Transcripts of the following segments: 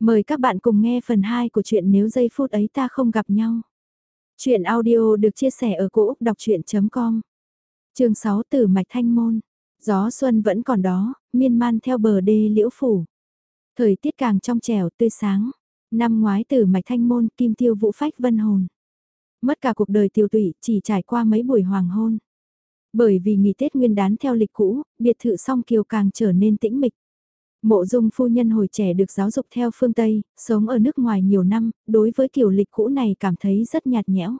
Mời các bạn cùng nghe phần 2 của chuyện nếu giây phút ấy ta không gặp nhau. Chuyện audio được chia sẻ ở cỗ đọc chuyện.com Trường 6 Tử Mạch Thanh Môn Gió xuân vẫn còn đó, miên man theo bờ đê liễu phủ. Thời tiết càng trong trẻo tươi sáng. Năm ngoái Tử Mạch Thanh Môn kim tiêu vũ phách vân hồn. Mất cả cuộc đời tiêu tụy chỉ trải qua mấy buổi hoàng hôn. Bởi vì nghỉ Tết nguyên đán theo lịch cũ, biệt thự song kiều càng trở nên tĩnh mịch. Mộ dung phu nhân hồi trẻ được giáo dục theo phương Tây, sống ở nước ngoài nhiều năm, đối với kiểu lịch cũ này cảm thấy rất nhạt nhẽo.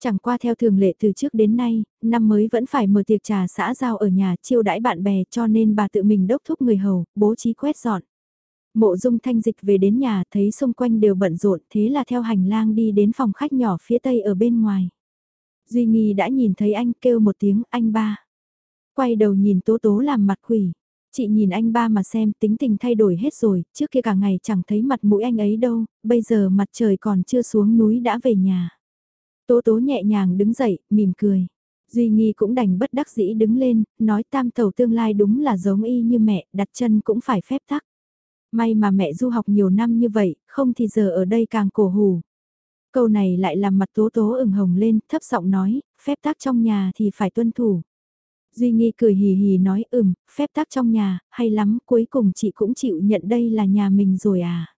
Chẳng qua theo thường lệ từ trước đến nay, năm mới vẫn phải mở tiệc trà xã giao ở nhà chiêu đãi bạn bè cho nên bà tự mình đốc thúc người hầu, bố trí quét dọn. Mộ dung thanh dịch về đến nhà thấy xung quanh đều bận rộn thế là theo hành lang đi đến phòng khách nhỏ phía tây ở bên ngoài. Duy Nghi đã nhìn thấy anh kêu một tiếng anh ba. Quay đầu nhìn tố tố làm mặt quỷ. Chị nhìn anh ba mà xem tính tình thay đổi hết rồi, trước kia cả ngày chẳng thấy mặt mũi anh ấy đâu, bây giờ mặt trời còn chưa xuống núi đã về nhà. Tố tố nhẹ nhàng đứng dậy, mỉm cười. Duy Nghi cũng đành bất đắc dĩ đứng lên, nói tam tàu tương lai đúng là giống y như mẹ, đặt chân cũng phải phép tắc. May mà mẹ du học nhiều năm như vậy, không thì giờ ở đây càng cổ hù. Câu này lại làm mặt tố tố ửng hồng lên, thấp giọng nói, phép tắc trong nhà thì phải tuân thủ. Duy Nghi cười hì hì nói ừm, phép tắc trong nhà, hay lắm, cuối cùng chị cũng chịu nhận đây là nhà mình rồi à.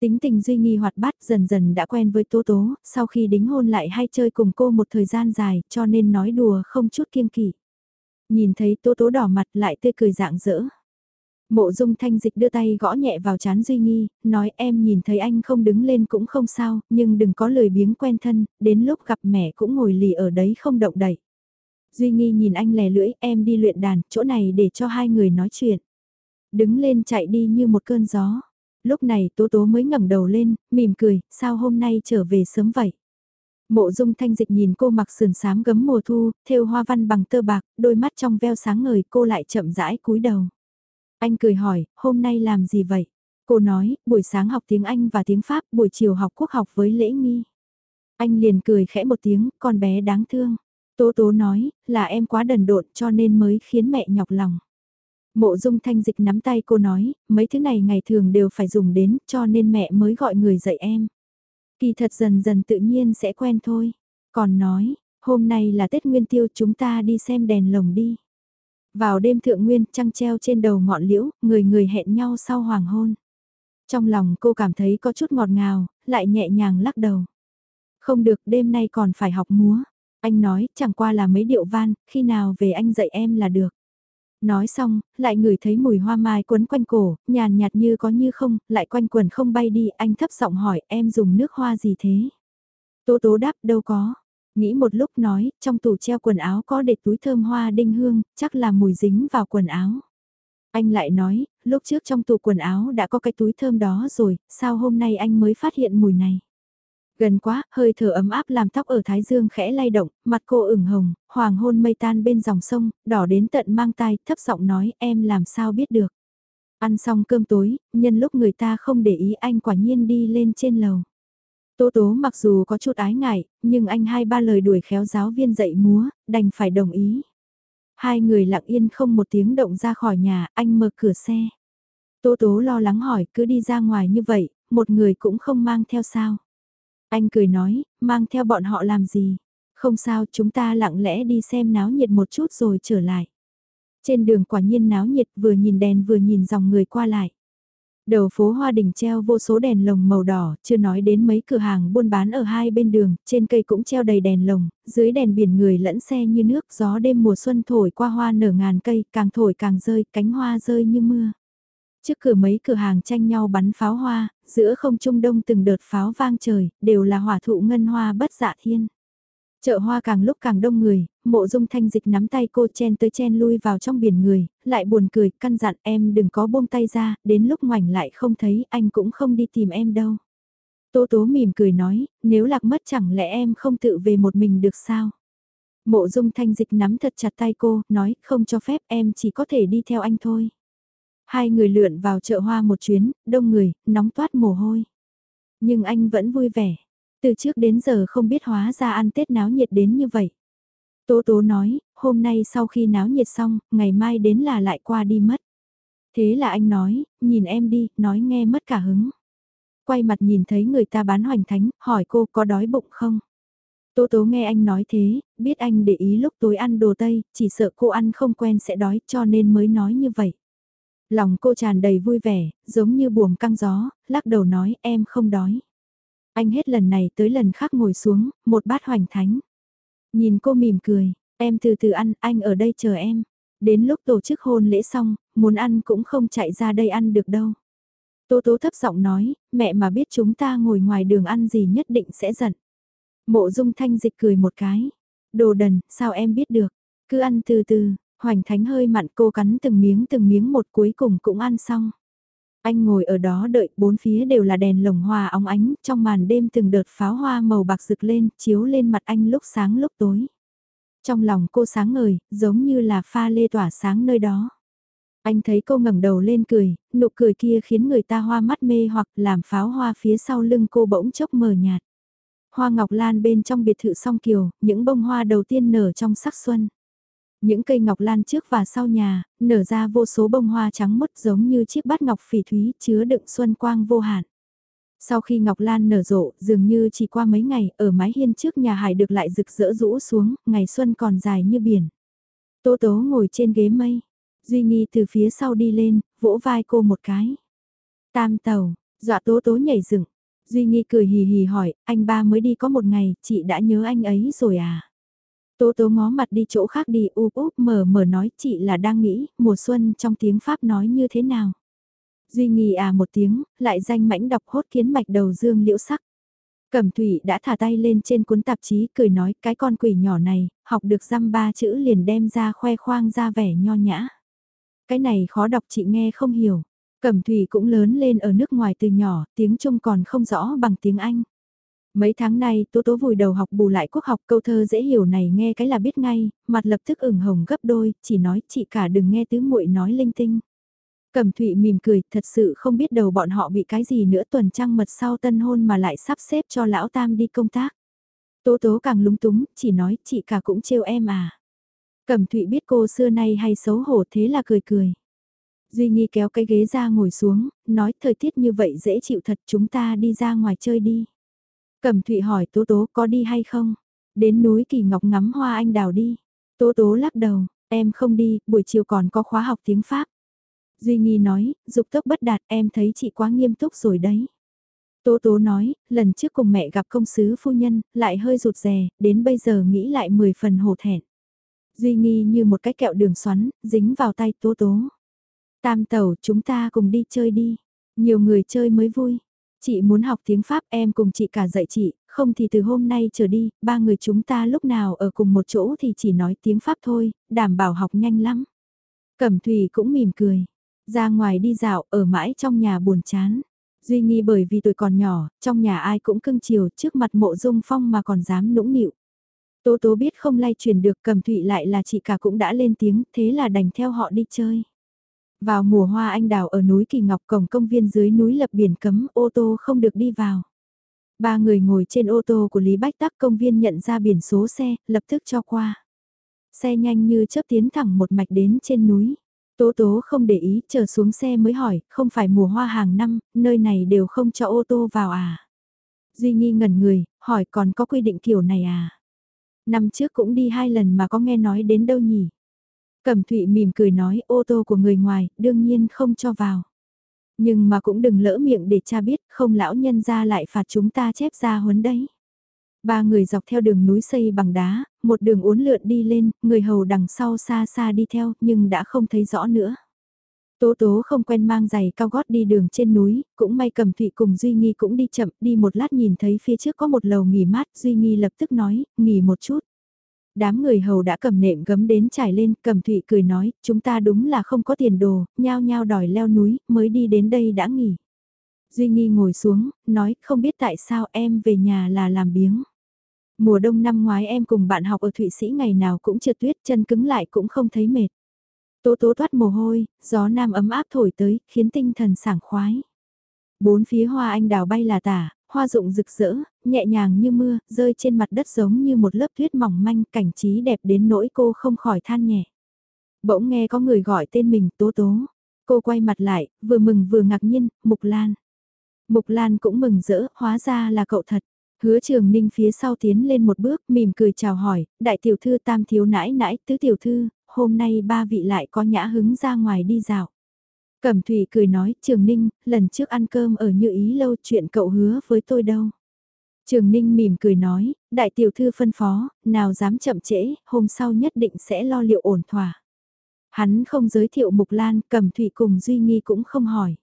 Tính tình Duy Nghi hoạt bát dần dần đã quen với Tố Tố, sau khi đính hôn lại hay chơi cùng cô một thời gian dài cho nên nói đùa không chút kiêng kỵ. Nhìn thấy Tố Tố đỏ mặt lại tươi cười dạng dỡ. Mộ dung thanh dịch đưa tay gõ nhẹ vào chán Duy Nghi, nói em nhìn thấy anh không đứng lên cũng không sao, nhưng đừng có lời biếng quen thân, đến lúc gặp mẹ cũng ngồi lì ở đấy không động đậy. Duy Nghi nhìn anh lè lưỡi, em đi luyện đàn, chỗ này để cho hai người nói chuyện. Đứng lên chạy đi như một cơn gió. Lúc này Tố Tố mới ngẩng đầu lên, mỉm cười, sao hôm nay trở về sớm vậy? Mộ dung thanh dịch nhìn cô mặc sườn sám gấm mùa thu, thêu hoa văn bằng tơ bạc, đôi mắt trong veo sáng ngời cô lại chậm rãi cúi đầu. Anh cười hỏi, hôm nay làm gì vậy? Cô nói, buổi sáng học tiếng Anh và tiếng Pháp, buổi chiều học quốc học với lễ nghi. Anh liền cười khẽ một tiếng, con bé đáng thương. Tố tố nói, là em quá đần độn cho nên mới khiến mẹ nhọc lòng. Mộ dung thanh dịch nắm tay cô nói, mấy thứ này ngày thường đều phải dùng đến cho nên mẹ mới gọi người dạy em. Kỳ thật dần dần tự nhiên sẽ quen thôi. Còn nói, hôm nay là Tết Nguyên Tiêu chúng ta đi xem đèn lồng đi. Vào đêm thượng nguyên trăng treo trên đầu ngọn liễu, người người hẹn nhau sau hoàng hôn. Trong lòng cô cảm thấy có chút ngọt ngào, lại nhẹ nhàng lắc đầu. Không được đêm nay còn phải học múa. Anh nói, chẳng qua là mấy điệu van, khi nào về anh dạy em là được. Nói xong, lại ngửi thấy mùi hoa mai quấn quanh cổ, nhàn nhạt như có như không, lại quanh quần không bay đi, anh thấp giọng hỏi em dùng nước hoa gì thế? Tố tố đáp đâu có. Nghĩ một lúc nói, trong tủ treo quần áo có để túi thơm hoa đinh hương, chắc là mùi dính vào quần áo. Anh lại nói, lúc trước trong tủ quần áo đã có cái túi thơm đó rồi, sao hôm nay anh mới phát hiện mùi này? Gần quá, hơi thở ấm áp làm tóc ở Thái Dương khẽ lay động, mặt cô ửng hồng, hoàng hôn mây tan bên dòng sông, đỏ đến tận mang tai, thấp giọng nói em làm sao biết được. Ăn xong cơm tối, nhân lúc người ta không để ý anh quả nhiên đi lên trên lầu. Tố tố mặc dù có chút ái ngại, nhưng anh hai ba lời đuổi khéo giáo viên dạy múa, đành phải đồng ý. Hai người lặng yên không một tiếng động ra khỏi nhà, anh mở cửa xe. Tố tố lo lắng hỏi cứ đi ra ngoài như vậy, một người cũng không mang theo sao. Anh cười nói, mang theo bọn họ làm gì? Không sao, chúng ta lặng lẽ đi xem náo nhiệt một chút rồi trở lại. Trên đường quả nhiên náo nhiệt vừa nhìn đèn vừa nhìn dòng người qua lại. Đầu phố Hoa Đình treo vô số đèn lồng màu đỏ, chưa nói đến mấy cửa hàng buôn bán ở hai bên đường, trên cây cũng treo đầy đèn lồng, dưới đèn biển người lẫn xe như nước, gió đêm mùa xuân thổi qua hoa nở ngàn cây, càng thổi càng rơi, cánh hoa rơi như mưa. Trước cửa mấy cửa hàng tranh nhau bắn pháo hoa, giữa không trung đông từng đợt pháo vang trời, đều là hỏa thụ ngân hoa bất dạ thiên. Chợ hoa càng lúc càng đông người, mộ dung thanh dịch nắm tay cô chen tới chen lui vào trong biển người, lại buồn cười, căn dặn em đừng có buông tay ra, đến lúc ngoảnh lại không thấy, anh cũng không đi tìm em đâu. Tố tố mỉm cười nói, nếu lạc mất chẳng lẽ em không tự về một mình được sao? Mộ dung thanh dịch nắm thật chặt tay cô, nói, không cho phép em chỉ có thể đi theo anh thôi. Hai người lượn vào chợ hoa một chuyến, đông người, nóng toát mồ hôi. Nhưng anh vẫn vui vẻ. Từ trước đến giờ không biết hóa ra ăn Tết náo nhiệt đến như vậy. Tố tố nói, hôm nay sau khi náo nhiệt xong, ngày mai đến là lại qua đi mất. Thế là anh nói, nhìn em đi, nói nghe mất cả hứng. quay mặt nhìn thấy người ta bán hoành thánh, hỏi cô có đói bụng không? Tố tố nghe anh nói thế, biết anh để ý lúc tối ăn đồ Tây, chỉ sợ cô ăn không quen sẽ đói cho nên mới nói như vậy. Lòng cô tràn đầy vui vẻ, giống như buồm căng gió, lắc đầu nói em không đói. Anh hết lần này tới lần khác ngồi xuống, một bát hoành thánh. Nhìn cô mỉm cười, em từ từ ăn, anh ở đây chờ em. Đến lúc tổ chức hôn lễ xong, muốn ăn cũng không chạy ra đây ăn được đâu. Tô tố thấp giọng nói, mẹ mà biết chúng ta ngồi ngoài đường ăn gì nhất định sẽ giận. Mộ dung thanh dịch cười một cái. Đồ đần, sao em biết được? Cứ ăn từ từ, hoành thánh hơi mặn cô cắn từng miếng từng miếng một cuối cùng cũng ăn xong. Anh ngồi ở đó đợi, bốn phía đều là đèn lồng hoa óng ánh, trong màn đêm từng đợt pháo hoa màu bạc rực lên, chiếu lên mặt anh lúc sáng lúc tối. Trong lòng cô sáng ngời, giống như là pha lê tỏa sáng nơi đó. Anh thấy cô ngẩng đầu lên cười, nụ cười kia khiến người ta hoa mắt mê hoặc làm pháo hoa phía sau lưng cô bỗng chốc mờ nhạt. Hoa ngọc lan bên trong biệt thự song kiều, những bông hoa đầu tiên nở trong sắc xuân. Những cây ngọc lan trước và sau nhà, nở ra vô số bông hoa trắng mứt giống như chiếc bát ngọc phỉ thúy chứa đựng xuân quang vô hạn. Sau khi Ngọc Lan nở rộ, dường như chỉ qua mấy ngày, ở mái hiên trước nhà hải được lại rực rỡ rũ xuống, ngày xuân còn dài như biển. Tố tố ngồi trên ghế mây, Duy Nghi từ phía sau đi lên, vỗ vai cô một cái. Tam tàu, dọa tố tố nhảy dựng. Duy Nghi cười hì hì hỏi, anh ba mới đi có một ngày, chị đã nhớ anh ấy rồi à? Tố tố ngó mặt đi chỗ khác đi úp úp mở mở nói chị là đang nghĩ, mùa xuân trong tiếng Pháp nói như thế nào? Duy Nghi à một tiếng, lại danh mãnh đọc hốt kiến mạch đầu dương liễu sắc. Cẩm Thủy đã thả tay lên trên cuốn tạp chí cười nói cái con quỷ nhỏ này, học được răm ba chữ liền đem ra khoe khoang ra vẻ nho nhã. Cái này khó đọc chị nghe không hiểu. Cẩm Thủy cũng lớn lên ở nước ngoài từ nhỏ, tiếng Trung còn không rõ bằng tiếng Anh. Mấy tháng nay Tố Tố vùi đầu học bù lại quốc học câu thơ dễ hiểu này nghe cái là biết ngay, mặt lập tức ửng hồng gấp đôi, chỉ nói chị cả đừng nghe tứ muội nói linh tinh. Cẩm Thụy mỉm cười, thật sự không biết đầu bọn họ bị cái gì nữa tuần trăng mật sau tân hôn mà lại sắp xếp cho lão tam đi công tác. Tố tố càng lúng túng, chỉ nói chị cả cũng trêu em à. Cẩm Thụy biết cô xưa nay hay xấu hổ thế là cười cười. Duy Nhi kéo cái ghế ra ngồi xuống, nói thời tiết như vậy dễ chịu thật chúng ta đi ra ngoài chơi đi. Cẩm Thụy hỏi Tố Tố có đi hay không? Đến núi Kỳ Ngọc ngắm hoa anh đào đi. Tố Tố lắc đầu, em không đi, buổi chiều còn có khóa học tiếng Pháp. Duy Nhi nói, dục tốc bất đạt em thấy chị quá nghiêm túc rồi đấy. Tố Tố nói, lần trước cùng mẹ gặp công sứ phu nhân, lại hơi rụt rè, đến bây giờ nghĩ lại 10 phần hổ thẹn. Duy nghi như một cái kẹo đường xoắn, dính vào tay tố tố. Tam tẩu chúng ta cùng đi chơi đi. Nhiều người chơi mới vui. Chị muốn học tiếng Pháp em cùng chị cả dạy chị, không thì từ hôm nay trở đi, ba người chúng ta lúc nào ở cùng một chỗ thì chỉ nói tiếng Pháp thôi, đảm bảo học nhanh lắm. Cẩm Thủy cũng mỉm cười. Ra ngoài đi dạo, ở mãi trong nhà buồn chán. Duy nghi bởi vì tuổi còn nhỏ, trong nhà ai cũng cưng chiều trước mặt mộ dung phong mà còn dám nũng nịu. Tố tố biết không lay truyền được cầm thụy lại là chị cả cũng đã lên tiếng, thế là đành theo họ đi chơi. Vào mùa hoa anh đào ở núi Kỳ Ngọc cổng công viên dưới núi lập biển cấm ô tô không được đi vào. Ba người ngồi trên ô tô của Lý Bách Tắc công viên nhận ra biển số xe, lập tức cho qua. Xe nhanh như chớp tiến thẳng một mạch đến trên núi. Tố tố không để ý, chờ xuống xe mới hỏi, không phải mùa hoa hàng năm, nơi này đều không cho ô tô vào à? Duy nghi ngẩn người, hỏi còn có quy định kiểu này à? Năm trước cũng đi hai lần mà có nghe nói đến đâu nhỉ? Cẩm Thụy mỉm cười nói ô tô của người ngoài, đương nhiên không cho vào. Nhưng mà cũng đừng lỡ miệng để cha biết, không lão nhân ra lại phạt chúng ta chép ra huấn đấy. Ba người dọc theo đường núi xây bằng đá, một đường uốn lượn đi lên, người hầu đằng sau xa xa đi theo, nhưng đã không thấy rõ nữa. Tố tố không quen mang giày cao gót đi đường trên núi, cũng may cầm thụy cùng Duy Nghi cũng đi chậm, đi một lát nhìn thấy phía trước có một lầu nghỉ mát, Duy Nghi lập tức nói, nghỉ một chút. Đám người hầu đã cầm nệm gấm đến trải lên, cầm thụy cười nói, chúng ta đúng là không có tiền đồ, nhao nhao đòi leo núi, mới đi đến đây đã nghỉ. Duy Nghi ngồi xuống, nói, không biết tại sao em về nhà là làm biếng. Mùa đông năm ngoái em cùng bạn học ở Thụy Sĩ ngày nào cũng trượt tuyết chân cứng lại cũng không thấy mệt. Tố tố thoát mồ hôi, gió nam ấm áp thổi tới, khiến tinh thần sảng khoái. Bốn phía hoa anh đào bay là tả, hoa rụng rực rỡ, nhẹ nhàng như mưa, rơi trên mặt đất giống như một lớp tuyết mỏng manh, cảnh trí đẹp đến nỗi cô không khỏi than nhẹ. Bỗng nghe có người gọi tên mình tố tố. Cô quay mặt lại, vừa mừng vừa ngạc nhiên, Mục Lan. Mục Lan cũng mừng rỡ, hóa ra là cậu thật. Hứa trường ninh phía sau tiến lên một bước, mỉm cười chào hỏi, đại tiểu thư tam thiếu nãi nãi, tứ tiểu thư, hôm nay ba vị lại có nhã hứng ra ngoài đi dạo. Cẩm Thủy cười nói, Trường Ninh, lần trước ăn cơm ở Như Ý lâu chuyện cậu hứa với tôi đâu. Trường Ninh mỉm cười nói, đại tiểu thư phân phó, nào dám chậm trễ, hôm sau nhất định sẽ lo liệu ổn thỏa. Hắn không giới thiệu Mục Lan, Cẩm Thủy cùng Duy Nghi cũng không hỏi.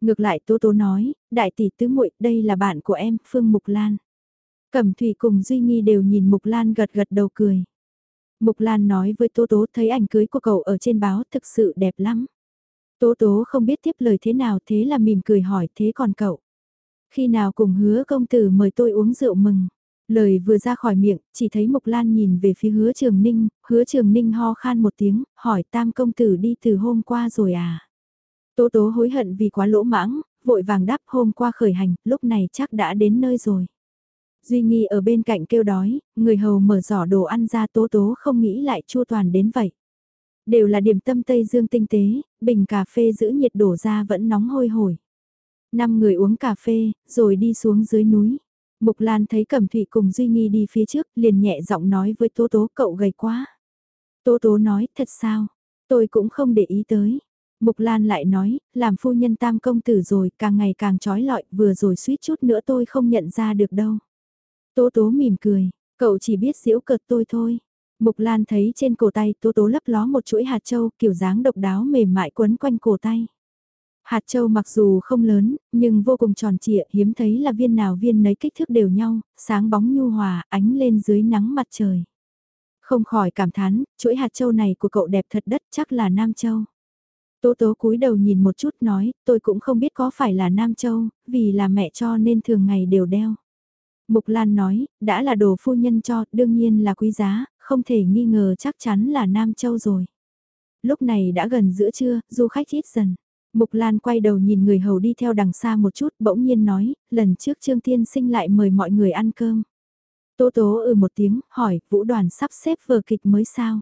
Ngược lại Tố Tố nói, đại tỷ tứ muội, đây là bạn của em, Phương Mục Lan. Cẩm Thủy cùng Duy Nghi đều nhìn Mục Lan gật gật đầu cười. Mục Lan nói với Tố Tố thấy ảnh cưới của cậu ở trên báo thực sự đẹp lắm. Tố Tố không biết tiếp lời thế nào thế là mỉm cười hỏi thế còn cậu. Khi nào cùng hứa công tử mời tôi uống rượu mừng. Lời vừa ra khỏi miệng, chỉ thấy Mộc Lan nhìn về phía hứa trường ninh, hứa trường ninh ho khan một tiếng, hỏi tam công tử đi từ hôm qua rồi à. Tố tố hối hận vì quá lỗ mãng, vội vàng đáp hôm qua khởi hành, lúc này chắc đã đến nơi rồi. Duy Nghi ở bên cạnh kêu đói, người hầu mở giỏ đồ ăn ra tố tố không nghĩ lại chua toàn đến vậy. Đều là điểm tâm Tây Dương tinh tế, bình cà phê giữ nhiệt đổ ra vẫn nóng hôi hổi. Năm người uống cà phê, rồi đi xuống dưới núi. Mục Lan thấy Cẩm Thụy cùng Duy Nghi đi phía trước, liền nhẹ giọng nói với Tố Tố cậu gầy quá. Tố Tố nói, thật sao? Tôi cũng không để ý tới. Mục Lan lại nói, làm phu nhân tam công tử rồi, càng ngày càng trói lọi, vừa rồi suýt chút nữa tôi không nhận ra được đâu. Tố tố mỉm cười, cậu chỉ biết giễu cợt tôi thôi. Mục Lan thấy trên cổ tay tố tố lấp ló một chuỗi hạt châu kiểu dáng độc đáo mềm mại quấn quanh cổ tay. Hạt châu mặc dù không lớn, nhưng vô cùng tròn trịa, hiếm thấy là viên nào viên nấy kích thước đều nhau, sáng bóng nhu hòa, ánh lên dưới nắng mặt trời. Không khỏi cảm thán, chuỗi hạt châu này của cậu đẹp thật đất chắc là Nam Châu. Tố tố cúi đầu nhìn một chút nói, tôi cũng không biết có phải là Nam Châu, vì là mẹ cho nên thường ngày đều đeo. Mục Lan nói, đã là đồ phu nhân cho, đương nhiên là quý giá, không thể nghi ngờ chắc chắn là Nam Châu rồi. Lúc này đã gần giữa trưa, du khách ít dần. Mục Lan quay đầu nhìn người hầu đi theo đằng xa một chút, bỗng nhiên nói, lần trước Trương Tiên Sinh lại mời mọi người ăn cơm. Tố tố ừ một tiếng, hỏi, vũ đoàn sắp xếp vở kịch mới sao?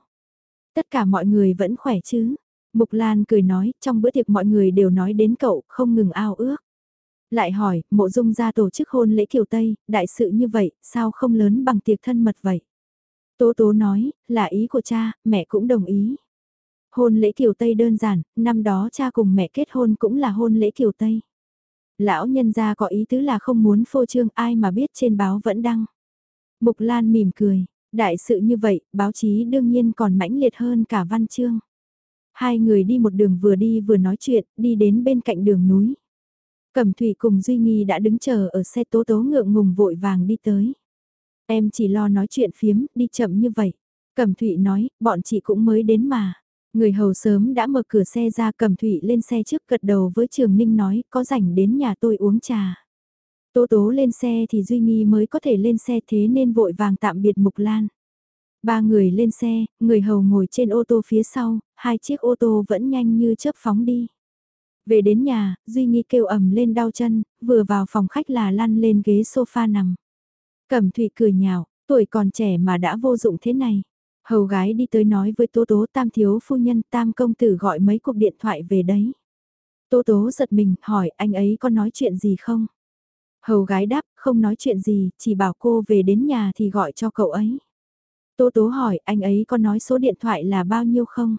Tất cả mọi người vẫn khỏe chứ? Mục Lan cười nói, trong bữa tiệc mọi người đều nói đến cậu, không ngừng ao ước. Lại hỏi, mộ dung ra tổ chức hôn lễ kiều Tây, đại sự như vậy, sao không lớn bằng tiệc thân mật vậy? Tố tố nói, là ý của cha, mẹ cũng đồng ý. Hôn lễ kiều Tây đơn giản, năm đó cha cùng mẹ kết hôn cũng là hôn lễ kiều Tây. Lão nhân gia có ý tứ là không muốn phô trương ai mà biết trên báo vẫn đăng. Mục Lan mỉm cười, đại sự như vậy, báo chí đương nhiên còn mãnh liệt hơn cả văn chương. Hai người đi một đường vừa đi vừa nói chuyện, đi đến bên cạnh đường núi. Cẩm Thủy cùng Duy Nghi đã đứng chờ ở xe tố tố ngượng ngùng vội vàng đi tới. Em chỉ lo nói chuyện phiếm, đi chậm như vậy. Cẩm Thụy nói, bọn chị cũng mới đến mà. Người hầu sớm đã mở cửa xe ra Cẩm Thụy lên xe trước gật đầu với Trường Ninh nói, có rảnh đến nhà tôi uống trà. Tố tố lên xe thì Duy Nghi mới có thể lên xe thế nên vội vàng tạm biệt Mục Lan. Ba người lên xe, người hầu ngồi trên ô tô phía sau, hai chiếc ô tô vẫn nhanh như chớp phóng đi. Về đến nhà, Duy Nghi kêu ầm lên đau chân, vừa vào phòng khách là lăn lên ghế sofa nằm. Cẩm Thụy cười nhạo, tuổi còn trẻ mà đã vô dụng thế này. Hầu gái đi tới nói với Tố Tố tam thiếu phu nhân tam công tử gọi mấy cuộc điện thoại về đấy. Tố Tố giật mình hỏi anh ấy có nói chuyện gì không? Hầu gái đáp không nói chuyện gì, chỉ bảo cô về đến nhà thì gọi cho cậu ấy. Tố Tố hỏi anh ấy có nói số điện thoại là bao nhiêu không?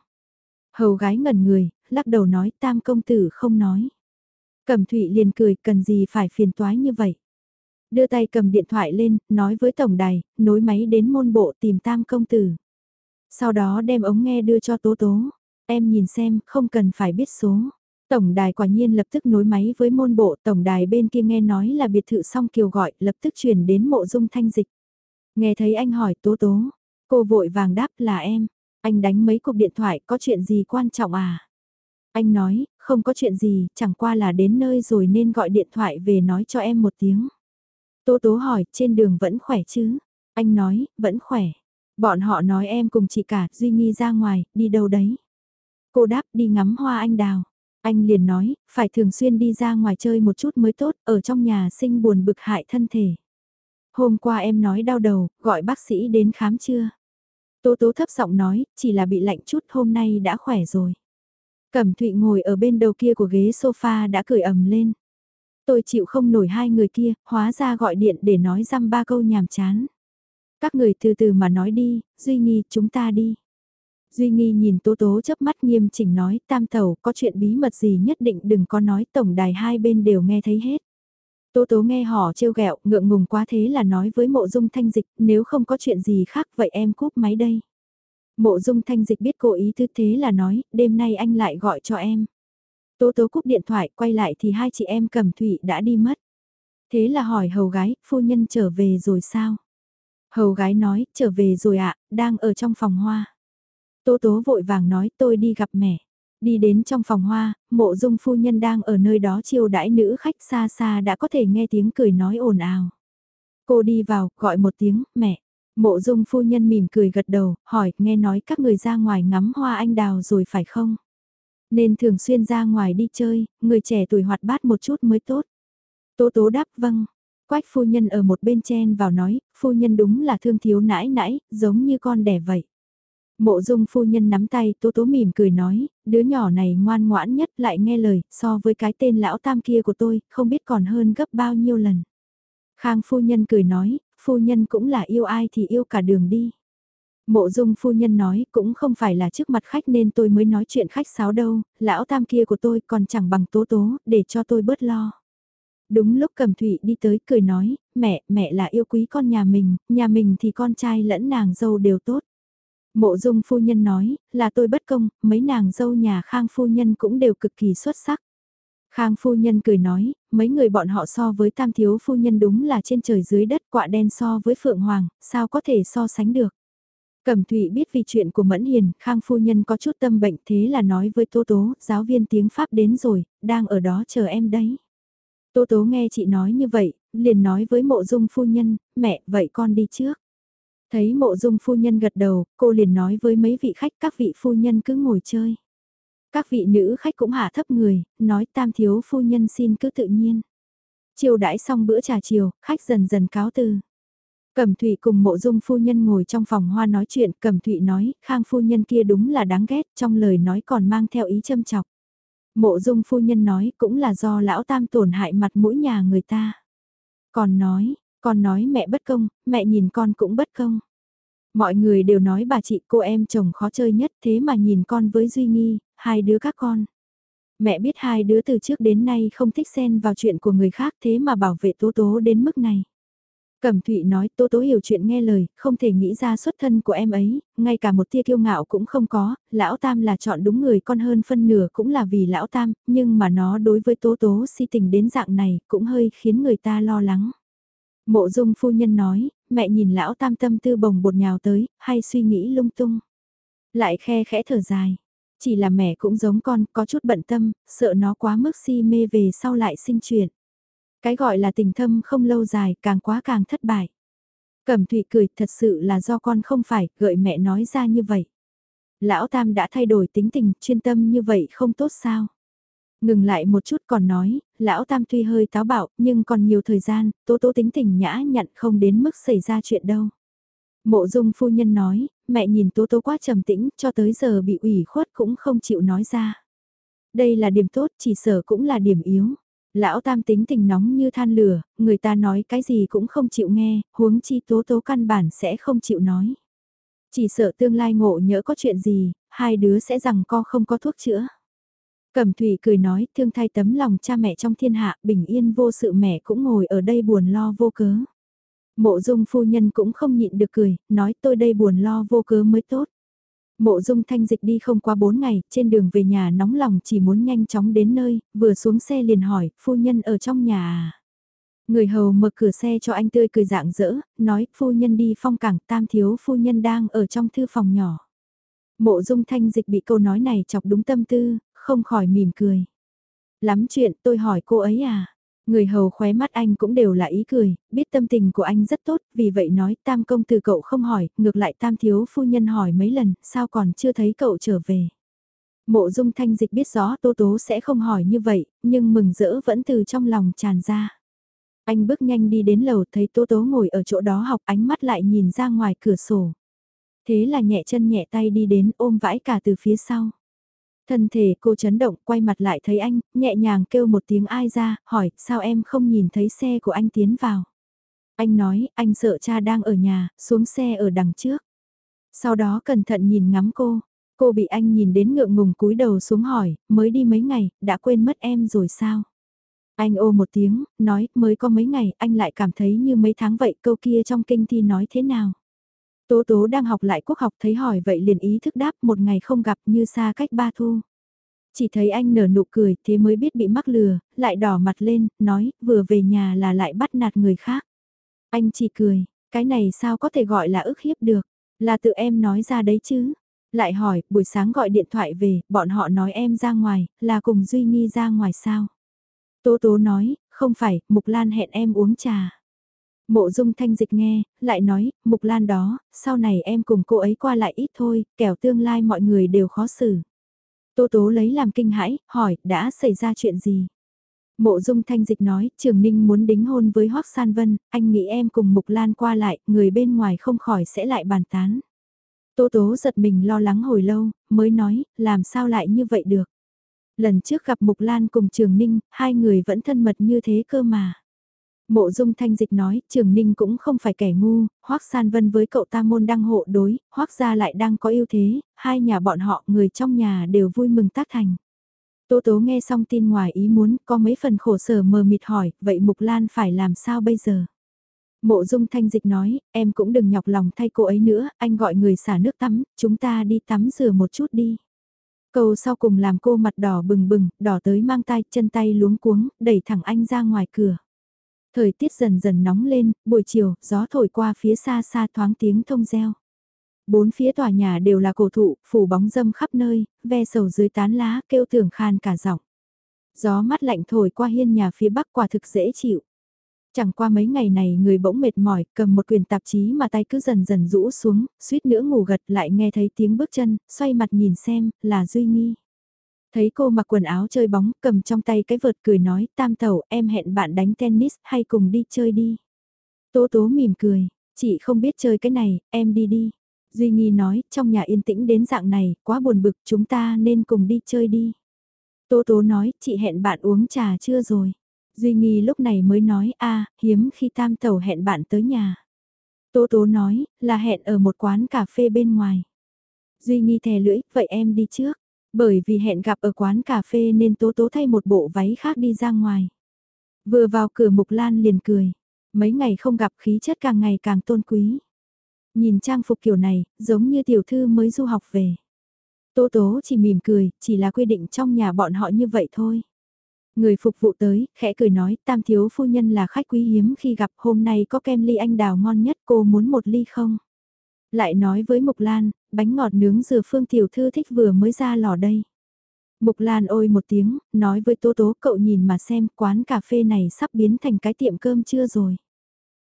Hầu gái ngẩn người, lắc đầu nói tam công tử không nói. Cẩm Thụy liền cười cần gì phải phiền toái như vậy. Đưa tay cầm điện thoại lên, nói với tổng đài, nối máy đến môn bộ tìm tam công tử. Sau đó đem ống nghe đưa cho tố tố. Em nhìn xem, không cần phải biết số. Tổng đài quả nhiên lập tức nối máy với môn bộ, tổng đài bên kia nghe nói là biệt thự song kiều gọi, lập tức chuyển đến mộ dung thanh dịch. Nghe thấy anh hỏi tố tố, cô vội vàng đáp là em, anh đánh mấy cuộc điện thoại có chuyện gì quan trọng à? Anh nói, không có chuyện gì, chẳng qua là đến nơi rồi nên gọi điện thoại về nói cho em một tiếng. Tố tố hỏi, trên đường vẫn khỏe chứ? Anh nói, vẫn khỏe. Bọn họ nói em cùng chị cả, Duy Nghi ra ngoài, đi đâu đấy? Cô đáp đi ngắm hoa anh đào. Anh liền nói, phải thường xuyên đi ra ngoài chơi một chút mới tốt, ở trong nhà sinh buồn bực hại thân thể. Hôm qua em nói đau đầu, gọi bác sĩ đến khám chưa? Tố tố thấp giọng nói, chỉ là bị lạnh chút hôm nay đã khỏe rồi. Cẩm Thụy ngồi ở bên đầu kia của ghế sofa đã cười ầm lên. Tôi chịu không nổi hai người kia, hóa ra gọi điện để nói răm ba câu nhàm chán. Các người từ từ mà nói đi, Duy Nghi chúng ta đi. Duy Nghi nhìn Tố Tố chớp mắt nghiêm chỉnh nói tam tàu có chuyện bí mật gì nhất định đừng có nói tổng đài hai bên đều nghe thấy hết. Tố Tố nghe họ trêu ghẹo ngượng ngùng quá thế là nói với mộ dung thanh dịch nếu không có chuyện gì khác vậy em cúp máy đây. Mộ dung thanh dịch biết cô ý tư thế là nói đêm nay anh lại gọi cho em. Tố Tố cúp điện thoại quay lại thì hai chị em cầm thủy đã đi mất. Thế là hỏi hầu gái, phu nhân trở về rồi sao? Hầu gái nói, trở về rồi ạ, đang ở trong phòng hoa. Tố tố vội vàng nói tôi đi gặp mẹ. Đi đến trong phòng hoa, mộ dung phu nhân đang ở nơi đó chiêu đãi nữ khách xa xa đã có thể nghe tiếng cười nói ồn ào. Cô đi vào, gọi một tiếng, mẹ. Mộ dung phu nhân mỉm cười gật đầu, hỏi, nghe nói các người ra ngoài ngắm hoa anh đào rồi phải không? Nên thường xuyên ra ngoài đi chơi, người trẻ tuổi hoạt bát một chút mới tốt. Tố tố đáp vâng. Quách phu nhân ở một bên chen vào nói, phu nhân đúng là thương thiếu nãi nãi, giống như con đẻ vậy. Mộ dung phu nhân nắm tay tố tố mỉm cười nói, đứa nhỏ này ngoan ngoãn nhất lại nghe lời, so với cái tên lão tam kia của tôi, không biết còn hơn gấp bao nhiêu lần. Khang phu nhân cười nói, phu nhân cũng là yêu ai thì yêu cả đường đi. Mộ dung phu nhân nói, cũng không phải là trước mặt khách nên tôi mới nói chuyện khách sáo đâu, lão tam kia của tôi còn chẳng bằng tố tố, để cho tôi bớt lo. Đúng lúc cầm thủy đi tới cười nói, mẹ, mẹ là yêu quý con nhà mình, nhà mình thì con trai lẫn nàng dâu đều tốt. Mộ dung phu nhân nói, là tôi bất công, mấy nàng dâu nhà khang phu nhân cũng đều cực kỳ xuất sắc. Khang phu nhân cười nói, mấy người bọn họ so với tam thiếu phu nhân đúng là trên trời dưới đất quạ đen so với phượng hoàng, sao có thể so sánh được. Cẩm Thụy biết vì chuyện của Mẫn Hiền, Khang phu nhân có chút tâm bệnh thế là nói với Tô Tố, giáo viên tiếng Pháp đến rồi, đang ở đó chờ em đấy. Tô Tố nghe chị nói như vậy, liền nói với mộ dung phu nhân, mẹ, vậy con đi trước. Thấy mộ dung phu nhân gật đầu, cô liền nói với mấy vị khách các vị phu nhân cứ ngồi chơi. Các vị nữ khách cũng hạ thấp người, nói tam thiếu phu nhân xin cứ tự nhiên. Chiều đãi xong bữa trà chiều, khách dần dần cáo từ. Cẩm Thụy cùng mộ dung phu nhân ngồi trong phòng hoa nói chuyện, Cẩm Thụy nói, Khang phu nhân kia đúng là đáng ghét, trong lời nói còn mang theo ý châm chọc. Mộ dung phu nhân nói cũng là do lão tam tổn hại mặt mũi nhà người ta. Còn nói, con nói mẹ bất công, mẹ nhìn con cũng bất công. Mọi người đều nói bà chị cô em chồng khó chơi nhất thế mà nhìn con với Duy Nghi, hai đứa các con. Mẹ biết hai đứa từ trước đến nay không thích xen vào chuyện của người khác thế mà bảo vệ tố tố đến mức này. Cẩm Thụy nói Tô Tố hiểu chuyện nghe lời, không thể nghĩ ra xuất thân của em ấy, ngay cả một tia kiêu ngạo cũng không có, Lão Tam là chọn đúng người con hơn phân nửa cũng là vì Lão Tam, nhưng mà nó đối với Tố Tố si tình đến dạng này cũng hơi khiến người ta lo lắng. Mộ dung phu nhân nói, mẹ nhìn Lão Tam tâm tư bồng bột nhào tới, hay suy nghĩ lung tung. Lại khe khẽ thở dài. Chỉ là mẹ cũng giống con, có chút bận tâm, sợ nó quá mức si mê về sau lại sinh chuyện. Cái gọi là tình thâm không lâu dài, càng quá càng thất bại. Cẩm Thụy cười, thật sự là do con không phải, gợi mẹ nói ra như vậy. Lão Tam đã thay đổi tính tình, chuyên tâm như vậy không tốt sao? Ngừng lại một chút còn nói, lão Tam tuy hơi táo bạo, nhưng còn nhiều thời gian, tố tố tính tình nhã nhặn không đến mức xảy ra chuyện đâu. Mộ dung phu nhân nói, mẹ nhìn tố tố quá trầm tĩnh, cho tới giờ bị ủy khuất cũng không chịu nói ra. Đây là điểm tốt, chỉ sở cũng là điểm yếu. Lão tam tính tình nóng như than lửa, người ta nói cái gì cũng không chịu nghe, huống chi tố tố căn bản sẽ không chịu nói. Chỉ sợ tương lai ngộ nhỡ có chuyện gì, hai đứa sẽ rằng co không có thuốc chữa. Cẩm Thủy cười nói, thương thay tấm lòng cha mẹ trong thiên hạ, bình yên vô sự mẹ cũng ngồi ở đây buồn lo vô cớ. Mộ dung phu nhân cũng không nhịn được cười, nói tôi đây buồn lo vô cớ mới tốt. Mộ dung thanh dịch đi không qua 4 ngày, trên đường về nhà nóng lòng chỉ muốn nhanh chóng đến nơi, vừa xuống xe liền hỏi, phu nhân ở trong nhà à? Người hầu mở cửa xe cho anh tươi cười dạng dỡ, nói, phu nhân đi phong cảng, tam thiếu phu nhân đang ở trong thư phòng nhỏ. Mộ dung thanh dịch bị câu nói này chọc đúng tâm tư, không khỏi mỉm cười. Lắm chuyện tôi hỏi cô ấy à? Người hầu khóe mắt anh cũng đều là ý cười, biết tâm tình của anh rất tốt, vì vậy nói tam công từ cậu không hỏi, ngược lại tam thiếu phu nhân hỏi mấy lần, sao còn chưa thấy cậu trở về. Mộ dung thanh dịch biết rõ Tô Tố sẽ không hỏi như vậy, nhưng mừng rỡ vẫn từ trong lòng tràn ra. Anh bước nhanh đi đến lầu thấy Tô Tố ngồi ở chỗ đó học ánh mắt lại nhìn ra ngoài cửa sổ. Thế là nhẹ chân nhẹ tay đi đến ôm vãi cả từ phía sau. Thân thể cô chấn động, quay mặt lại thấy anh, nhẹ nhàng kêu một tiếng ai ra, hỏi, sao em không nhìn thấy xe của anh tiến vào? Anh nói, anh sợ cha đang ở nhà, xuống xe ở đằng trước. Sau đó cẩn thận nhìn ngắm cô, cô bị anh nhìn đến ngượng ngùng cúi đầu xuống hỏi, mới đi mấy ngày, đã quên mất em rồi sao? Anh ô một tiếng, nói, mới có mấy ngày, anh lại cảm thấy như mấy tháng vậy, câu kia trong kinh thi nói thế nào? Tố tố đang học lại quốc học thấy hỏi vậy liền ý thức đáp một ngày không gặp như xa cách ba thu. Chỉ thấy anh nở nụ cười thế mới biết bị mắc lừa, lại đỏ mặt lên, nói vừa về nhà là lại bắt nạt người khác. Anh chỉ cười, cái này sao có thể gọi là ức hiếp được, là tự em nói ra đấy chứ. Lại hỏi, buổi sáng gọi điện thoại về, bọn họ nói em ra ngoài, là cùng Duy Nhi ra ngoài sao? Tố tố nói, không phải, Mục Lan hẹn em uống trà. Mộ dung thanh dịch nghe, lại nói, Mục Lan đó, sau này em cùng cô ấy qua lại ít thôi, kẻo tương lai mọi người đều khó xử. Tô tố lấy làm kinh hãi, hỏi, đã xảy ra chuyện gì? Mộ dung thanh dịch nói, Trường Ninh muốn đính hôn với Hoác San Vân, anh nghĩ em cùng Mục Lan qua lại, người bên ngoài không khỏi sẽ lại bàn tán. Tô tố giật mình lo lắng hồi lâu, mới nói, làm sao lại như vậy được? Lần trước gặp Mục Lan cùng Trường Ninh, hai người vẫn thân mật như thế cơ mà. Mộ dung thanh dịch nói, Trường Ninh cũng không phải kẻ ngu, Hoác San Vân với cậu ta môn đang hộ đối, Hoác gia lại đang có ưu thế, hai nhà bọn họ, người trong nhà đều vui mừng tác thành. Tố tố nghe xong tin ngoài ý muốn, có mấy phần khổ sở mờ mịt hỏi, vậy Mục Lan phải làm sao bây giờ? Mộ dung thanh dịch nói, em cũng đừng nhọc lòng thay cô ấy nữa, anh gọi người xả nước tắm, chúng ta đi tắm rửa một chút đi. Câu sau cùng làm cô mặt đỏ bừng bừng, đỏ tới mang tay, chân tay luống cuống, đẩy thẳng anh ra ngoài cửa. Thời tiết dần dần nóng lên, buổi chiều, gió thổi qua phía xa xa thoáng tiếng thông reo. Bốn phía tòa nhà đều là cổ thụ, phủ bóng dâm khắp nơi, ve sầu dưới tán lá, kêu tưởng khan cả giọng. Gió mát lạnh thổi qua hiên nhà phía bắc quả thực dễ chịu. Chẳng qua mấy ngày này người bỗng mệt mỏi, cầm một quyền tạp chí mà tay cứ dần dần rũ xuống, suýt nữa ngủ gật lại nghe thấy tiếng bước chân, xoay mặt nhìn xem, là Duy Nghi. Thấy cô mặc quần áo chơi bóng, cầm trong tay cái vợt cười nói, tam tẩu, em hẹn bạn đánh tennis, hay cùng đi chơi đi. Tố tố mỉm cười, chị không biết chơi cái này, em đi đi. Duy Nghi nói, trong nhà yên tĩnh đến dạng này, quá buồn bực, chúng ta nên cùng đi chơi đi. Tố tố nói, chị hẹn bạn uống trà chưa rồi. Duy Nghi lúc này mới nói, a hiếm khi tam tẩu hẹn bạn tới nhà. Tố tố nói, là hẹn ở một quán cà phê bên ngoài. Duy Nghi thè lưỡi, vậy em đi trước. Bởi vì hẹn gặp ở quán cà phê nên tố tố thay một bộ váy khác đi ra ngoài. Vừa vào cửa Mục Lan liền cười. Mấy ngày không gặp khí chất càng ngày càng tôn quý. Nhìn trang phục kiểu này, giống như tiểu thư mới du học về. Tố tố chỉ mỉm cười, chỉ là quy định trong nhà bọn họ như vậy thôi. Người phục vụ tới, khẽ cười nói, tam thiếu phu nhân là khách quý hiếm khi gặp hôm nay có kem ly anh đào ngon nhất cô muốn một ly không? Lại nói với Mục Lan, bánh ngọt nướng dừa phương tiểu thư thích vừa mới ra lò đây. Mục Lan ôi một tiếng, nói với Tố Tố cậu nhìn mà xem quán cà phê này sắp biến thành cái tiệm cơm chưa rồi.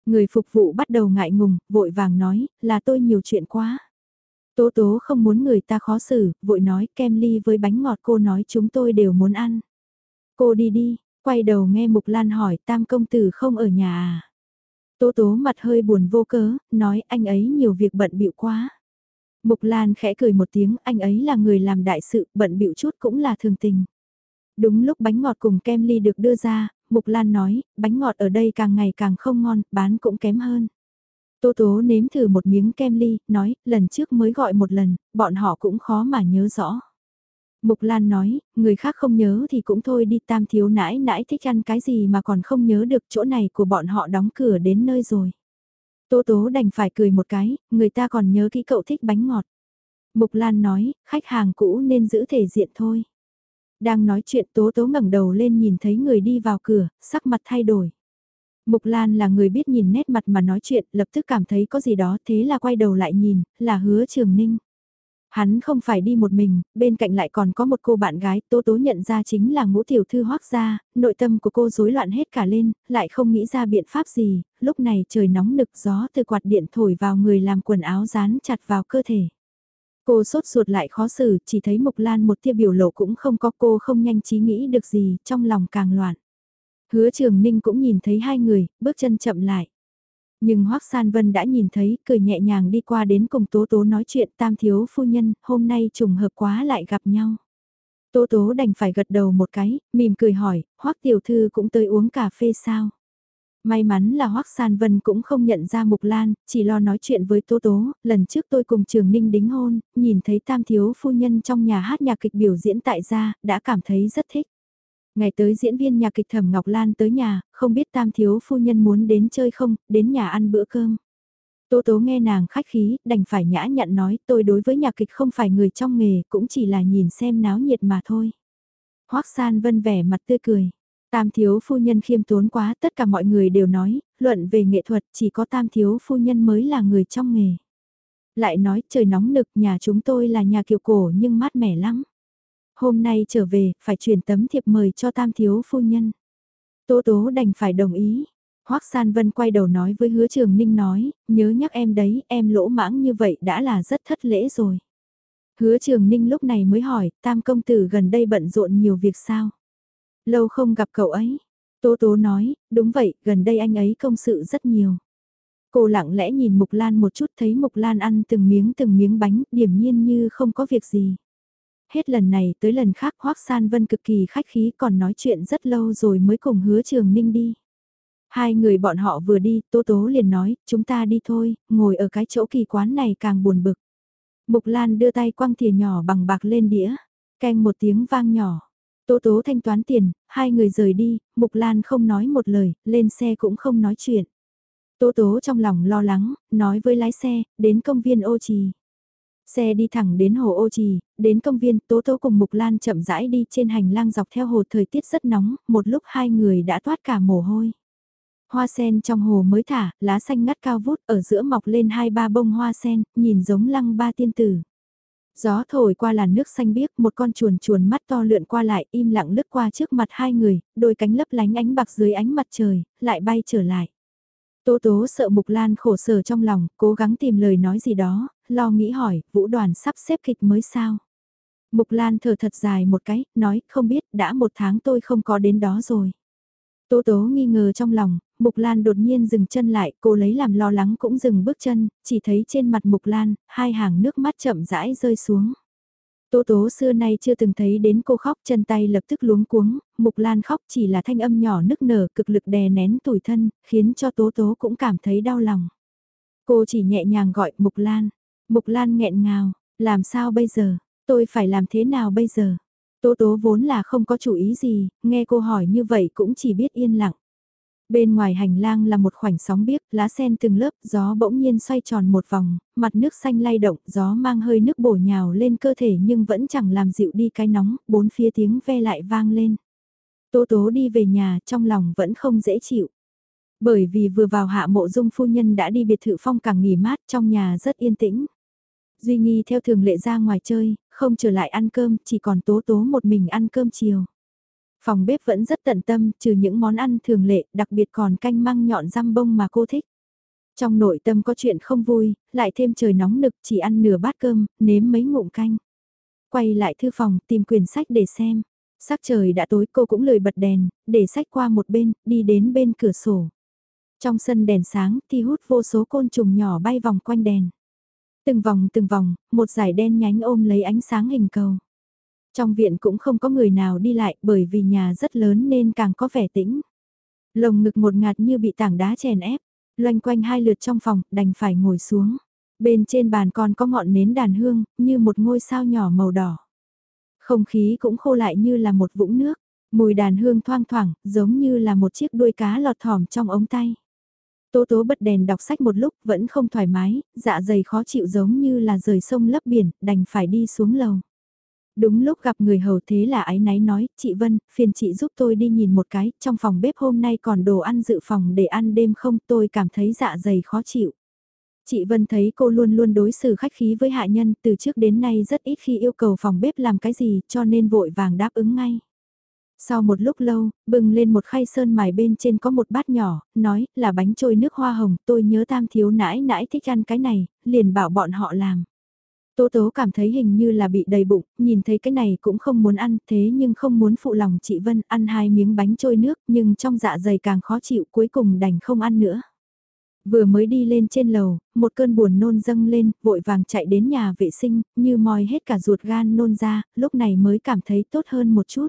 Người phục vụ bắt đầu ngại ngùng, vội vàng nói, là tôi nhiều chuyện quá. Tố Tố không muốn người ta khó xử, vội nói kem ly với bánh ngọt cô nói chúng tôi đều muốn ăn. Cô đi đi, quay đầu nghe Mục Lan hỏi tam công tử không ở nhà à. Tố tố mặt hơi buồn vô cớ, nói anh ấy nhiều việc bận bịu quá. Mục Lan khẽ cười một tiếng, anh ấy là người làm đại sự, bận bịu chút cũng là thường tình. Đúng lúc bánh ngọt cùng kem ly được đưa ra, Mục Lan nói, bánh ngọt ở đây càng ngày càng không ngon, bán cũng kém hơn. Tô tố nếm thử một miếng kem ly, nói, lần trước mới gọi một lần, bọn họ cũng khó mà nhớ rõ. Mục Lan nói, người khác không nhớ thì cũng thôi đi tam thiếu nãi nãi thích ăn cái gì mà còn không nhớ được chỗ này của bọn họ đóng cửa đến nơi rồi. Tố tố đành phải cười một cái, người ta còn nhớ kỹ cậu thích bánh ngọt. Mục Lan nói, khách hàng cũ nên giữ thể diện thôi. Đang nói chuyện tố tố ngẩng đầu lên nhìn thấy người đi vào cửa, sắc mặt thay đổi. Mục Lan là người biết nhìn nét mặt mà nói chuyện, lập tức cảm thấy có gì đó thế là quay đầu lại nhìn, là hứa trường ninh. Hắn không phải đi một mình, bên cạnh lại còn có một cô bạn gái, Tố Tố nhận ra chính là ngũ tiểu thư hoác gia, nội tâm của cô rối loạn hết cả lên, lại không nghĩ ra biện pháp gì, lúc này trời nóng nực gió từ quạt điện thổi vào người làm quần áo dán chặt vào cơ thể. Cô sốt ruột lại khó xử, chỉ thấy Mục Lan một tia biểu lộ cũng không có cô không nhanh trí nghĩ được gì, trong lòng càng loạn. Hứa Trường Ninh cũng nhìn thấy hai người, bước chân chậm lại. Nhưng Hoác San Vân đã nhìn thấy, cười nhẹ nhàng đi qua đến cùng Tố Tố nói chuyện tam thiếu phu nhân, hôm nay trùng hợp quá lại gặp nhau. Tố tố đành phải gật đầu một cái, mỉm cười hỏi, hoắc tiểu thư cũng tới uống cà phê sao? May mắn là Hoắc San Vân cũng không nhận ra Mục Lan, chỉ lo nói chuyện với Tố Tố, lần trước tôi cùng Trường Ninh đính hôn, nhìn thấy tam thiếu phu nhân trong nhà hát nhạc kịch biểu diễn tại gia, đã cảm thấy rất thích. Ngày tới diễn viên nhạc kịch Thẩm Ngọc Lan tới nhà, không biết tam thiếu phu nhân muốn đến chơi không, đến nhà ăn bữa cơm. Tố tố nghe nàng khách khí, đành phải nhã nhặn nói tôi đối với nhạc kịch không phải người trong nghề, cũng chỉ là nhìn xem náo nhiệt mà thôi. Hoác San Vân vẻ mặt tươi cười. Tam thiếu phu nhân khiêm tốn quá, tất cả mọi người đều nói, luận về nghệ thuật chỉ có tam thiếu phu nhân mới là người trong nghề. Lại nói trời nóng nực nhà chúng tôi là nhà kiều cổ nhưng mát mẻ lắm. Hôm nay trở về, phải chuyển tấm thiệp mời cho tam thiếu phu nhân. Tố tố đành phải đồng ý. Hoác San Vân quay đầu nói với hứa trường ninh nói, nhớ nhắc em đấy, em lỗ mãng như vậy đã là rất thất lễ rồi. Hứa trường ninh lúc này mới hỏi, tam công tử gần đây bận rộn nhiều việc sao? Lâu không gặp cậu ấy. Tố tố nói, đúng vậy, gần đây anh ấy công sự rất nhiều. Cô lặng lẽ nhìn Mục Lan một chút thấy Mục Lan ăn từng miếng từng miếng bánh, điểm nhiên như không có việc gì. Hết lần này tới lần khác Hoác San Vân cực kỳ khách khí còn nói chuyện rất lâu rồi mới cùng hứa trường ninh đi. Hai người bọn họ vừa đi, Tố Tố liền nói, chúng ta đi thôi, ngồi ở cái chỗ kỳ quán này càng buồn bực. Mục Lan đưa tay quăng thìa nhỏ bằng bạc lên đĩa, canh một tiếng vang nhỏ. Tố tố thanh toán tiền, hai người rời đi, Mục Lan không nói một lời, lên xe cũng không nói chuyện. Tố tố trong lòng lo lắng, nói với lái xe, đến công viên ô trì. Xe đi thẳng đến hồ ô trì, đến công viên, tố tố cùng Mục Lan chậm rãi đi trên hành lang dọc theo hồ thời tiết rất nóng, một lúc hai người đã toát cả mồ hôi. Hoa sen trong hồ mới thả, lá xanh ngắt cao vút, ở giữa mọc lên hai ba bông hoa sen, nhìn giống lăng ba tiên tử. Gió thổi qua làn nước xanh biếc, một con chuồn chuồn mắt to lượn qua lại, im lặng lướt qua trước mặt hai người, đôi cánh lấp lánh ánh bạc dưới ánh mặt trời, lại bay trở lại. Tố tố sợ Mục Lan khổ sở trong lòng, cố gắng tìm lời nói gì đó, lo nghĩ hỏi, vũ đoàn sắp xếp kịch mới sao? Mục Lan thở thật dài một cái, nói, không biết, đã một tháng tôi không có đến đó rồi. Tố tố nghi ngờ trong lòng, Mục Lan đột nhiên dừng chân lại, cô lấy làm lo lắng cũng dừng bước chân, chỉ thấy trên mặt Mục Lan, hai hàng nước mắt chậm rãi rơi xuống. Tố tố xưa nay chưa từng thấy đến cô khóc chân tay lập tức luống cuống, Mục Lan khóc chỉ là thanh âm nhỏ nức nở cực lực đè nén tủi thân, khiến cho tố tố cũng cảm thấy đau lòng. Cô chỉ nhẹ nhàng gọi Mục Lan, Mục Lan nghẹn ngào, làm sao bây giờ, tôi phải làm thế nào bây giờ? Tố tố vốn là không có chủ ý gì, nghe cô hỏi như vậy cũng chỉ biết yên lặng. Bên ngoài hành lang là một khoảnh sóng biếc, lá sen từng lớp, gió bỗng nhiên xoay tròn một vòng, mặt nước xanh lay động, gió mang hơi nước bổ nhào lên cơ thể nhưng vẫn chẳng làm dịu đi cái nóng, bốn phía tiếng ve lại vang lên. Tố tố đi về nhà, trong lòng vẫn không dễ chịu. Bởi vì vừa vào hạ mộ dung phu nhân đã đi biệt thự phong càng nghỉ mát trong nhà rất yên tĩnh. Duy Nghi theo thường lệ ra ngoài chơi, không trở lại ăn cơm, chỉ còn tố tố một mình ăn cơm chiều. Phòng bếp vẫn rất tận tâm, trừ những món ăn thường lệ, đặc biệt còn canh măng nhọn răm bông mà cô thích. Trong nội tâm có chuyện không vui, lại thêm trời nóng nực chỉ ăn nửa bát cơm, nếm mấy ngụm canh. Quay lại thư phòng, tìm quyển sách để xem. Sắc trời đã tối cô cũng lười bật đèn, để sách qua một bên, đi đến bên cửa sổ. Trong sân đèn sáng thì hút vô số côn trùng nhỏ bay vòng quanh đèn. Từng vòng từng vòng, một dải đen nhánh ôm lấy ánh sáng hình cầu. Trong viện cũng không có người nào đi lại bởi vì nhà rất lớn nên càng có vẻ tĩnh. Lồng ngực một ngạt như bị tảng đá chèn ép, loanh quanh hai lượt trong phòng, đành phải ngồi xuống. Bên trên bàn còn có ngọn nến đàn hương, như một ngôi sao nhỏ màu đỏ. Không khí cũng khô lại như là một vũng nước, mùi đàn hương thoang thoảng, giống như là một chiếc đuôi cá lọt thỏm trong ống tay. Tố tố bật đèn đọc sách một lúc vẫn không thoải mái, dạ dày khó chịu giống như là rời sông lấp biển, đành phải đi xuống lầu. Đúng lúc gặp người hầu thế là ái náy nói, chị Vân, phiền chị giúp tôi đi nhìn một cái, trong phòng bếp hôm nay còn đồ ăn dự phòng để ăn đêm không, tôi cảm thấy dạ dày khó chịu. Chị Vân thấy cô luôn luôn đối xử khách khí với hạ nhân, từ trước đến nay rất ít khi yêu cầu phòng bếp làm cái gì, cho nên vội vàng đáp ứng ngay. Sau một lúc lâu, bừng lên một khay sơn mài bên trên có một bát nhỏ, nói là bánh trôi nước hoa hồng, tôi nhớ tam thiếu nãi nãi thích ăn cái này, liền bảo bọn họ làm. Tố tố cảm thấy hình như là bị đầy bụng, nhìn thấy cái này cũng không muốn ăn thế nhưng không muốn phụ lòng chị Vân ăn hai miếng bánh trôi nước nhưng trong dạ dày càng khó chịu cuối cùng đành không ăn nữa. Vừa mới đi lên trên lầu, một cơn buồn nôn dâng lên, vội vàng chạy đến nhà vệ sinh, như moi hết cả ruột gan nôn ra, lúc này mới cảm thấy tốt hơn một chút.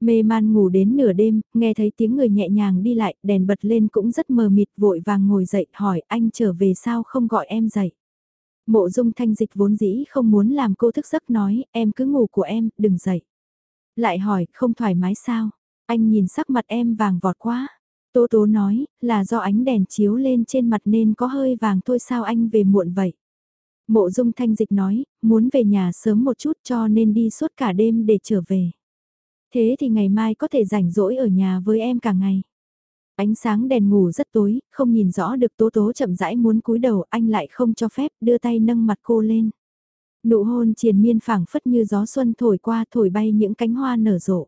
Mê man ngủ đến nửa đêm, nghe thấy tiếng người nhẹ nhàng đi lại, đèn bật lên cũng rất mờ mịt, vội vàng ngồi dậy, hỏi anh trở về sao không gọi em dậy. Mộ dung thanh dịch vốn dĩ không muốn làm cô thức giấc nói, em cứ ngủ của em, đừng dậy. Lại hỏi, không thoải mái sao? Anh nhìn sắc mặt em vàng vọt quá. Tố tố nói, là do ánh đèn chiếu lên trên mặt nên có hơi vàng thôi sao anh về muộn vậy. Mộ dung thanh dịch nói, muốn về nhà sớm một chút cho nên đi suốt cả đêm để trở về. Thế thì ngày mai có thể rảnh rỗi ở nhà với em cả ngày. Ánh sáng đèn ngủ rất tối, không nhìn rõ được tố tố chậm rãi muốn cúi đầu anh lại không cho phép đưa tay nâng mặt cô lên. Nụ hôn triền miên phảng phất như gió xuân thổi qua thổi bay những cánh hoa nở rộ.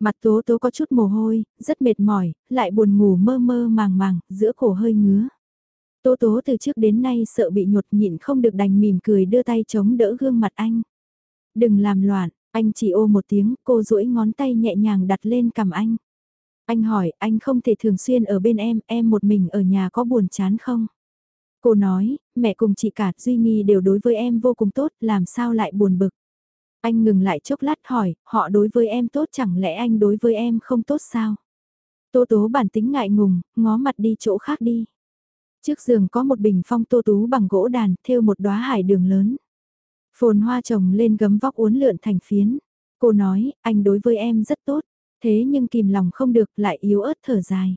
Mặt tố tố có chút mồ hôi, rất mệt mỏi, lại buồn ngủ mơ mơ màng màng, giữa cổ hơi ngứa. Tố tố từ trước đến nay sợ bị nhột nhịn không được đành mỉm cười đưa tay chống đỡ gương mặt anh. Đừng làm loạn, anh chỉ ô một tiếng, cô duỗi ngón tay nhẹ nhàng đặt lên cầm anh. Anh hỏi, anh không thể thường xuyên ở bên em, em một mình ở nhà có buồn chán không? Cô nói, mẹ cùng chị cả Duy Nghi đều đối với em vô cùng tốt, làm sao lại buồn bực? Anh ngừng lại chốc lát hỏi, họ đối với em tốt chẳng lẽ anh đối với em không tốt sao? Tô tố bản tính ngại ngùng, ngó mặt đi chỗ khác đi. Trước giường có một bình phong tô tú bằng gỗ đàn, thêu một đóa hải đường lớn. Phồn hoa trồng lên gấm vóc uốn lượn thành phiến. Cô nói, anh đối với em rất tốt, thế nhưng kìm lòng không được lại yếu ớt thở dài.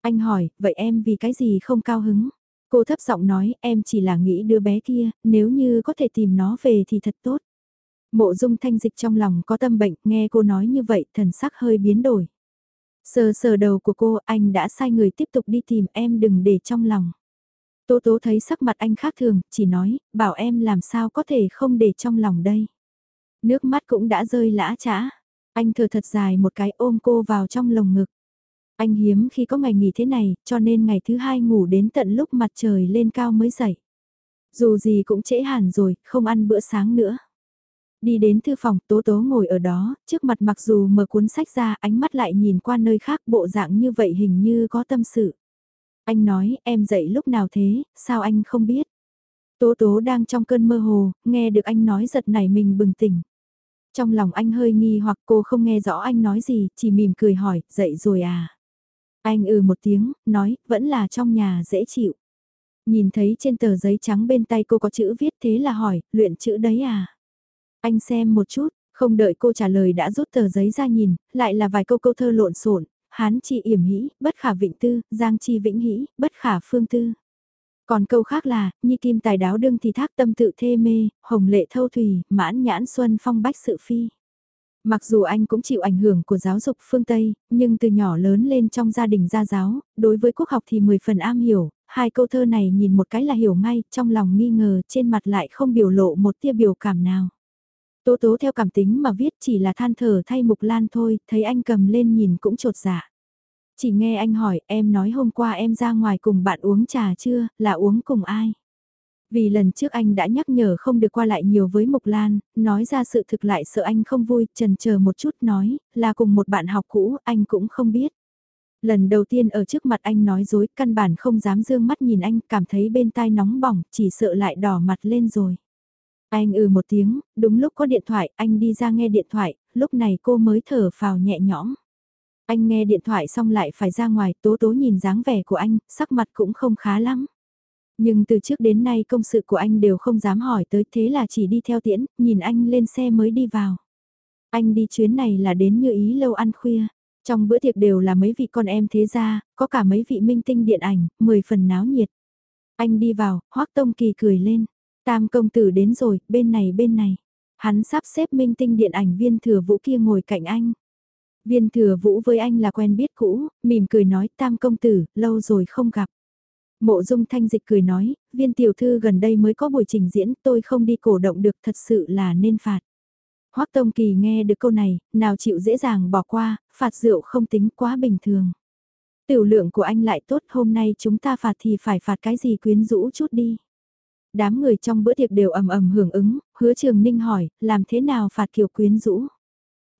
Anh hỏi, vậy em vì cái gì không cao hứng? Cô thấp giọng nói, em chỉ là nghĩ đứa bé kia, nếu như có thể tìm nó về thì thật tốt. Mộ dung thanh dịch trong lòng có tâm bệnh, nghe cô nói như vậy, thần sắc hơi biến đổi. Sờ sờ đầu của cô, anh đã sai người tiếp tục đi tìm em đừng để trong lòng. Tố tố thấy sắc mặt anh khác thường, chỉ nói, bảo em làm sao có thể không để trong lòng đây. Nước mắt cũng đã rơi lã trã. Anh thở thật dài một cái ôm cô vào trong lồng ngực. Anh hiếm khi có ngày nghỉ thế này, cho nên ngày thứ hai ngủ đến tận lúc mặt trời lên cao mới dậy. Dù gì cũng trễ hẳn rồi, không ăn bữa sáng nữa. Đi đến thư phòng, Tố Tố ngồi ở đó, trước mặt mặc dù mở cuốn sách ra, ánh mắt lại nhìn qua nơi khác bộ dạng như vậy hình như có tâm sự. Anh nói, em dậy lúc nào thế, sao anh không biết? Tố Tố đang trong cơn mơ hồ, nghe được anh nói giật nảy mình bừng tỉnh. Trong lòng anh hơi nghi hoặc cô không nghe rõ anh nói gì, chỉ mỉm cười hỏi, dậy rồi à? Anh ừ một tiếng, nói, vẫn là trong nhà dễ chịu. Nhìn thấy trên tờ giấy trắng bên tay cô có chữ viết thế là hỏi, luyện chữ đấy à? Anh xem một chút, không đợi cô trả lời đã rút tờ giấy ra nhìn, lại là vài câu câu thơ lộn xộn hán chi yểm hĩ, bất khả vịnh tư, giang chi vĩnh hĩ, bất khả phương tư. Còn câu khác là, nhi kim tài đáo đương thì thác tâm tự thê mê, hồng lệ thâu thủy, mãn nhãn xuân phong bách sự phi. Mặc dù anh cũng chịu ảnh hưởng của giáo dục phương Tây, nhưng từ nhỏ lớn lên trong gia đình gia giáo, đối với quốc học thì mười phần am hiểu, hai câu thơ này nhìn một cái là hiểu ngay, trong lòng nghi ngờ trên mặt lại không biểu lộ một tia biểu cảm nào. Tố tố theo cảm tính mà viết chỉ là than thở thay mục lan thôi, thấy anh cầm lên nhìn cũng trột dạ. Chỉ nghe anh hỏi em nói hôm qua em ra ngoài cùng bạn uống trà chưa, là uống cùng ai? Vì lần trước anh đã nhắc nhở không được qua lại nhiều với Mục Lan, nói ra sự thực lại sợ anh không vui, trần chờ một chút nói, là cùng một bạn học cũ, anh cũng không biết. Lần đầu tiên ở trước mặt anh nói dối, căn bản không dám dương mắt nhìn anh, cảm thấy bên tai nóng bỏng, chỉ sợ lại đỏ mặt lên rồi. Anh ừ một tiếng, đúng lúc có điện thoại, anh đi ra nghe điện thoại, lúc này cô mới thở phào nhẹ nhõm. Anh nghe điện thoại xong lại phải ra ngoài, tố tố nhìn dáng vẻ của anh, sắc mặt cũng không khá lắm. Nhưng từ trước đến nay công sự của anh đều không dám hỏi tới thế là chỉ đi theo tiễn, nhìn anh lên xe mới đi vào. Anh đi chuyến này là đến như ý lâu ăn khuya. Trong bữa tiệc đều là mấy vị con em thế gia, có cả mấy vị minh tinh điện ảnh, mười phần náo nhiệt. Anh đi vào, hoắc Tông Kỳ cười lên. Tam công tử đến rồi, bên này bên này. Hắn sắp xếp minh tinh điện ảnh viên thừa vũ kia ngồi cạnh anh. Viên thừa vũ với anh là quen biết cũ, mỉm cười nói tam công tử, lâu rồi không gặp. Mộ dung thanh dịch cười nói, viên tiểu thư gần đây mới có buổi trình diễn, tôi không đi cổ động được thật sự là nên phạt. Hoắc Tông Kỳ nghe được câu này, nào chịu dễ dàng bỏ qua, phạt rượu không tính quá bình thường. Tiểu lượng của anh lại tốt, hôm nay chúng ta phạt thì phải phạt cái gì quyến rũ chút đi. Đám người trong bữa tiệc đều ầm ầm hưởng ứng, hứa trường ninh hỏi, làm thế nào phạt kiểu quyến rũ.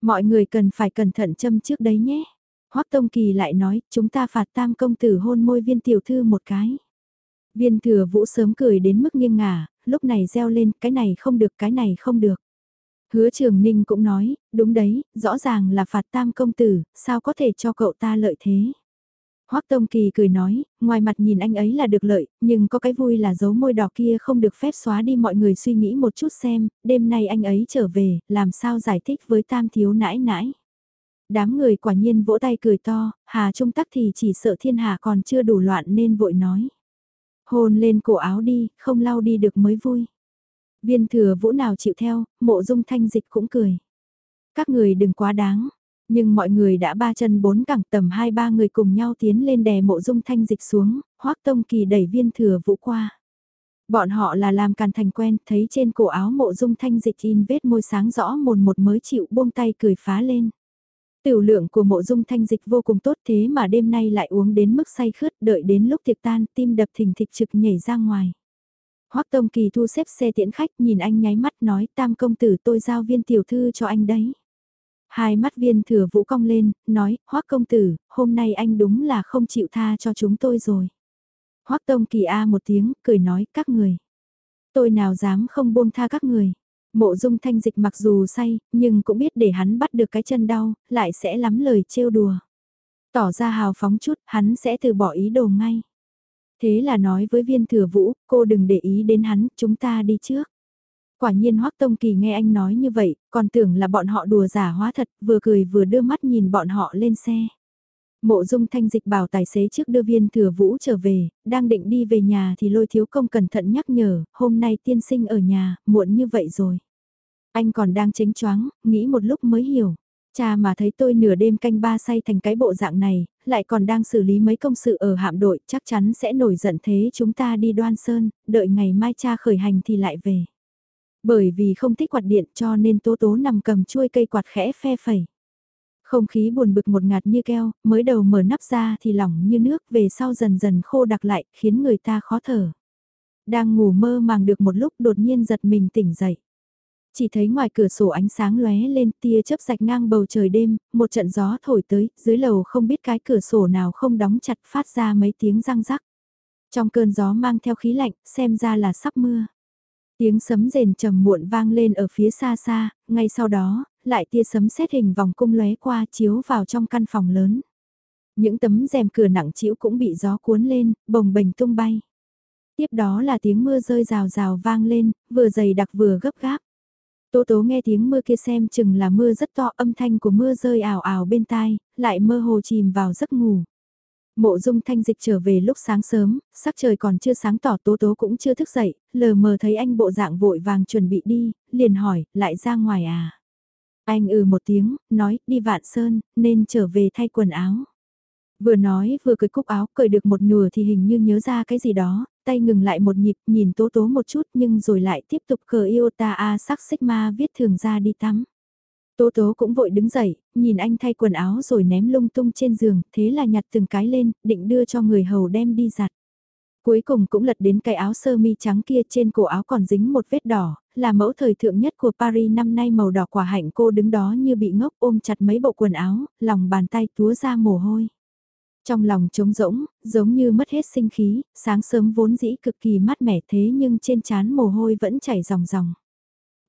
Mọi người cần phải cẩn thận châm trước đấy nhé. Hoắc Tông Kỳ lại nói, chúng ta phạt tam công tử hôn môi viên tiểu thư một cái. Viên thừa vũ sớm cười đến mức nghiêng ngả, lúc này reo lên, cái này không được, cái này không được. Hứa trường ninh cũng nói, đúng đấy, rõ ràng là phạt tam công tử, sao có thể cho cậu ta lợi thế. Hoắc Tông Kỳ cười nói, ngoài mặt nhìn anh ấy là được lợi, nhưng có cái vui là dấu môi đỏ kia không được phép xóa đi mọi người suy nghĩ một chút xem, đêm nay anh ấy trở về, làm sao giải thích với tam thiếu nãi nãi. Đám người quả nhiên vỗ tay cười to, Hà Trung Tắc thì chỉ sợ thiên hạ còn chưa đủ loạn nên vội nói. Hôn lên cổ áo đi, không lau đi được mới vui. Viên thừa vũ nào chịu theo, mộ dung thanh dịch cũng cười. Các người đừng quá đáng, nhưng mọi người đã ba chân bốn cẳng tầm hai ba người cùng nhau tiến lên đè mộ dung thanh dịch xuống, hoắc tông kỳ đẩy viên thừa vũ qua. Bọn họ là làm càn thành quen, thấy trên cổ áo mộ dung thanh dịch in vết môi sáng rõ mồn một mới chịu buông tay cười phá lên. Tiểu lượng của mộ dung thanh dịch vô cùng tốt thế mà đêm nay lại uống đến mức say khướt đợi đến lúc tiệc tan tim đập thình thịch trực nhảy ra ngoài. Hoắc Tông Kỳ thu xếp xe tiễn khách nhìn anh nháy mắt nói tam công tử tôi giao viên tiểu thư cho anh đấy. Hai mắt viên thừa vũ cong lên, nói, Hoắc công tử, hôm nay anh đúng là không chịu tha cho chúng tôi rồi. Hoắc Tông Kỳ A một tiếng, cười nói, các người. Tôi nào dám không buông tha các người. Mộ dung thanh dịch mặc dù say, nhưng cũng biết để hắn bắt được cái chân đau, lại sẽ lắm lời trêu đùa. Tỏ ra hào phóng chút, hắn sẽ từ bỏ ý đồ ngay. Thế là nói với viên thừa vũ, cô đừng để ý đến hắn, chúng ta đi trước. Quả nhiên Hoắc Tông Kỳ nghe anh nói như vậy, còn tưởng là bọn họ đùa giả hóa thật, vừa cười vừa đưa mắt nhìn bọn họ lên xe. Mộ dung thanh dịch bảo tài xế trước đưa viên thừa vũ trở về, đang định đi về nhà thì lôi thiếu công cẩn thận nhắc nhở, hôm nay tiên sinh ở nhà, muộn như vậy rồi. Anh còn đang chánh choáng, nghĩ một lúc mới hiểu. Cha mà thấy tôi nửa đêm canh ba say thành cái bộ dạng này, lại còn đang xử lý mấy công sự ở hạm đội, chắc chắn sẽ nổi giận thế chúng ta đi đoan sơn, đợi ngày mai cha khởi hành thì lại về. Bởi vì không thích quạt điện cho nên tố tố nằm cầm chuôi cây quạt khẽ phe phẩy. Không khí buồn bực một ngạt như keo, mới đầu mở nắp ra thì lỏng như nước về sau dần dần khô đặc lại, khiến người ta khó thở. Đang ngủ mơ màng được một lúc đột nhiên giật mình tỉnh dậy. Chỉ thấy ngoài cửa sổ ánh sáng lóe lên tia chớp rạch ngang bầu trời đêm, một trận gió thổi tới, dưới lầu không biết cái cửa sổ nào không đóng chặt phát ra mấy tiếng răng rắc. Trong cơn gió mang theo khí lạnh, xem ra là sắp mưa. Tiếng sấm rền trầm muộn vang lên ở phía xa xa, ngay sau đó, lại tia sấm xét hình vòng cung lóe qua chiếu vào trong căn phòng lớn. Những tấm rèm cửa nặng chịu cũng bị gió cuốn lên, bồng bềnh tung bay. Tiếp đó là tiếng mưa rơi rào rào vang lên, vừa dày đặc vừa gấp gáp. Tố tố nghe tiếng mưa kia xem chừng là mưa rất to âm thanh của mưa rơi ảo ảo bên tai, lại mơ hồ chìm vào giấc ngủ. Mộ dung thanh dịch trở về lúc sáng sớm, sắc trời còn chưa sáng tỏ tố tố cũng chưa thức dậy, lờ mờ thấy anh bộ dạng vội vàng chuẩn bị đi, liền hỏi, lại ra ngoài à? Anh ừ một tiếng, nói, đi vạn sơn, nên trở về thay quần áo. Vừa nói vừa cười cúc áo, cởi được một nửa thì hình như nhớ ra cái gì đó, tay ngừng lại một nhịp, nhìn tố tố một chút nhưng rồi lại tiếp tục cờ iota a sắc xích ma viết thường ra đi tắm. Tố tố cũng vội đứng dậy, nhìn anh thay quần áo rồi ném lung tung trên giường, thế là nhặt từng cái lên, định đưa cho người hầu đem đi giặt. Cuối cùng cũng lật đến cái áo sơ mi trắng kia trên cổ áo còn dính một vết đỏ, là mẫu thời thượng nhất của Paris năm nay màu đỏ quả hạnh cô đứng đó như bị ngốc ôm chặt mấy bộ quần áo, lòng bàn tay túa ra mồ hôi. Trong lòng trống rỗng, giống như mất hết sinh khí, sáng sớm vốn dĩ cực kỳ mát mẻ thế nhưng trên trán mồ hôi vẫn chảy ròng ròng.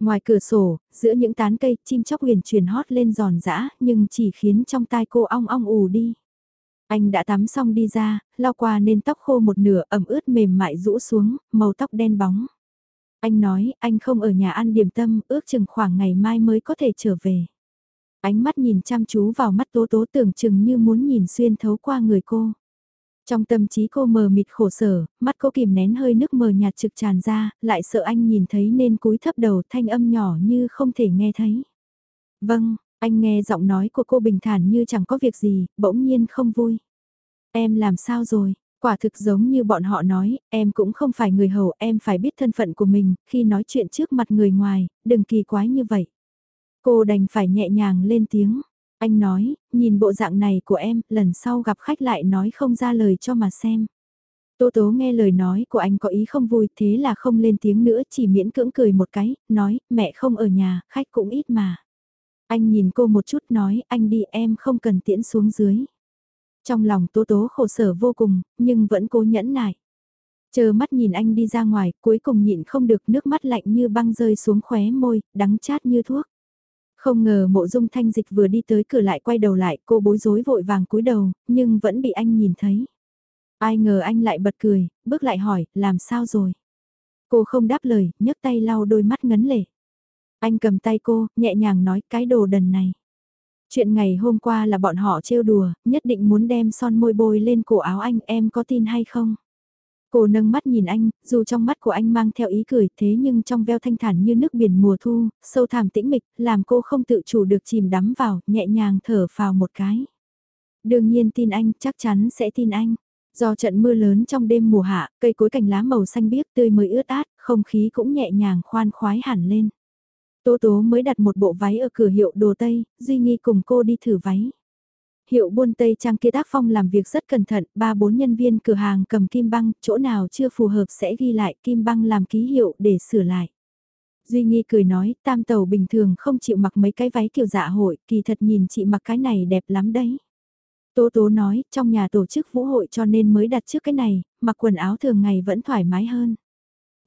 Ngoài cửa sổ, giữa những tán cây, chim chóc huyền truyền hót lên giòn giã, nhưng chỉ khiến trong tai cô ong ong ù đi. Anh đã tắm xong đi ra, lau qua nên tóc khô một nửa ẩm ướt mềm mại rũ xuống, màu tóc đen bóng. Anh nói, anh không ở nhà ăn điểm tâm, ước chừng khoảng ngày mai mới có thể trở về. Ánh mắt nhìn chăm chú vào mắt tố tố tưởng chừng như muốn nhìn xuyên thấu qua người cô. Trong tâm trí cô mờ mịt khổ sở, mắt cô kìm nén hơi nước mờ nhạt trực tràn ra, lại sợ anh nhìn thấy nên cúi thấp đầu thanh âm nhỏ như không thể nghe thấy. Vâng, anh nghe giọng nói của cô bình thản như chẳng có việc gì, bỗng nhiên không vui. Em làm sao rồi? Quả thực giống như bọn họ nói, em cũng không phải người hầu, em phải biết thân phận của mình, khi nói chuyện trước mặt người ngoài, đừng kỳ quái như vậy. Cô đành phải nhẹ nhàng lên tiếng. Anh nói, nhìn bộ dạng này của em, lần sau gặp khách lại nói không ra lời cho mà xem. Tô Tố nghe lời nói của anh có ý không vui thế là không lên tiếng nữa chỉ miễn cưỡng cười một cái, nói, mẹ không ở nhà, khách cũng ít mà. Anh nhìn cô một chút nói, anh đi em không cần tiễn xuống dưới. Trong lòng Tố Tố khổ sở vô cùng, nhưng vẫn cố nhẫn nại. Chờ mắt nhìn anh đi ra ngoài, cuối cùng nhịn không được nước mắt lạnh như băng rơi xuống khóe môi, đắng chát như thuốc. Không ngờ mộ dung thanh dịch vừa đi tới cửa lại quay đầu lại, cô bối rối vội vàng cúi đầu, nhưng vẫn bị anh nhìn thấy. Ai ngờ anh lại bật cười, bước lại hỏi, làm sao rồi? Cô không đáp lời, nhấc tay lau đôi mắt ngấn lệ. Anh cầm tay cô, nhẹ nhàng nói cái đồ đần này. Chuyện ngày hôm qua là bọn họ trêu đùa, nhất định muốn đem son môi bôi lên cổ áo anh, em có tin hay không? Cô nâng mắt nhìn anh, dù trong mắt của anh mang theo ý cười thế nhưng trong veo thanh thản như nước biển mùa thu, sâu thẳm tĩnh mịch, làm cô không tự chủ được chìm đắm vào, nhẹ nhàng thở vào một cái. Đương nhiên tin anh, chắc chắn sẽ tin anh. Do trận mưa lớn trong đêm mùa hạ, cây cối cành lá màu xanh biếc tươi mới ướt át, không khí cũng nhẹ nhàng khoan khoái hẳn lên. Tố tố mới đặt một bộ váy ở cửa hiệu đồ Tây, Duy Nghi cùng cô đi thử váy. Hiệu buôn Tây Trang kia tác phong làm việc rất cẩn thận, ba bốn nhân viên cửa hàng cầm kim băng, chỗ nào chưa phù hợp sẽ ghi lại kim băng làm ký hiệu để sửa lại. Duy Nghi cười nói, tam tàu bình thường không chịu mặc mấy cái váy kiểu dạ hội, kỳ thật nhìn chị mặc cái này đẹp lắm đấy. Tố tố nói, trong nhà tổ chức vũ hội cho nên mới đặt trước cái này, mặc quần áo thường ngày vẫn thoải mái hơn.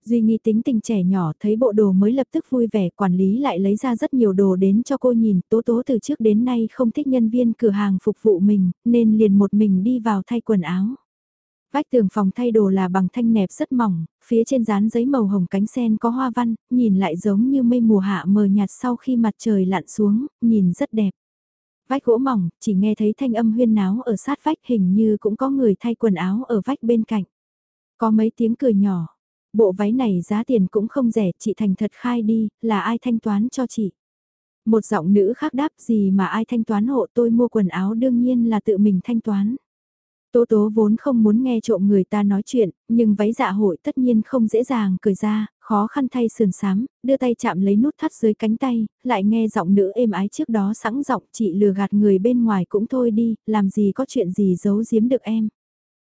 Duy Nghi tính tình trẻ nhỏ thấy bộ đồ mới lập tức vui vẻ, quản lý lại lấy ra rất nhiều đồ đến cho cô nhìn, tố tố từ trước đến nay không thích nhân viên cửa hàng phục vụ mình, nên liền một mình đi vào thay quần áo. Vách tường phòng thay đồ là bằng thanh nẹp rất mỏng, phía trên dán giấy màu hồng cánh sen có hoa văn, nhìn lại giống như mây mùa hạ mờ nhạt sau khi mặt trời lặn xuống, nhìn rất đẹp. Vách gỗ mỏng, chỉ nghe thấy thanh âm huyên náo ở sát vách hình như cũng có người thay quần áo ở vách bên cạnh. Có mấy tiếng cười nhỏ, bộ váy này giá tiền cũng không rẻ, chị thành thật khai đi, là ai thanh toán cho chị. Một giọng nữ khác đáp gì mà ai thanh toán hộ tôi mua quần áo đương nhiên là tự mình thanh toán. Tố tố vốn không muốn nghe trộm người ta nói chuyện, nhưng váy dạ hội tất nhiên không dễ dàng cười ra, khó khăn thay sườn sám, đưa tay chạm lấy nút thắt dưới cánh tay, lại nghe giọng nữ êm ái trước đó sẵn giọng chị lừa gạt người bên ngoài cũng thôi đi, làm gì có chuyện gì giấu giếm được em.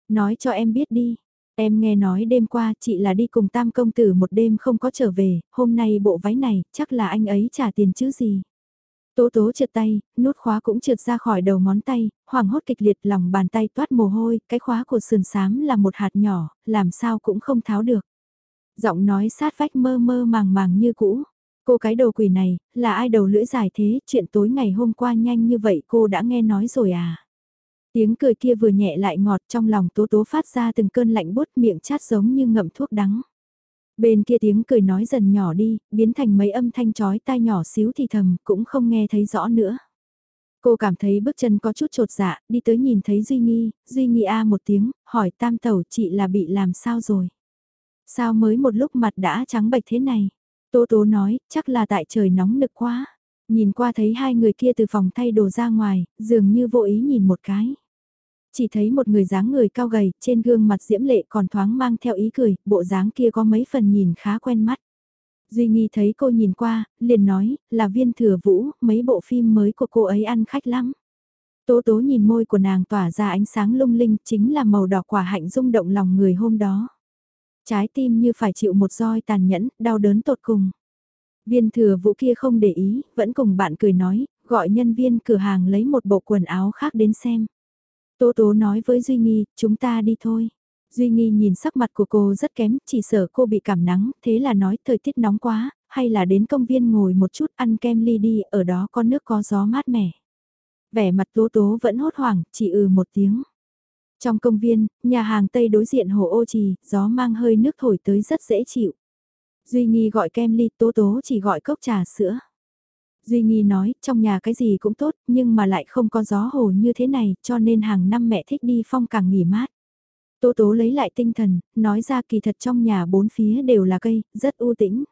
Nói cho em biết đi, em nghe nói đêm qua chị là đi cùng tam công tử một đêm không có trở về, hôm nay bộ váy này chắc là anh ấy trả tiền chứ gì. Tố tố trượt tay, nút khóa cũng trượt ra khỏi đầu ngón tay, hoảng hốt kịch liệt lòng bàn tay toát mồ hôi, cái khóa của sườn sám là một hạt nhỏ, làm sao cũng không tháo được. Giọng nói sát vách mơ mơ màng màng như cũ. Cô cái đầu quỷ này, là ai đầu lưỡi dài thế, chuyện tối ngày hôm qua nhanh như vậy cô đã nghe nói rồi à. Tiếng cười kia vừa nhẹ lại ngọt trong lòng tố tố phát ra từng cơn lạnh bút miệng chát giống như ngậm thuốc đắng. Bên kia tiếng cười nói dần nhỏ đi, biến thành mấy âm thanh chói tai nhỏ xíu thì thầm, cũng không nghe thấy rõ nữa. Cô cảm thấy bước chân có chút trột dạ, đi tới nhìn thấy Duy Nghi, Duy Nghi a một tiếng, hỏi tam tẩu chị là bị làm sao rồi. Sao mới một lúc mặt đã trắng bệch thế này? Tố tố nói, chắc là tại trời nóng nực quá. Nhìn qua thấy hai người kia từ phòng thay đồ ra ngoài, dường như vô ý nhìn một cái. Chỉ thấy một người dáng người cao gầy, trên gương mặt diễm lệ còn thoáng mang theo ý cười, bộ dáng kia có mấy phần nhìn khá quen mắt. Duy Nghi thấy cô nhìn qua, liền nói, là viên thừa vũ, mấy bộ phim mới của cô ấy ăn khách lắm. Tố tố nhìn môi của nàng tỏa ra ánh sáng lung linh, chính là màu đỏ quả hạnh rung động lòng người hôm đó. Trái tim như phải chịu một roi tàn nhẫn, đau đớn tột cùng. Viên thừa vũ kia không để ý, vẫn cùng bạn cười nói, gọi nhân viên cửa hàng lấy một bộ quần áo khác đến xem. Tố tố nói với Duy Nghi, chúng ta đi thôi. Duy Nghi nhìn sắc mặt của cô rất kém, chỉ sợ cô bị cảm nắng, thế là nói thời tiết nóng quá, hay là đến công viên ngồi một chút ăn kem ly đi, ở đó có nước có gió mát mẻ. Vẻ mặt tố tố vẫn hốt hoảng, chỉ ừ một tiếng. Trong công viên, nhà hàng Tây đối diện hồ ô trì, gió mang hơi nước thổi tới rất dễ chịu. Duy Nghi gọi kem ly, tố tố chỉ gọi cốc trà sữa. Duy Nghi nói, trong nhà cái gì cũng tốt, nhưng mà lại không có gió hồ như thế này, cho nên hàng năm mẹ thích đi phong càng nghỉ mát. Tố tố lấy lại tinh thần, nói ra kỳ thật trong nhà bốn phía đều là cây, rất u tĩnh.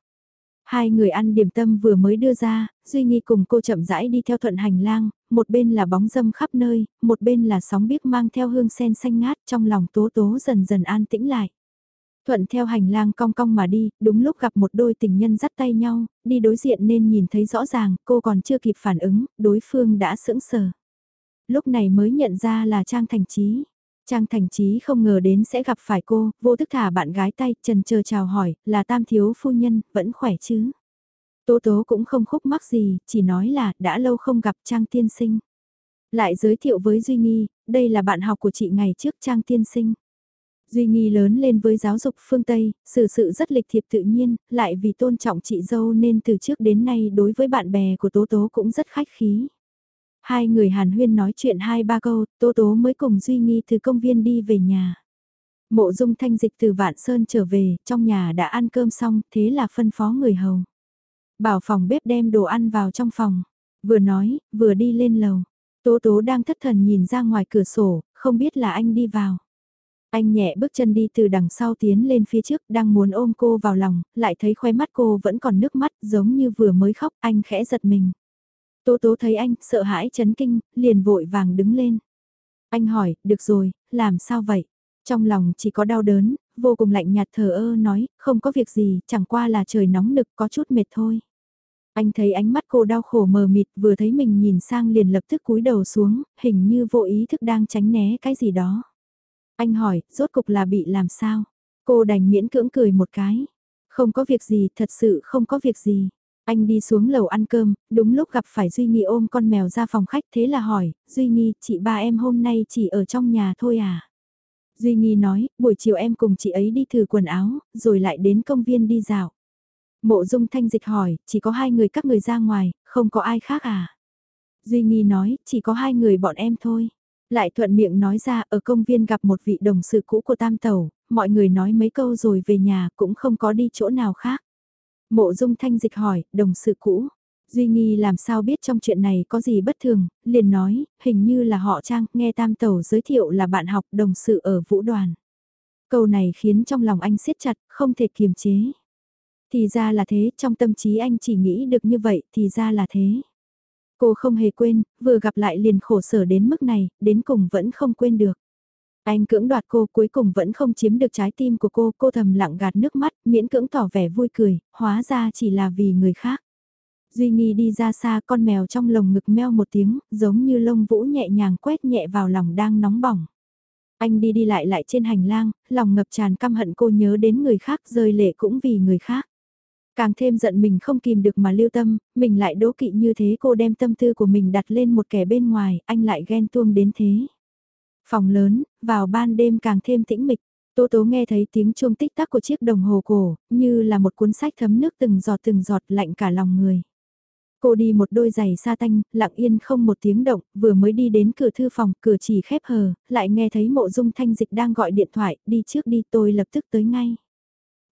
Hai người ăn điểm tâm vừa mới đưa ra, Duy Nghi cùng cô chậm rãi đi theo thuận hành lang, một bên là bóng dâm khắp nơi, một bên là sóng biếc mang theo hương sen xanh ngát trong lòng tố tố dần dần an tĩnh lại. Thuận theo hành lang cong cong mà đi, đúng lúc gặp một đôi tình nhân dắt tay nhau, đi đối diện nên nhìn thấy rõ ràng, cô còn chưa kịp phản ứng, đối phương đã sững sờ. Lúc này mới nhận ra là Trang Thành Trí. Trang Thành Trí không ngờ đến sẽ gặp phải cô, vô thức thả bạn gái tay, trần chờ chào hỏi, là tam thiếu phu nhân, vẫn khỏe chứ. Tố tố cũng không khúc mắc gì, chỉ nói là đã lâu không gặp Trang Tiên Sinh. Lại giới thiệu với Duy Nghi, đây là bạn học của chị ngày trước Trang Tiên Sinh. Duy Nghi lớn lên với giáo dục phương Tây, xử sự rất lịch thiệp tự nhiên, lại vì tôn trọng chị dâu nên từ trước đến nay đối với bạn bè của Tố Tố cũng rất khách khí. Hai người Hàn Huyên nói chuyện hai ba câu, Tố Tố mới cùng Duy Nghi từ công viên đi về nhà. Mộ dung thanh dịch từ Vạn Sơn trở về, trong nhà đã ăn cơm xong, thế là phân phó người hầu. Bảo phòng bếp đem đồ ăn vào trong phòng, vừa nói, vừa đi lên lầu. Tố tố đang thất thần nhìn ra ngoài cửa sổ, không biết là anh đi vào. Anh nhẹ bước chân đi từ đằng sau tiến lên phía trước, đang muốn ôm cô vào lòng, lại thấy khóe mắt cô vẫn còn nước mắt, giống như vừa mới khóc, anh khẽ giật mình. Tố tố thấy anh, sợ hãi chấn kinh, liền vội vàng đứng lên. Anh hỏi, được rồi, làm sao vậy? Trong lòng chỉ có đau đớn, vô cùng lạnh nhạt thờ ơ nói, không có việc gì, chẳng qua là trời nóng nực có chút mệt thôi. Anh thấy ánh mắt cô đau khổ mờ mịt vừa thấy mình nhìn sang liền lập tức cúi đầu xuống, hình như vô ý thức đang tránh né cái gì đó. Anh hỏi, rốt cục là bị làm sao? Cô đành miễn cưỡng cười một cái. Không có việc gì, thật sự không có việc gì. Anh đi xuống lầu ăn cơm, đúng lúc gặp phải Duy Nghi ôm con mèo ra phòng khách thế là hỏi, Duy Nghi, chị ba em hôm nay chỉ ở trong nhà thôi à? Duy Nghi nói, buổi chiều em cùng chị ấy đi thử quần áo, rồi lại đến công viên đi dạo. Mộ dung thanh dịch hỏi, chỉ có hai người các người ra ngoài, không có ai khác à? Duy Nghi nói, chỉ có hai người bọn em thôi. Lại thuận miệng nói ra ở công viên gặp một vị đồng sự cũ của Tam Tẩu, mọi người nói mấy câu rồi về nhà cũng không có đi chỗ nào khác. Mộ dung thanh dịch hỏi, đồng sự cũ. Duy Nghi làm sao biết trong chuyện này có gì bất thường, liền nói, hình như là họ Trang, nghe Tam Tẩu giới thiệu là bạn học đồng sự ở vũ đoàn. Câu này khiến trong lòng anh siết chặt, không thể kiềm chế. Thì ra là thế, trong tâm trí anh chỉ nghĩ được như vậy, thì ra là thế. Cô không hề quên, vừa gặp lại liền khổ sở đến mức này, đến cùng vẫn không quên được. Anh cưỡng đoạt cô cuối cùng vẫn không chiếm được trái tim của cô, cô thầm lặng gạt nước mắt, miễn cưỡng tỏ vẻ vui cười, hóa ra chỉ là vì người khác. Duy Nghi đi ra xa con mèo trong lồng ngực meo một tiếng, giống như lông vũ nhẹ nhàng quét nhẹ vào lòng đang nóng bỏng. Anh đi đi lại lại trên hành lang, lòng ngập tràn căm hận cô nhớ đến người khác rơi lệ cũng vì người khác. Càng thêm giận mình không kìm được mà lưu tâm, mình lại đố kỵ như thế cô đem tâm tư của mình đặt lên một kẻ bên ngoài, anh lại ghen tuông đến thế. Phòng lớn, vào ban đêm càng thêm tĩnh mịch. Tố tố nghe thấy tiếng chuông tích tắc của chiếc đồng hồ cổ, như là một cuốn sách thấm nước từng giọt từng giọt lạnh cả lòng người. Cô đi một đôi giày sa tanh, lặng yên không một tiếng động, vừa mới đi đến cửa thư phòng, cửa chỉ khép hờ, lại nghe thấy mộ dung thanh dịch đang gọi điện thoại, đi trước đi tôi lập tức tới ngay.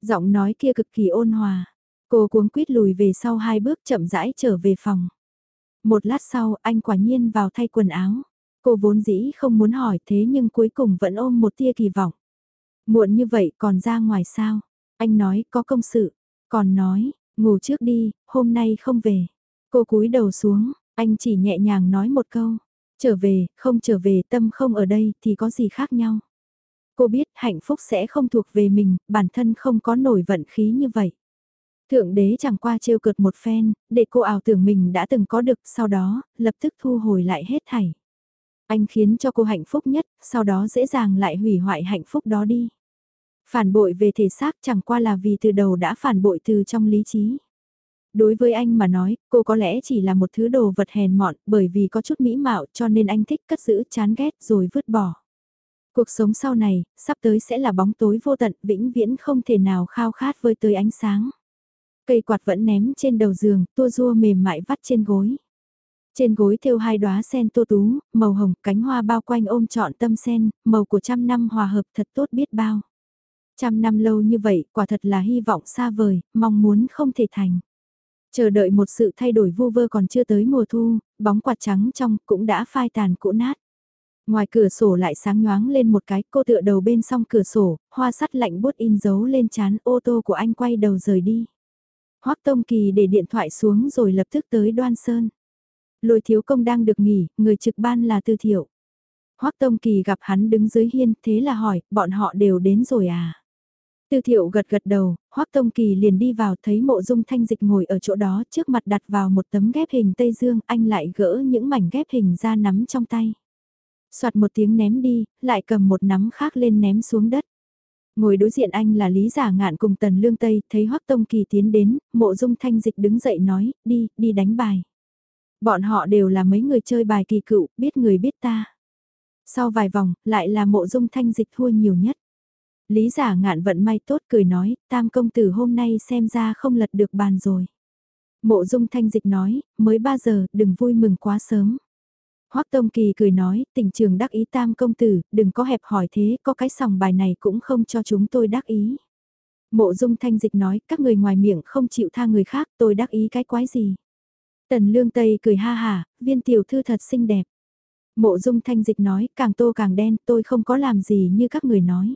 Giọng nói kia cực kỳ ôn hòa, cô cuống quýt lùi về sau hai bước chậm rãi trở về phòng. Một lát sau, anh quả nhiên vào thay quần áo. Cô vốn dĩ không muốn hỏi thế nhưng cuối cùng vẫn ôm một tia kỳ vọng. Muộn như vậy còn ra ngoài sao? Anh nói có công sự. Còn nói, ngủ trước đi, hôm nay không về. Cô cúi đầu xuống, anh chỉ nhẹ nhàng nói một câu. Trở về, không trở về, tâm không ở đây thì có gì khác nhau. Cô biết hạnh phúc sẽ không thuộc về mình, bản thân không có nổi vận khí như vậy. Thượng đế chẳng qua trêu cợt một phen, để cô ảo tưởng mình đã từng có được, sau đó, lập tức thu hồi lại hết thảy. Anh khiến cho cô hạnh phúc nhất, sau đó dễ dàng lại hủy hoại hạnh phúc đó đi. Phản bội về thể xác chẳng qua là vì từ đầu đã phản bội từ trong lý trí. Đối với anh mà nói, cô có lẽ chỉ là một thứ đồ vật hèn mọn bởi vì có chút mỹ mạo cho nên anh thích cất giữ chán ghét rồi vứt bỏ. Cuộc sống sau này, sắp tới sẽ là bóng tối vô tận, vĩnh viễn không thể nào khao khát với tới ánh sáng. Cây quạt vẫn ném trên đầu giường, tua rua mềm mại vắt trên gối. Trên gối thêu hai đóa sen tô tú, màu hồng, cánh hoa bao quanh ôm trọn tâm sen, màu của trăm năm hòa hợp thật tốt biết bao. Trăm năm lâu như vậy, quả thật là hy vọng xa vời, mong muốn không thể thành. Chờ đợi một sự thay đổi vu vơ còn chưa tới mùa thu, bóng quạt trắng trong cũng đã phai tàn cũ nát. Ngoài cửa sổ lại sáng nhoáng lên một cái, cô tựa đầu bên song cửa sổ, hoa sắt lạnh bút in dấu lên chán ô tô của anh quay đầu rời đi. Hoắc Tông Kỳ để điện thoại xuống rồi lập tức tới Đoan Sơn. Lôi thiếu công đang được nghỉ, người trực ban là Tư Thiệu. Hoắc Tông Kỳ gặp hắn đứng dưới hiên, thế là hỏi, bọn họ đều đến rồi à? Tư thiệu gật gật đầu, Hoắc Tông Kỳ liền đi vào thấy mộ dung thanh dịch ngồi ở chỗ đó trước mặt đặt vào một tấm ghép hình Tây Dương, anh lại gỡ những mảnh ghép hình ra nắm trong tay. Soạt một tiếng ném đi, lại cầm một nắm khác lên ném xuống đất. Ngồi đối diện anh là Lý Giả Ngạn cùng Tần Lương Tây, thấy Hoắc Tông Kỳ tiến đến, mộ dung thanh dịch đứng dậy nói, đi, đi đánh bài. Bọn họ đều là mấy người chơi bài kỳ cựu, biết người biết ta. Sau vài vòng, lại là mộ dung thanh dịch thua nhiều nhất. Lý giả ngạn vận may tốt cười nói, tam công tử hôm nay xem ra không lật được bàn rồi. Mộ dung thanh dịch nói, mới 3 giờ, đừng vui mừng quá sớm. Hoắc Tông Kỳ cười nói, tình trường đắc ý tam công tử, đừng có hẹp hỏi thế, có cái sòng bài này cũng không cho chúng tôi đắc ý. Mộ dung thanh dịch nói, các người ngoài miệng không chịu tha người khác, tôi đắc ý cái quái gì. Tần lương Tây cười ha hà, viên tiểu thư thật xinh đẹp. Mộ dung thanh dịch nói, càng tô càng đen, tôi không có làm gì như các người nói.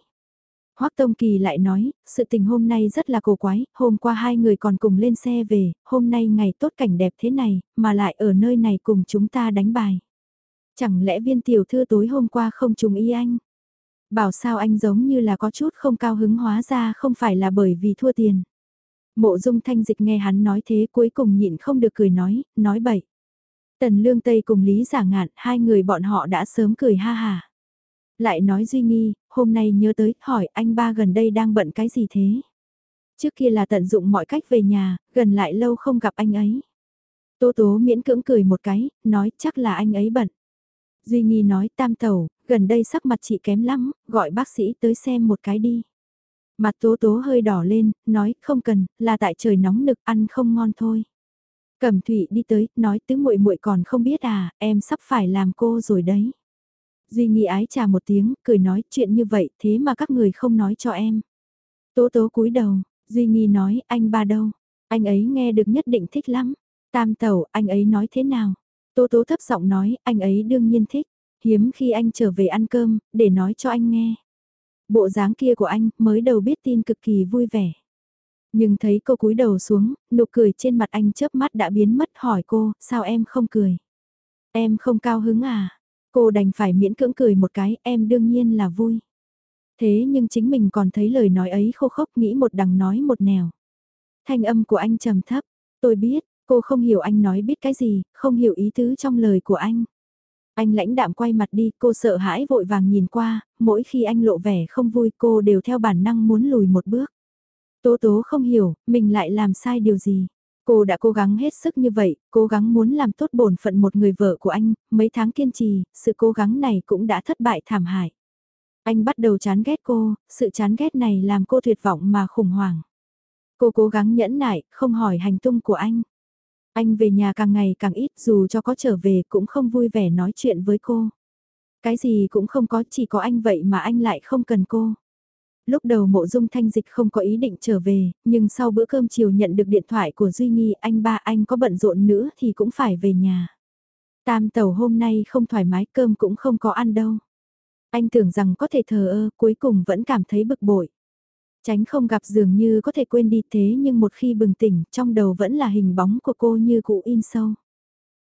Hoắc Tông Kỳ lại nói, sự tình hôm nay rất là cổ quái, hôm qua hai người còn cùng lên xe về, hôm nay ngày tốt cảnh đẹp thế này, mà lại ở nơi này cùng chúng ta đánh bài. Chẳng lẽ viên tiểu thư tối hôm qua không trùng ý anh? Bảo sao anh giống như là có chút không cao hứng hóa ra không phải là bởi vì thua tiền. Mộ dung thanh dịch nghe hắn nói thế cuối cùng nhịn không được cười nói, nói bậy. Tần Lương Tây cùng Lý Giả Ngạn, hai người bọn họ đã sớm cười ha hà. Lại nói Duy Nghi, hôm nay nhớ tới, hỏi anh ba gần đây đang bận cái gì thế? Trước kia là tận dụng mọi cách về nhà, gần lại lâu không gặp anh ấy. tô tố miễn cưỡng cười một cái, nói chắc là anh ấy bận. Duy Nghi nói tam tẩu, gần đây sắc mặt chị kém lắm, gọi bác sĩ tới xem một cái đi. Mặt tố tố hơi đỏ lên, nói không cần, là tại trời nóng nực ăn không ngon thôi. Cẩm Thụy đi tới, nói tứ muội muội còn không biết à, em sắp phải làm cô rồi đấy. Duy Nghi ái trà một tiếng, cười nói chuyện như vậy thế mà các người không nói cho em. Tố tố cúi đầu, Duy Nghi nói anh ba đâu, anh ấy nghe được nhất định thích lắm. Tam tẩu, anh ấy nói thế nào? Tố tố thấp giọng nói, anh ấy đương nhiên thích. Hiếm khi anh trở về ăn cơm, để nói cho anh nghe. Bộ dáng kia của anh, mới đầu biết tin cực kỳ vui vẻ. Nhưng thấy cô cúi đầu xuống, nụ cười trên mặt anh chớp mắt đã biến mất hỏi cô, sao em không cười? Em không cao hứng à? Cô đành phải miễn cưỡng cười một cái, em đương nhiên là vui. Thế nhưng chính mình còn thấy lời nói ấy khô khốc nghĩ một đằng nói một nẻo. Thanh âm của anh trầm thấp, tôi biết, cô không hiểu anh nói biết cái gì, không hiểu ý tứ trong lời của anh. Anh lãnh đạm quay mặt đi, cô sợ hãi vội vàng nhìn qua, mỗi khi anh lộ vẻ không vui cô đều theo bản năng muốn lùi một bước. Tố tố không hiểu, mình lại làm sai điều gì. Cô đã cố gắng hết sức như vậy, cố gắng muốn làm tốt bổn phận một người vợ của anh, mấy tháng kiên trì, sự cố gắng này cũng đã thất bại thảm hại. Anh bắt đầu chán ghét cô, sự chán ghét này làm cô tuyệt vọng mà khủng hoảng. Cô cố gắng nhẫn nại, không hỏi hành tung của anh. Anh về nhà càng ngày càng ít dù cho có trở về cũng không vui vẻ nói chuyện với cô. Cái gì cũng không có chỉ có anh vậy mà anh lại không cần cô. Lúc đầu mộ dung thanh dịch không có ý định trở về, nhưng sau bữa cơm chiều nhận được điện thoại của Duy Nghi anh ba anh có bận rộn nữa thì cũng phải về nhà. Tam tàu hôm nay không thoải mái cơm cũng không có ăn đâu. Anh tưởng rằng có thể thờ ơ, cuối cùng vẫn cảm thấy bực bội. Tránh không gặp dường như có thể quên đi thế nhưng một khi bừng tỉnh, trong đầu vẫn là hình bóng của cô như cụ in sâu.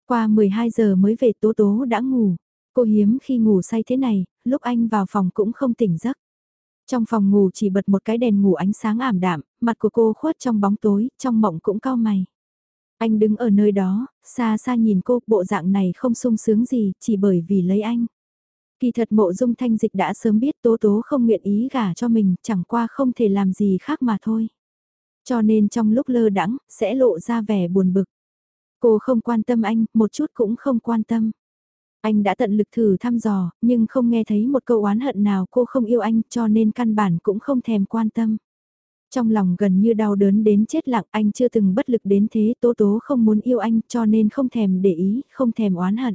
Qua 12 giờ mới về Tố Tố đã ngủ. Cô hiếm khi ngủ say thế này, lúc anh vào phòng cũng không tỉnh giấc. Trong phòng ngủ chỉ bật một cái đèn ngủ ánh sáng ảm đạm, mặt của cô khuất trong bóng tối, trong mộng cũng cao mày. Anh đứng ở nơi đó, xa xa nhìn cô, bộ dạng này không sung sướng gì, chỉ bởi vì lấy anh. Kỳ thật mộ dung thanh dịch đã sớm biết tố tố không nguyện ý gả cho mình, chẳng qua không thể làm gì khác mà thôi. Cho nên trong lúc lơ đắng, sẽ lộ ra vẻ buồn bực. Cô không quan tâm anh, một chút cũng không quan tâm. Anh đã tận lực thử thăm dò, nhưng không nghe thấy một câu oán hận nào cô không yêu anh cho nên căn bản cũng không thèm quan tâm. Trong lòng gần như đau đớn đến chết lặng anh chưa từng bất lực đến thế tố tố không muốn yêu anh cho nên không thèm để ý, không thèm oán hận.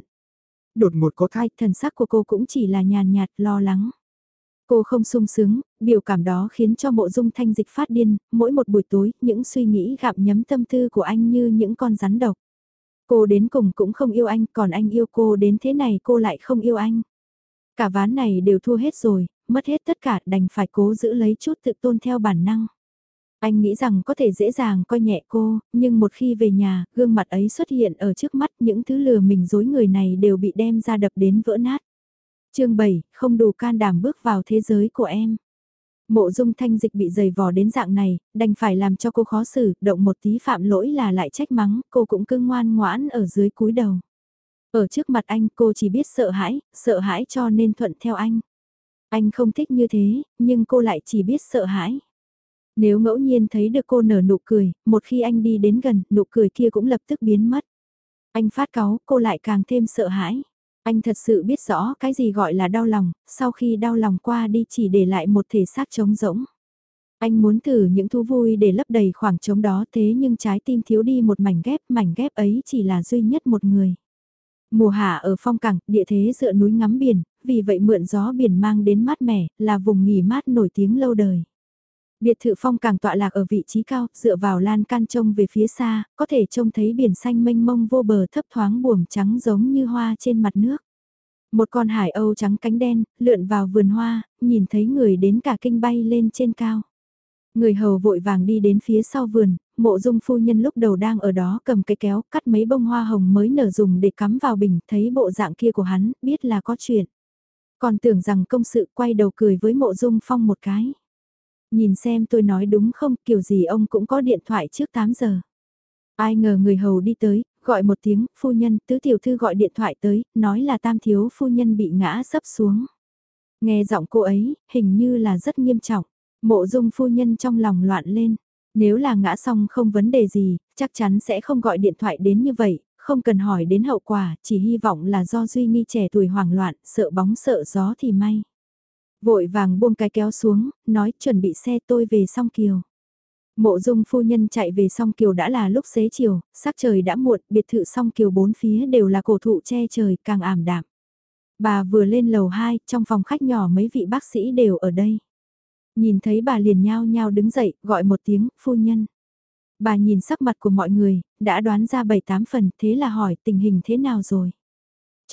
Đột một có thai thần sắc của cô cũng chỉ là nhàn nhạt lo lắng. Cô không sung sướng, biểu cảm đó khiến cho mộ dung thanh dịch phát điên, mỗi một buổi tối những suy nghĩ gặm nhấm tâm tư của anh như những con rắn độc. Cô đến cùng cũng không yêu anh, còn anh yêu cô đến thế này cô lại không yêu anh. Cả ván này đều thua hết rồi, mất hết tất cả đành phải cố giữ lấy chút tự tôn theo bản năng. Anh nghĩ rằng có thể dễ dàng coi nhẹ cô, nhưng một khi về nhà, gương mặt ấy xuất hiện ở trước mắt những thứ lừa mình dối người này đều bị đem ra đập đến vỡ nát. chương 7, không đủ can đảm bước vào thế giới của em. Mộ dung thanh dịch bị dày vò đến dạng này, đành phải làm cho cô khó xử, động một tí phạm lỗi là lại trách mắng, cô cũng cứ ngoan ngoãn ở dưới cúi đầu. Ở trước mặt anh cô chỉ biết sợ hãi, sợ hãi cho nên thuận theo anh. Anh không thích như thế, nhưng cô lại chỉ biết sợ hãi. Nếu ngẫu nhiên thấy được cô nở nụ cười, một khi anh đi đến gần, nụ cười kia cũng lập tức biến mất. Anh phát cáu, cô lại càng thêm sợ hãi. Anh thật sự biết rõ cái gì gọi là đau lòng, sau khi đau lòng qua đi chỉ để lại một thể xác trống rỗng. Anh muốn thử những thú vui để lấp đầy khoảng trống đó thế nhưng trái tim thiếu đi một mảnh ghép, mảnh ghép ấy chỉ là duy nhất một người. Mùa hạ ở phong cảng, địa thế dựa núi ngắm biển, vì vậy mượn gió biển mang đến mát mẻ, là vùng nghỉ mát nổi tiếng lâu đời. Biệt thự phong càng tọa lạc ở vị trí cao, dựa vào lan can trông về phía xa, có thể trông thấy biển xanh mênh mông vô bờ thấp thoáng buồm trắng giống như hoa trên mặt nước. Một con hải âu trắng cánh đen, lượn vào vườn hoa, nhìn thấy người đến cả kinh bay lên trên cao. Người hầu vội vàng đi đến phía sau vườn, mộ dung phu nhân lúc đầu đang ở đó cầm cây kéo cắt mấy bông hoa hồng mới nở dùng để cắm vào bình, thấy bộ dạng kia của hắn, biết là có chuyện. Còn tưởng rằng công sự quay đầu cười với mộ dung phong một cái. Nhìn xem tôi nói đúng không, kiểu gì ông cũng có điện thoại trước 8 giờ. Ai ngờ người hầu đi tới, gọi một tiếng, phu nhân, tứ tiểu thư gọi điện thoại tới, nói là tam thiếu phu nhân bị ngã sấp xuống. Nghe giọng cô ấy, hình như là rất nghiêm trọng. Mộ dung phu nhân trong lòng loạn lên. Nếu là ngã xong không vấn đề gì, chắc chắn sẽ không gọi điện thoại đến như vậy, không cần hỏi đến hậu quả, chỉ hy vọng là do Duy Nghi trẻ tuổi hoảng loạn, sợ bóng sợ gió thì may. Vội vàng buông cái kéo xuống, nói chuẩn bị xe tôi về song kiều. Mộ dung phu nhân chạy về song kiều đã là lúc xế chiều, sắc trời đã muộn, biệt thự song kiều bốn phía đều là cổ thụ che trời, càng ảm đạm. Bà vừa lên lầu 2, trong phòng khách nhỏ mấy vị bác sĩ đều ở đây. Nhìn thấy bà liền nhao nhao đứng dậy, gọi một tiếng, phu nhân. Bà nhìn sắc mặt của mọi người, đã đoán ra 7-8 phần, thế là hỏi tình hình thế nào rồi.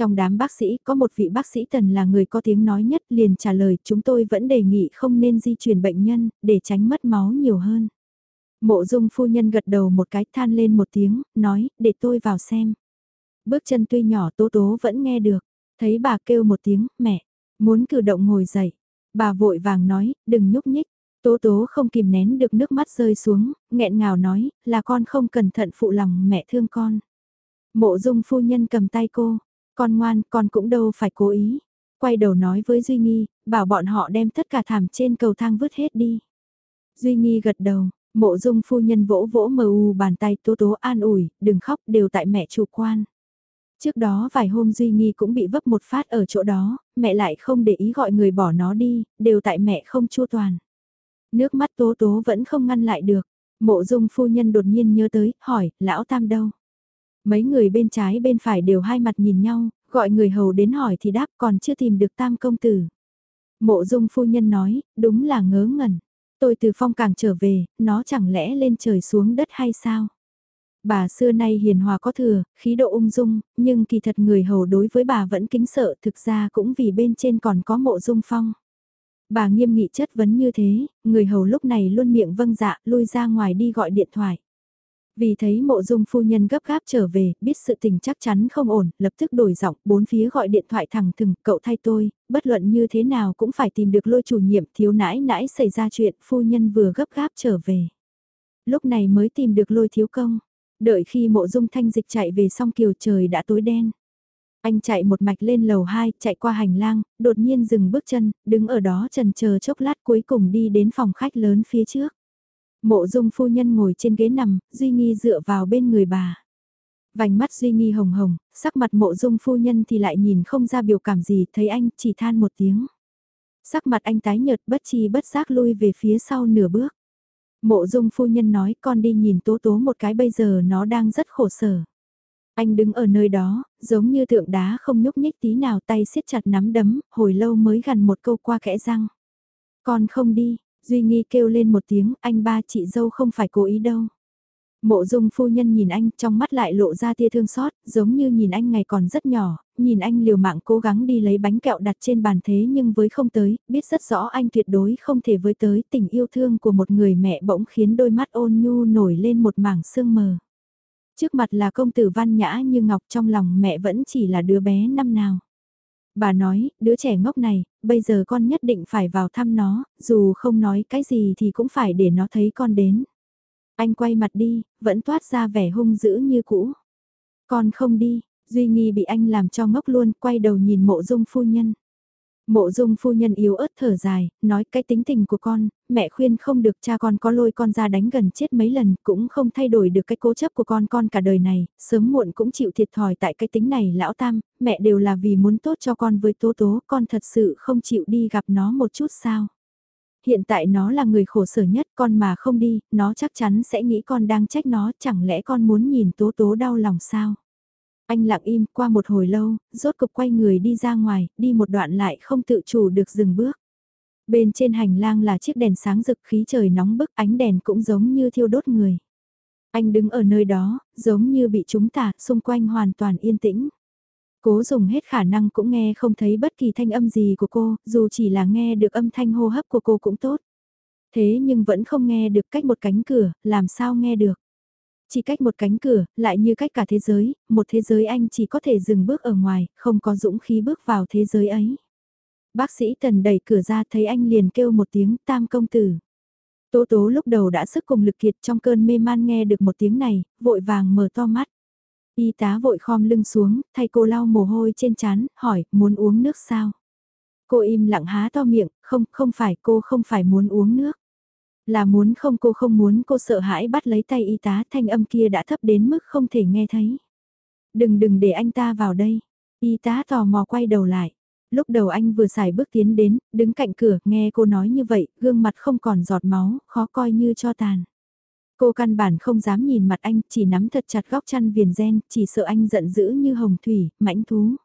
Trong đám bác sĩ có một vị bác sĩ tần là người có tiếng nói nhất liền trả lời chúng tôi vẫn đề nghị không nên di chuyển bệnh nhân để tránh mất máu nhiều hơn. Mộ dung phu nhân gật đầu một cái than lên một tiếng, nói để tôi vào xem. Bước chân tuy nhỏ tố tố vẫn nghe được, thấy bà kêu một tiếng mẹ, muốn cử động ngồi dậy. Bà vội vàng nói đừng nhúc nhích. Tố tố không kìm nén được nước mắt rơi xuống, nghẹn ngào nói, là con không cẩn thận phụ lòng mẹ thương con. Mộ dung phu nhân cầm tay cô, con ngoan, con cũng đâu phải cố ý. Quay đầu nói với Duy Nghi, bảo bọn họ đem tất cả thảm trên cầu thang vứt hết đi. Duy Nghi gật đầu, mộ dung phu nhân vỗ vỗ mờ u bàn tay tố tố an ủi, đừng khóc đều tại mẹ chủ quan. Trước đó vài hôm Duy Nghi cũng bị vấp một phát ở chỗ đó, mẹ lại không để ý gọi người bỏ nó đi, đều tại mẹ không chua toàn. Nước mắt tố tố vẫn không ngăn lại được, mộ dung phu nhân đột nhiên nhớ tới, hỏi, lão tam đâu? Mấy người bên trái bên phải đều hai mặt nhìn nhau, gọi người hầu đến hỏi thì đáp còn chưa tìm được tam công tử. Mộ dung phu nhân nói, đúng là ngớ ngẩn. Tôi từ phong càng trở về, nó chẳng lẽ lên trời xuống đất hay sao? Bà xưa nay hiền hòa có thừa, khí độ ung dung, nhưng kỳ thật người hầu đối với bà vẫn kính sợ thực ra cũng vì bên trên còn có mộ dung phong. Bà nghiêm nghị chất vấn như thế, người hầu lúc này luôn miệng vâng dạ lui ra ngoài đi gọi điện thoại. Vì thấy mộ dung phu nhân gấp gáp trở về, biết sự tình chắc chắn không ổn, lập tức đổi giọng, bốn phía gọi điện thoại thẳng thừng, cậu thay tôi, bất luận như thế nào cũng phải tìm được lôi chủ nhiệm thiếu nãi nãi xảy ra chuyện, phu nhân vừa gấp gáp trở về. Lúc này mới tìm được lôi thiếu công, đợi khi mộ dung thanh dịch chạy về xong kiều trời đã tối đen. Anh chạy một mạch lên lầu 2, chạy qua hành lang, đột nhiên dừng bước chân, đứng ở đó trần chờ chốc lát cuối cùng đi đến phòng khách lớn phía trước. Mộ dung phu nhân ngồi trên ghế nằm, Duy Nghi dựa vào bên người bà. Vành mắt Duy Nghi hồng hồng, sắc mặt mộ dung phu nhân thì lại nhìn không ra biểu cảm gì, thấy anh chỉ than một tiếng. Sắc mặt anh tái nhợt bất chi bất giác lui về phía sau nửa bước. Mộ dung phu nhân nói con đi nhìn tố tố một cái bây giờ nó đang rất khổ sở. Anh đứng ở nơi đó, giống như tượng đá không nhúc nhích tí nào tay siết chặt nắm đấm, hồi lâu mới gần một câu qua kẽ răng. Con không đi, Duy Nghi kêu lên một tiếng, anh ba chị dâu không phải cố ý đâu. Mộ dung phu nhân nhìn anh trong mắt lại lộ ra tia thương xót, giống như nhìn anh ngày còn rất nhỏ, nhìn anh liều mạng cố gắng đi lấy bánh kẹo đặt trên bàn thế nhưng với không tới, biết rất rõ anh tuyệt đối không thể với tới tình yêu thương của một người mẹ bỗng khiến đôi mắt ôn nhu nổi lên một mảng sương mờ. Trước mặt là công tử văn nhã như ngọc trong lòng mẹ vẫn chỉ là đứa bé năm nào. Bà nói, đứa trẻ ngốc này, bây giờ con nhất định phải vào thăm nó, dù không nói cái gì thì cũng phải để nó thấy con đến. Anh quay mặt đi, vẫn toát ra vẻ hung dữ như cũ. Con không đi, Duy Nghi bị anh làm cho ngốc luôn, quay đầu nhìn mộ dung phu nhân. Mộ dung phu nhân yếu ớt thở dài, nói cái tính tình của con, mẹ khuyên không được cha con có lôi con ra đánh gần chết mấy lần, cũng không thay đổi được cái cố chấp của con con cả đời này, sớm muộn cũng chịu thiệt thòi tại cái tính này lão tam, mẹ đều là vì muốn tốt cho con với tố tố, con thật sự không chịu đi gặp nó một chút sao. Hiện tại nó là người khổ sở nhất, con mà không đi, nó chắc chắn sẽ nghĩ con đang trách nó, chẳng lẽ con muốn nhìn tố tố đau lòng sao. Anh lặng im qua một hồi lâu, rốt cục quay người đi ra ngoài, đi một đoạn lại không tự chủ được dừng bước. Bên trên hành lang là chiếc đèn sáng rực khí trời nóng bức ánh đèn cũng giống như thiêu đốt người. Anh đứng ở nơi đó, giống như bị chúng tả, xung quanh hoàn toàn yên tĩnh. Cố dùng hết khả năng cũng nghe không thấy bất kỳ thanh âm gì của cô, dù chỉ là nghe được âm thanh hô hấp của cô cũng tốt. Thế nhưng vẫn không nghe được cách một cánh cửa, làm sao nghe được. Chỉ cách một cánh cửa, lại như cách cả thế giới, một thế giới anh chỉ có thể dừng bước ở ngoài, không có dũng khí bước vào thế giới ấy. Bác sĩ Tần đẩy cửa ra thấy anh liền kêu một tiếng tam công tử. Tố tố lúc đầu đã sức cùng lực kiệt trong cơn mê man nghe được một tiếng này, vội vàng mở to mắt. Y tá vội khom lưng xuống, thay cô lau mồ hôi trên chán, hỏi, muốn uống nước sao? Cô im lặng há to miệng, không, không phải cô không phải muốn uống nước. Là muốn không cô không muốn cô sợ hãi bắt lấy tay y tá thanh âm kia đã thấp đến mức không thể nghe thấy. Đừng đừng để anh ta vào đây. Y tá tò mò quay đầu lại. Lúc đầu anh vừa xài bước tiến đến, đứng cạnh cửa, nghe cô nói như vậy, gương mặt không còn giọt máu, khó coi như cho tàn. Cô căn bản không dám nhìn mặt anh, chỉ nắm thật chặt góc chăn viền gen, chỉ sợ anh giận dữ như hồng thủy, mãnh thú.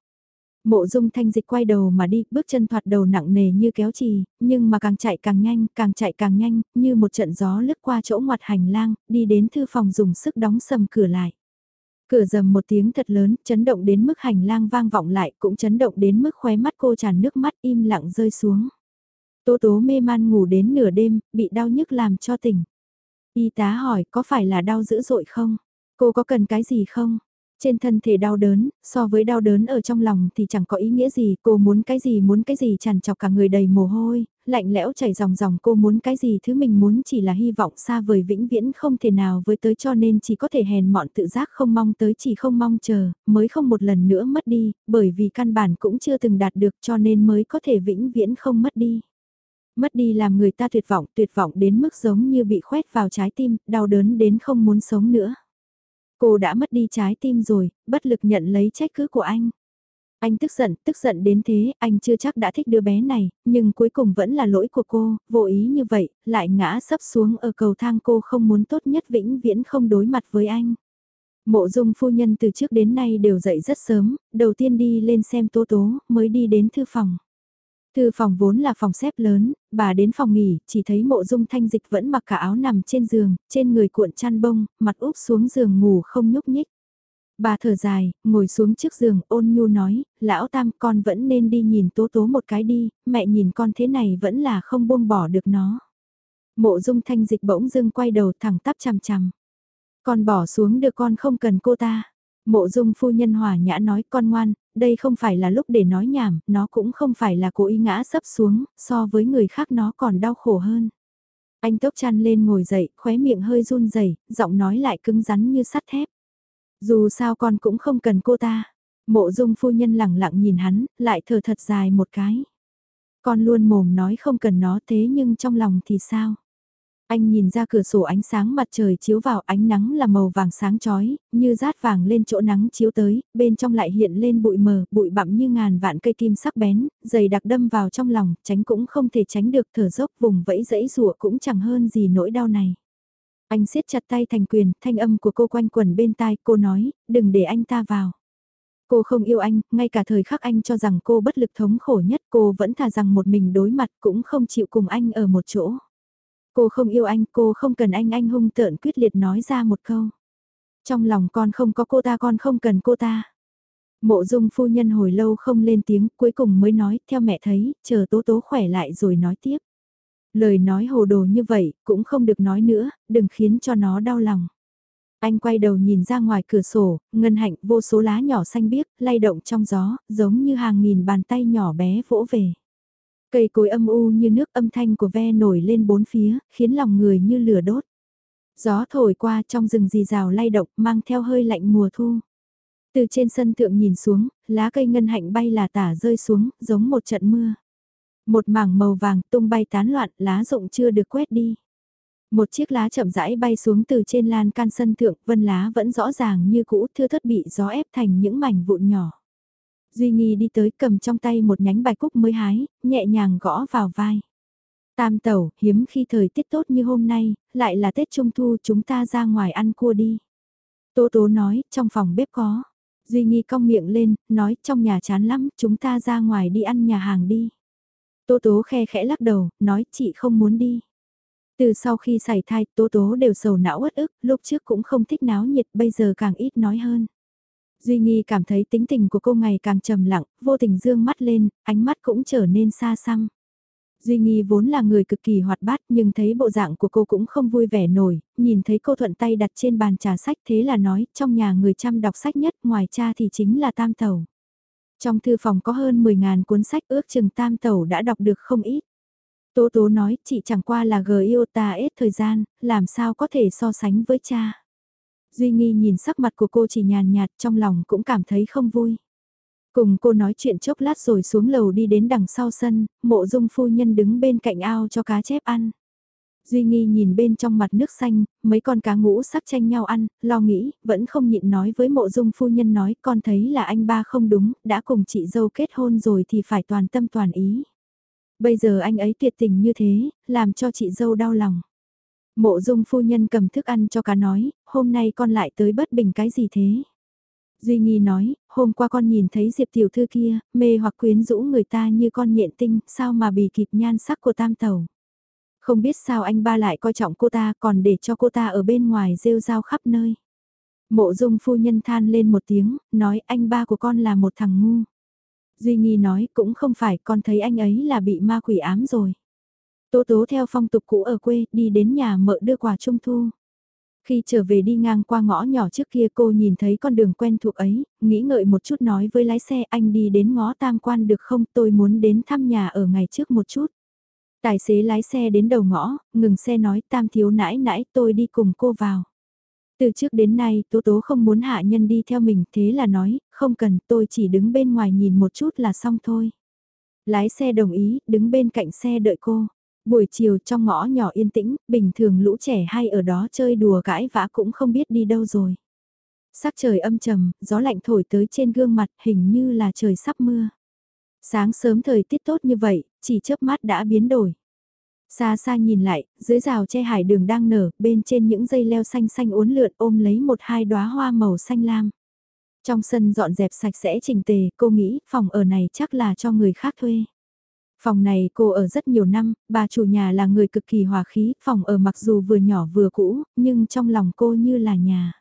Mộ dung thanh dịch quay đầu mà đi, bước chân thoạt đầu nặng nề như kéo trì, nhưng mà càng chạy càng nhanh, càng chạy càng nhanh, như một trận gió lướt qua chỗ ngoặt hành lang, đi đến thư phòng dùng sức đóng sầm cửa lại. Cửa dầm một tiếng thật lớn, chấn động đến mức hành lang vang vọng lại, cũng chấn động đến mức khóe mắt cô tràn nước mắt im lặng rơi xuống. Tố tố mê man ngủ đến nửa đêm, bị đau nhức làm cho tỉnh. Y tá hỏi có phải là đau dữ dội không? Cô có cần cái gì không? Trên thân thể đau đớn, so với đau đớn ở trong lòng thì chẳng có ý nghĩa gì, cô muốn cái gì muốn cái gì tràn trọc cả người đầy mồ hôi, lạnh lẽo chảy dòng dòng cô muốn cái gì thứ mình muốn chỉ là hy vọng xa vời vĩnh viễn không thể nào với tới cho nên chỉ có thể hèn mọn tự giác không mong tới chỉ không mong chờ, mới không một lần nữa mất đi, bởi vì căn bản cũng chưa từng đạt được cho nên mới có thể vĩnh viễn không mất đi. Mất đi làm người ta tuyệt vọng, tuyệt vọng đến mức giống như bị khoét vào trái tim, đau đớn đến không muốn sống nữa. Cô đã mất đi trái tim rồi, bất lực nhận lấy trách cứ của anh. Anh tức giận, tức giận đến thế, anh chưa chắc đã thích đứa bé này, nhưng cuối cùng vẫn là lỗi của cô, vô ý như vậy, lại ngã sấp xuống ở cầu thang cô không muốn tốt nhất vĩnh viễn không đối mặt với anh. Mộ dung phu nhân từ trước đến nay đều dậy rất sớm, đầu tiên đi lên xem tố tố, mới đi đến thư phòng. Thư phòng vốn là phòng xếp lớn, bà đến phòng nghỉ, chỉ thấy mộ dung thanh dịch vẫn mặc cả áo nằm trên giường, trên người cuộn chăn bông, mặt úp xuống giường ngủ không nhúc nhích. Bà thở dài, ngồi xuống trước giường, ôn nhu nói, lão tam con vẫn nên đi nhìn tố tố một cái đi, mẹ nhìn con thế này vẫn là không buông bỏ được nó. Mộ dung thanh dịch bỗng dưng quay đầu thẳng tắp chằm chằm. Con bỏ xuống được con không cần cô ta. Mộ dung phu nhân hòa nhã nói con ngoan, đây không phải là lúc để nói nhảm, nó cũng không phải là cố ý ngã sấp xuống, so với người khác nó còn đau khổ hơn. Anh tốc chăn lên ngồi dậy, khóe miệng hơi run rẩy, giọng nói lại cứng rắn như sắt thép. Dù sao con cũng không cần cô ta. Mộ dung phu nhân lẳng lặng nhìn hắn, lại thở thật dài một cái. Con luôn mồm nói không cần nó thế nhưng trong lòng thì sao? Anh nhìn ra cửa sổ ánh sáng mặt trời chiếu vào ánh nắng là màu vàng sáng chói, như rát vàng lên chỗ nắng chiếu tới, bên trong lại hiện lên bụi mờ, bụi bặm như ngàn vạn cây kim sắc bén, dày đặc đâm vào trong lòng, tránh cũng không thể tránh được thở dốc vùng vẫy dẫy rùa cũng chẳng hơn gì nỗi đau này. Anh siết chặt tay thành quyền, thanh âm của cô quanh quần bên tai, cô nói, đừng để anh ta vào. Cô không yêu anh, ngay cả thời khắc anh cho rằng cô bất lực thống khổ nhất cô vẫn thà rằng một mình đối mặt cũng không chịu cùng anh ở một chỗ. Cô không yêu anh, cô không cần anh anh hung tợn quyết liệt nói ra một câu. Trong lòng con không có cô ta con không cần cô ta. Mộ dung phu nhân hồi lâu không lên tiếng cuối cùng mới nói theo mẹ thấy, chờ tố tố khỏe lại rồi nói tiếp. Lời nói hồ đồ như vậy cũng không được nói nữa, đừng khiến cho nó đau lòng. Anh quay đầu nhìn ra ngoài cửa sổ, ngân hạnh vô số lá nhỏ xanh biếc, lay động trong gió, giống như hàng nghìn bàn tay nhỏ bé vỗ về. Cây cối âm u như nước âm thanh của ve nổi lên bốn phía, khiến lòng người như lửa đốt. Gió thổi qua trong rừng rì rào lay động mang theo hơi lạnh mùa thu. Từ trên sân thượng nhìn xuống, lá cây ngân hạnh bay là tả rơi xuống, giống một trận mưa. Một mảng màu vàng tung bay tán loạn, lá rụng chưa được quét đi. Một chiếc lá chậm rãi bay xuống từ trên lan can sân thượng, vân lá vẫn rõ ràng như cũ, thưa thất bị gió ép thành những mảnh vụn nhỏ. Duy Nghi đi tới cầm trong tay một nhánh bài cúc mới hái, nhẹ nhàng gõ vào vai. Tam tẩu, hiếm khi thời tiết tốt như hôm nay, lại là Tết Trung Thu chúng ta ra ngoài ăn cua đi. Tố tố nói, trong phòng bếp có. Duy Nghi cong miệng lên, nói trong nhà chán lắm, chúng ta ra ngoài đi ăn nhà hàng đi. Tố tố khe khẽ lắc đầu, nói chị không muốn đi. Từ sau khi xảy thai, tố tố đều sầu não uất ức, lúc trước cũng không thích náo nhiệt, bây giờ càng ít nói hơn. Duy Nghi cảm thấy tính tình của cô ngày càng trầm lặng, vô tình dương mắt lên, ánh mắt cũng trở nên xa xăm. Duy Nghi vốn là người cực kỳ hoạt bát nhưng thấy bộ dạng của cô cũng không vui vẻ nổi, nhìn thấy cô thuận tay đặt trên bàn trà sách thế là nói trong nhà người chăm đọc sách nhất ngoài cha thì chính là Tam Tẩu. Trong thư phòng có hơn 10.000 cuốn sách ước chừng Tam Tẩu đã đọc được không ít. Tố tố nói chị chẳng qua là gờ yêu ta ít thời gian, làm sao có thể so sánh với cha. Duy Nghi nhìn sắc mặt của cô chỉ nhàn nhạt trong lòng cũng cảm thấy không vui. Cùng cô nói chuyện chốc lát rồi xuống lầu đi đến đằng sau sân, mộ dung phu nhân đứng bên cạnh ao cho cá chép ăn. Duy Nghi nhìn bên trong mặt nước xanh, mấy con cá ngũ sắc tranh nhau ăn, lo nghĩ, vẫn không nhịn nói với mộ dung phu nhân nói con thấy là anh ba không đúng, đã cùng chị dâu kết hôn rồi thì phải toàn tâm toàn ý. Bây giờ anh ấy tuyệt tình như thế, làm cho chị dâu đau lòng. Mộ dung phu nhân cầm thức ăn cho cá nói, hôm nay con lại tới bất bình cái gì thế? Duy Nghi nói, hôm qua con nhìn thấy Diệp tiểu thư kia, mê hoặc quyến rũ người ta như con nhện tinh, sao mà bị kịp nhan sắc của tam tàu. Không biết sao anh ba lại coi trọng cô ta còn để cho cô ta ở bên ngoài rêu rao khắp nơi. Mộ dung phu nhân than lên một tiếng, nói anh ba của con là một thằng ngu. Duy Nghi nói cũng không phải con thấy anh ấy là bị ma quỷ ám rồi. Tố tố theo phong tục cũ ở quê đi đến nhà mợ đưa quà trung thu. Khi trở về đi ngang qua ngõ nhỏ trước kia cô nhìn thấy con đường quen thuộc ấy, nghĩ ngợi một chút nói với lái xe anh đi đến ngõ tam quan được không tôi muốn đến thăm nhà ở ngày trước một chút. Tài xế lái xe đến đầu ngõ, ngừng xe nói tam thiếu nãi nãi tôi đi cùng cô vào. Từ trước đến nay Tố Tố không muốn hạ nhân đi theo mình thế là nói, không cần tôi chỉ đứng bên ngoài nhìn một chút là xong thôi. Lái xe đồng ý, đứng bên cạnh xe đợi cô. Buổi chiều trong ngõ nhỏ yên tĩnh, bình thường lũ trẻ hay ở đó chơi đùa cãi vã cũng không biết đi đâu rồi. Sắc trời âm trầm, gió lạnh thổi tới trên gương mặt hình như là trời sắp mưa. Sáng sớm thời tiết tốt như vậy, chỉ chớp mắt đã biến đổi. Xa xa nhìn lại, dưới rào che hải đường đang nở, bên trên những dây leo xanh xanh uốn lượn ôm lấy một hai đóa hoa màu xanh lam. Trong sân dọn dẹp sạch sẽ chỉnh tề, cô nghĩ phòng ở này chắc là cho người khác thuê. Phòng này cô ở rất nhiều năm, bà chủ nhà là người cực kỳ hòa khí, phòng ở mặc dù vừa nhỏ vừa cũ, nhưng trong lòng cô như là nhà.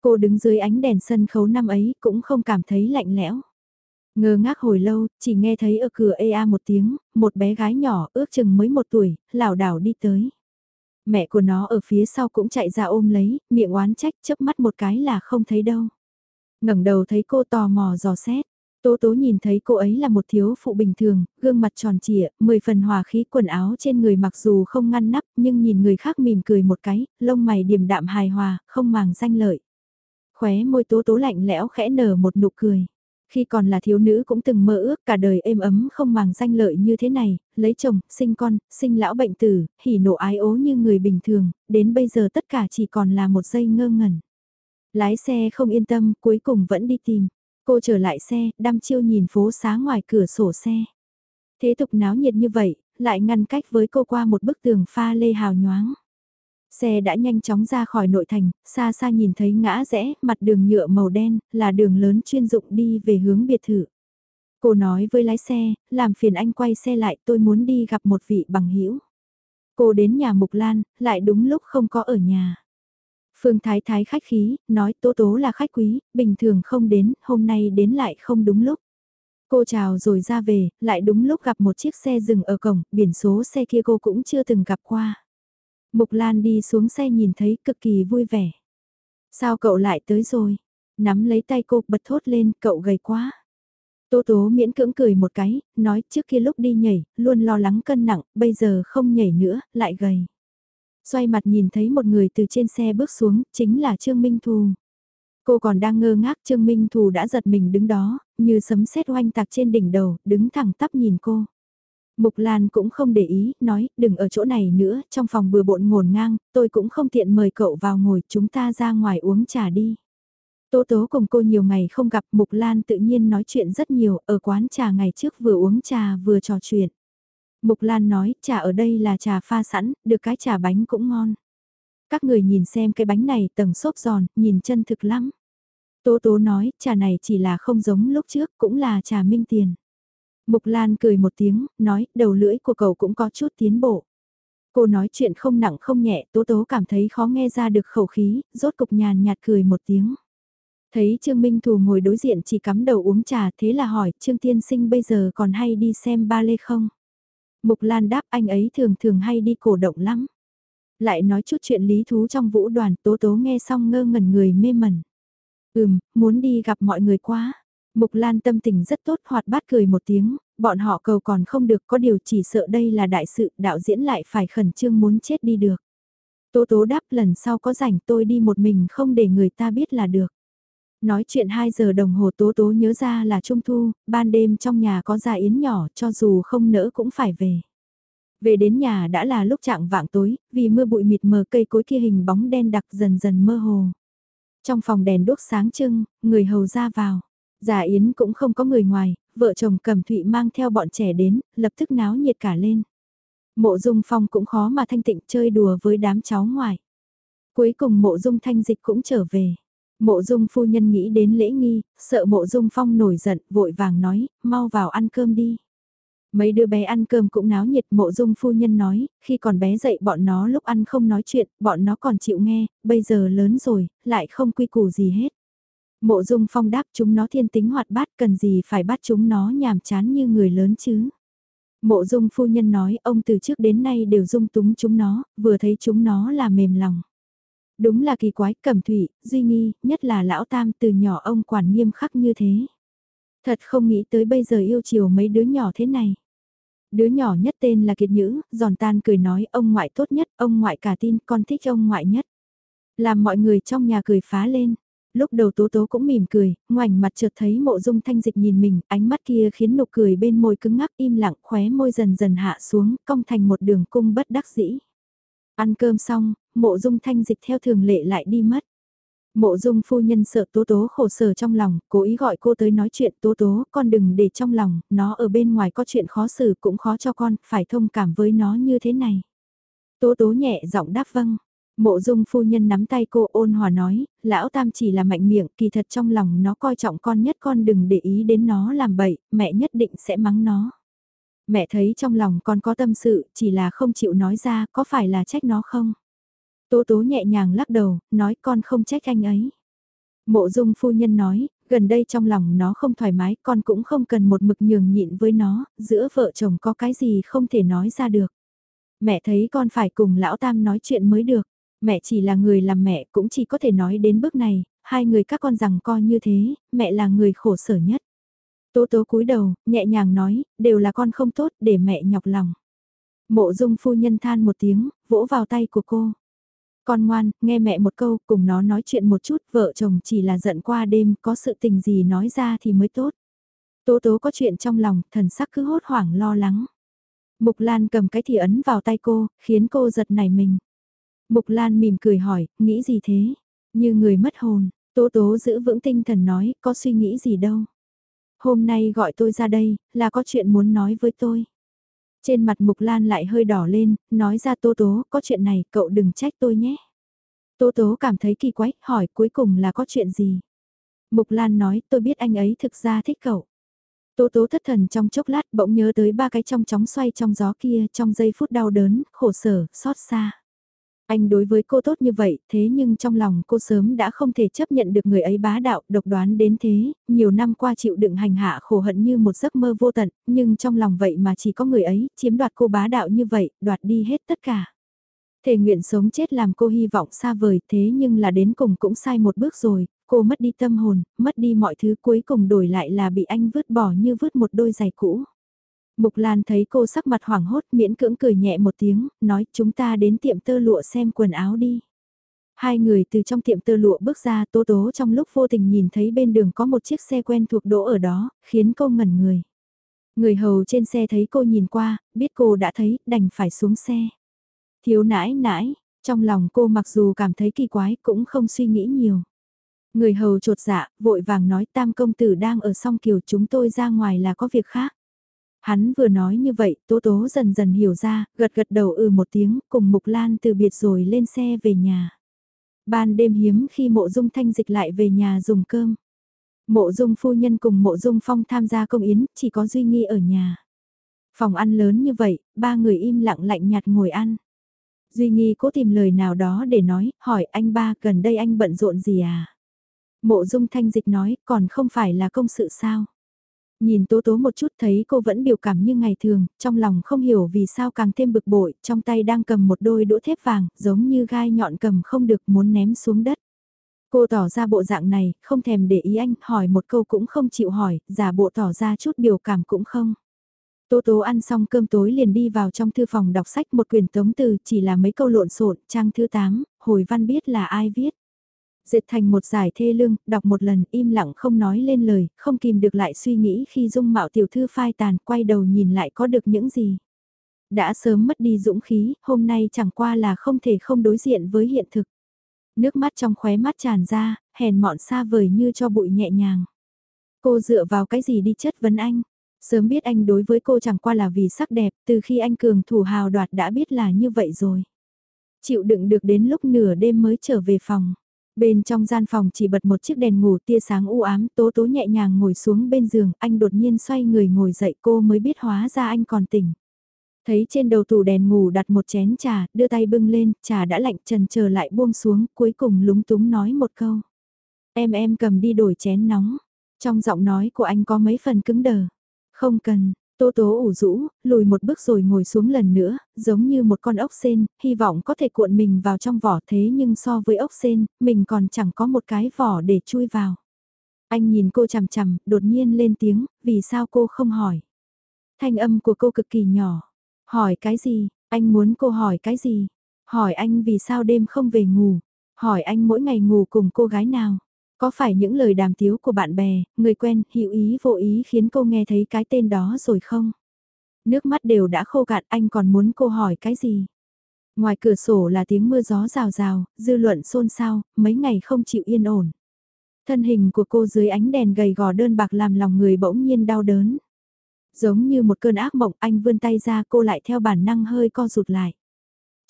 Cô đứng dưới ánh đèn sân khấu năm ấy cũng không cảm thấy lạnh lẽo. Ngơ ngác hồi lâu, chỉ nghe thấy ở cửa ea một tiếng, một bé gái nhỏ ước chừng mới một tuổi, lảo đảo đi tới. Mẹ của nó ở phía sau cũng chạy ra ôm lấy, miệng oán trách chớp mắt một cái là không thấy đâu. ngẩng đầu thấy cô tò mò dò xét. Tố tố nhìn thấy cô ấy là một thiếu phụ bình thường, gương mặt tròn trịa, mười phần hòa khí quần áo trên người mặc dù không ngăn nắp nhưng nhìn người khác mỉm cười một cái, lông mày điềm đạm hài hòa, không màng danh lợi. Khóe môi tố tố lạnh lẽo khẽ nở một nụ cười. Khi còn là thiếu nữ cũng từng mơ ước cả đời êm ấm không màng danh lợi như thế này, lấy chồng, sinh con, sinh lão bệnh tử, hỉ nộ ái ố như người bình thường, đến bây giờ tất cả chỉ còn là một giây ngơ ngẩn. Lái xe không yên tâm, cuối cùng vẫn đi tìm. Cô trở lại xe, đăm chiêu nhìn phố xá ngoài cửa sổ xe. Thế tục náo nhiệt như vậy, lại ngăn cách với cô qua một bức tường pha lê hào nhoáng. Xe đã nhanh chóng ra khỏi nội thành, xa xa nhìn thấy ngã rẽ, mặt đường nhựa màu đen, là đường lớn chuyên dụng đi về hướng biệt thự. Cô nói với lái xe, làm phiền anh quay xe lại tôi muốn đi gặp một vị bằng hữu Cô đến nhà Mục Lan, lại đúng lúc không có ở nhà. Phương Thái Thái khách khí, nói Tố Tố là khách quý, bình thường không đến, hôm nay đến lại không đúng lúc. Cô chào rồi ra về, lại đúng lúc gặp một chiếc xe dừng ở cổng, biển số xe kia cô cũng chưa từng gặp qua. Mục Lan đi xuống xe nhìn thấy cực kỳ vui vẻ. Sao cậu lại tới rồi? Nắm lấy tay cô bật thốt lên, cậu gầy quá. Tố tố miễn cưỡng cười một cái, nói trước kia lúc đi nhảy, luôn lo lắng cân nặng, bây giờ không nhảy nữa, lại gầy. Xoay mặt nhìn thấy một người từ trên xe bước xuống, chính là Trương Minh Thù. Cô còn đang ngơ ngác Trương Minh Thù đã giật mình đứng đó, như sấm sét oanh tạc trên đỉnh đầu, đứng thẳng tắp nhìn cô. Mục Lan cũng không để ý, nói, đừng ở chỗ này nữa, trong phòng bừa bộn ngổn ngang, tôi cũng không tiện mời cậu vào ngồi, chúng ta ra ngoài uống trà đi. Tố tố cùng cô nhiều ngày không gặp Mục Lan tự nhiên nói chuyện rất nhiều, ở quán trà ngày trước vừa uống trà vừa trò chuyện. Mục Lan nói, trà ở đây là trà pha sẵn, được cái trà bánh cũng ngon. Các người nhìn xem cái bánh này tầng xốp giòn, nhìn chân thực lắm. Tố tố nói, trà này chỉ là không giống lúc trước, cũng là trà minh tiền. Mục Lan cười một tiếng, nói, đầu lưỡi của cậu cũng có chút tiến bộ. Cô nói chuyện không nặng không nhẹ, tố tố cảm thấy khó nghe ra được khẩu khí, rốt cục nhàn nhạt cười một tiếng. Thấy Trương Minh Thù ngồi đối diện chỉ cắm đầu uống trà thế là hỏi Trương Tiên Sinh bây giờ còn hay đi xem ba lê không? Mục Lan đáp anh ấy thường thường hay đi cổ động lắm. Lại nói chút chuyện lý thú trong vũ đoàn tố tố nghe xong ngơ ngẩn người mê mẩn. Ừm, muốn đi gặp mọi người quá. Mục Lan tâm tình rất tốt hoạt bát cười một tiếng, bọn họ cầu còn không được có điều chỉ sợ đây là đại sự đạo diễn lại phải khẩn trương muốn chết đi được. Tố tố đáp lần sau có rảnh tôi đi một mình không để người ta biết là được. Nói chuyện 2 giờ đồng hồ tố tố nhớ ra là trung thu, ban đêm trong nhà có gia yến nhỏ cho dù không nỡ cũng phải về. Về đến nhà đã là lúc trạng vạng tối, vì mưa bụi mịt mờ cây cối kia hình bóng đen đặc dần dần mơ hồ. Trong phòng đèn đốt sáng trưng, người hầu ra vào. Già Yến cũng không có người ngoài, vợ chồng cầm thụy mang theo bọn trẻ đến, lập tức náo nhiệt cả lên. Mộ dung phong cũng khó mà thanh tịnh chơi đùa với đám cháu ngoài. Cuối cùng mộ dung thanh dịch cũng trở về. Mộ dung phu nhân nghĩ đến lễ nghi, sợ mộ dung phong nổi giận, vội vàng nói, mau vào ăn cơm đi. Mấy đứa bé ăn cơm cũng náo nhiệt mộ dung phu nhân nói, khi còn bé dậy bọn nó lúc ăn không nói chuyện, bọn nó còn chịu nghe, bây giờ lớn rồi, lại không quy củ gì hết. Mộ dung phong đáp chúng nó thiên tính hoạt bát cần gì phải bắt chúng nó nhàm chán như người lớn chứ. Mộ dung phu nhân nói ông từ trước đến nay đều dung túng chúng nó, vừa thấy chúng nó là mềm lòng. Đúng là kỳ quái, cẩm thủy, duy nghi, nhất là lão tam từ nhỏ ông quản nghiêm khắc như thế. Thật không nghĩ tới bây giờ yêu chiều mấy đứa nhỏ thế này. Đứa nhỏ nhất tên là Kiệt Nhữ, giòn tan cười nói ông ngoại tốt nhất, ông ngoại cả tin, con thích ông ngoại nhất. Làm mọi người trong nhà cười phá lên. Lúc đầu Tố Tố cũng mỉm cười, ngoảnh mặt chợt thấy mộ dung thanh dịch nhìn mình, ánh mắt kia khiến nụ cười bên môi cứng ngắc im lặng khóe môi dần dần hạ xuống, cong thành một đường cung bất đắc dĩ. Ăn cơm xong, mộ dung thanh dịch theo thường lệ lại đi mất. Mộ dung phu nhân sợ tố tố khổ sở trong lòng, cố ý gọi cô tới nói chuyện tố tố, con đừng để trong lòng, nó ở bên ngoài có chuyện khó xử cũng khó cho con, phải thông cảm với nó như thế này. Tố tố nhẹ giọng đáp vâng. Mộ dung phu nhân nắm tay cô ôn hòa nói, lão tam chỉ là mạnh miệng, kỳ thật trong lòng nó coi trọng con nhất con đừng để ý đến nó làm bậy, mẹ nhất định sẽ mắng nó. Mẹ thấy trong lòng con có tâm sự, chỉ là không chịu nói ra, có phải là trách nó không? Tố tố nhẹ nhàng lắc đầu, nói con không trách anh ấy. Mộ dung phu nhân nói, gần đây trong lòng nó không thoải mái, con cũng không cần một mực nhường nhịn với nó, giữa vợ chồng có cái gì không thể nói ra được. Mẹ thấy con phải cùng lão tam nói chuyện mới được, mẹ chỉ là người làm mẹ cũng chỉ có thể nói đến bước này, hai người các con rằng coi như thế, mẹ là người khổ sở nhất. Tố tố cúi đầu, nhẹ nhàng nói, đều là con không tốt để mẹ nhọc lòng. Mộ dung phu nhân than một tiếng, vỗ vào tay của cô. Con ngoan, nghe mẹ một câu, cùng nó nói chuyện một chút, vợ chồng chỉ là giận qua đêm, có sự tình gì nói ra thì mới tốt. Tố tố có chuyện trong lòng, thần sắc cứ hốt hoảng lo lắng. Mục Lan cầm cái thì ấn vào tay cô, khiến cô giật nảy mình. Mục Lan mỉm cười hỏi, nghĩ gì thế? Như người mất hồn, tố tố giữ vững tinh thần nói, có suy nghĩ gì đâu. Hôm nay gọi tôi ra đây, là có chuyện muốn nói với tôi. Trên mặt Mục Lan lại hơi đỏ lên, nói ra Tô Tố, có chuyện này, cậu đừng trách tôi nhé. Tô Tố cảm thấy kỳ quái, hỏi cuối cùng là có chuyện gì. Mục Lan nói, tôi biết anh ấy thực ra thích cậu. Tố Tố thất thần trong chốc lát bỗng nhớ tới ba cái trong chóng xoay trong gió kia trong giây phút đau đớn, khổ sở, xót xa. Anh đối với cô tốt như vậy, thế nhưng trong lòng cô sớm đã không thể chấp nhận được người ấy bá đạo, độc đoán đến thế, nhiều năm qua chịu đựng hành hạ khổ hận như một giấc mơ vô tận, nhưng trong lòng vậy mà chỉ có người ấy, chiếm đoạt cô bá đạo như vậy, đoạt đi hết tất cả. Thể nguyện sống chết làm cô hy vọng xa vời, thế nhưng là đến cùng cũng sai một bước rồi, cô mất đi tâm hồn, mất đi mọi thứ cuối cùng đổi lại là bị anh vứt bỏ như vứt một đôi giày cũ. Mục Lan thấy cô sắc mặt hoảng hốt miễn cưỡng cười nhẹ một tiếng, nói chúng ta đến tiệm tơ lụa xem quần áo đi. Hai người từ trong tiệm tơ lụa bước ra tố tố trong lúc vô tình nhìn thấy bên đường có một chiếc xe quen thuộc đỗ ở đó, khiến cô ngẩn người. Người hầu trên xe thấy cô nhìn qua, biết cô đã thấy, đành phải xuống xe. Thiếu nãi nãi, trong lòng cô mặc dù cảm thấy kỳ quái cũng không suy nghĩ nhiều. Người hầu trột dạ, vội vàng nói tam công tử đang ở song kiều chúng tôi ra ngoài là có việc khác. Hắn vừa nói như vậy, Tố Tố dần dần hiểu ra, gật gật đầu ừ một tiếng, cùng Mục Lan từ biệt rồi lên xe về nhà. Ban đêm hiếm khi mộ dung thanh dịch lại về nhà dùng cơm. Mộ dung phu nhân cùng mộ dung phong tham gia công yến, chỉ có Duy Nghi ở nhà. Phòng ăn lớn như vậy, ba người im lặng lạnh nhạt ngồi ăn. Duy Nghi cố tìm lời nào đó để nói, hỏi anh ba gần đây anh bận rộn gì à? Mộ dung thanh dịch nói, còn không phải là công sự sao? Nhìn tố tố một chút thấy cô vẫn biểu cảm như ngày thường, trong lòng không hiểu vì sao càng thêm bực bội, trong tay đang cầm một đôi đũa thép vàng, giống như gai nhọn cầm không được muốn ném xuống đất. Cô tỏ ra bộ dạng này, không thèm để ý anh, hỏi một câu cũng không chịu hỏi, giả bộ tỏ ra chút biểu cảm cũng không. Tố tố ăn xong cơm tối liền đi vào trong thư phòng đọc sách một quyển tống từ chỉ là mấy câu lộn xộn trang thứ 8, hồi văn biết là ai viết. Dệt thành một giải thê lương, đọc một lần im lặng không nói lên lời, không kìm được lại suy nghĩ khi dung mạo tiểu thư phai tàn quay đầu nhìn lại có được những gì. Đã sớm mất đi dũng khí, hôm nay chẳng qua là không thể không đối diện với hiện thực. Nước mắt trong khóe mắt tràn ra, hèn mọn xa vời như cho bụi nhẹ nhàng. Cô dựa vào cái gì đi chất vấn anh? Sớm biết anh đối với cô chẳng qua là vì sắc đẹp, từ khi anh cường thủ hào đoạt đã biết là như vậy rồi. Chịu đựng được đến lúc nửa đêm mới trở về phòng. Bên trong gian phòng chỉ bật một chiếc đèn ngủ tia sáng u ám, tố tố nhẹ nhàng ngồi xuống bên giường, anh đột nhiên xoay người ngồi dậy cô mới biết hóa ra anh còn tỉnh. Thấy trên đầu tủ đèn ngủ đặt một chén trà, đưa tay bưng lên, trà đã lạnh trần chờ lại buông xuống, cuối cùng lúng túng nói một câu. Em em cầm đi đổi chén nóng. Trong giọng nói của anh có mấy phần cứng đờ. Không cần, Tô tố ủ rũ, lùi một bước rồi ngồi xuống lần nữa, giống như một con ốc sen, hy vọng có thể cuộn mình vào trong vỏ thế nhưng so với ốc sen, mình còn chẳng có một cái vỏ để chui vào. Anh nhìn cô chằm chằm, đột nhiên lên tiếng, vì sao cô không hỏi? Thanh âm của cô cực kỳ nhỏ. Hỏi cái gì? Anh muốn cô hỏi cái gì? Hỏi anh vì sao đêm không về ngủ? Hỏi anh mỗi ngày ngủ cùng cô gái nào? Có phải những lời đàm tiếu của bạn bè, người quen, hữu ý vô ý khiến cô nghe thấy cái tên đó rồi không? Nước mắt đều đã khô cạn anh còn muốn cô hỏi cái gì? Ngoài cửa sổ là tiếng mưa gió rào rào, dư luận xôn xao, mấy ngày không chịu yên ổn. Thân hình của cô dưới ánh đèn gầy gò đơn bạc làm lòng người bỗng nhiên đau đớn. Giống như một cơn ác mộng anh vươn tay ra cô lại theo bản năng hơi co rụt lại.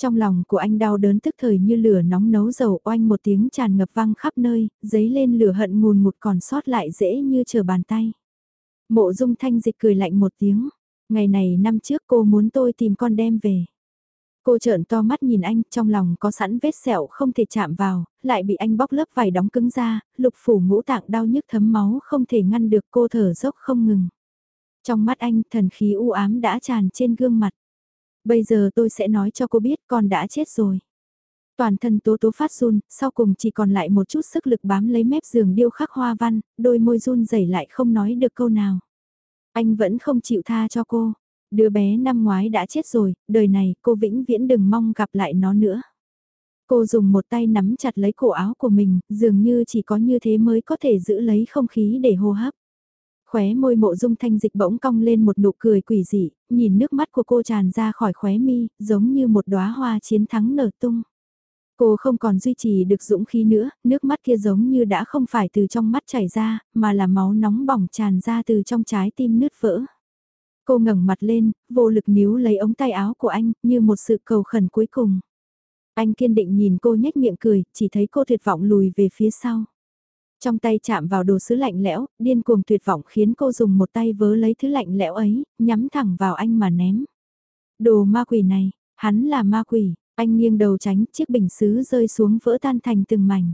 Trong lòng của anh đau đớn tức thời như lửa nóng nấu dầu oanh một tiếng tràn ngập văng khắp nơi, giấy lên lửa hận ngùn ngụt còn sót lại dễ như chờ bàn tay. Mộ dung thanh dịch cười lạnh một tiếng. Ngày này năm trước cô muốn tôi tìm con đem về. Cô trợn to mắt nhìn anh, trong lòng có sẵn vết sẹo không thể chạm vào, lại bị anh bóc lớp vải đóng cứng ra, lục phủ ngũ tạng đau nhức thấm máu không thể ngăn được cô thở dốc không ngừng. Trong mắt anh, thần khí u ám đã tràn trên gương mặt. Bây giờ tôi sẽ nói cho cô biết con đã chết rồi. Toàn thân tố tố phát run, sau cùng chỉ còn lại một chút sức lực bám lấy mép giường điêu khắc hoa văn, đôi môi run rẩy lại không nói được câu nào. Anh vẫn không chịu tha cho cô. Đứa bé năm ngoái đã chết rồi, đời này cô vĩnh viễn đừng mong gặp lại nó nữa. Cô dùng một tay nắm chặt lấy cổ áo của mình, dường như chỉ có như thế mới có thể giữ lấy không khí để hô hấp. Khóe môi mộ dung thanh dịch bỗng cong lên một nụ cười quỷ dị, nhìn nước mắt của cô tràn ra khỏi khóe mi, giống như một đóa hoa chiến thắng nở tung. Cô không còn duy trì được dũng khí nữa, nước mắt kia giống như đã không phải từ trong mắt chảy ra, mà là máu nóng bỏng tràn ra từ trong trái tim nứt vỡ. Cô ngẩng mặt lên, vô lực níu lấy ống tay áo của anh, như một sự cầu khẩn cuối cùng. Anh kiên định nhìn cô nhếch miệng cười, chỉ thấy cô tuyệt vọng lùi về phía sau. Trong tay chạm vào đồ sứ lạnh lẽo, điên cuồng tuyệt vọng khiến cô dùng một tay vớ lấy thứ lạnh lẽo ấy, nhắm thẳng vào anh mà ném. Đồ ma quỷ này, hắn là ma quỷ, anh nghiêng đầu tránh chiếc bình sứ rơi xuống vỡ tan thành từng mảnh.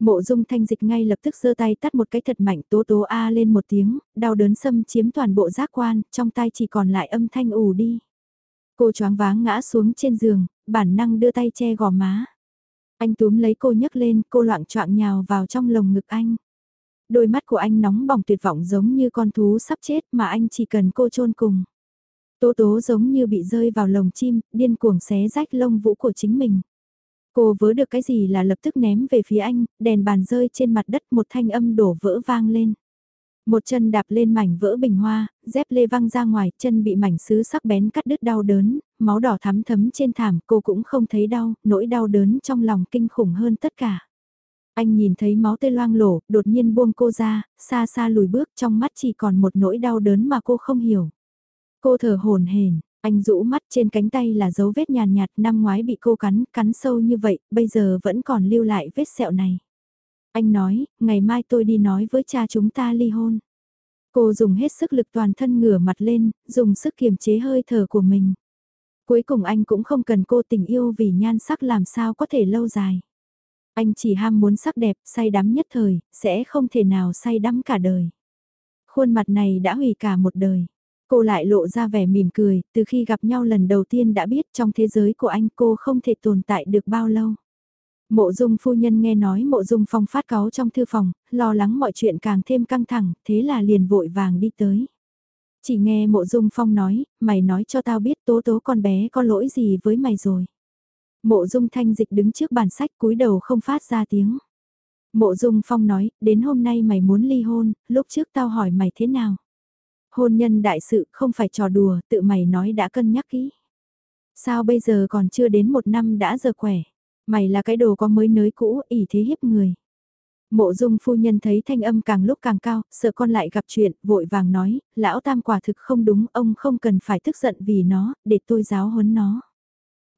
Mộ dung thanh dịch ngay lập tức giơ tay tắt một cái thật mạnh tố tố A lên một tiếng, đau đớn xâm chiếm toàn bộ giác quan, trong tay chỉ còn lại âm thanh ù đi. Cô choáng váng ngã xuống trên giường, bản năng đưa tay che gò má. Anh túm lấy cô nhấc lên, cô loạn choạng nhào vào trong lồng ngực anh. Đôi mắt của anh nóng bỏng tuyệt vọng giống như con thú sắp chết mà anh chỉ cần cô chôn cùng. Tố tố giống như bị rơi vào lồng chim, điên cuồng xé rách lông vũ của chính mình. Cô vớ được cái gì là lập tức ném về phía anh, đèn bàn rơi trên mặt đất một thanh âm đổ vỡ vang lên. Một chân đạp lên mảnh vỡ bình hoa, dép lê văng ra ngoài, chân bị mảnh sứ sắc bén cắt đứt đau đớn, máu đỏ thắm thấm trên thảm, cô cũng không thấy đau, nỗi đau đớn trong lòng kinh khủng hơn tất cả. Anh nhìn thấy máu tê loang lổ, đột nhiên buông cô ra, xa xa lùi bước trong mắt chỉ còn một nỗi đau đớn mà cô không hiểu. Cô thở hồn hển, anh rũ mắt trên cánh tay là dấu vết nhàn nhạt năm ngoái bị cô cắn, cắn sâu như vậy, bây giờ vẫn còn lưu lại vết sẹo này. Anh nói, ngày mai tôi đi nói với cha chúng ta ly hôn. Cô dùng hết sức lực toàn thân ngửa mặt lên, dùng sức kiềm chế hơi thở của mình. Cuối cùng anh cũng không cần cô tình yêu vì nhan sắc làm sao có thể lâu dài. Anh chỉ ham muốn sắc đẹp, say đắm nhất thời, sẽ không thể nào say đắm cả đời. Khuôn mặt này đã hủy cả một đời. Cô lại lộ ra vẻ mỉm cười, từ khi gặp nhau lần đầu tiên đã biết trong thế giới của anh cô không thể tồn tại được bao lâu. Mộ dung phu nhân nghe nói mộ dung phong phát cáo trong thư phòng, lo lắng mọi chuyện càng thêm căng thẳng, thế là liền vội vàng đi tới. Chỉ nghe mộ dung phong nói, mày nói cho tao biết tố tố con bé có lỗi gì với mày rồi. Mộ dung thanh dịch đứng trước bàn sách cúi đầu không phát ra tiếng. Mộ dung phong nói, đến hôm nay mày muốn ly hôn, lúc trước tao hỏi mày thế nào. Hôn nhân đại sự không phải trò đùa, tự mày nói đã cân nhắc kỹ. Sao bây giờ còn chưa đến một năm đã giờ khỏe. Mày là cái đồ có mới nới cũ, ỉ thế hiếp người. Mộ dung phu nhân thấy thanh âm càng lúc càng cao, sợ con lại gặp chuyện, vội vàng nói, lão tam quả thực không đúng, ông không cần phải tức giận vì nó, để tôi giáo huấn nó.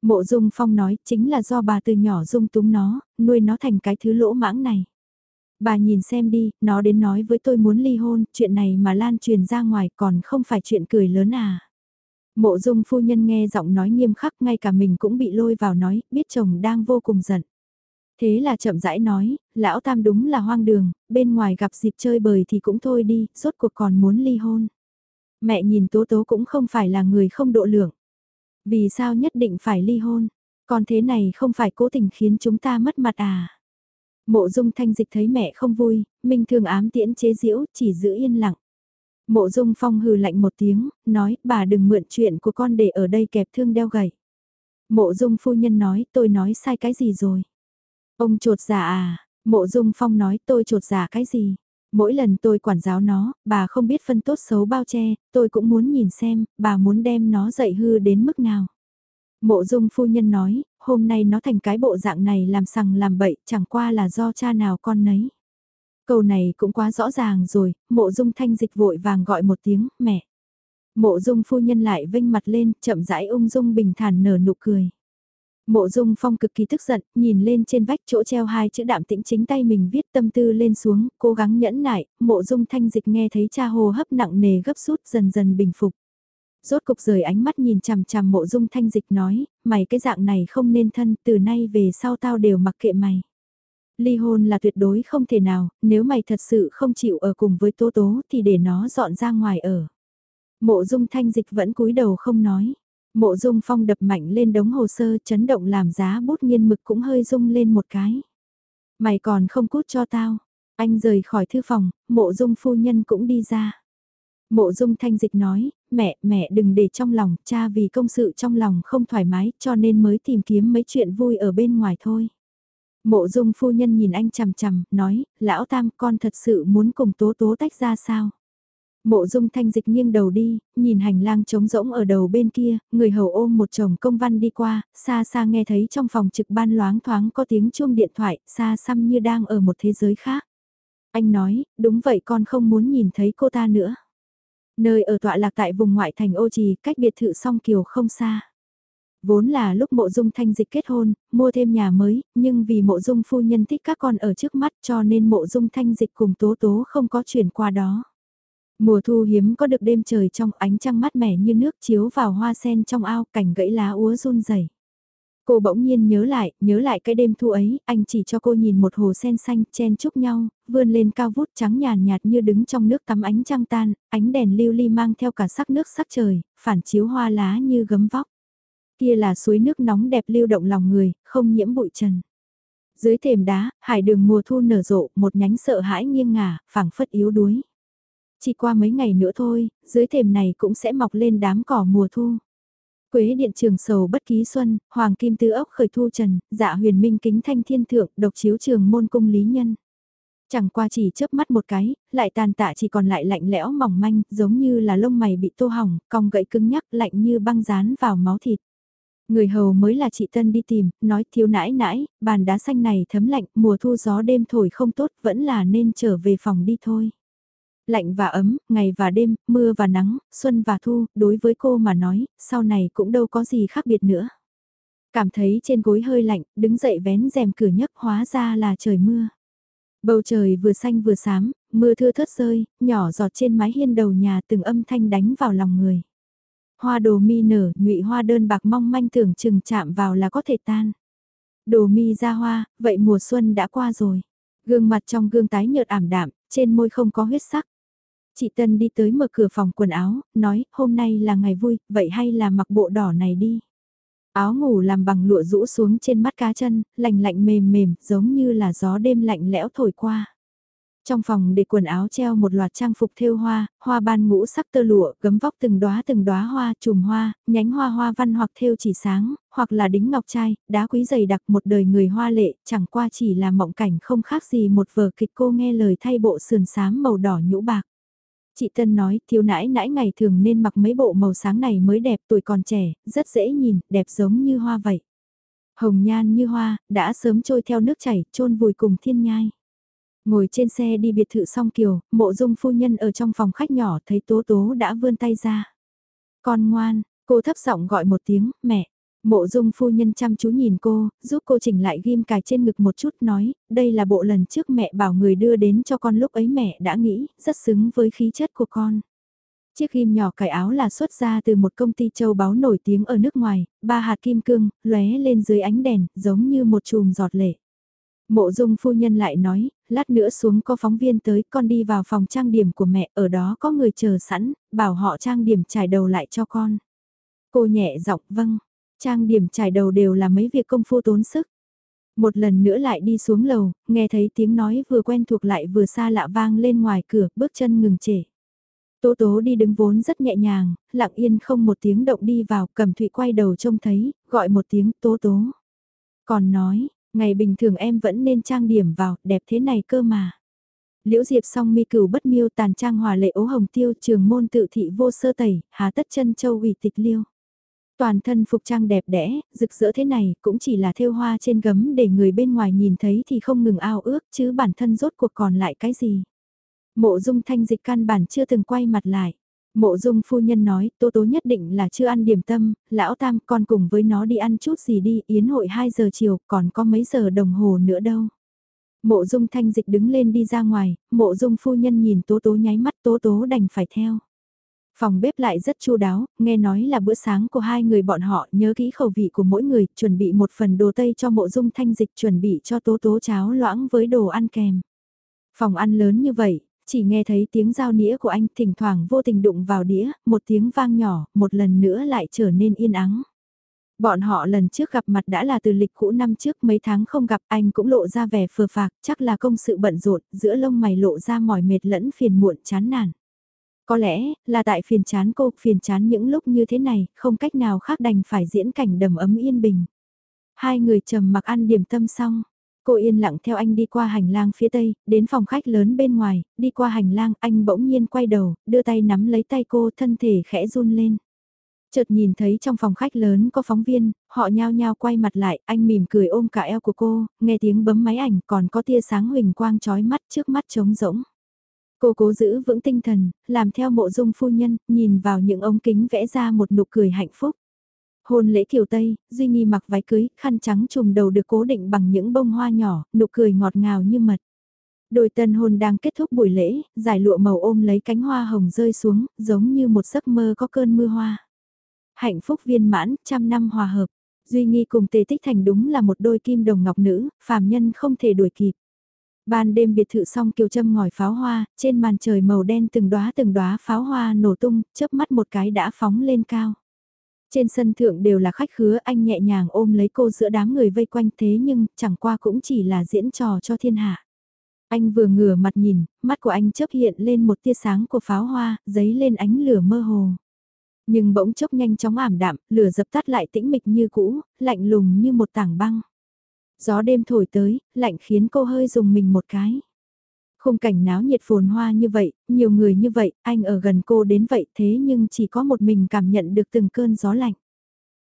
Mộ dung phong nói, chính là do bà từ nhỏ dung túng nó, nuôi nó thành cái thứ lỗ mãng này. Bà nhìn xem đi, nó đến nói với tôi muốn ly hôn, chuyện này mà lan truyền ra ngoài còn không phải chuyện cười lớn à. Mộ dung phu nhân nghe giọng nói nghiêm khắc ngay cả mình cũng bị lôi vào nói, biết chồng đang vô cùng giận. Thế là chậm rãi nói, lão tam đúng là hoang đường, bên ngoài gặp dịp chơi bời thì cũng thôi đi, rốt cuộc còn muốn ly hôn. Mẹ nhìn tố tố cũng không phải là người không độ lượng. Vì sao nhất định phải ly hôn? Còn thế này không phải cố tình khiến chúng ta mất mặt à? Mộ dung thanh dịch thấy mẹ không vui, minh thường ám tiễn chế diễu, chỉ giữ yên lặng. Mộ dung phong hừ lạnh một tiếng, nói, bà đừng mượn chuyện của con để ở đây kẹp thương đeo gậy. Mộ dung phu nhân nói, tôi nói sai cái gì rồi? Ông trột giả à? Mộ dung phong nói, tôi trột giả cái gì? Mỗi lần tôi quản giáo nó, bà không biết phân tốt xấu bao che, tôi cũng muốn nhìn xem, bà muốn đem nó dạy hư đến mức nào. Mộ dung phu nhân nói, hôm nay nó thành cái bộ dạng này làm sằng làm bậy, chẳng qua là do cha nào con nấy. Câu này cũng quá rõ ràng rồi, mộ dung thanh dịch vội vàng gọi một tiếng, mẹ. Mộ dung phu nhân lại vinh mặt lên, chậm rãi ung dung bình thản nở nụ cười. Mộ dung phong cực kỳ tức giận, nhìn lên trên vách chỗ treo hai chữ đạm tĩnh chính tay mình viết tâm tư lên xuống, cố gắng nhẫn nại, mộ dung thanh dịch nghe thấy cha hồ hấp nặng nề gấp rút dần dần bình phục. Rốt cục rời ánh mắt nhìn chằm chằm mộ dung thanh dịch nói, mày cái dạng này không nên thân, từ nay về sau tao đều mặc kệ mày. Ly hôn là tuyệt đối không thể nào, nếu mày thật sự không chịu ở cùng với tố tố thì để nó dọn ra ngoài ở. Mộ dung thanh dịch vẫn cúi đầu không nói. Mộ dung phong đập mạnh lên đống hồ sơ chấn động làm giá bút nghiên mực cũng hơi rung lên một cái. Mày còn không cút cho tao. Anh rời khỏi thư phòng, mộ dung phu nhân cũng đi ra. Mộ dung thanh dịch nói, mẹ, mẹ đừng để trong lòng, cha vì công sự trong lòng không thoải mái cho nên mới tìm kiếm mấy chuyện vui ở bên ngoài thôi. Mộ dung phu nhân nhìn anh chằm chằm, nói, lão tam con thật sự muốn cùng tố tố tách ra sao? Mộ dung thanh dịch nghiêng đầu đi, nhìn hành lang trống rỗng ở đầu bên kia, người hầu ôm một chồng công văn đi qua, xa xa nghe thấy trong phòng trực ban loáng thoáng có tiếng chuông điện thoại, xa xăm như đang ở một thế giới khác. Anh nói, đúng vậy con không muốn nhìn thấy cô ta nữa. Nơi ở tọa lạc tại vùng ngoại thành ô trì, cách biệt thự song kiều không xa. Vốn là lúc mộ dung thanh dịch kết hôn, mua thêm nhà mới, nhưng vì mộ dung phu nhân thích các con ở trước mắt cho nên mộ dung thanh dịch cùng tố tố không có chuyển qua đó. Mùa thu hiếm có được đêm trời trong ánh trăng mát mẻ như nước chiếu vào hoa sen trong ao cảnh gãy lá úa run rẩy. Cô bỗng nhiên nhớ lại, nhớ lại cái đêm thu ấy, anh chỉ cho cô nhìn một hồ sen xanh chen chúc nhau, vươn lên cao vút trắng nhàn nhạt như đứng trong nước tắm ánh trăng tan, ánh đèn lưu ly mang theo cả sắc nước sắc trời, phản chiếu hoa lá như gấm vóc. Kia là suối nước nóng đẹp lưu động lòng người, không nhiễm bụi trần. Dưới thềm đá, hải đường mùa thu nở rộ, một nhánh sợ hãi nghiêng ngả, phảng phất yếu đuối. Chỉ qua mấy ngày nữa thôi, dưới thềm này cũng sẽ mọc lên đám cỏ mùa thu. Quế điện trường sầu bất ký xuân, hoàng kim tứ ốc khởi thu trần, dạ huyền minh kính thanh thiên thượng, độc chiếu trường môn cung lý nhân. Chẳng qua chỉ chớp mắt một cái, lại tàn tạ chỉ còn lại lạnh lẽo mỏng manh, giống như là lông mày bị tô hỏng, cong gãy cứng nhắc lạnh như băng dán vào máu thịt. Người hầu mới là chị Tân đi tìm, nói thiếu nãi nãi, bàn đá xanh này thấm lạnh, mùa thu gió đêm thổi không tốt, vẫn là nên trở về phòng đi thôi. Lạnh và ấm, ngày và đêm, mưa và nắng, xuân và thu, đối với cô mà nói, sau này cũng đâu có gì khác biệt nữa. Cảm thấy trên gối hơi lạnh, đứng dậy vén rèm cửa nhấc hóa ra là trời mưa. Bầu trời vừa xanh vừa xám, mưa thưa thớt rơi, nhỏ giọt trên mái hiên đầu nhà từng âm thanh đánh vào lòng người. Hoa đồ mi nở, nhụy hoa đơn bạc mong manh tưởng chừng chạm vào là có thể tan. Đồ mi ra hoa, vậy mùa xuân đã qua rồi. Gương mặt trong gương tái nhợt ảm đạm, trên môi không có huyết sắc. Chị Tân đi tới mở cửa phòng quần áo, nói, hôm nay là ngày vui, vậy hay là mặc bộ đỏ này đi. Áo ngủ làm bằng lụa rũ xuống trên mắt cá chân, lạnh lạnh mềm mềm, giống như là gió đêm lạnh lẽo thổi qua. Trong phòng để quần áo treo một loạt trang phục thêu hoa, hoa ban ngũ sắc tơ lụa, gấm vóc từng đóa từng đóa hoa, chùm hoa, nhánh hoa hoa văn hoặc thêu chỉ sáng, hoặc là đính ngọc trai, đá quý dày đặc một đời người hoa lệ, chẳng qua chỉ là mộng cảnh không khác gì một vở kịch cô nghe lời thay bộ sườn xám màu đỏ nhũ bạc. Chị Tân nói, thiếu nãi nãi ngày thường nên mặc mấy bộ màu sáng này mới đẹp, tuổi còn trẻ, rất dễ nhìn, đẹp giống như hoa vậy. Hồng nhan như hoa, đã sớm trôi theo nước chảy, trôn vùi cùng thiên nhai. Ngồi trên xe đi biệt thự song kiều, mộ dung phu nhân ở trong phòng khách nhỏ thấy tố tố đã vươn tay ra. Con ngoan, cô thấp giọng gọi một tiếng, mẹ. Mộ dung phu nhân chăm chú nhìn cô, giúp cô chỉnh lại ghim cài trên ngực một chút nói, đây là bộ lần trước mẹ bảo người đưa đến cho con lúc ấy mẹ đã nghĩ, rất xứng với khí chất của con. Chiếc ghim nhỏ cài áo là xuất ra từ một công ty châu báu nổi tiếng ở nước ngoài, ba hạt kim cương, lóe lên dưới ánh đèn, giống như một chùm giọt lệ. Mộ dung phu nhân lại nói, lát nữa xuống có phóng viên tới, con đi vào phòng trang điểm của mẹ, ở đó có người chờ sẵn, bảo họ trang điểm trải đầu lại cho con. Cô nhẹ giọng vâng, Trang điểm trải đầu đều là mấy việc công phu tốn sức. Một lần nữa lại đi xuống lầu, nghe thấy tiếng nói vừa quen thuộc lại vừa xa lạ vang lên ngoài cửa, bước chân ngừng trễ. Tố tố đi đứng vốn rất nhẹ nhàng, lặng yên không một tiếng động đi vào, cầm thụy quay đầu trông thấy, gọi một tiếng tố tố. Còn nói, ngày bình thường em vẫn nên trang điểm vào, đẹp thế này cơ mà. Liễu Diệp song mi cửu bất miêu tàn trang hòa lệ ố hồng tiêu trường môn tự thị vô sơ tẩy, hà tất chân châu ủy tịch liêu. Toàn thân phục trang đẹp đẽ, rực rỡ thế này cũng chỉ là thêu hoa trên gấm để người bên ngoài nhìn thấy thì không ngừng ao ước chứ bản thân rốt cuộc còn lại cái gì. Mộ dung thanh dịch căn bản chưa từng quay mặt lại. Mộ dung phu nhân nói, tố tố nhất định là chưa ăn điểm tâm, lão tam con cùng với nó đi ăn chút gì đi, yến hội 2 giờ chiều, còn có mấy giờ đồng hồ nữa đâu. Mộ dung thanh dịch đứng lên đi ra ngoài, mộ dung phu nhân nhìn tố tố nháy mắt tố tố đành phải theo. Phòng bếp lại rất chu đáo, nghe nói là bữa sáng của hai người bọn họ nhớ kỹ khẩu vị của mỗi người, chuẩn bị một phần đồ tây cho mộ dung thanh dịch chuẩn bị cho tố tố cháo loãng với đồ ăn kèm. Phòng ăn lớn như vậy, chỉ nghe thấy tiếng giao nĩa của anh thỉnh thoảng vô tình đụng vào đĩa, một tiếng vang nhỏ, một lần nữa lại trở nên yên ắng. Bọn họ lần trước gặp mặt đã là từ lịch cũ năm trước mấy tháng không gặp anh cũng lộ ra vẻ phờ phạc, chắc là công sự bận rộn, giữa lông mày lộ ra mỏi mệt lẫn phiền muộn chán nản. Có lẽ, là tại phiền chán cô, phiền chán những lúc như thế này, không cách nào khác đành phải diễn cảnh đầm ấm yên bình. Hai người trầm mặc ăn điểm tâm xong, cô yên lặng theo anh đi qua hành lang phía tây, đến phòng khách lớn bên ngoài, đi qua hành lang anh bỗng nhiên quay đầu, đưa tay nắm lấy tay cô thân thể khẽ run lên. Chợt nhìn thấy trong phòng khách lớn có phóng viên, họ nhao nhao quay mặt lại, anh mỉm cười ôm cả eo của cô, nghe tiếng bấm máy ảnh còn có tia sáng huỳnh quang trói mắt trước mắt trống rỗng. Cô cố giữ vững tinh thần, làm theo mộ dung phu nhân, nhìn vào những ống kính vẽ ra một nụ cười hạnh phúc. Hôn lễ kiều Tây, Duy Nghi mặc váy cưới, khăn trắng trùm đầu được cố định bằng những bông hoa nhỏ, nụ cười ngọt ngào như mật. Đôi tân hôn đang kết thúc buổi lễ, giải lụa màu ôm lấy cánh hoa hồng rơi xuống, giống như một giấc mơ có cơn mưa hoa. Hạnh phúc viên mãn, trăm năm hòa hợp. Duy Nghi cùng Tề Tích Thành đúng là một đôi kim đồng ngọc nữ, phàm nhân không thể đuổi kịp. Ban đêm biệt thự xong kiều châm ngòi pháo hoa, trên màn trời màu đen từng đóa từng đóa pháo hoa nổ tung, chớp mắt một cái đã phóng lên cao. Trên sân thượng đều là khách khứa anh nhẹ nhàng ôm lấy cô giữa đám người vây quanh thế nhưng chẳng qua cũng chỉ là diễn trò cho thiên hạ. Anh vừa ngửa mặt nhìn, mắt của anh chớp hiện lên một tia sáng của pháo hoa, giấy lên ánh lửa mơ hồ. Nhưng bỗng chốc nhanh chóng ảm đạm, lửa dập tắt lại tĩnh mịch như cũ, lạnh lùng như một tảng băng. Gió đêm thổi tới, lạnh khiến cô hơi dùng mình một cái. Khung cảnh náo nhiệt phồn hoa như vậy, nhiều người như vậy, anh ở gần cô đến vậy thế nhưng chỉ có một mình cảm nhận được từng cơn gió lạnh.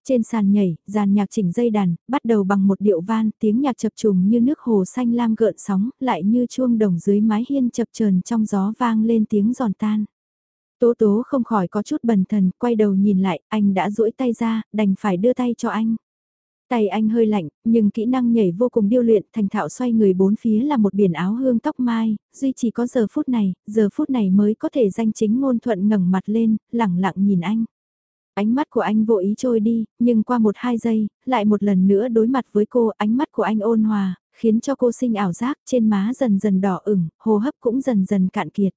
Trên sàn nhảy, dàn nhạc chỉnh dây đàn, bắt đầu bằng một điệu van, tiếng nhạc chập trùng như nước hồ xanh lam gợn sóng, lại như chuông đồng dưới mái hiên chập chờn trong gió vang lên tiếng giòn tan. Tố tố không khỏi có chút bần thần, quay đầu nhìn lại, anh đã duỗi tay ra, đành phải đưa tay cho anh. Tay anh hơi lạnh, nhưng kỹ năng nhảy vô cùng điêu luyện, thành thạo xoay người bốn phía là một biển áo hương tóc mai, duy chỉ có giờ phút này, giờ phút này mới có thể danh chính ngôn thuận ngẩng mặt lên, lẳng lặng nhìn anh. Ánh mắt của anh vô ý trôi đi, nhưng qua một hai giây, lại một lần nữa đối mặt với cô, ánh mắt của anh ôn hòa, khiến cho cô sinh ảo giác, trên má dần dần đỏ ửng, hô hấp cũng dần dần cạn kiệt.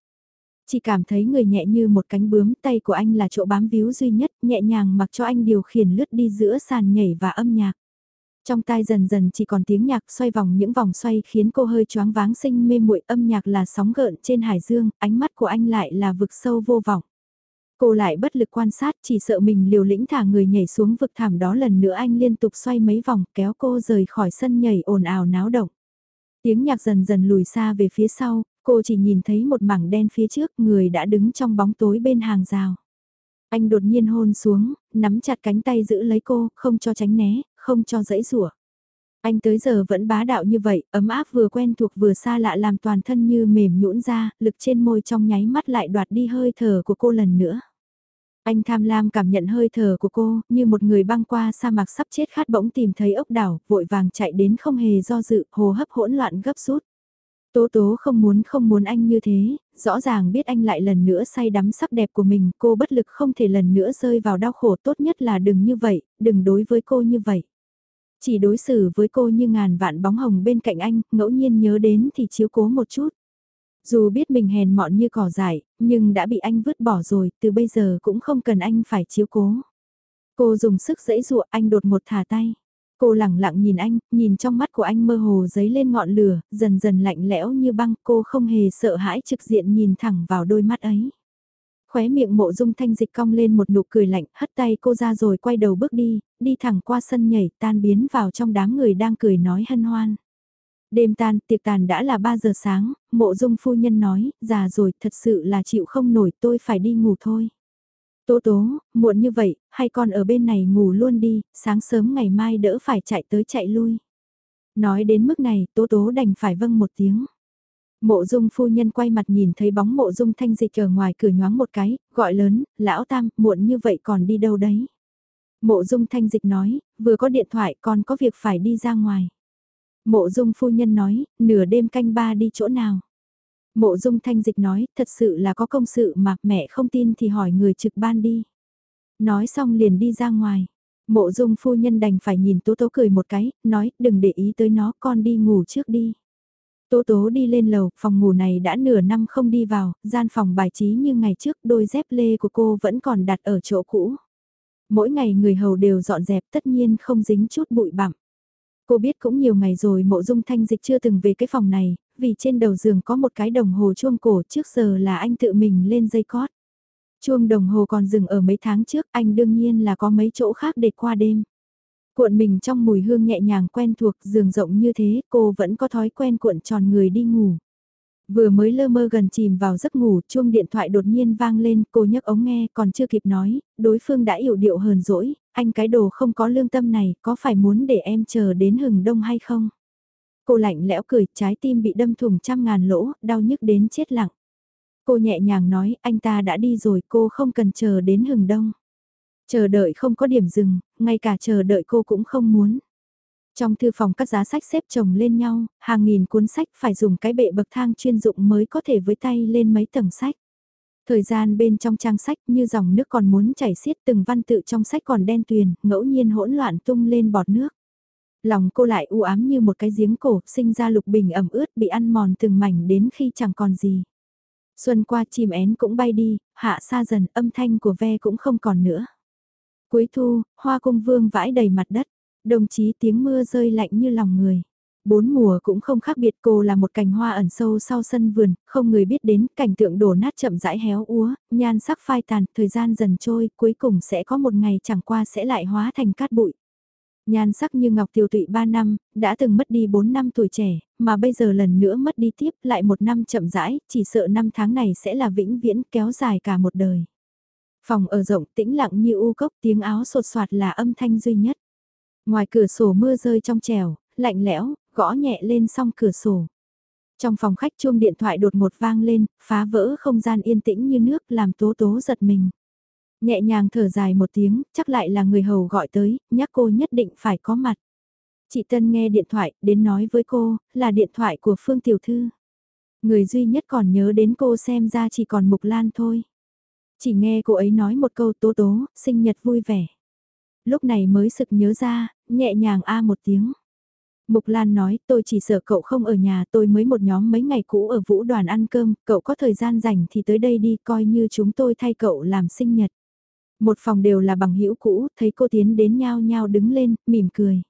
Chỉ cảm thấy người nhẹ như một cánh bướm, tay của anh là chỗ bám víu duy nhất, nhẹ nhàng mặc cho anh điều khiển lướt đi giữa sàn nhảy và âm nhạc. Trong tai dần dần chỉ còn tiếng nhạc xoay vòng những vòng xoay khiến cô hơi choáng váng sinh mê muội âm nhạc là sóng gợn trên hải dương, ánh mắt của anh lại là vực sâu vô vọng. Cô lại bất lực quan sát chỉ sợ mình liều lĩnh thả người nhảy xuống vực thảm đó lần nữa anh liên tục xoay mấy vòng kéo cô rời khỏi sân nhảy ồn ào náo động. Tiếng nhạc dần dần lùi xa về phía sau, cô chỉ nhìn thấy một mảng đen phía trước người đã đứng trong bóng tối bên hàng rào. Anh đột nhiên hôn xuống, nắm chặt cánh tay giữ lấy cô, không cho tránh né, không cho dãy rủa. Anh tới giờ vẫn bá đạo như vậy, ấm áp vừa quen thuộc vừa xa lạ làm toàn thân như mềm nhũn ra, lực trên môi trong nháy mắt lại đoạt đi hơi thở của cô lần nữa. Anh tham lam cảm nhận hơi thở của cô, như một người băng qua sa mạc sắp chết khát bỗng tìm thấy ốc đảo, vội vàng chạy đến không hề do dự, hồ hấp hỗn loạn gấp rút. Tố tố không muốn không muốn anh như thế, rõ ràng biết anh lại lần nữa say đắm sắc đẹp của mình, cô bất lực không thể lần nữa rơi vào đau khổ tốt nhất là đừng như vậy, đừng đối với cô như vậy. Chỉ đối xử với cô như ngàn vạn bóng hồng bên cạnh anh, ngẫu nhiên nhớ đến thì chiếu cố một chút. Dù biết mình hèn mọn như cỏ dại, nhưng đã bị anh vứt bỏ rồi, từ bây giờ cũng không cần anh phải chiếu cố. Cô dùng sức dễ dụa anh đột một thả tay. Cô lẳng lặng nhìn anh, nhìn trong mắt của anh mơ hồ giấy lên ngọn lửa, dần dần lạnh lẽo như băng, cô không hề sợ hãi trực diện nhìn thẳng vào đôi mắt ấy. Khóe miệng mộ dung thanh dịch cong lên một nụ cười lạnh, hất tay cô ra rồi quay đầu bước đi, đi thẳng qua sân nhảy, tan biến vào trong đám người đang cười nói hân hoan. Đêm tan, tiệc tàn đã là 3 giờ sáng, mộ dung phu nhân nói, già rồi, thật sự là chịu không nổi, tôi phải đi ngủ thôi. Tố tố, muộn như vậy, hay con ở bên này ngủ luôn đi, sáng sớm ngày mai đỡ phải chạy tới chạy lui. Nói đến mức này, tố tố đành phải vâng một tiếng. Mộ dung phu nhân quay mặt nhìn thấy bóng mộ dung thanh dịch ở ngoài cửa nhoáng một cái, gọi lớn, lão tam, muộn như vậy còn đi đâu đấy. Mộ dung thanh dịch nói, vừa có điện thoại còn có việc phải đi ra ngoài. Mộ dung phu nhân nói, nửa đêm canh ba đi chỗ nào. Mộ dung thanh dịch nói, thật sự là có công sự mà mẹ không tin thì hỏi người trực ban đi. Nói xong liền đi ra ngoài. Mộ dung phu nhân đành phải nhìn tố tố cười một cái, nói đừng để ý tới nó con đi ngủ trước đi. Tố tố đi lên lầu, phòng ngủ này đã nửa năm không đi vào, gian phòng bài trí như ngày trước đôi dép lê của cô vẫn còn đặt ở chỗ cũ. Mỗi ngày người hầu đều dọn dẹp tất nhiên không dính chút bụi bặm. Cô biết cũng nhiều ngày rồi mộ dung thanh dịch chưa từng về cái phòng này, vì trên đầu giường có một cái đồng hồ chuông cổ trước giờ là anh tự mình lên dây cót. Chuông đồng hồ còn dừng ở mấy tháng trước anh đương nhiên là có mấy chỗ khác để qua đêm. Cuộn mình trong mùi hương nhẹ nhàng quen thuộc giường rộng như thế cô vẫn có thói quen cuộn tròn người đi ngủ. Vừa mới lơ mơ gần chìm vào giấc ngủ, chuông điện thoại đột nhiên vang lên, cô nhấc ống nghe, còn chưa kịp nói, đối phương đã hiểu điệu hờn dỗi, anh cái đồ không có lương tâm này, có phải muốn để em chờ đến hừng đông hay không? Cô lạnh lẽo cười, trái tim bị đâm thủng trăm ngàn lỗ, đau nhức đến chết lặng. Cô nhẹ nhàng nói, anh ta đã đi rồi, cô không cần chờ đến hừng đông. Chờ đợi không có điểm dừng, ngay cả chờ đợi cô cũng không muốn. Trong thư phòng các giá sách xếp chồng lên nhau, hàng nghìn cuốn sách phải dùng cái bệ bậc thang chuyên dụng mới có thể với tay lên mấy tầng sách. Thời gian bên trong trang sách như dòng nước còn muốn chảy xiết từng văn tự trong sách còn đen tuyền, ngẫu nhiên hỗn loạn tung lên bọt nước. Lòng cô lại u ám như một cái giếng cổ, sinh ra lục bình ẩm ướt bị ăn mòn từng mảnh đến khi chẳng còn gì. Xuân qua chim én cũng bay đi, hạ xa dần âm thanh của ve cũng không còn nữa. Cuối thu, hoa cung vương vãi đầy mặt đất, đồng chí tiếng mưa rơi lạnh như lòng người. Bốn mùa cũng không khác biệt cô là một cành hoa ẩn sâu sau sân vườn, không người biết đến cảnh tượng đổ nát chậm rãi héo úa, nhan sắc phai tàn, thời gian dần trôi, cuối cùng sẽ có một ngày chẳng qua sẽ lại hóa thành cát bụi. Nhan sắc như ngọc tiêu tụy 3 năm, đã từng mất đi 4 năm tuổi trẻ, mà bây giờ lần nữa mất đi tiếp lại một năm chậm rãi, chỉ sợ năm tháng này sẽ là vĩnh viễn kéo dài cả một đời. Phòng ở rộng tĩnh lặng như u cốc tiếng áo sột soạt là âm thanh duy nhất. Ngoài cửa sổ mưa rơi trong trèo, lạnh lẽo, gõ nhẹ lên song cửa sổ. Trong phòng khách chuông điện thoại đột một vang lên, phá vỡ không gian yên tĩnh như nước làm tố tố giật mình. Nhẹ nhàng thở dài một tiếng, chắc lại là người hầu gọi tới, nhắc cô nhất định phải có mặt. Chị Tân nghe điện thoại, đến nói với cô, là điện thoại của Phương Tiểu Thư. Người duy nhất còn nhớ đến cô xem ra chỉ còn Mục Lan thôi. Chỉ nghe cô ấy nói một câu tố tố, sinh nhật vui vẻ. Lúc này mới sực nhớ ra, nhẹ nhàng a một tiếng. Mục Lan nói, tôi chỉ sợ cậu không ở nhà, tôi mới một nhóm mấy ngày cũ ở vũ đoàn ăn cơm, cậu có thời gian rảnh thì tới đây đi, coi như chúng tôi thay cậu làm sinh nhật. Một phòng đều là bằng hữu cũ, thấy cô tiến đến nhau nhau đứng lên, mỉm cười.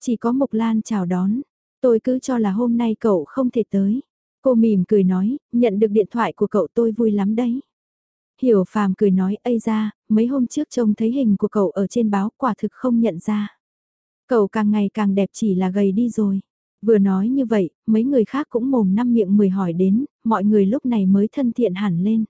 Chỉ có Mục Lan chào đón, tôi cứ cho là hôm nay cậu không thể tới. Cô mỉm cười nói, nhận được điện thoại của cậu tôi vui lắm đấy. Hiểu phàm cười nói, ây ra, mấy hôm trước trông thấy hình của cậu ở trên báo quả thực không nhận ra. Cậu càng ngày càng đẹp chỉ là gầy đi rồi. Vừa nói như vậy, mấy người khác cũng mồm năm miệng mười hỏi đến, mọi người lúc này mới thân thiện hẳn lên.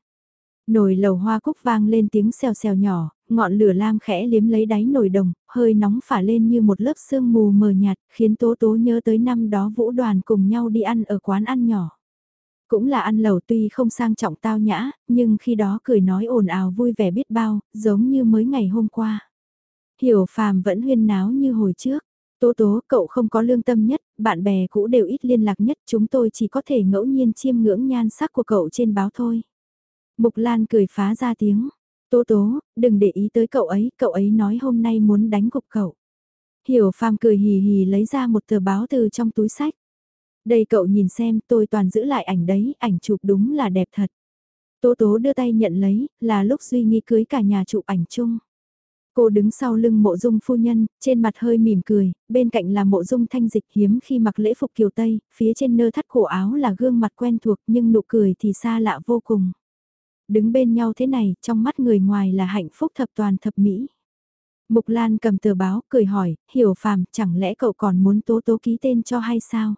Nồi lầu hoa cúc vang lên tiếng xèo xèo nhỏ, ngọn lửa lam khẽ liếm lấy đáy nồi đồng, hơi nóng phả lên như một lớp sương mù mờ nhạt, khiến Tố Tố nhớ tới năm đó vũ đoàn cùng nhau đi ăn ở quán ăn nhỏ. Cũng là ăn lẩu tuy không sang trọng tao nhã, nhưng khi đó cười nói ồn ào vui vẻ biết bao, giống như mới ngày hôm qua. Hiểu phàm vẫn huyên náo như hồi trước. Tố tố, cậu không có lương tâm nhất, bạn bè cũ đều ít liên lạc nhất, chúng tôi chỉ có thể ngẫu nhiên chiêm ngưỡng nhan sắc của cậu trên báo thôi. Mục Lan cười phá ra tiếng. Tố tố, đừng để ý tới cậu ấy, cậu ấy nói hôm nay muốn đánh gục cậu. Hiểu phàm cười hì hì lấy ra một tờ báo từ trong túi sách. Đây cậu nhìn xem, tôi toàn giữ lại ảnh đấy, ảnh chụp đúng là đẹp thật. Tố tố đưa tay nhận lấy, là lúc Duy Nghi cưới cả nhà chụp ảnh chung. Cô đứng sau lưng mộ dung phu nhân, trên mặt hơi mỉm cười, bên cạnh là mộ dung thanh dịch hiếm khi mặc lễ phục kiều Tây, phía trên nơ thắt cổ áo là gương mặt quen thuộc nhưng nụ cười thì xa lạ vô cùng. Đứng bên nhau thế này, trong mắt người ngoài là hạnh phúc thập toàn thập mỹ. Mục Lan cầm tờ báo, cười hỏi, hiểu phàm, chẳng lẽ cậu còn muốn tố tố ký tên cho hay sao?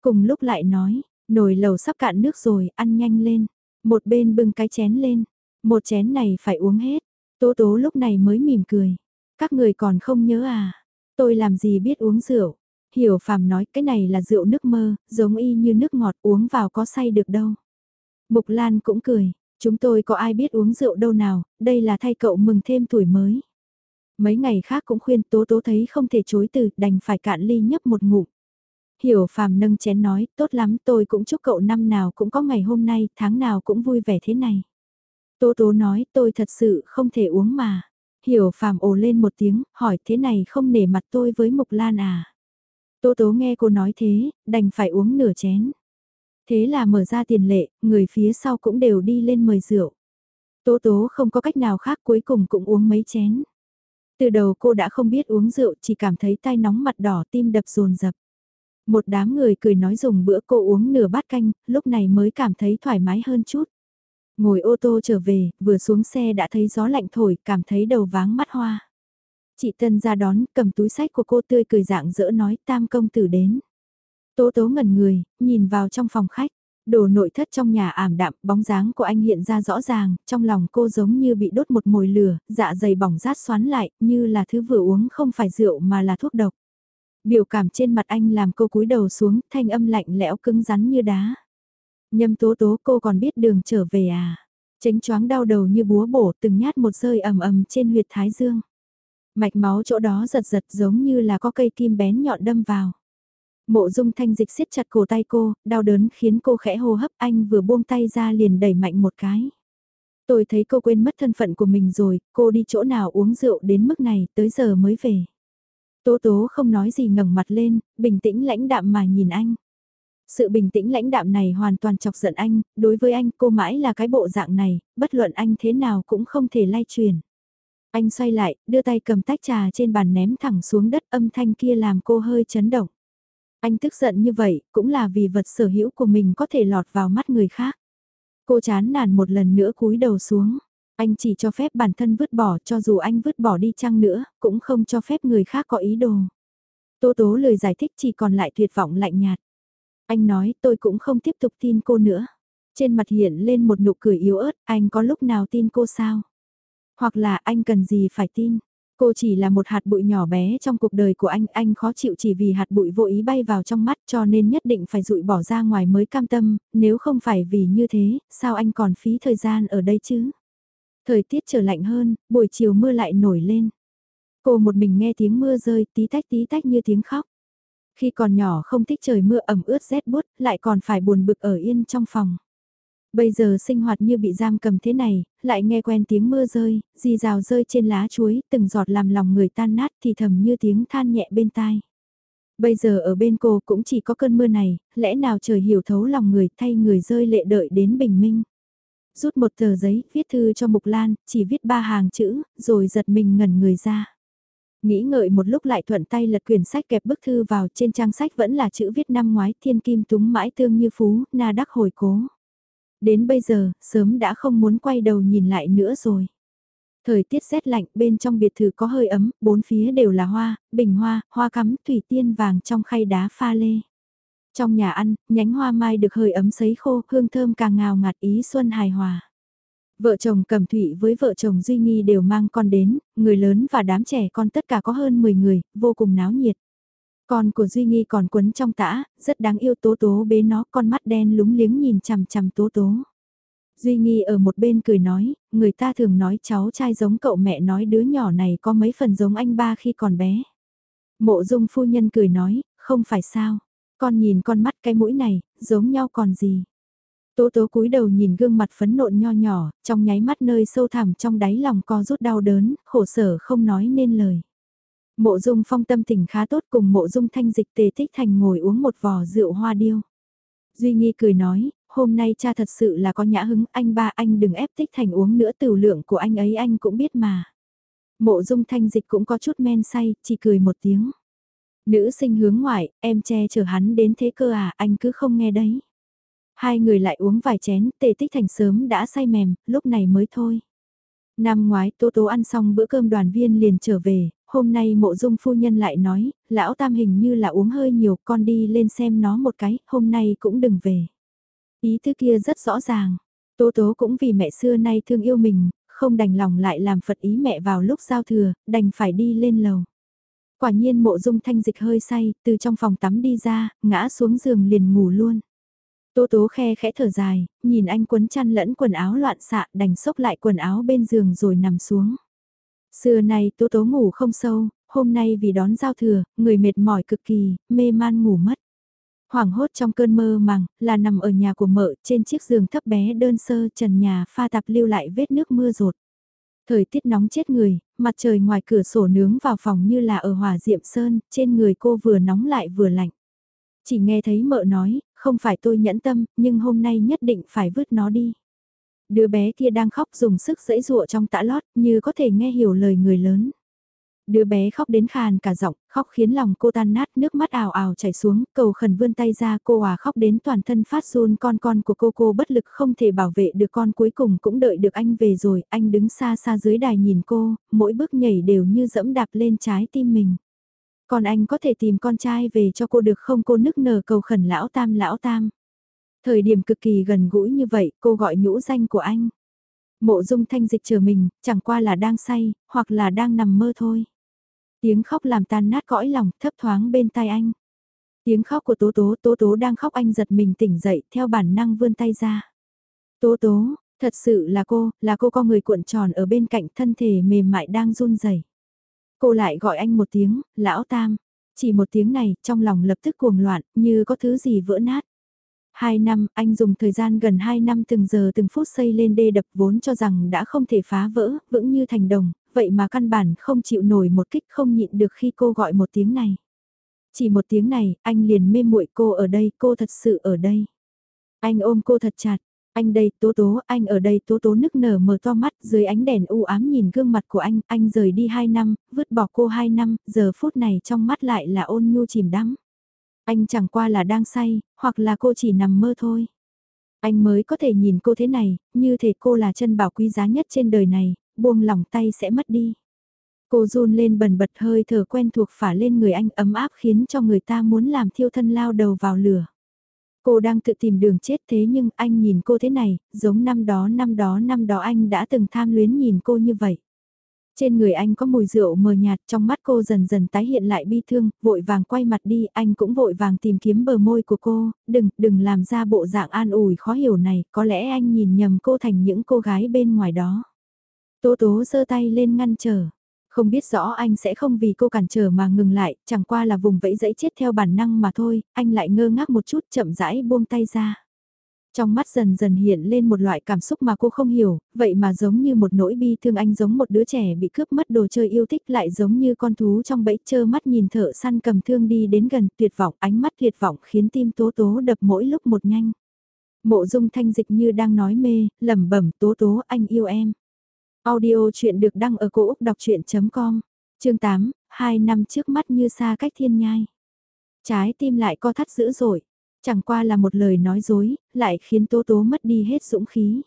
Cùng lúc lại nói, nồi lầu sắp cạn nước rồi, ăn nhanh lên. Một bên bưng cái chén lên, một chén này phải uống hết. Tố tố lúc này mới mỉm cười. Các người còn không nhớ à? Tôi làm gì biết uống rượu? Hiểu phàm nói cái này là rượu nước mơ, giống y như nước ngọt uống vào có say được đâu. Mục Lan cũng cười, chúng tôi có ai biết uống rượu đâu nào, đây là thay cậu mừng thêm tuổi mới. Mấy ngày khác cũng khuyên tố tố thấy không thể chối từ, đành phải cạn ly nhấp một ngụm. Hiểu phàm nâng chén nói, tốt lắm tôi cũng chúc cậu năm nào cũng có ngày hôm nay, tháng nào cũng vui vẻ thế này. Tố tố nói tôi thật sự không thể uống mà. Hiểu phàm ồ lên một tiếng, hỏi thế này không nể mặt tôi với Mục Lan à. Tố tố nghe cô nói thế, đành phải uống nửa chén. Thế là mở ra tiền lệ, người phía sau cũng đều đi lên mời rượu. Tố tố không có cách nào khác cuối cùng cũng uống mấy chén. Từ đầu cô đã không biết uống rượu chỉ cảm thấy tai nóng mặt đỏ tim đập rồn rập. Một đám người cười nói dùng bữa cô uống nửa bát canh, lúc này mới cảm thấy thoải mái hơn chút. Ngồi ô tô trở về, vừa xuống xe đã thấy gió lạnh thổi, cảm thấy đầu váng mắt hoa. Chị Tân ra đón, cầm túi sách của cô tươi cười dạng dỡ nói tam công tử đến. Tố tố ngẩn người, nhìn vào trong phòng khách. Đồ nội thất trong nhà ảm đạm, bóng dáng của anh hiện ra rõ ràng, trong lòng cô giống như bị đốt một mồi lửa, dạ dày bỏng rát xoắn lại, như là thứ vừa uống không phải rượu mà là thuốc độc. Biểu cảm trên mặt anh làm cô cúi đầu xuống, thanh âm lạnh lẽo cứng rắn như đá. Nhâm tố tố cô còn biết đường trở về à? Tránh choáng đau đầu như búa bổ từng nhát một rơi ầm ầm trên huyệt thái dương. Mạch máu chỗ đó giật giật giống như là có cây kim bén nhọn đâm vào. Mộ dung thanh dịch siết chặt cổ tay cô, đau đớn khiến cô khẽ hô hấp anh vừa buông tay ra liền đẩy mạnh một cái. Tôi thấy cô quên mất thân phận của mình rồi, cô đi chỗ nào uống rượu đến mức này, tới giờ mới về. Tố tố không nói gì ngẩng mặt lên, bình tĩnh lãnh đạm mà nhìn anh. Sự bình tĩnh lãnh đạm này hoàn toàn chọc giận anh, đối với anh cô mãi là cái bộ dạng này, bất luận anh thế nào cũng không thể lay truyền. Anh xoay lại, đưa tay cầm tách trà trên bàn ném thẳng xuống đất âm thanh kia làm cô hơi chấn động. Anh tức giận như vậy, cũng là vì vật sở hữu của mình có thể lọt vào mắt người khác. Cô chán nản một lần nữa cúi đầu xuống. Anh chỉ cho phép bản thân vứt bỏ cho dù anh vứt bỏ đi chăng nữa, cũng không cho phép người khác có ý đồ. Tố tố lời giải thích chỉ còn lại tuyệt vọng lạnh nhạt. Anh nói tôi cũng không tiếp tục tin cô nữa. Trên mặt hiện lên một nụ cười yếu ớt, anh có lúc nào tin cô sao? Hoặc là anh cần gì phải tin? Cô chỉ là một hạt bụi nhỏ bé trong cuộc đời của anh, anh khó chịu chỉ vì hạt bụi vô ý bay vào trong mắt cho nên nhất định phải rụi bỏ ra ngoài mới cam tâm, nếu không phải vì như thế, sao anh còn phí thời gian ở đây chứ? Thời tiết trở lạnh hơn, buổi chiều mưa lại nổi lên. Cô một mình nghe tiếng mưa rơi tí tách tí tách như tiếng khóc. Khi còn nhỏ không thích trời mưa ẩm ướt rét bút, lại còn phải buồn bực ở yên trong phòng. Bây giờ sinh hoạt như bị giam cầm thế này, lại nghe quen tiếng mưa rơi, dì rào rơi trên lá chuối, từng giọt làm lòng người tan nát thì thầm như tiếng than nhẹ bên tai. Bây giờ ở bên cô cũng chỉ có cơn mưa này, lẽ nào trời hiểu thấu lòng người thay người rơi lệ đợi đến bình minh. Rút một tờ giấy, viết thư cho Mục Lan, chỉ viết ba hàng chữ, rồi giật mình ngẩn người ra. Nghĩ ngợi một lúc lại thuận tay lật quyển sách kẹp bức thư vào trên trang sách vẫn là chữ viết năm ngoái thiên kim túng mãi tương như phú, na đắc hồi cố. Đến bây giờ, sớm đã không muốn quay đầu nhìn lại nữa rồi. Thời tiết rét lạnh bên trong biệt thự có hơi ấm, bốn phía đều là hoa, bình hoa, hoa cắm, thủy tiên vàng trong khay đá pha lê. Trong nhà ăn, nhánh hoa mai được hơi ấm sấy khô, hương thơm càng ngào ngạt ý xuân hài hòa. Vợ chồng Cẩm Thụy với vợ chồng Duy Nghi đều mang con đến, người lớn và đám trẻ con tất cả có hơn 10 người, vô cùng náo nhiệt. Con của Duy Nghi còn quấn trong tã, rất đáng yêu tố tố bế nó, con mắt đen lúng liếng nhìn chằm chằm tố tố. Duy Nghi ở một bên cười nói, người ta thường nói cháu trai giống cậu mẹ nói đứa nhỏ này có mấy phần giống anh ba khi còn bé. Mộ dung phu nhân cười nói, không phải sao, con nhìn con mắt cái mũi này, giống nhau còn gì. Tố tố cúi đầu nhìn gương mặt phấn nộn nho nhỏ, trong nháy mắt nơi sâu thẳm trong đáy lòng co rút đau đớn, khổ sở không nói nên lời. Mộ dung phong tâm tình khá tốt cùng mộ dung thanh dịch tề tích thành ngồi uống một vò rượu hoa điêu. Duy Nghi cười nói, hôm nay cha thật sự là có nhã hứng, anh ba anh đừng ép tích thành uống nữa tiểu lượng của anh ấy anh cũng biết mà. Mộ dung thanh dịch cũng có chút men say, chỉ cười một tiếng. Nữ sinh hướng ngoại, em che chở hắn đến thế cơ à, anh cứ không nghe đấy. Hai người lại uống vài chén, tề tích thành sớm đã say mềm, lúc này mới thôi. Năm ngoái tô Tố ăn xong bữa cơm đoàn viên liền trở về, hôm nay mộ dung phu nhân lại nói, lão tam hình như là uống hơi nhiều, con đi lên xem nó một cái, hôm nay cũng đừng về. Ý thứ kia rất rõ ràng, Tố Tố cũng vì mẹ xưa nay thương yêu mình, không đành lòng lại làm phật ý mẹ vào lúc giao thừa, đành phải đi lên lầu. Quả nhiên mộ dung thanh dịch hơi say, từ trong phòng tắm đi ra, ngã xuống giường liền ngủ luôn. Tố tố khe khẽ thở dài, nhìn anh quấn chăn lẫn quần áo loạn xạ đành xốc lại quần áo bên giường rồi nằm xuống. Xưa nay tố tố ngủ không sâu, hôm nay vì đón giao thừa, người mệt mỏi cực kỳ, mê man ngủ mất. Hoảng hốt trong cơn mơ màng, là nằm ở nhà của mợ trên chiếc giường thấp bé đơn sơ trần nhà pha tạp lưu lại vết nước mưa rột. Thời tiết nóng chết người, mặt trời ngoài cửa sổ nướng vào phòng như là ở hỏa diệm sơn, trên người cô vừa nóng lại vừa lạnh. Chỉ nghe thấy mợ nói, không phải tôi nhẫn tâm, nhưng hôm nay nhất định phải vứt nó đi. Đứa bé kia đang khóc dùng sức dẫy dụa trong tã lót, như có thể nghe hiểu lời người lớn. Đứa bé khóc đến khàn cả giọng, khóc khiến lòng cô tan nát, nước mắt ào ào chảy xuống, cầu khẩn vươn tay ra, cô à khóc đến toàn thân phát run con con của cô cô bất lực không thể bảo vệ được con cuối cùng cũng đợi được anh về rồi, anh đứng xa xa dưới đài nhìn cô, mỗi bước nhảy đều như dẫm đạp lên trái tim mình. Còn anh có thể tìm con trai về cho cô được không cô nức nở cầu khẩn lão tam lão tam. Thời điểm cực kỳ gần gũi như vậy cô gọi nhũ danh của anh. Mộ dung thanh dịch chờ mình, chẳng qua là đang say, hoặc là đang nằm mơ thôi. Tiếng khóc làm tan nát cõi lòng, thấp thoáng bên tai anh. Tiếng khóc của Tố Tố, Tố Tố đang khóc anh giật mình tỉnh dậy, theo bản năng vươn tay ra. Tố Tố, thật sự là cô, là cô có người cuộn tròn ở bên cạnh thân thể mềm mại đang run rẩy. Cô lại gọi anh một tiếng, lão tam. Chỉ một tiếng này, trong lòng lập tức cuồng loạn, như có thứ gì vỡ nát. Hai năm, anh dùng thời gian gần hai năm từng giờ từng phút xây lên đê đập vốn cho rằng đã không thể phá vỡ, vững như thành đồng, vậy mà căn bản không chịu nổi một kích không nhịn được khi cô gọi một tiếng này. Chỉ một tiếng này, anh liền mê muội cô ở đây, cô thật sự ở đây. Anh ôm cô thật chặt, anh đây, tố tố, anh ở đây, tố tố nức nở mở to mắt, dưới ánh đèn u ám nhìn gương mặt của anh, anh rời đi 2 năm, vứt bỏ cô 2 năm, giờ phút này trong mắt lại là ôn nhu chìm đắm. Anh chẳng qua là đang say, hoặc là cô chỉ nằm mơ thôi. Anh mới có thể nhìn cô thế này, như thể cô là chân bảo quý giá nhất trên đời này, buông lòng tay sẽ mất đi. Cô run lên bần bật hơi thở quen thuộc phả lên người anh ấm áp khiến cho người ta muốn làm thiêu thân lao đầu vào lửa. Cô đang tự tìm đường chết thế nhưng anh nhìn cô thế này, giống năm đó năm đó năm đó anh đã từng tham luyến nhìn cô như vậy. Trên người anh có mùi rượu mờ nhạt trong mắt cô dần dần tái hiện lại bi thương, vội vàng quay mặt đi, anh cũng vội vàng tìm kiếm bờ môi của cô, đừng, đừng làm ra bộ dạng an ủi khó hiểu này, có lẽ anh nhìn nhầm cô thành những cô gái bên ngoài đó. Tố tố giơ tay lên ngăn trở. Không biết rõ anh sẽ không vì cô cản trở mà ngừng lại, chẳng qua là vùng vẫy dẫy chết theo bản năng mà thôi, anh lại ngơ ngác một chút chậm rãi buông tay ra. Trong mắt dần dần hiện lên một loại cảm xúc mà cô không hiểu, vậy mà giống như một nỗi bi thương anh giống một đứa trẻ bị cướp mất đồ chơi yêu thích lại giống như con thú trong bẫy chơ mắt nhìn thợ săn cầm thương đi đến gần tuyệt vọng ánh mắt tuyệt vọng khiến tim tố tố đập mỗi lúc một nhanh. Mộ dung thanh dịch như đang nói mê, lẩm bẩm tố tố anh yêu em. Audio chuyện được đăng ở cổ Úc đọc chuyện.com, chương 8, 2 năm trước mắt như xa cách thiên nhai. Trái tim lại co thắt dữ dội, chẳng qua là một lời nói dối, lại khiến Tố Tố mất đi hết dũng khí.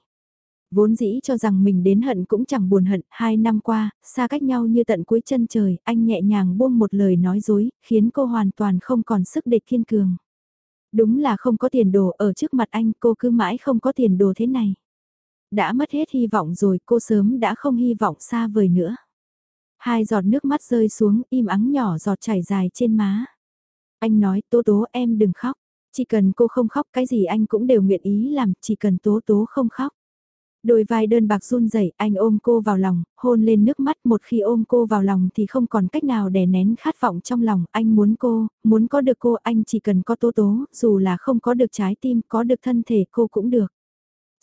Vốn dĩ cho rằng mình đến hận cũng chẳng buồn hận, hai năm qua, xa cách nhau như tận cuối chân trời, anh nhẹ nhàng buông một lời nói dối, khiến cô hoàn toàn không còn sức để kiên cường. Đúng là không có tiền đồ ở trước mặt anh cô cứ mãi không có tiền đồ thế này đã mất hết hy vọng rồi cô sớm đã không hy vọng xa vời nữa. Hai giọt nước mắt rơi xuống im ắng nhỏ giọt chảy dài trên má. Anh nói tố tố em đừng khóc, chỉ cần cô không khóc cái gì anh cũng đều nguyện ý làm, chỉ cần tố tố không khóc. Đôi vai đơn bạc run rẩy, anh ôm cô vào lòng, hôn lên nước mắt một khi ôm cô vào lòng thì không còn cách nào để nén khát vọng trong lòng, anh muốn cô, muốn có được cô, anh chỉ cần có tố tố, dù là không có được trái tim, có được thân thể cô cũng được.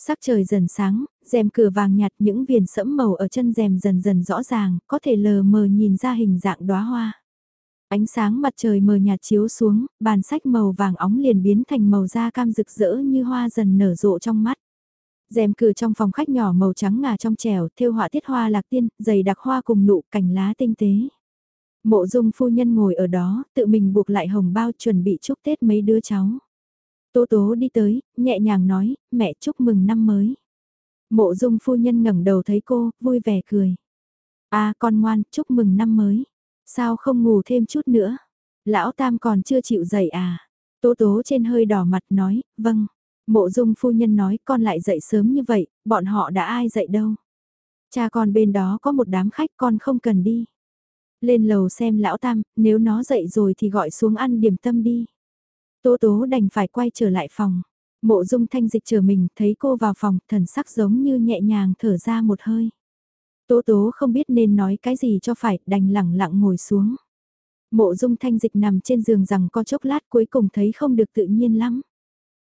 Sắc trời dần sáng, rèm cửa vàng nhạt những viền sẫm màu ở chân rèm dần dần rõ ràng, có thể lờ mờ nhìn ra hình dạng đóa hoa. Ánh sáng mặt trời mờ nhạt chiếu xuống, bàn sách màu vàng óng liền biến thành màu da cam rực rỡ như hoa dần nở rộ trong mắt. Rèm cửa trong phòng khách nhỏ màu trắng ngà trong trẻo, thêu họa tiết hoa lạc tiên, dày đặc hoa cùng nụ cành lá tinh tế. Mộ dung phu nhân ngồi ở đó, tự mình buộc lại hồng bao chuẩn bị chúc Tết mấy đứa cháu. Tố tố đi tới, nhẹ nhàng nói, mẹ chúc mừng năm mới. Mộ dung phu nhân ngẩng đầu thấy cô, vui vẻ cười. À con ngoan, chúc mừng năm mới. Sao không ngủ thêm chút nữa? Lão Tam còn chưa chịu dậy à? Tố tố trên hơi đỏ mặt nói, vâng. Mộ dung phu nhân nói con lại dậy sớm như vậy, bọn họ đã ai dậy đâu. Cha con bên đó có một đám khách con không cần đi. Lên lầu xem lão Tam, nếu nó dậy rồi thì gọi xuống ăn điểm tâm đi. Tố tố đành phải quay trở lại phòng. Mộ dung thanh dịch chờ mình thấy cô vào phòng thần sắc giống như nhẹ nhàng thở ra một hơi. Tố tố không biết nên nói cái gì cho phải đành lẳng lặng ngồi xuống. Mộ dung thanh dịch nằm trên giường rằng có chốc lát cuối cùng thấy không được tự nhiên lắm.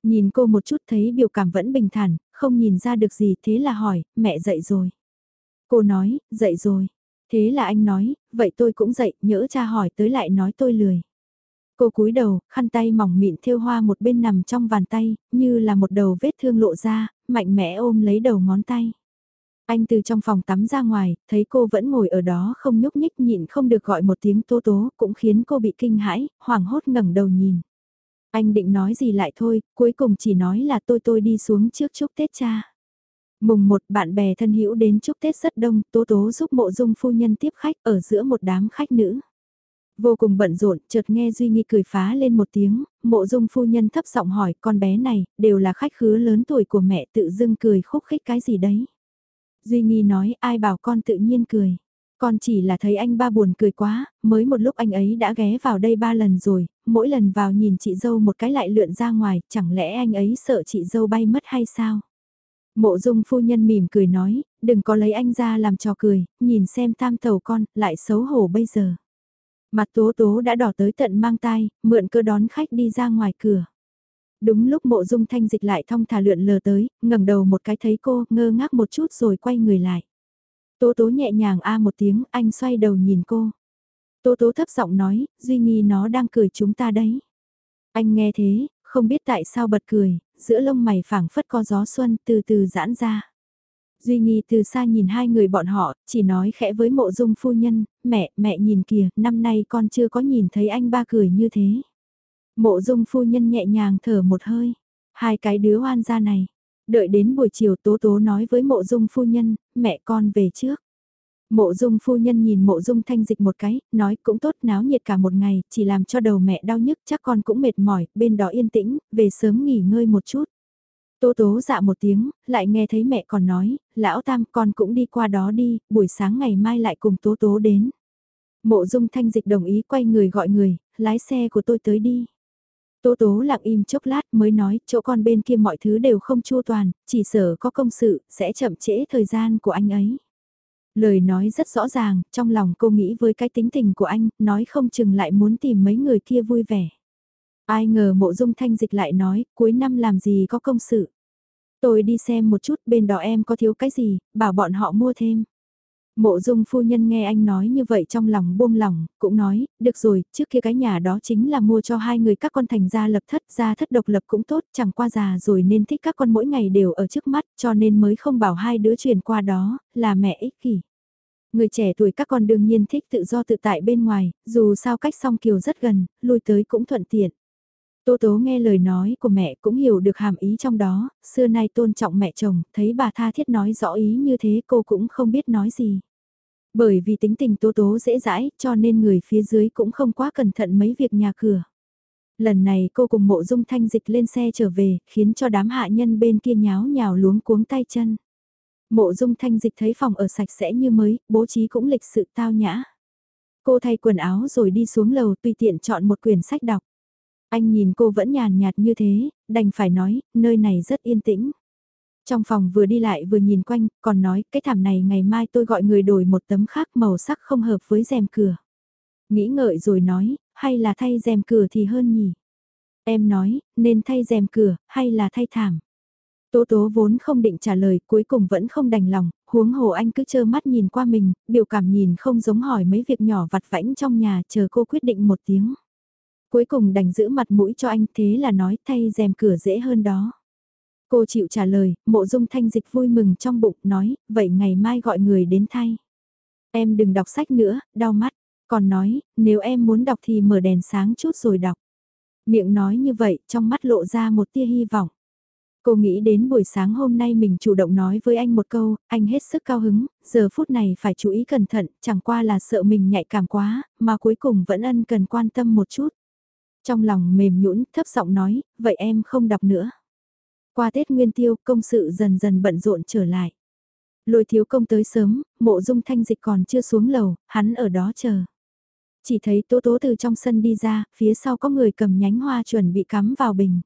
Nhìn cô một chút thấy biểu cảm vẫn bình thản, không nhìn ra được gì thế là hỏi, mẹ dậy rồi. Cô nói, dậy rồi. Thế là anh nói, vậy tôi cũng dậy, nhỡ cha hỏi tới lại nói tôi lười. Cô cúi đầu, khăn tay mỏng mịn thêu hoa một bên nằm trong bàn tay, như là một đầu vết thương lộ ra, mạnh mẽ ôm lấy đầu ngón tay. Anh từ trong phòng tắm ra ngoài, thấy cô vẫn ngồi ở đó không nhúc nhích nhịn không được gọi một tiếng tố tố, cũng khiến cô bị kinh hãi, hoảng hốt ngẩng đầu nhìn. Anh định nói gì lại thôi, cuối cùng chỉ nói là tôi tôi đi xuống trước chúc Tết cha. Mùng một bạn bè thân hữu đến chúc Tết rất đông, tố tố giúp mộ dung phu nhân tiếp khách ở giữa một đám khách nữ. Vô cùng bận rộn, chợt nghe Duy Nghi cười phá lên một tiếng, mộ dung phu nhân thấp giọng hỏi con bé này, đều là khách khứa lớn tuổi của mẹ tự dưng cười khúc khích cái gì đấy. Duy Nghi nói ai bảo con tự nhiên cười. Con chỉ là thấy anh ba buồn cười quá, mới một lúc anh ấy đã ghé vào đây ba lần rồi, mỗi lần vào nhìn chị dâu một cái lại lượn ra ngoài, chẳng lẽ anh ấy sợ chị dâu bay mất hay sao? Mộ dung phu nhân mỉm cười nói, đừng có lấy anh ra làm trò cười, nhìn xem tam tàu con, lại xấu hổ bây giờ. Mặt tố tố đã đỏ tới tận mang tai, mượn cơ đón khách đi ra ngoài cửa. Đúng lúc mộ dung thanh dịch lại thong thả lượn lờ tới, ngẩng đầu một cái thấy cô, ngơ ngác một chút rồi quay người lại. Tố tố nhẹ nhàng a một tiếng, anh xoay đầu nhìn cô. Tố tố thấp giọng nói, Duy Nghi nó đang cười chúng ta đấy. Anh nghe thế, không biết tại sao bật cười, giữa lông mày phảng phất có gió xuân từ từ giãn ra. Duy Nghi từ xa nhìn hai người bọn họ, chỉ nói khẽ với mộ dung phu nhân, mẹ, mẹ nhìn kìa, năm nay con chưa có nhìn thấy anh ba cười như thế. Mộ dung phu nhân nhẹ nhàng thở một hơi. Hai cái đứa oan gia này. Đợi đến buổi chiều Tố Tố nói với mộ dung phu nhân, mẹ con về trước. Mộ dung phu nhân nhìn mộ dung thanh dịch một cái, nói cũng tốt náo nhiệt cả một ngày, chỉ làm cho đầu mẹ đau nhức chắc con cũng mệt mỏi, bên đó yên tĩnh, về sớm nghỉ ngơi một chút. Tố tố dạ một tiếng, lại nghe thấy mẹ còn nói, lão tam con cũng đi qua đó đi, buổi sáng ngày mai lại cùng tố tố đến. Mộ dung thanh dịch đồng ý quay người gọi người, lái xe của tôi tới đi. Tố tố lặng im chốc lát mới nói, chỗ con bên kia mọi thứ đều không chua toàn, chỉ sợ có công sự, sẽ chậm trễ thời gian của anh ấy. Lời nói rất rõ ràng, trong lòng cô nghĩ với cái tính tình của anh, nói không chừng lại muốn tìm mấy người kia vui vẻ. Ai ngờ mộ dung thanh dịch lại nói, cuối năm làm gì có công sự. Tôi đi xem một chút bên đó em có thiếu cái gì, bảo bọn họ mua thêm. Mộ dung phu nhân nghe anh nói như vậy trong lòng buông lòng, cũng nói, được rồi, trước kia cái nhà đó chính là mua cho hai người các con thành gia lập thất, gia thất độc lập cũng tốt, chẳng qua già rồi nên thích các con mỗi ngày đều ở trước mắt, cho nên mới không bảo hai đứa chuyển qua đó, là mẹ ích kỷ. Người trẻ tuổi các con đương nhiên thích tự do tự tại bên ngoài, dù sao cách song kiều rất gần, lui tới cũng thuận tiện. Tô Tố nghe lời nói của mẹ cũng hiểu được hàm ý trong đó, xưa nay tôn trọng mẹ chồng, thấy bà tha thiết nói rõ ý như thế cô cũng không biết nói gì. Bởi vì tính tình Tô Tố dễ dãi cho nên người phía dưới cũng không quá cẩn thận mấy việc nhà cửa. Lần này cô cùng mộ dung thanh dịch lên xe trở về, khiến cho đám hạ nhân bên kia nháo nhào luống cuống tay chân. Mộ dung thanh dịch thấy phòng ở sạch sẽ như mới, bố trí cũng lịch sự tao nhã. Cô thay quần áo rồi đi xuống lầu tùy tiện chọn một quyển sách đọc. Anh nhìn cô vẫn nhàn nhạt như thế, đành phải nói, nơi này rất yên tĩnh. Trong phòng vừa đi lại vừa nhìn quanh, còn nói, cái thảm này ngày mai tôi gọi người đổi một tấm khác màu sắc không hợp với rèm cửa. Nghĩ ngợi rồi nói, hay là thay rèm cửa thì hơn nhỉ? Em nói, nên thay rèm cửa, hay là thay thảm? Tố tố vốn không định trả lời, cuối cùng vẫn không đành lòng, huống hồ anh cứ trơ mắt nhìn qua mình, biểu cảm nhìn không giống hỏi mấy việc nhỏ vặt vãnh trong nhà, chờ cô quyết định một tiếng. Cuối cùng đành giữ mặt mũi cho anh thế là nói thay rèm cửa dễ hơn đó. Cô chịu trả lời, mộ dung thanh dịch vui mừng trong bụng, nói, vậy ngày mai gọi người đến thay. Em đừng đọc sách nữa, đau mắt. Còn nói, nếu em muốn đọc thì mở đèn sáng chút rồi đọc. Miệng nói như vậy, trong mắt lộ ra một tia hy vọng. Cô nghĩ đến buổi sáng hôm nay mình chủ động nói với anh một câu, anh hết sức cao hứng, giờ phút này phải chú ý cẩn thận, chẳng qua là sợ mình nhạy cảm quá, mà cuối cùng vẫn ân cần quan tâm một chút. Trong lòng mềm nhũn thấp giọng nói, vậy em không đọc nữa. Qua Tết Nguyên Tiêu, công sự dần dần bận rộn trở lại. Lôi thiếu công tới sớm, mộ dung thanh dịch còn chưa xuống lầu, hắn ở đó chờ. Chỉ thấy tố tố từ trong sân đi ra, phía sau có người cầm nhánh hoa chuẩn bị cắm vào bình.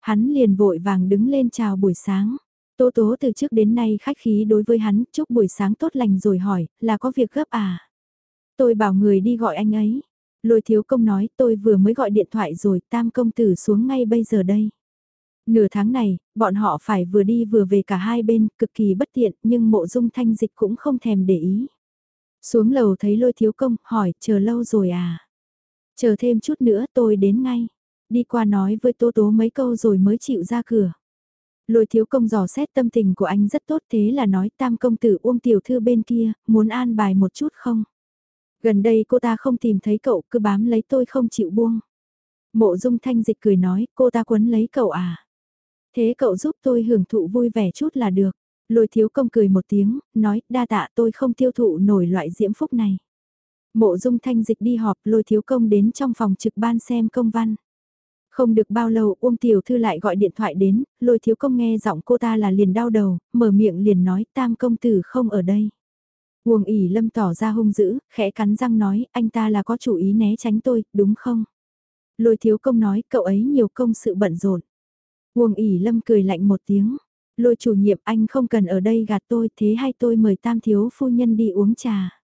Hắn liền vội vàng đứng lên chào buổi sáng. Tố tố từ trước đến nay khách khí đối với hắn, chúc buổi sáng tốt lành rồi hỏi, là có việc gấp à? Tôi bảo người đi gọi anh ấy. Lôi thiếu công nói tôi vừa mới gọi điện thoại rồi tam công tử xuống ngay bây giờ đây. Nửa tháng này, bọn họ phải vừa đi vừa về cả hai bên, cực kỳ bất tiện, nhưng mộ dung thanh dịch cũng không thèm để ý. Xuống lầu thấy lôi thiếu công, hỏi, chờ lâu rồi à? Chờ thêm chút nữa tôi đến ngay. Đi qua nói với Tố Tố mấy câu rồi mới chịu ra cửa. Lôi thiếu công dò xét tâm tình của anh rất tốt thế là nói tam công tử Uông tiểu thư bên kia, muốn an bài một chút không? Gần đây cô ta không tìm thấy cậu cứ bám lấy tôi không chịu buông. Mộ dung thanh dịch cười nói cô ta quấn lấy cậu à. Thế cậu giúp tôi hưởng thụ vui vẻ chút là được. Lôi thiếu công cười một tiếng, nói đa tạ tôi không tiêu thụ nổi loại diễm phúc này. Mộ dung thanh dịch đi họp lôi thiếu công đến trong phòng trực ban xem công văn. Không được bao lâu Uông Tiểu Thư lại gọi điện thoại đến, lôi thiếu công nghe giọng cô ta là liền đau đầu, mở miệng liền nói tam công tử không ở đây. Huồng ỉ lâm tỏ ra hung dữ, khẽ cắn răng nói, anh ta là có chủ ý né tránh tôi, đúng không? Lôi thiếu công nói, cậu ấy nhiều công sự bận rộn. Huồng ỉ lâm cười lạnh một tiếng. Lôi chủ nhiệm anh không cần ở đây gạt tôi, thế hay tôi mời tam thiếu phu nhân đi uống trà.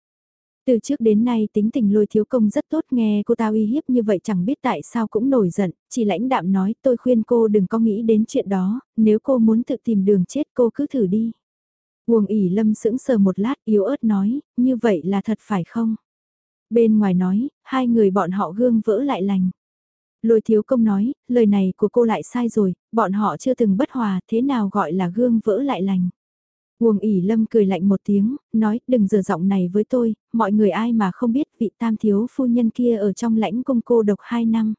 Từ trước đến nay tính tình lôi thiếu công rất tốt nghe cô ta uy hiếp như vậy chẳng biết tại sao cũng nổi giận, chỉ lãnh đạm nói tôi khuyên cô đừng có nghĩ đến chuyện đó, nếu cô muốn tự tìm đường chết cô cứ thử đi. Nguồn ỉ lâm sững sờ một lát yếu ớt nói, như vậy là thật phải không? Bên ngoài nói, hai người bọn họ gương vỡ lại lành. Lôi thiếu công nói, lời này của cô lại sai rồi, bọn họ chưa từng bất hòa, thế nào gọi là gương vỡ lại lành. Nguồn ỉ lâm cười lạnh một tiếng, nói đừng dở giọng này với tôi, mọi người ai mà không biết vị tam thiếu phu nhân kia ở trong lãnh công cô độc hai năm.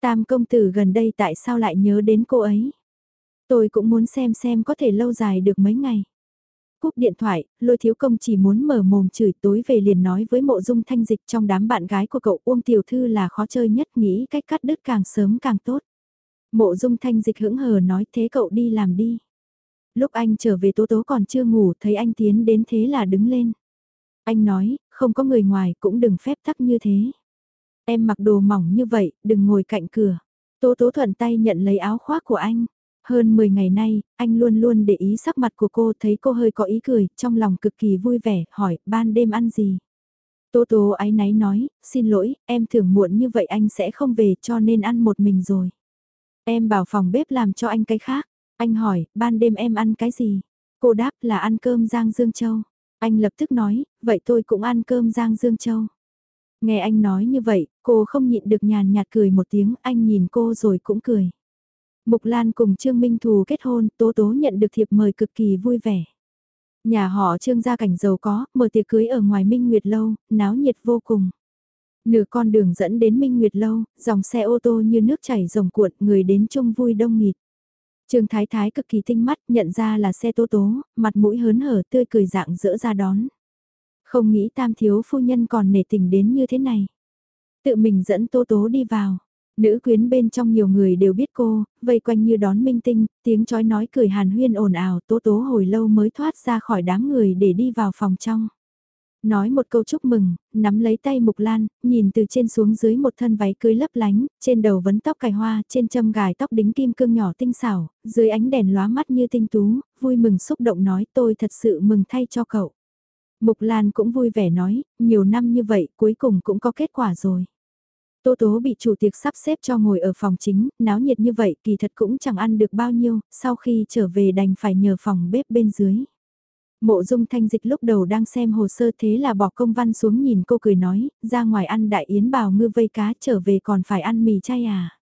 Tam công tử gần đây tại sao lại nhớ đến cô ấy? Tôi cũng muốn xem xem có thể lâu dài được mấy ngày. Cúp điện thoại, lôi thiếu công chỉ muốn mở mồm chửi tối về liền nói với mộ dung thanh dịch trong đám bạn gái của cậu Uông Tiểu Thư là khó chơi nhất nghĩ cách cắt đứt càng sớm càng tốt. Mộ dung thanh dịch hững hờ nói thế cậu đi làm đi. Lúc anh trở về tố tố còn chưa ngủ thấy anh tiến đến thế là đứng lên. Anh nói, không có người ngoài cũng đừng phép tắc như thế. Em mặc đồ mỏng như vậy, đừng ngồi cạnh cửa. Tố tố thuận tay nhận lấy áo khoác của anh. Hơn 10 ngày nay, anh luôn luôn để ý sắc mặt của cô thấy cô hơi có ý cười, trong lòng cực kỳ vui vẻ, hỏi, ban đêm ăn gì? tô tô ái náy nói, xin lỗi, em thường muộn như vậy anh sẽ không về cho nên ăn một mình rồi. Em bảo phòng bếp làm cho anh cái khác. Anh hỏi, ban đêm em ăn cái gì? Cô đáp là ăn cơm Giang Dương Châu. Anh lập tức nói, vậy tôi cũng ăn cơm Giang Dương Châu. Nghe anh nói như vậy, cô không nhịn được nhàn nhạt cười một tiếng, anh nhìn cô rồi cũng cười. Mục Lan cùng Trương Minh Thù kết hôn, Tố Tố nhận được thiệp mời cực kỳ vui vẻ. Nhà họ Trương gia cảnh giàu có, mở tiệc cưới ở ngoài Minh Nguyệt Lâu, náo nhiệt vô cùng. Nửa con đường dẫn đến Minh Nguyệt Lâu, dòng xe ô tô như nước chảy rồng cuộn, người đến chung vui đông nghịt. Trương Thái Thái cực kỳ tinh mắt, nhận ra là xe Tố Tố, mặt mũi hớn hở tươi cười dạng dỡ ra đón. Không nghĩ tam thiếu phu nhân còn nể tình đến như thế này. Tự mình dẫn Tố Tố đi vào. Nữ quyến bên trong nhiều người đều biết cô, vây quanh như đón minh tinh, tiếng chói nói cười hàn huyên ồn ào tố tố hồi lâu mới thoát ra khỏi đám người để đi vào phòng trong. Nói một câu chúc mừng, nắm lấy tay Mục Lan, nhìn từ trên xuống dưới một thân váy cưới lấp lánh, trên đầu vấn tóc cài hoa, trên châm gài tóc đính kim cương nhỏ tinh xảo, dưới ánh đèn lóa mắt như tinh tú, vui mừng xúc động nói tôi thật sự mừng thay cho cậu. Mục Lan cũng vui vẻ nói, nhiều năm như vậy cuối cùng cũng có kết quả rồi. Tô Tố bị chủ tiệc sắp xếp cho ngồi ở phòng chính, náo nhiệt như vậy kỳ thật cũng chẳng ăn được bao nhiêu, sau khi trở về đành phải nhờ phòng bếp bên dưới. Mộ dung thanh dịch lúc đầu đang xem hồ sơ thế là bỏ công văn xuống nhìn cô cười nói, ra ngoài ăn đại yến bào ngư vây cá trở về còn phải ăn mì chay à.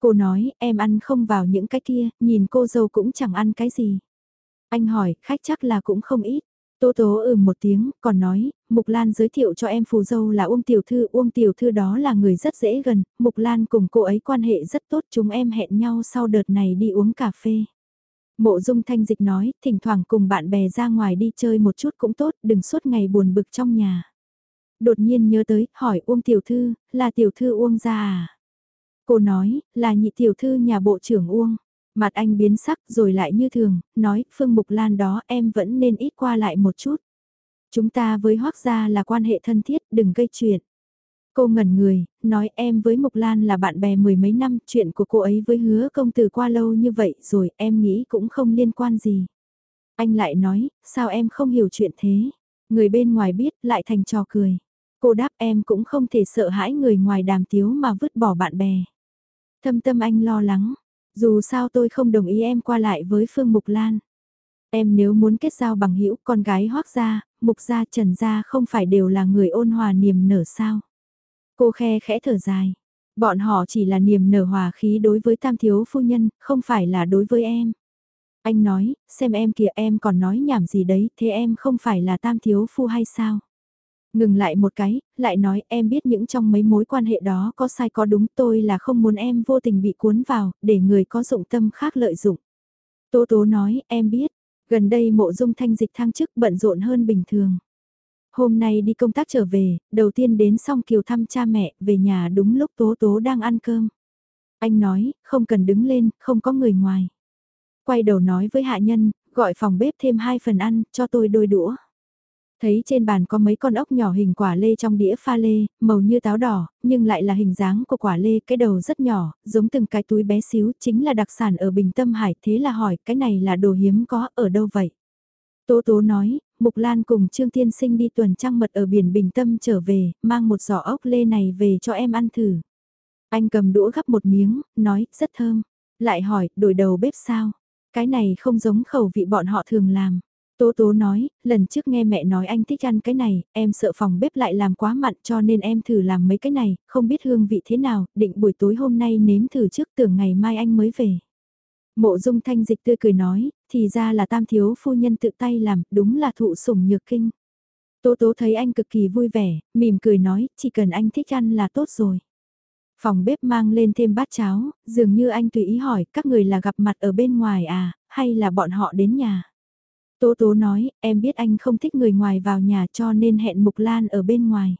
Cô nói, em ăn không vào những cái kia, nhìn cô dâu cũng chẳng ăn cái gì. Anh hỏi, khách chắc là cũng không ít. Tô tố ừ một tiếng, còn nói, Mục Lan giới thiệu cho em phù dâu là Uông Tiểu Thư, Uông Tiểu Thư đó là người rất dễ gần, Mục Lan cùng cô ấy quan hệ rất tốt, chúng em hẹn nhau sau đợt này đi uống cà phê. Mộ dung thanh dịch nói, thỉnh thoảng cùng bạn bè ra ngoài đi chơi một chút cũng tốt, đừng suốt ngày buồn bực trong nhà. Đột nhiên nhớ tới, hỏi Uông Tiểu Thư, là Tiểu Thư Uông ra à? Cô nói, là nhị Tiểu Thư nhà Bộ trưởng Uông. Mặt anh biến sắc rồi lại như thường, nói, Phương Mục Lan đó em vẫn nên ít qua lại một chút. Chúng ta với Hoác Gia là quan hệ thân thiết, đừng gây chuyện. Cô ngẩn người, nói em với Mục Lan là bạn bè mười mấy năm, chuyện của cô ấy với hứa công tử qua lâu như vậy rồi, em nghĩ cũng không liên quan gì. Anh lại nói, sao em không hiểu chuyện thế? Người bên ngoài biết, lại thành trò cười. Cô đáp em cũng không thể sợ hãi người ngoài đàm tiếu mà vứt bỏ bạn bè. Thâm tâm anh lo lắng, dù sao tôi không đồng ý em qua lại với Phương Mục Lan. Em nếu muốn kết giao bằng hữu con gái hoác gia, mục gia trần gia không phải đều là người ôn hòa niềm nở sao. Cô khe khẽ thở dài. Bọn họ chỉ là niềm nở hòa khí đối với tam thiếu phu nhân, không phải là đối với em. Anh nói, xem em kìa em còn nói nhảm gì đấy, thế em không phải là tam thiếu phu hay sao? Ngừng lại một cái, lại nói em biết những trong mấy mối quan hệ đó có sai có đúng tôi là không muốn em vô tình bị cuốn vào, để người có dụng tâm khác lợi dụng. Tố tố nói, em biết, gần đây mộ dung thanh dịch thăng chức bận rộn hơn bình thường. Hôm nay đi công tác trở về, đầu tiên đến xong kiều thăm cha mẹ, về nhà đúng lúc tố tố đang ăn cơm. Anh nói, không cần đứng lên, không có người ngoài. Quay đầu nói với hạ nhân, gọi phòng bếp thêm hai phần ăn, cho tôi đôi đũa. Thấy trên bàn có mấy con ốc nhỏ hình quả lê trong đĩa pha lê, màu như táo đỏ, nhưng lại là hình dáng của quả lê, cái đầu rất nhỏ, giống từng cái túi bé xíu, chính là đặc sản ở Bình Tâm Hải, thế là hỏi, cái này là đồ hiếm có ở đâu vậy? Tố Tố nói, Mục Lan cùng Trương Tiên Sinh đi tuần trăng mật ở biển Bình Tâm trở về, mang một giỏ ốc lê này về cho em ăn thử. Anh cầm đũa gắp một miếng, nói, rất thơm. Lại hỏi, đổi đầu bếp sao? Cái này không giống khẩu vị bọn họ thường làm. Tố tố nói, lần trước nghe mẹ nói anh thích ăn cái này, em sợ phòng bếp lại làm quá mặn cho nên em thử làm mấy cái này, không biết hương vị thế nào, định buổi tối hôm nay nếm thử trước tưởng ngày mai anh mới về. Mộ dung thanh dịch tươi cười nói, thì ra là tam thiếu phu nhân tự tay làm, đúng là thụ sủng nhược kinh. Tố tố thấy anh cực kỳ vui vẻ, mỉm cười nói, chỉ cần anh thích ăn là tốt rồi. Phòng bếp mang lên thêm bát cháo, dường như anh tùy ý hỏi các người là gặp mặt ở bên ngoài à, hay là bọn họ đến nhà. Tố tố nói, em biết anh không thích người ngoài vào nhà cho nên hẹn Mục Lan ở bên ngoài.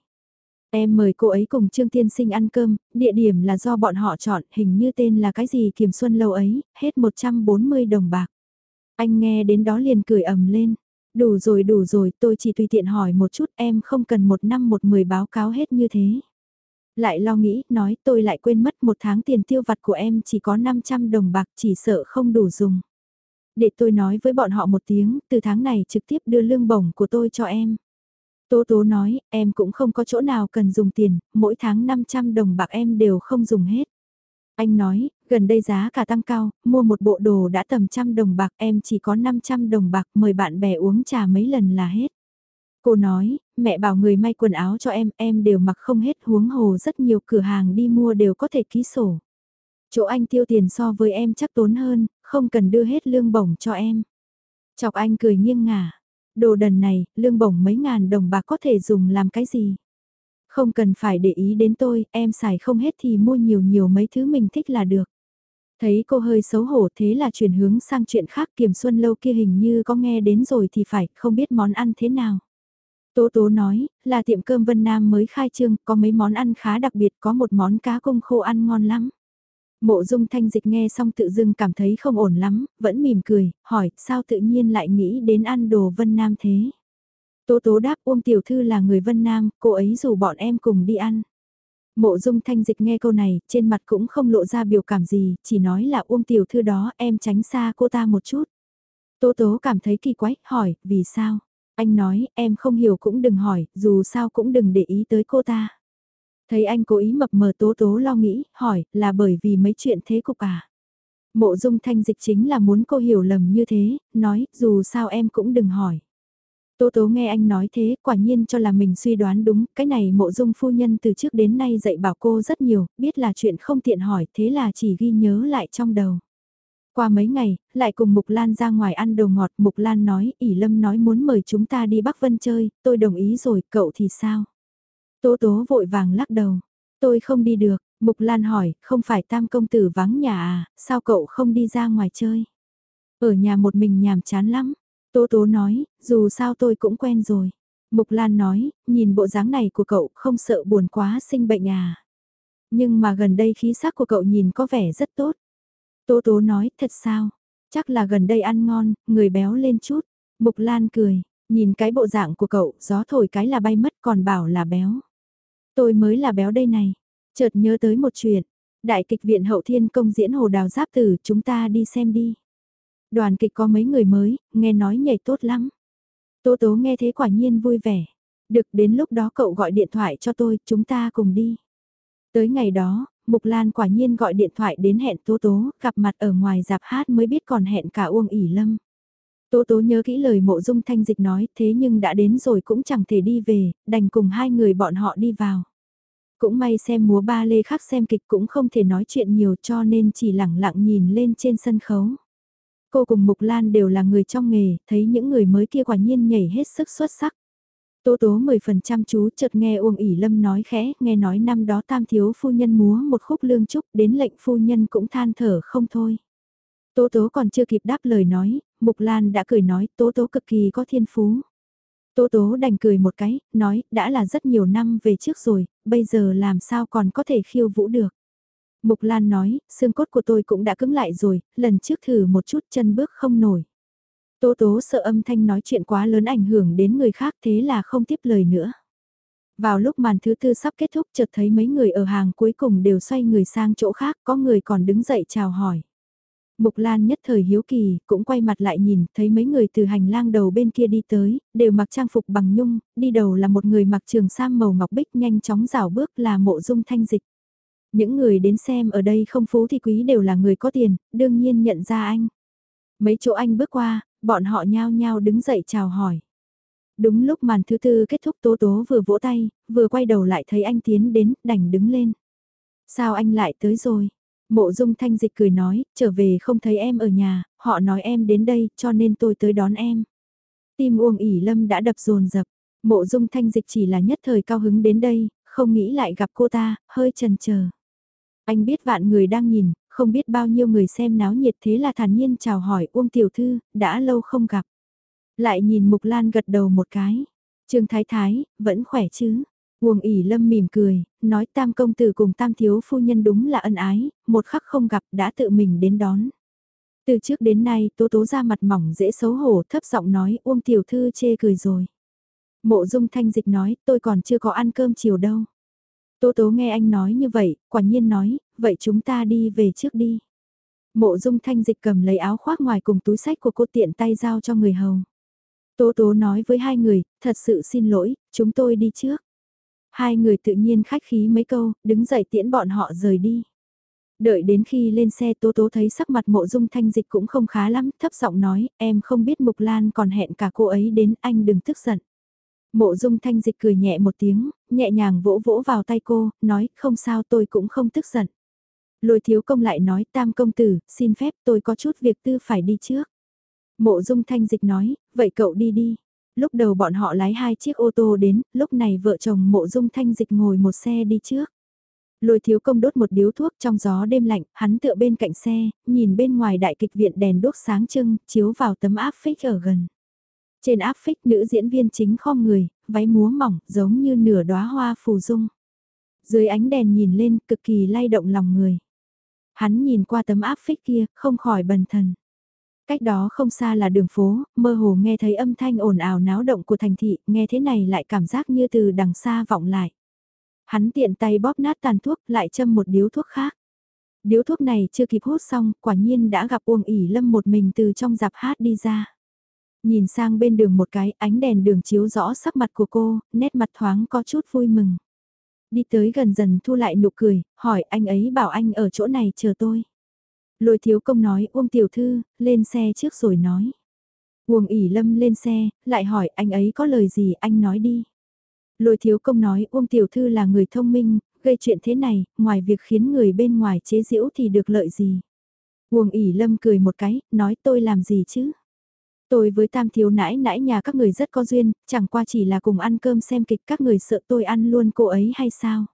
Em mời cô ấy cùng Trương Tiên Sinh ăn cơm, địa điểm là do bọn họ chọn, hình như tên là cái gì Kiềm Xuân lâu ấy, hết 140 đồng bạc. Anh nghe đến đó liền cười ầm lên. Đủ rồi đủ rồi, tôi chỉ tùy tiện hỏi một chút em không cần một năm một mười báo cáo hết như thế. Lại lo nghĩ, nói tôi lại quên mất một tháng tiền tiêu vặt của em chỉ có 500 đồng bạc chỉ sợ không đủ dùng. Để tôi nói với bọn họ một tiếng, từ tháng này trực tiếp đưa lương bổng của tôi cho em. Tố tố nói, em cũng không có chỗ nào cần dùng tiền, mỗi tháng 500 đồng bạc em đều không dùng hết. Anh nói, gần đây giá cả tăng cao, mua một bộ đồ đã tầm trăm đồng bạc em chỉ có 500 đồng bạc mời bạn bè uống trà mấy lần là hết. Cô nói, mẹ bảo người may quần áo cho em, em đều mặc không hết huống hồ rất nhiều cửa hàng đi mua đều có thể ký sổ. Chỗ anh tiêu tiền so với em chắc tốn hơn, không cần đưa hết lương bổng cho em. Chọc anh cười nghiêng ngả. Đồ đần này, lương bổng mấy ngàn đồng bạc có thể dùng làm cái gì? Không cần phải để ý đến tôi, em xài không hết thì mua nhiều nhiều mấy thứ mình thích là được. Thấy cô hơi xấu hổ thế là chuyển hướng sang chuyện khác Kiểm Xuân Lâu kia hình như có nghe đến rồi thì phải, không biết món ăn thế nào. Tố Tố nói, là tiệm cơm Vân Nam mới khai trương, có mấy món ăn khá đặc biệt, có một món cá cung khô ăn ngon lắm. Mộ dung thanh dịch nghe xong tự dưng cảm thấy không ổn lắm, vẫn mỉm cười, hỏi sao tự nhiên lại nghĩ đến ăn đồ Vân Nam thế. Tố tố đáp Uông Tiểu Thư là người Vân Nam, cô ấy rủ bọn em cùng đi ăn. Mộ dung thanh dịch nghe câu này, trên mặt cũng không lộ ra biểu cảm gì, chỉ nói là Uông Tiểu Thư đó em tránh xa cô ta một chút. Tố tố cảm thấy kỳ quái, hỏi, vì sao? Anh nói, em không hiểu cũng đừng hỏi, dù sao cũng đừng để ý tới cô ta. Thấy anh cố ý mập mờ tố tố lo nghĩ, hỏi, là bởi vì mấy chuyện thế cục à? Mộ dung thanh dịch chính là muốn cô hiểu lầm như thế, nói, dù sao em cũng đừng hỏi. Tố tố nghe anh nói thế, quả nhiên cho là mình suy đoán đúng, cái này mộ dung phu nhân từ trước đến nay dạy bảo cô rất nhiều, biết là chuyện không tiện hỏi, thế là chỉ ghi nhớ lại trong đầu. Qua mấy ngày, lại cùng Mục Lan ra ngoài ăn đồ ngọt, Mục Lan nói, ỉ Lâm nói muốn mời chúng ta đi Bắc Vân chơi, tôi đồng ý rồi, cậu thì sao? Tố tố vội vàng lắc đầu, tôi không đi được, Mục Lan hỏi, không phải tam công tử vắng nhà à, sao cậu không đi ra ngoài chơi? Ở nhà một mình nhàm chán lắm, Tố tố nói, dù sao tôi cũng quen rồi. Mục Lan nói, nhìn bộ dáng này của cậu không sợ buồn quá sinh bệnh à. Nhưng mà gần đây khí sắc của cậu nhìn có vẻ rất tốt. Tố tố nói, thật sao? Chắc là gần đây ăn ngon, người béo lên chút. Mục Lan cười, nhìn cái bộ dạng của cậu, gió thổi cái là bay mất còn bảo là béo. Tôi mới là béo đây này. Chợt nhớ tới một chuyện. Đại kịch viện hậu thiên công diễn hồ đào giáp tử, chúng ta đi xem đi. Đoàn kịch có mấy người mới, nghe nói nhảy tốt lắm. Tố tố nghe thế quả nhiên vui vẻ. Được đến lúc đó cậu gọi điện thoại cho tôi, chúng ta cùng đi. Tới ngày đó, Mục Lan quả nhiên gọi điện thoại đến hẹn Tố Tố, gặp mặt ở ngoài dạp hát mới biết còn hẹn cả Uông ỉ Lâm. Tố Tố nhớ kỹ lời mộ dung thanh dịch nói thế nhưng đã đến rồi cũng chẳng thể đi về, đành cùng hai người bọn họ đi vào. Cũng may xem múa ba lê khác xem kịch cũng không thể nói chuyện nhiều cho nên chỉ lẳng lặng nhìn lên trên sân khấu. Cô cùng Mục Lan đều là người trong nghề, thấy những người mới kia quả nhiên nhảy hết sức xuất sắc. Tố tố 10% chú chợt nghe Uông ỉ Lâm nói khẽ, nghe nói năm đó tam thiếu phu nhân múa một khúc lương trúc, đến lệnh phu nhân cũng than thở không thôi. Tố tố còn chưa kịp đáp lời nói, Mục Lan đã cười nói tố tố cực kỳ có thiên phú. Tố tố đành cười một cái, nói, đã là rất nhiều năm về trước rồi, bây giờ làm sao còn có thể khiêu vũ được. Mục Lan nói, xương cốt của tôi cũng đã cứng lại rồi, lần trước thử một chút chân bước không nổi. Tố tố sợ âm thanh nói chuyện quá lớn ảnh hưởng đến người khác thế là không tiếp lời nữa. Vào lúc màn thứ tư sắp kết thúc chợt thấy mấy người ở hàng cuối cùng đều xoay người sang chỗ khác, có người còn đứng dậy chào hỏi. Mục Lan nhất thời hiếu kỳ, cũng quay mặt lại nhìn, thấy mấy người từ hành lang đầu bên kia đi tới, đều mặc trang phục bằng nhung, đi đầu là một người mặc trường sam màu ngọc bích nhanh chóng rảo bước là mộ dung thanh dịch. Những người đến xem ở đây không phú thì quý đều là người có tiền, đương nhiên nhận ra anh. Mấy chỗ anh bước qua, bọn họ nhao nhao đứng dậy chào hỏi. Đúng lúc màn thứ tư kết thúc tố tố vừa vỗ tay, vừa quay đầu lại thấy anh tiến đến, đành đứng lên. Sao anh lại tới rồi? Mộ dung thanh dịch cười nói, trở về không thấy em ở nhà, họ nói em đến đây cho nên tôi tới đón em. Tim Uông ỉ lâm đã đập dồn dập mộ dung thanh dịch chỉ là nhất thời cao hứng đến đây, không nghĩ lại gặp cô ta, hơi chần chờ. Anh biết vạn người đang nhìn, không biết bao nhiêu người xem náo nhiệt thế là thản nhiên chào hỏi Uông Tiểu Thư, đã lâu không gặp. Lại nhìn Mục Lan gật đầu một cái. Trương Thái Thái, vẫn khỏe chứ? Uông ỉ lâm mỉm cười, nói tam công tử cùng tam thiếu phu nhân đúng là ân ái, một khắc không gặp đã tự mình đến đón. Từ trước đến nay tố tố ra mặt mỏng dễ xấu hổ thấp giọng nói Uông Tiểu Thư chê cười rồi. Mộ dung thanh dịch nói tôi còn chưa có ăn cơm chiều đâu. Tố tố nghe anh nói như vậy, quả nhiên nói, vậy chúng ta đi về trước đi. Mộ dung thanh dịch cầm lấy áo khoác ngoài cùng túi sách của cô tiện tay giao cho người hầu. Tố tố nói với hai người, thật sự xin lỗi, chúng tôi đi trước. Hai người tự nhiên khách khí mấy câu, đứng dậy tiễn bọn họ rời đi. Đợi đến khi lên xe Tố Tố thấy sắc mặt mộ dung thanh dịch cũng không khá lắm, thấp giọng nói, em không biết Mục Lan còn hẹn cả cô ấy đến, anh đừng tức giận. Mộ dung thanh dịch cười nhẹ một tiếng, nhẹ nhàng vỗ vỗ vào tay cô, nói, không sao tôi cũng không tức giận. Lôi thiếu công lại nói, tam công tử, xin phép tôi có chút việc tư phải đi trước. Mộ dung thanh dịch nói, vậy cậu đi đi. Lúc đầu bọn họ lái hai chiếc ô tô đến, lúc này vợ chồng mộ dung thanh dịch ngồi một xe đi trước. Lôi thiếu công đốt một điếu thuốc trong gió đêm lạnh, hắn tựa bên cạnh xe, nhìn bên ngoài đại kịch viện đèn đốt sáng trưng, chiếu vào tấm áp phích ở gần. Trên áp phích nữ diễn viên chính khom người, váy múa mỏng, giống như nửa đóa hoa phù dung. Dưới ánh đèn nhìn lên, cực kỳ lay động lòng người. Hắn nhìn qua tấm áp phích kia, không khỏi bần thần. Cách đó không xa là đường phố, mơ hồ nghe thấy âm thanh ồn ào náo động của thành thị, nghe thế này lại cảm giác như từ đằng xa vọng lại. Hắn tiện tay bóp nát tàn thuốc, lại châm một điếu thuốc khác. Điếu thuốc này chưa kịp hút xong, quả nhiên đã gặp Uông ỉ lâm một mình từ trong dạp hát đi ra. Nhìn sang bên đường một cái, ánh đèn đường chiếu rõ sắc mặt của cô, nét mặt thoáng có chút vui mừng. Đi tới gần dần thu lại nụ cười, hỏi anh ấy bảo anh ở chỗ này chờ tôi. Lôi thiếu công nói Uông tiểu thư, lên xe trước rồi nói. Uông ỉ lâm lên xe, lại hỏi anh ấy có lời gì anh nói đi. Lôi thiếu công nói Uông tiểu thư là người thông minh, gây chuyện thế này, ngoài việc khiến người bên ngoài chế giễu thì được lợi gì. Uông ỉ lâm cười một cái, nói tôi làm gì chứ. Tôi với tam thiếu nãi nãi nhà các người rất có duyên, chẳng qua chỉ là cùng ăn cơm xem kịch các người sợ tôi ăn luôn cô ấy hay sao.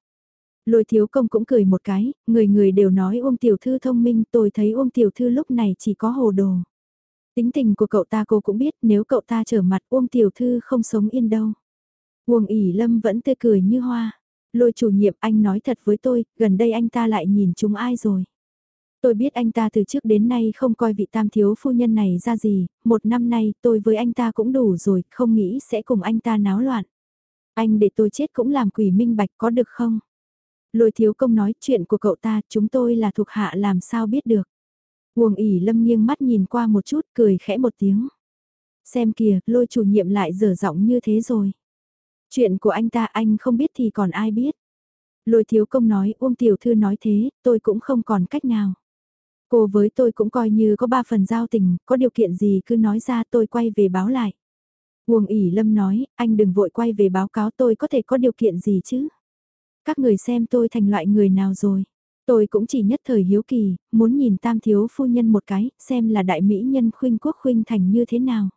Lôi thiếu công cũng cười một cái, người người đều nói Uông Tiểu Thư thông minh, tôi thấy Uông Tiểu Thư lúc này chỉ có hồ đồ. Tính tình của cậu ta cô cũng biết nếu cậu ta trở mặt Uông Tiểu Thư không sống yên đâu. Uông ỉ lâm vẫn tươi cười như hoa. Lôi chủ nhiệm anh nói thật với tôi, gần đây anh ta lại nhìn chúng ai rồi. Tôi biết anh ta từ trước đến nay không coi vị tam thiếu phu nhân này ra gì, một năm nay tôi với anh ta cũng đủ rồi, không nghĩ sẽ cùng anh ta náo loạn. Anh để tôi chết cũng làm quỷ minh bạch có được không? Lôi thiếu công nói chuyện của cậu ta, chúng tôi là thuộc hạ làm sao biết được. Uông ỉ lâm nghiêng mắt nhìn qua một chút, cười khẽ một tiếng. Xem kìa, lôi chủ nhiệm lại dở giọng như thế rồi. Chuyện của anh ta anh không biết thì còn ai biết. Lôi thiếu công nói, Uông tiểu thư nói thế, tôi cũng không còn cách nào. Cô với tôi cũng coi như có ba phần giao tình, có điều kiện gì cứ nói ra tôi quay về báo lại. Uông ỉ lâm nói, anh đừng vội quay về báo cáo tôi có thể có điều kiện gì chứ. Các người xem tôi thành loại người nào rồi. Tôi cũng chỉ nhất thời hiếu kỳ, muốn nhìn tam thiếu phu nhân một cái, xem là đại mỹ nhân khuynh quốc khuynh thành như thế nào.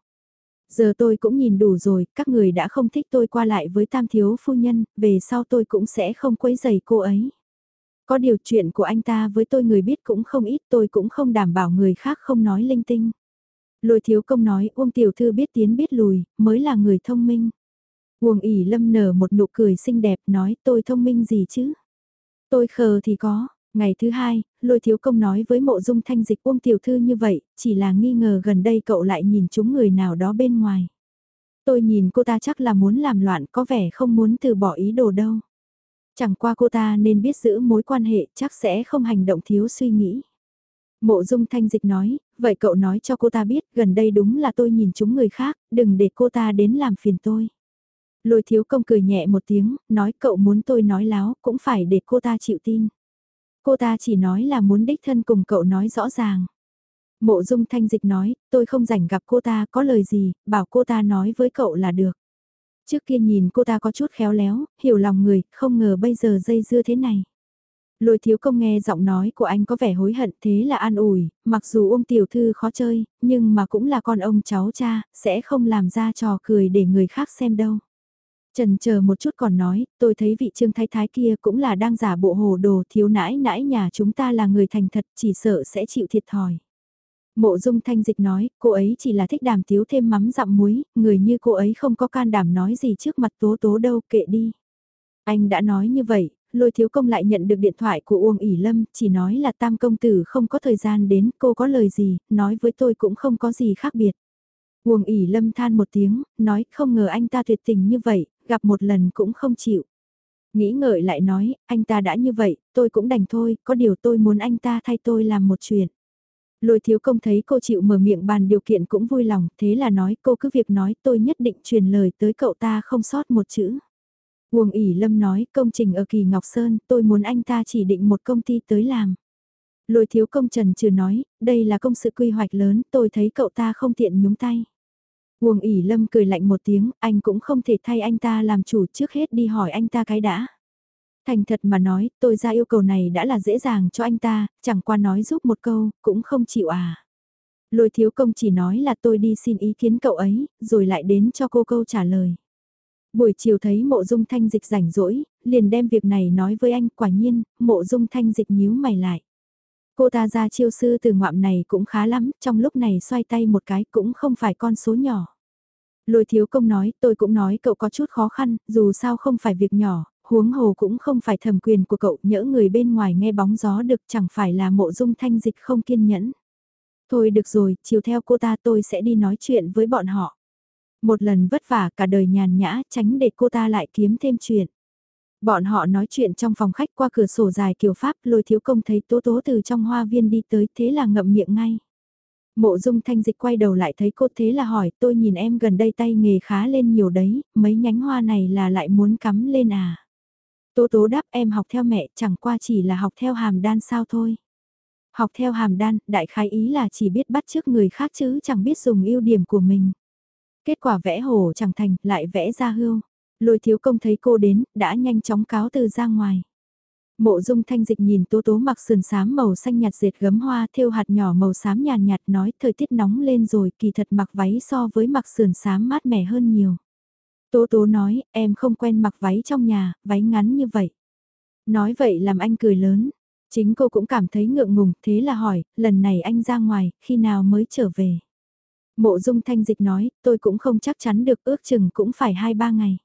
Giờ tôi cũng nhìn đủ rồi, các người đã không thích tôi qua lại với tam thiếu phu nhân, về sau tôi cũng sẽ không quấy giày cô ấy. Có điều chuyện của anh ta với tôi người biết cũng không ít tôi cũng không đảm bảo người khác không nói linh tinh. Lôi thiếu công nói Uông tiểu thư biết tiến biết lùi, mới là người thông minh. Uông ỉ lâm nở một nụ cười xinh đẹp nói tôi thông minh gì chứ? Tôi khờ thì có, ngày thứ hai, lôi thiếu công nói với mộ dung thanh dịch Uông tiểu thư như vậy, chỉ là nghi ngờ gần đây cậu lại nhìn chúng người nào đó bên ngoài. Tôi nhìn cô ta chắc là muốn làm loạn có vẻ không muốn từ bỏ ý đồ đâu. Chẳng qua cô ta nên biết giữ mối quan hệ chắc sẽ không hành động thiếu suy nghĩ. Mộ dung thanh dịch nói, vậy cậu nói cho cô ta biết gần đây đúng là tôi nhìn chúng người khác, đừng để cô ta đến làm phiền tôi. Lôi thiếu công cười nhẹ một tiếng, nói cậu muốn tôi nói láo cũng phải để cô ta chịu tin. Cô ta chỉ nói là muốn đích thân cùng cậu nói rõ ràng. Mộ dung thanh dịch nói, tôi không rảnh gặp cô ta có lời gì, bảo cô ta nói với cậu là được. Trước kia nhìn cô ta có chút khéo léo, hiểu lòng người, không ngờ bây giờ dây dưa thế này. Lôi thiếu công nghe giọng nói của anh có vẻ hối hận thế là an ủi, mặc dù ôm tiểu thư khó chơi, nhưng mà cũng là con ông cháu cha, sẽ không làm ra trò cười để người khác xem đâu. Trần chờ một chút còn nói, tôi thấy vị trương thái thái kia cũng là đang giả bộ hồ đồ thiếu nãi nãi nhà chúng ta là người thành thật chỉ sợ sẽ chịu thiệt thòi. Mộ dung thanh dịch nói, cô ấy chỉ là thích đàm tiếu thêm mắm dặm muối, người như cô ấy không có can đảm nói gì trước mặt tố tố đâu kệ đi. Anh đã nói như vậy, lôi thiếu công lại nhận được điện thoại của Uông ỉ Lâm, chỉ nói là tam công tử không có thời gian đến, cô có lời gì, nói với tôi cũng không có gì khác biệt. Uông ỉ Lâm than một tiếng, nói không ngờ anh ta tuyệt tình như vậy, gặp một lần cũng không chịu. Nghĩ ngợi lại nói, anh ta đã như vậy, tôi cũng đành thôi, có điều tôi muốn anh ta thay tôi làm một chuyện. Lôi thiếu công thấy cô chịu mở miệng bàn điều kiện cũng vui lòng, thế là nói cô cứ việc nói tôi nhất định truyền lời tới cậu ta không sót một chữ. Uông ỉ lâm nói công trình ở Kỳ Ngọc Sơn, tôi muốn anh ta chỉ định một công ty tới làm. Lôi thiếu công trần trừ nói, đây là công sự quy hoạch lớn, tôi thấy cậu ta không tiện nhúng tay. Uông ỉ lâm cười lạnh một tiếng, anh cũng không thể thay anh ta làm chủ trước hết đi hỏi anh ta cái đã. Thành thật mà nói, tôi ra yêu cầu này đã là dễ dàng cho anh ta, chẳng qua nói giúp một câu, cũng không chịu à. Lôi thiếu công chỉ nói là tôi đi xin ý kiến cậu ấy, rồi lại đến cho cô câu trả lời. Buổi chiều thấy mộ dung thanh dịch rảnh rỗi, liền đem việc này nói với anh, quả nhiên, mộ dung thanh dịch nhíu mày lại. Cô ta ra chiêu sư từ ngoạm này cũng khá lắm, trong lúc này xoay tay một cái cũng không phải con số nhỏ. Lôi thiếu công nói, tôi cũng nói cậu có chút khó khăn, dù sao không phải việc nhỏ, huống hồ cũng không phải thẩm quyền của cậu, nhỡ người bên ngoài nghe bóng gió được chẳng phải là mộ dung thanh dịch không kiên nhẫn. Thôi được rồi, chiều theo cô ta tôi sẽ đi nói chuyện với bọn họ. Một lần vất vả cả đời nhàn nhã tránh để cô ta lại kiếm thêm chuyện. Bọn họ nói chuyện trong phòng khách qua cửa sổ dài kiểu Pháp lôi thiếu công thấy tố tố từ trong hoa viên đi tới thế là ngậm miệng ngay. Mộ dung thanh dịch quay đầu lại thấy cô thế là hỏi tôi nhìn em gần đây tay nghề khá lên nhiều đấy, mấy nhánh hoa này là lại muốn cắm lên à. Tố tố đáp em học theo mẹ chẳng qua chỉ là học theo hàm đan sao thôi. Học theo hàm đan, đại khái ý là chỉ biết bắt chước người khác chứ chẳng biết dùng ưu điểm của mình. Kết quả vẽ hổ chẳng thành, lại vẽ ra hưu. Lôi thiếu công thấy cô đến, đã nhanh chóng cáo từ ra ngoài. Mộ dung thanh dịch nhìn tố tố mặc sườn xám màu xanh nhạt dệt gấm hoa thêu hạt nhỏ màu xám nhàn nhạt, nói thời tiết nóng lên rồi kỳ thật mặc váy so với mặc sườn xám mát mẻ hơn nhiều. Tố tố nói em không quen mặc váy trong nhà, váy ngắn như vậy. Nói vậy làm anh cười lớn. Chính cô cũng cảm thấy ngượng ngùng thế là hỏi lần này anh ra ngoài khi nào mới trở về. Mộ dung thanh dịch nói tôi cũng không chắc chắn được ước chừng cũng phải 2-3 ngày.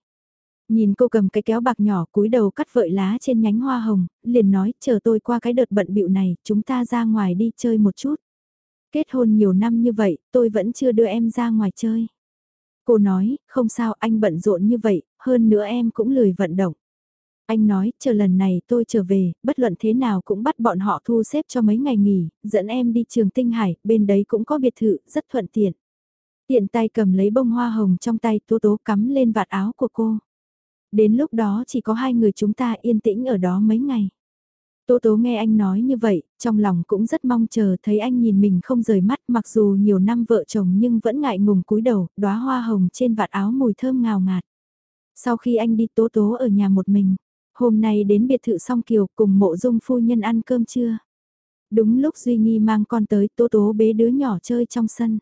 Nhìn cô cầm cái kéo bạc nhỏ cúi đầu cắt vợi lá trên nhánh hoa hồng, liền nói chờ tôi qua cái đợt bận bịu này, chúng ta ra ngoài đi chơi một chút. Kết hôn nhiều năm như vậy, tôi vẫn chưa đưa em ra ngoài chơi. Cô nói, không sao anh bận rộn như vậy, hơn nữa em cũng lười vận động. Anh nói, chờ lần này tôi trở về, bất luận thế nào cũng bắt bọn họ thu xếp cho mấy ngày nghỉ, dẫn em đi trường Tinh Hải, bên đấy cũng có biệt thự, rất thuận tiện. Tiện tay cầm lấy bông hoa hồng trong tay tố tố cắm lên vạt áo của cô. Đến lúc đó chỉ có hai người chúng ta yên tĩnh ở đó mấy ngày. Tố tố nghe anh nói như vậy, trong lòng cũng rất mong chờ thấy anh nhìn mình không rời mắt mặc dù nhiều năm vợ chồng nhưng vẫn ngại ngùng cúi đầu, đóa hoa hồng trên vạt áo mùi thơm ngào ngạt. Sau khi anh đi tố tố ở nhà một mình, hôm nay đến biệt thự song kiều cùng mộ dung phu nhân ăn cơm trưa. Đúng lúc Duy Nghi mang con tới tố tố bế đứa nhỏ chơi trong sân.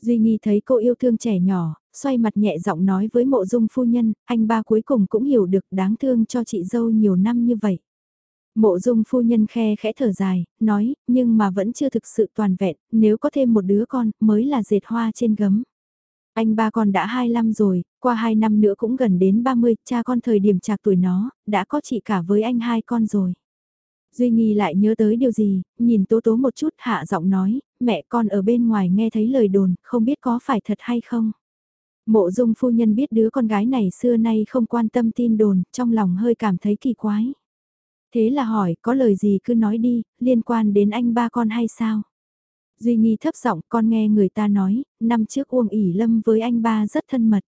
Duy Nghi thấy cô yêu thương trẻ nhỏ, xoay mặt nhẹ giọng nói với mộ dung phu nhân, anh ba cuối cùng cũng hiểu được đáng thương cho chị dâu nhiều năm như vậy. Mộ dung phu nhân khe khẽ thở dài, nói, nhưng mà vẫn chưa thực sự toàn vẹn, nếu có thêm một đứa con, mới là dệt hoa trên gấm. Anh ba con đã 25 rồi, qua 2 năm nữa cũng gần đến 30, cha con thời điểm trạc tuổi nó, đã có chị cả với anh hai con rồi. Duy Nghi lại nhớ tới điều gì, nhìn Tố Tố một chút hạ giọng nói, mẹ con ở bên ngoài nghe thấy lời đồn, không biết có phải thật hay không. Mộ dung phu nhân biết đứa con gái này xưa nay không quan tâm tin đồn, trong lòng hơi cảm thấy kỳ quái. Thế là hỏi, có lời gì cứ nói đi, liên quan đến anh ba con hay sao? Duy Nghi thấp giọng con nghe người ta nói, năm trước Uông ỉ Lâm với anh ba rất thân mật.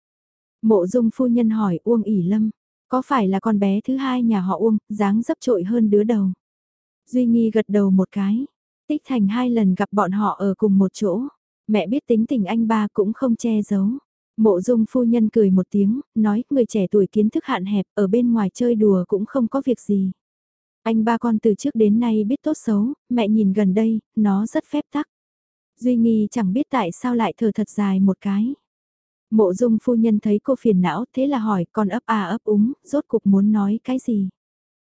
Mộ dung phu nhân hỏi Uông ỉ Lâm, có phải là con bé thứ hai nhà họ Uông, dáng dấp trội hơn đứa đầu? Duy Nghi gật đầu một cái, tích thành hai lần gặp bọn họ ở cùng một chỗ. Mẹ biết tính tình anh ba cũng không che giấu. Mộ dung phu nhân cười một tiếng, nói người trẻ tuổi kiến thức hạn hẹp ở bên ngoài chơi đùa cũng không có việc gì. Anh ba con từ trước đến nay biết tốt xấu, mẹ nhìn gần đây, nó rất phép tắc. Duy nghi chẳng biết tại sao lại thở thật dài một cái. Mộ dung phu nhân thấy cô phiền não thế là hỏi con ấp à ấp úng, rốt cục muốn nói cái gì.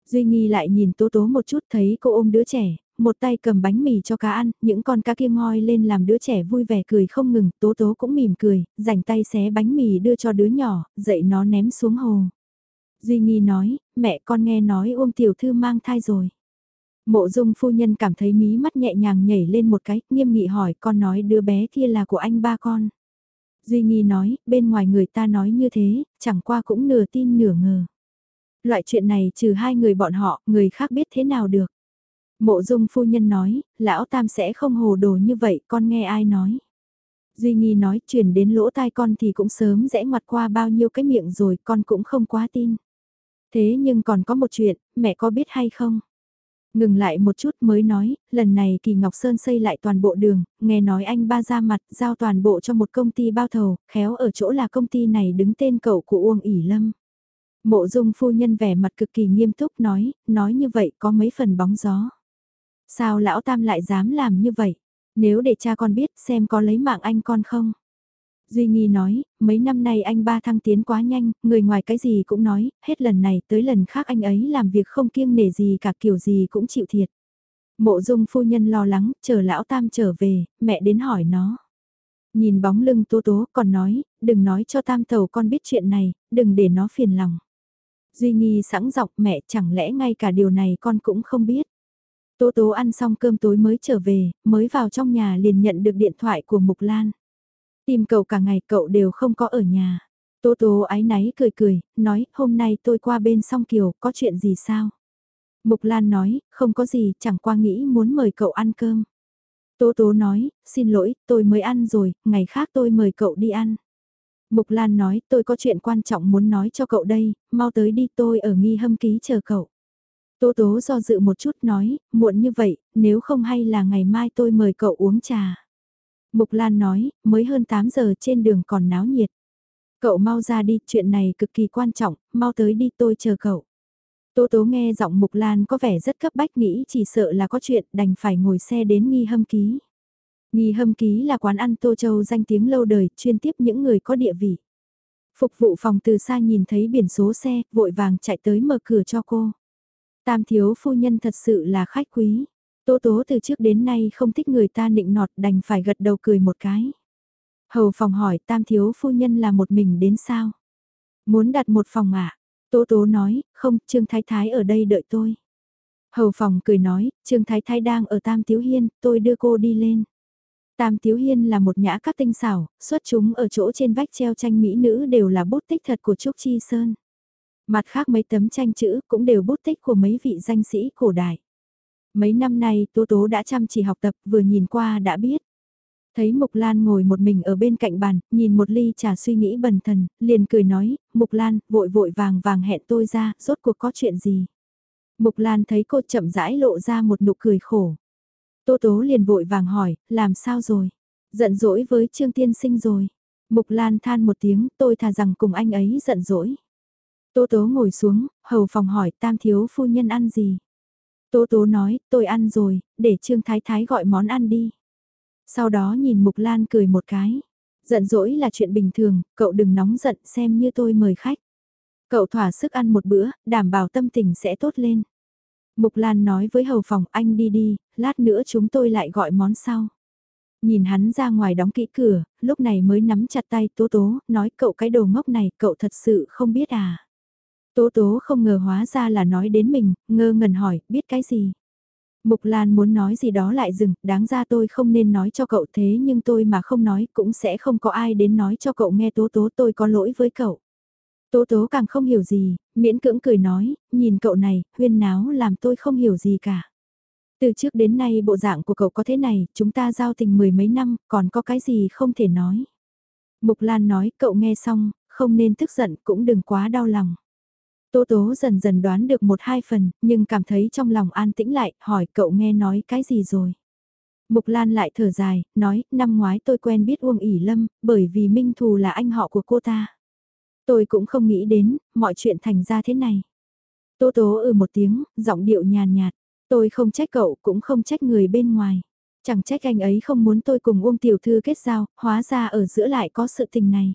Duy Nghi lại nhìn Tố Tố một chút thấy cô ôm đứa trẻ, một tay cầm bánh mì cho cá ăn, những con cá kia ngoi lên làm đứa trẻ vui vẻ cười không ngừng, Tố Tố cũng mỉm cười, rảnh tay xé bánh mì đưa cho đứa nhỏ, dậy nó ném xuống hồ. Duy Nghi nói, mẹ con nghe nói Uông Tiểu Thư mang thai rồi. Mộ dung phu nhân cảm thấy mí mắt nhẹ nhàng nhảy lên một cái, nghiêm nghị hỏi con nói đứa bé kia là của anh ba con. Duy Nghi nói, bên ngoài người ta nói như thế, chẳng qua cũng nửa tin nửa ngờ. Loại chuyện này trừ hai người bọn họ, người khác biết thế nào được. Mộ dung phu nhân nói, lão tam sẽ không hồ đồ như vậy, con nghe ai nói. Duy Nghi nói, chuyển đến lỗ tai con thì cũng sớm rẽ ngoặt qua bao nhiêu cái miệng rồi, con cũng không quá tin. Thế nhưng còn có một chuyện, mẹ có biết hay không? Ngừng lại một chút mới nói, lần này Kỳ Ngọc Sơn xây lại toàn bộ đường, nghe nói anh ba ra mặt, giao toàn bộ cho một công ty bao thầu, khéo ở chỗ là công ty này đứng tên cậu của Uông ỉ Lâm. Mộ dung phu nhân vẻ mặt cực kỳ nghiêm túc nói, nói như vậy có mấy phần bóng gió. Sao lão tam lại dám làm như vậy? Nếu để cha con biết xem có lấy mạng anh con không? Duy Nghi nói, mấy năm nay anh ba thăng tiến quá nhanh, người ngoài cái gì cũng nói, hết lần này tới lần khác anh ấy làm việc không kiêng nể gì cả kiểu gì cũng chịu thiệt. Mộ dung phu nhân lo lắng, chờ lão tam trở về, mẹ đến hỏi nó. Nhìn bóng lưng tố tố còn nói, đừng nói cho tam tàu con biết chuyện này, đừng để nó phiền lòng. Duy Nghi sẵn giọng mẹ chẳng lẽ ngay cả điều này con cũng không biết. Tố tố ăn xong cơm tối mới trở về, mới vào trong nhà liền nhận được điện thoại của Mục Lan. Tìm cậu cả ngày cậu đều không có ở nhà. Tố tố ái náy cười cười, nói hôm nay tôi qua bên song kiều, có chuyện gì sao? Mục Lan nói, không có gì, chẳng qua nghĩ muốn mời cậu ăn cơm. Tố tố nói, xin lỗi, tôi mới ăn rồi, ngày khác tôi mời cậu đi ăn. Mục Lan nói, tôi có chuyện quan trọng muốn nói cho cậu đây, mau tới đi tôi ở nghi hâm ký chờ cậu. Tố tố do dự một chút nói, muộn như vậy, nếu không hay là ngày mai tôi mời cậu uống trà. Mục Lan nói, mới hơn 8 giờ trên đường còn náo nhiệt. Cậu mau ra đi, chuyện này cực kỳ quan trọng, mau tới đi tôi chờ cậu. Tố tố nghe giọng Mục Lan có vẻ rất cấp bách nghĩ chỉ sợ là có chuyện đành phải ngồi xe đến nghi hâm ký. Nghi hâm ký là quán ăn Tô Châu danh tiếng lâu đời, chuyên tiếp những người có địa vị. Phục vụ phòng từ xa nhìn thấy biển số xe, vội vàng chạy tới mở cửa cho cô. Tam thiếu phu nhân thật sự là khách quý. Tố tố từ trước đến nay không thích người ta nịnh nọt đành phải gật đầu cười một cái. Hầu phòng hỏi tam thiếu phu nhân là một mình đến sao? Muốn đặt một phòng ạ? À? Tố tố nói, không, Trương Thái Thái ở đây đợi tôi. Hầu phòng cười nói, Trương Thái Thái đang ở Tam Tiếu Hiên, tôi đưa cô đi lên. Tam Tiếu Hiên là một nhã các tinh xảo, xuất chúng ở chỗ trên vách treo tranh mỹ nữ đều là bút tích thật của Trúc Chi Sơn. Mặt khác mấy tấm tranh chữ cũng đều bút tích của mấy vị danh sĩ cổ đại. Mấy năm nay Tố Tố đã chăm chỉ học tập vừa nhìn qua đã biết. Thấy Mục Lan ngồi một mình ở bên cạnh bàn, nhìn một ly trà suy nghĩ bần thần, liền cười nói, Mục Lan, vội vội vàng vàng hẹn tôi ra, rốt cuộc có chuyện gì. Mục Lan thấy cô chậm rãi lộ ra một nụ cười khổ. Tô Tố liền vội vàng hỏi, làm sao rồi? Giận dỗi với Trương Tiên Sinh rồi. Mục Lan than một tiếng, tôi thà rằng cùng anh ấy giận dỗi. Tô Tố ngồi xuống, hầu phòng hỏi tam thiếu phu nhân ăn gì? Tố Tố nói, tôi ăn rồi, để Trương Thái Thái gọi món ăn đi. Sau đó nhìn Mục Lan cười một cái. Giận dỗi là chuyện bình thường, cậu đừng nóng giận xem như tôi mời khách. Cậu thỏa sức ăn một bữa, đảm bảo tâm tình sẽ tốt lên. Mục Lan nói với hầu phòng anh đi đi, lát nữa chúng tôi lại gọi món sau. Nhìn hắn ra ngoài đóng kỹ cửa, lúc này mới nắm chặt tay Tố Tố, nói cậu cái đồ ngốc này cậu thật sự không biết à. Tố Tố không ngờ hóa ra là nói đến mình, ngơ ngẩn hỏi, biết cái gì. Mục Lan muốn nói gì đó lại dừng, đáng ra tôi không nên nói cho cậu thế nhưng tôi mà không nói cũng sẽ không có ai đến nói cho cậu nghe Tố Tố tôi có lỗi với cậu. Tố tố càng không hiểu gì, miễn cưỡng cười nói, nhìn cậu này, huyên náo làm tôi không hiểu gì cả. Từ trước đến nay bộ dạng của cậu có thế này, chúng ta giao tình mười mấy năm, còn có cái gì không thể nói. Mục Lan nói, cậu nghe xong, không nên tức giận, cũng đừng quá đau lòng. Tố tố dần dần đoán được một hai phần, nhưng cảm thấy trong lòng an tĩnh lại, hỏi cậu nghe nói cái gì rồi. Mục Lan lại thở dài, nói, năm ngoái tôi quen biết Uông ỉ Lâm, bởi vì Minh Thù là anh họ của cô ta. Tôi cũng không nghĩ đến, mọi chuyện thành ra thế này. Tố tố ừ một tiếng, giọng điệu nhàn nhạt, Tôi không trách cậu, cũng không trách người bên ngoài. Chẳng trách anh ấy không muốn tôi cùng Uông Tiểu Thư kết giao, hóa ra ở giữa lại có sự tình này.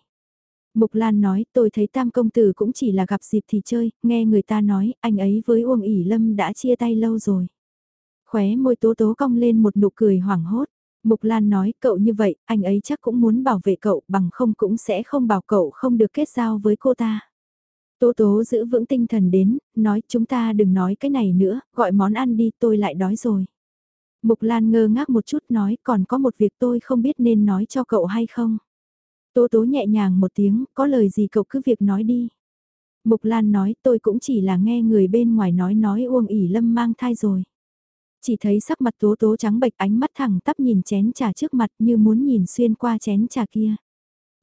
Mục Lan nói tôi thấy tam công tử cũng chỉ là gặp dịp thì chơi, nghe người ta nói anh ấy với Uông ỉ Lâm đã chia tay lâu rồi. Khóe môi tố tố cong lên một nụ cười hoảng hốt. Mục Lan nói cậu như vậy, anh ấy chắc cũng muốn bảo vệ cậu bằng không cũng sẽ không bảo cậu không được kết giao với cô ta. Tố tố giữ vững tinh thần đến, nói chúng ta đừng nói cái này nữa, gọi món ăn đi tôi lại đói rồi. Mục Lan ngơ ngác một chút nói còn có một việc tôi không biết nên nói cho cậu hay không. Tố tố nhẹ nhàng một tiếng, có lời gì cậu cứ việc nói đi. Mục Lan nói tôi cũng chỉ là nghe người bên ngoài nói nói Uông ỉ lâm mang thai rồi. Chỉ thấy sắc mặt tố tố trắng bệch ánh mắt thẳng tắp nhìn chén trà trước mặt như muốn nhìn xuyên qua chén trà kia.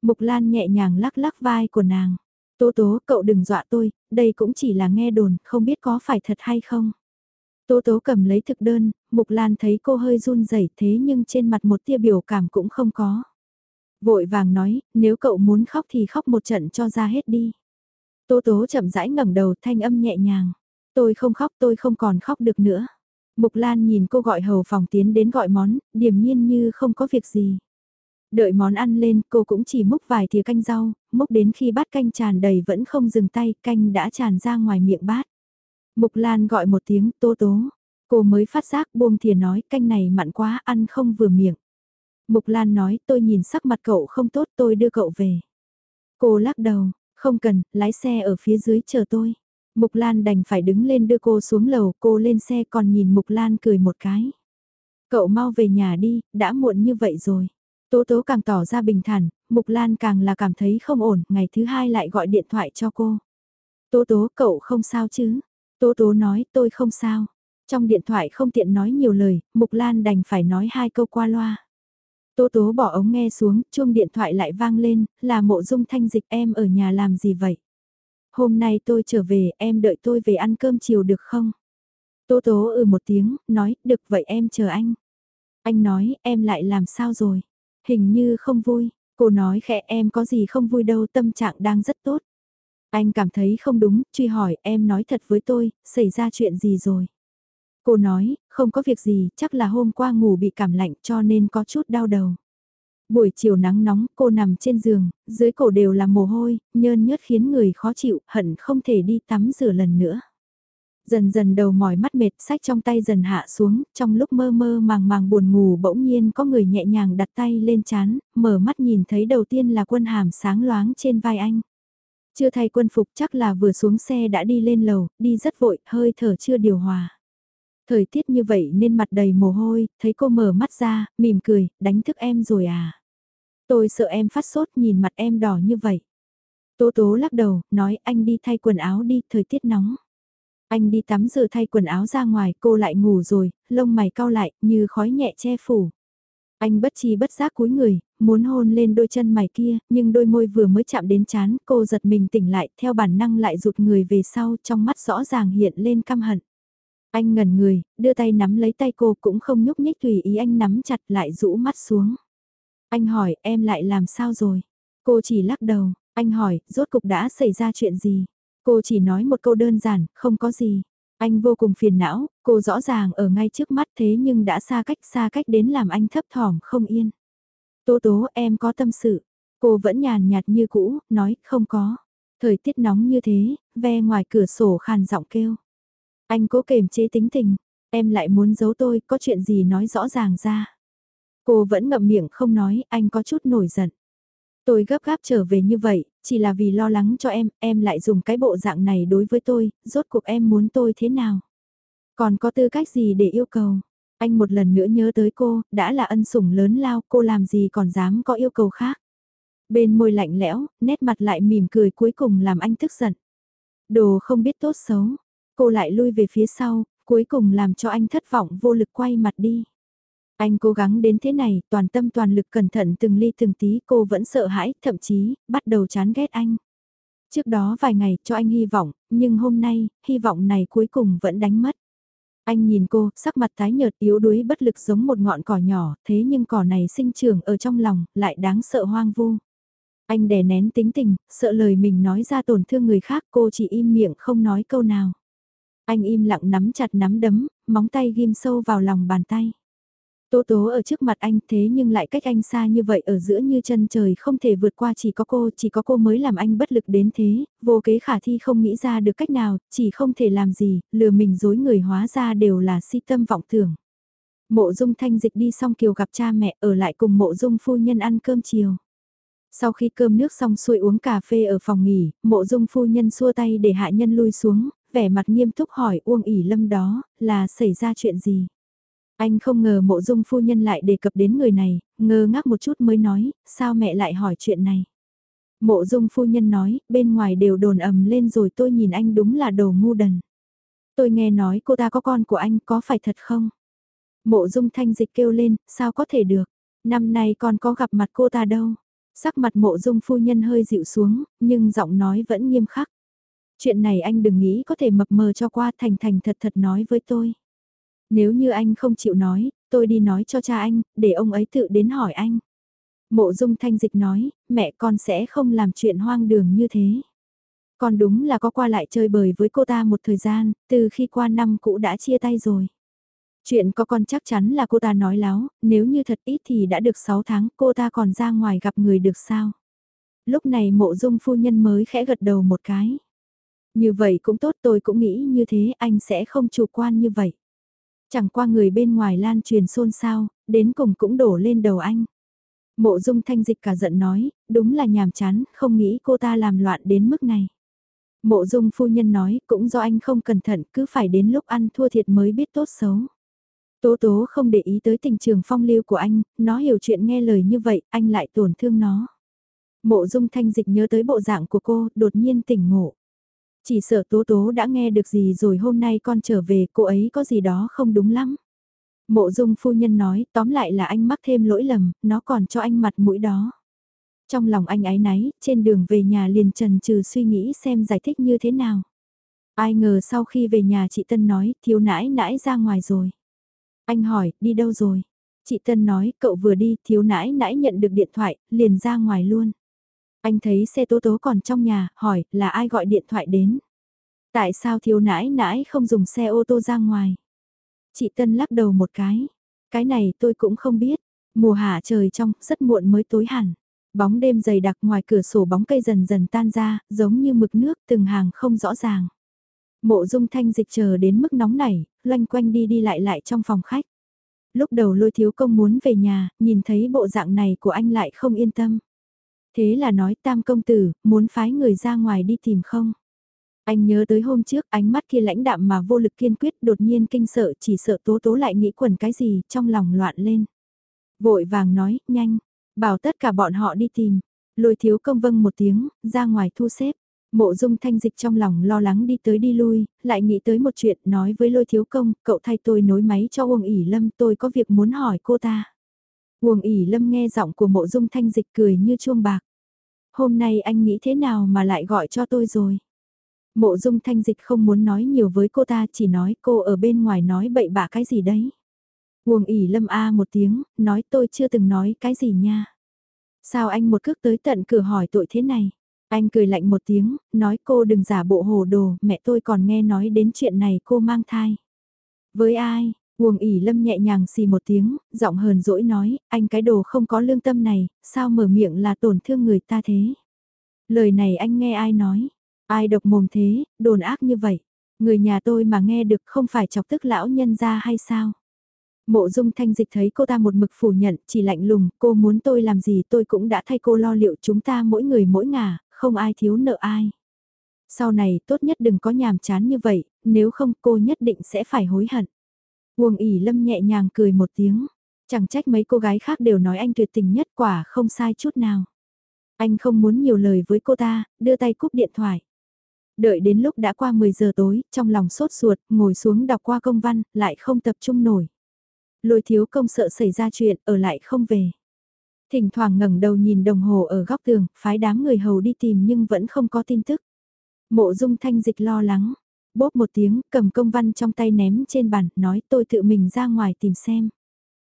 Mục Lan nhẹ nhàng lắc lắc vai của nàng. Tố tố cậu đừng dọa tôi, đây cũng chỉ là nghe đồn, không biết có phải thật hay không. Tố tố cầm lấy thực đơn, Mục Lan thấy cô hơi run rẩy thế nhưng trên mặt một tia biểu cảm cũng không có. Vội vàng nói, nếu cậu muốn khóc thì khóc một trận cho ra hết đi. Tố tố chậm rãi ngẩng đầu thanh âm nhẹ nhàng. Tôi không khóc tôi không còn khóc được nữa. Mục Lan nhìn cô gọi hầu phòng tiến đến gọi món, điềm nhiên như không có việc gì. Đợi món ăn lên cô cũng chỉ múc vài thìa canh rau, múc đến khi bát canh tràn đầy vẫn không dừng tay, canh đã tràn ra ngoài miệng bát. Mục Lan gọi một tiếng tố tố, cô mới phát giác buông thìa nói canh này mặn quá ăn không vừa miệng. Mục Lan nói tôi nhìn sắc mặt cậu không tốt tôi đưa cậu về. Cô lắc đầu, không cần, lái xe ở phía dưới chờ tôi. Mục Lan đành phải đứng lên đưa cô xuống lầu, cô lên xe còn nhìn Mục Lan cười một cái. Cậu mau về nhà đi, đã muộn như vậy rồi. Tố tố càng tỏ ra bình thản, Mục Lan càng là cảm thấy không ổn, ngày thứ hai lại gọi điện thoại cho cô. Tố tố cậu không sao chứ? Tố tố nói tôi không sao. Trong điện thoại không tiện nói nhiều lời, Mục Lan đành phải nói hai câu qua loa. Tố tố bỏ ống nghe xuống, chuông điện thoại lại vang lên, là mộ dung thanh dịch em ở nhà làm gì vậy? Hôm nay tôi trở về, em đợi tôi về ăn cơm chiều được không? Tố tố ừ một tiếng, nói, được vậy em chờ anh. Anh nói, em lại làm sao rồi? Hình như không vui, cô nói khẽ em có gì không vui đâu tâm trạng đang rất tốt. Anh cảm thấy không đúng, truy hỏi em nói thật với tôi, xảy ra chuyện gì rồi? Cô nói, không có việc gì, chắc là hôm qua ngủ bị cảm lạnh cho nên có chút đau đầu. Buổi chiều nắng nóng, cô nằm trên giường, dưới cổ đều là mồ hôi, nhơn nhớt khiến người khó chịu, hận không thể đi tắm rửa lần nữa. Dần dần đầu mỏi mắt mệt, sách trong tay dần hạ xuống, trong lúc mơ mơ màng màng buồn ngủ bỗng nhiên có người nhẹ nhàng đặt tay lên chán, mở mắt nhìn thấy đầu tiên là quân hàm sáng loáng trên vai anh. Chưa thay quân phục chắc là vừa xuống xe đã đi lên lầu, đi rất vội, hơi thở chưa điều hòa. Thời tiết như vậy nên mặt đầy mồ hôi, thấy cô mở mắt ra, mỉm cười, đánh thức em rồi à. Tôi sợ em phát sốt nhìn mặt em đỏ như vậy. Tố tố lắc đầu, nói anh đi thay quần áo đi, thời tiết nóng. Anh đi tắm rửa thay quần áo ra ngoài, cô lại ngủ rồi, lông mày cau lại, như khói nhẹ che phủ. Anh bất chi bất giác cúi người, muốn hôn lên đôi chân mày kia, nhưng đôi môi vừa mới chạm đến chán, cô giật mình tỉnh lại, theo bản năng lại rụt người về sau, trong mắt rõ ràng hiện lên căm hận. Anh ngẩn người, đưa tay nắm lấy tay cô cũng không nhúc nhích tùy ý anh nắm chặt lại rũ mắt xuống. Anh hỏi em lại làm sao rồi? Cô chỉ lắc đầu, anh hỏi rốt cục đã xảy ra chuyện gì? Cô chỉ nói một câu đơn giản, không có gì. Anh vô cùng phiền não, cô rõ ràng ở ngay trước mắt thế nhưng đã xa cách xa cách đến làm anh thấp thỏm không yên. Tố tố em có tâm sự. Cô vẫn nhàn nhạt như cũ, nói không có. Thời tiết nóng như thế, ve ngoài cửa sổ khàn giọng kêu. Anh cố kềm chế tính tình, em lại muốn giấu tôi, có chuyện gì nói rõ ràng ra. Cô vẫn ngậm miệng không nói, anh có chút nổi giận. Tôi gấp gáp trở về như vậy, chỉ là vì lo lắng cho em, em lại dùng cái bộ dạng này đối với tôi, rốt cuộc em muốn tôi thế nào? Còn có tư cách gì để yêu cầu? Anh một lần nữa nhớ tới cô, đã là ân sủng lớn lao, cô làm gì còn dám có yêu cầu khác? Bên môi lạnh lẽo, nét mặt lại mỉm cười cuối cùng làm anh tức giận. Đồ không biết tốt xấu, cô lại lui về phía sau, cuối cùng làm cho anh thất vọng vô lực quay mặt đi. Anh cố gắng đến thế này, toàn tâm toàn lực cẩn thận từng ly từng tí cô vẫn sợ hãi, thậm chí, bắt đầu chán ghét anh. Trước đó vài ngày cho anh hy vọng, nhưng hôm nay, hy vọng này cuối cùng vẫn đánh mất. Anh nhìn cô, sắc mặt tái nhợt yếu đuối bất lực giống một ngọn cỏ nhỏ, thế nhưng cỏ này sinh trưởng ở trong lòng, lại đáng sợ hoang vu. Anh đè nén tính tình, sợ lời mình nói ra tổn thương người khác cô chỉ im miệng không nói câu nào. Anh im lặng nắm chặt nắm đấm, móng tay ghim sâu vào lòng bàn tay. Tố tố ở trước mặt anh thế nhưng lại cách anh xa như vậy ở giữa như chân trời không thể vượt qua chỉ có cô, chỉ có cô mới làm anh bất lực đến thế, vô kế khả thi không nghĩ ra được cách nào, chỉ không thể làm gì, lừa mình dối người hóa ra đều là si tâm vọng tưởng. Mộ dung thanh dịch đi xong kiều gặp cha mẹ ở lại cùng mộ dung phu nhân ăn cơm chiều. Sau khi cơm nước xong xuôi uống cà phê ở phòng nghỉ, mộ dung phu nhân xua tay để hạ nhân lui xuống, vẻ mặt nghiêm túc hỏi Uông ỉ lâm đó, là xảy ra chuyện gì? Anh không ngờ mộ dung phu nhân lại đề cập đến người này, ngơ ngác một chút mới nói, sao mẹ lại hỏi chuyện này? Mộ dung phu nhân nói, bên ngoài đều đồn ầm lên rồi tôi nhìn anh đúng là đồ ngu đần. Tôi nghe nói cô ta có con của anh có phải thật không? Mộ dung thanh dịch kêu lên, sao có thể được? Năm nay con có gặp mặt cô ta đâu? Sắc mặt mộ dung phu nhân hơi dịu xuống, nhưng giọng nói vẫn nghiêm khắc. Chuyện này anh đừng nghĩ có thể mập mờ cho qua thành thành thật thật nói với tôi. Nếu như anh không chịu nói, tôi đi nói cho cha anh, để ông ấy tự đến hỏi anh. Mộ dung thanh dịch nói, mẹ con sẽ không làm chuyện hoang đường như thế. Con đúng là có qua lại chơi bời với cô ta một thời gian, từ khi qua năm cũ đã chia tay rồi. Chuyện có con chắc chắn là cô ta nói láo, nếu như thật ít thì đã được 6 tháng cô ta còn ra ngoài gặp người được sao. Lúc này mộ dung phu nhân mới khẽ gật đầu một cái. Như vậy cũng tốt tôi cũng nghĩ như thế anh sẽ không chủ quan như vậy. Chẳng qua người bên ngoài lan truyền xôn xao, đến cùng cũng đổ lên đầu anh. Mộ dung thanh dịch cả giận nói, đúng là nhàm chán, không nghĩ cô ta làm loạn đến mức này. Mộ dung phu nhân nói, cũng do anh không cẩn thận, cứ phải đến lúc ăn thua thiệt mới biết tốt xấu. Tố tố không để ý tới tình trường phong lưu của anh, nó hiểu chuyện nghe lời như vậy, anh lại tổn thương nó. Mộ dung thanh dịch nhớ tới bộ dạng của cô, đột nhiên tỉnh ngộ. Chỉ sợ tố tố đã nghe được gì rồi hôm nay con trở về cô ấy có gì đó không đúng lắm. Mộ dung phu nhân nói tóm lại là anh mắc thêm lỗi lầm, nó còn cho anh mặt mũi đó. Trong lòng anh ái náy, trên đường về nhà liền trần trừ suy nghĩ xem giải thích như thế nào. Ai ngờ sau khi về nhà chị Tân nói thiếu nãi nãi ra ngoài rồi. Anh hỏi, đi đâu rồi? Chị Tân nói, cậu vừa đi, thiếu nãi nãi nhận được điện thoại, liền ra ngoài luôn. Anh thấy xe tố tố còn trong nhà, hỏi là ai gọi điện thoại đến. Tại sao thiếu nãi nãi không dùng xe ô tô ra ngoài? Chị Tân lắc đầu một cái. Cái này tôi cũng không biết. Mùa hạ trời trong, rất muộn mới tối hẳn. Bóng đêm dày đặc ngoài cửa sổ bóng cây dần dần tan ra, giống như mực nước từng hàng không rõ ràng. Mộ dung thanh dịch chờ đến mức nóng nảy, loanh quanh đi đi lại lại trong phòng khách. Lúc đầu lôi thiếu công muốn về nhà, nhìn thấy bộ dạng này của anh lại không yên tâm. Thế là nói tam công tử, muốn phái người ra ngoài đi tìm không? Anh nhớ tới hôm trước ánh mắt kia lãnh đạm mà vô lực kiên quyết đột nhiên kinh sợ chỉ sợ tố tố lại nghĩ quẩn cái gì trong lòng loạn lên. Vội vàng nói, nhanh, bảo tất cả bọn họ đi tìm. Lôi thiếu công vâng một tiếng, ra ngoài thu xếp. Mộ dung thanh dịch trong lòng lo lắng đi tới đi lui, lại nghĩ tới một chuyện nói với lôi thiếu công, cậu thay tôi nối máy cho Uông ỉ lâm tôi có việc muốn hỏi cô ta. Uông ỉ lâm nghe giọng của mộ dung thanh dịch cười như chuông bạc hôm nay anh nghĩ thế nào mà lại gọi cho tôi rồi? Mộ dung thanh dịch không muốn nói nhiều với cô ta chỉ nói cô ở bên ngoài nói bậy bạ cái gì đấy. Uông ỉ lâm a một tiếng, nói tôi chưa từng nói cái gì nha. Sao anh một cước tới tận cửa hỏi tội thế này? Anh cười lạnh một tiếng, nói cô đừng giả bộ hồ đồ, mẹ tôi còn nghe nói đến chuyện này cô mang thai. Với ai? Uông ỉ lâm nhẹ nhàng xì một tiếng, giọng hờn dỗi nói, anh cái đồ không có lương tâm này, sao mở miệng là tổn thương người ta thế? Lời này anh nghe ai nói? Ai độc mồm thế, đồn ác như vậy? Người nhà tôi mà nghe được không phải chọc tức lão nhân ra hay sao? Mộ dung thanh dịch thấy cô ta một mực phủ nhận, chỉ lạnh lùng, cô muốn tôi làm gì tôi cũng đã thay cô lo liệu chúng ta mỗi người mỗi ngả, không ai thiếu nợ ai. Sau này tốt nhất đừng có nhàm chán như vậy, nếu không cô nhất định sẽ phải hối hận. Uông ỉ lâm nhẹ nhàng cười một tiếng. Chẳng trách mấy cô gái khác đều nói anh tuyệt tình nhất quả không sai chút nào. Anh không muốn nhiều lời với cô ta, đưa tay cúp điện thoại. Đợi đến lúc đã qua 10 giờ tối, trong lòng sốt ruột, ngồi xuống đọc qua công văn, lại không tập trung nổi. Lôi thiếu công sợ xảy ra chuyện, ở lại không về. Thỉnh thoảng ngẩng đầu nhìn đồng hồ ở góc tường, phái đám người hầu đi tìm nhưng vẫn không có tin tức. Mộ dung thanh dịch lo lắng, bóp một tiếng, cầm công văn trong tay ném trên bàn, nói tôi tự mình ra ngoài tìm xem.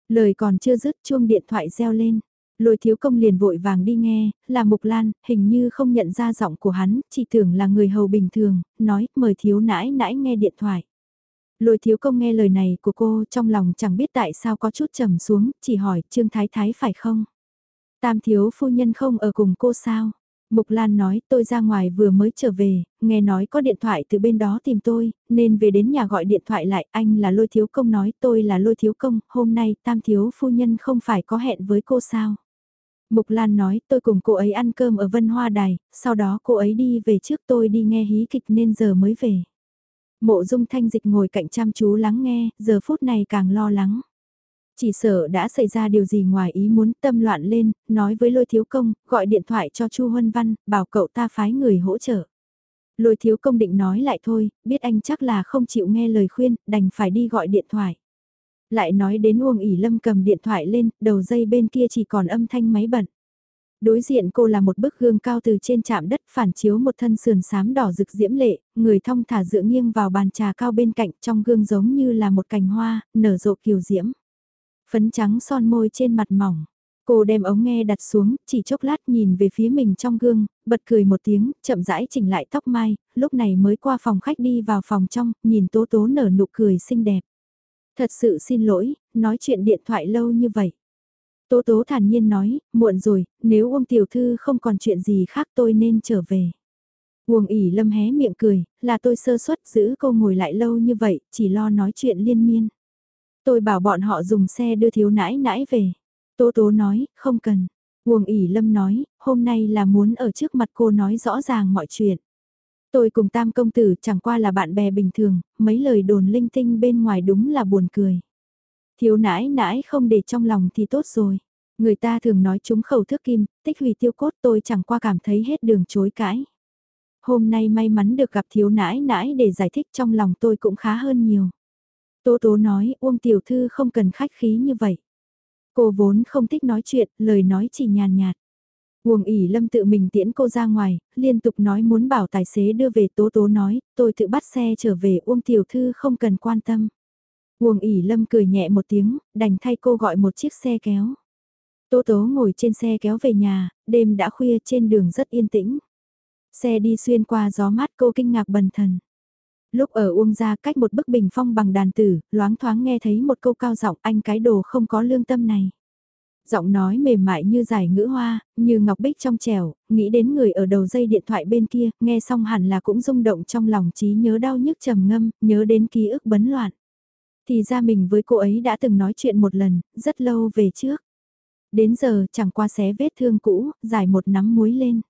Lời còn chưa dứt chuông điện thoại reo lên. Lôi thiếu công liền vội vàng đi nghe, là Mục Lan, hình như không nhận ra giọng của hắn, chỉ tưởng là người hầu bình thường, nói mời thiếu nãi nãi nghe điện thoại. Lôi thiếu công nghe lời này của cô trong lòng chẳng biết tại sao có chút trầm xuống, chỉ hỏi Trương Thái Thái phải không? Tam thiếu phu nhân không ở cùng cô sao? Mục Lan nói tôi ra ngoài vừa mới trở về, nghe nói có điện thoại từ bên đó tìm tôi, nên về đến nhà gọi điện thoại lại, anh là lôi thiếu công nói tôi là lôi thiếu công, hôm nay tam thiếu phu nhân không phải có hẹn với cô sao. Mục Lan nói tôi cùng cô ấy ăn cơm ở Vân Hoa Đài, sau đó cô ấy đi về trước tôi đi nghe hí kịch nên giờ mới về. Mộ dung thanh dịch ngồi cạnh chăm chú lắng nghe, giờ phút này càng lo lắng. Chỉ sợ đã xảy ra điều gì ngoài ý muốn tâm loạn lên, nói với lôi thiếu công, gọi điện thoại cho Chu Huân Văn, bảo cậu ta phái người hỗ trợ. Lôi thiếu công định nói lại thôi, biết anh chắc là không chịu nghe lời khuyên, đành phải đi gọi điện thoại. Lại nói đến Uông ỉ Lâm cầm điện thoại lên, đầu dây bên kia chỉ còn âm thanh máy bận. Đối diện cô là một bức gương cao từ trên chạm đất phản chiếu một thân sườn xám đỏ rực diễm lệ, người thong thả dựa nghiêng vào bàn trà cao bên cạnh trong gương giống như là một cành hoa, nở rộ kiều diễm. Phấn trắng son môi trên mặt mỏng. Cô đem ống nghe đặt xuống, chỉ chốc lát nhìn về phía mình trong gương, bật cười một tiếng, chậm rãi chỉnh lại tóc mai, lúc này mới qua phòng khách đi vào phòng trong, nhìn tố tố nở nụ cười xinh đẹp. Thật sự xin lỗi, nói chuyện điện thoại lâu như vậy. Tố tố thản nhiên nói, muộn rồi, nếu ông tiểu thư không còn chuyện gì khác tôi nên trở về. Uông ỉ lâm hé miệng cười, là tôi sơ suất giữ cô ngồi lại lâu như vậy, chỉ lo nói chuyện liên miên. Tôi bảo bọn họ dùng xe đưa thiếu nãi nãi về. Tố tố nói, không cần. Uông ỉ lâm nói, hôm nay là muốn ở trước mặt cô nói rõ ràng mọi chuyện. Tôi cùng tam công tử chẳng qua là bạn bè bình thường, mấy lời đồn linh tinh bên ngoài đúng là buồn cười. Thiếu nãi nãi không để trong lòng thì tốt rồi. Người ta thường nói chúng khẩu thước kim, tích hủy tiêu cốt tôi chẳng qua cảm thấy hết đường chối cãi. Hôm nay may mắn được gặp thiếu nãi nãi để giải thích trong lòng tôi cũng khá hơn nhiều. Tố tố nói Uông tiểu thư không cần khách khí như vậy. Cô vốn không thích nói chuyện, lời nói chỉ nhàn nhạt. Uông ỉ lâm tự mình tiễn cô ra ngoài, liên tục nói muốn bảo tài xế đưa về tố tố nói, tôi tự bắt xe trở về Uông tiểu thư không cần quan tâm. Uông ỉ lâm cười nhẹ một tiếng, đành thay cô gọi một chiếc xe kéo. Tố tố ngồi trên xe kéo về nhà, đêm đã khuya trên đường rất yên tĩnh. Xe đi xuyên qua gió mát cô kinh ngạc bần thần. Lúc ở Uông ra cách một bức bình phong bằng đàn tử, loáng thoáng nghe thấy một câu cao giọng anh cái đồ không có lương tâm này. Giọng nói mềm mại như giải ngữ hoa, như ngọc bích trong trèo, nghĩ đến người ở đầu dây điện thoại bên kia, nghe xong hẳn là cũng rung động trong lòng trí nhớ đau nhức trầm ngâm, nhớ đến ký ức bấn loạn. Thì ra mình với cô ấy đã từng nói chuyện một lần, rất lâu về trước. Đến giờ chẳng qua xé vết thương cũ, giải một nắm muối lên.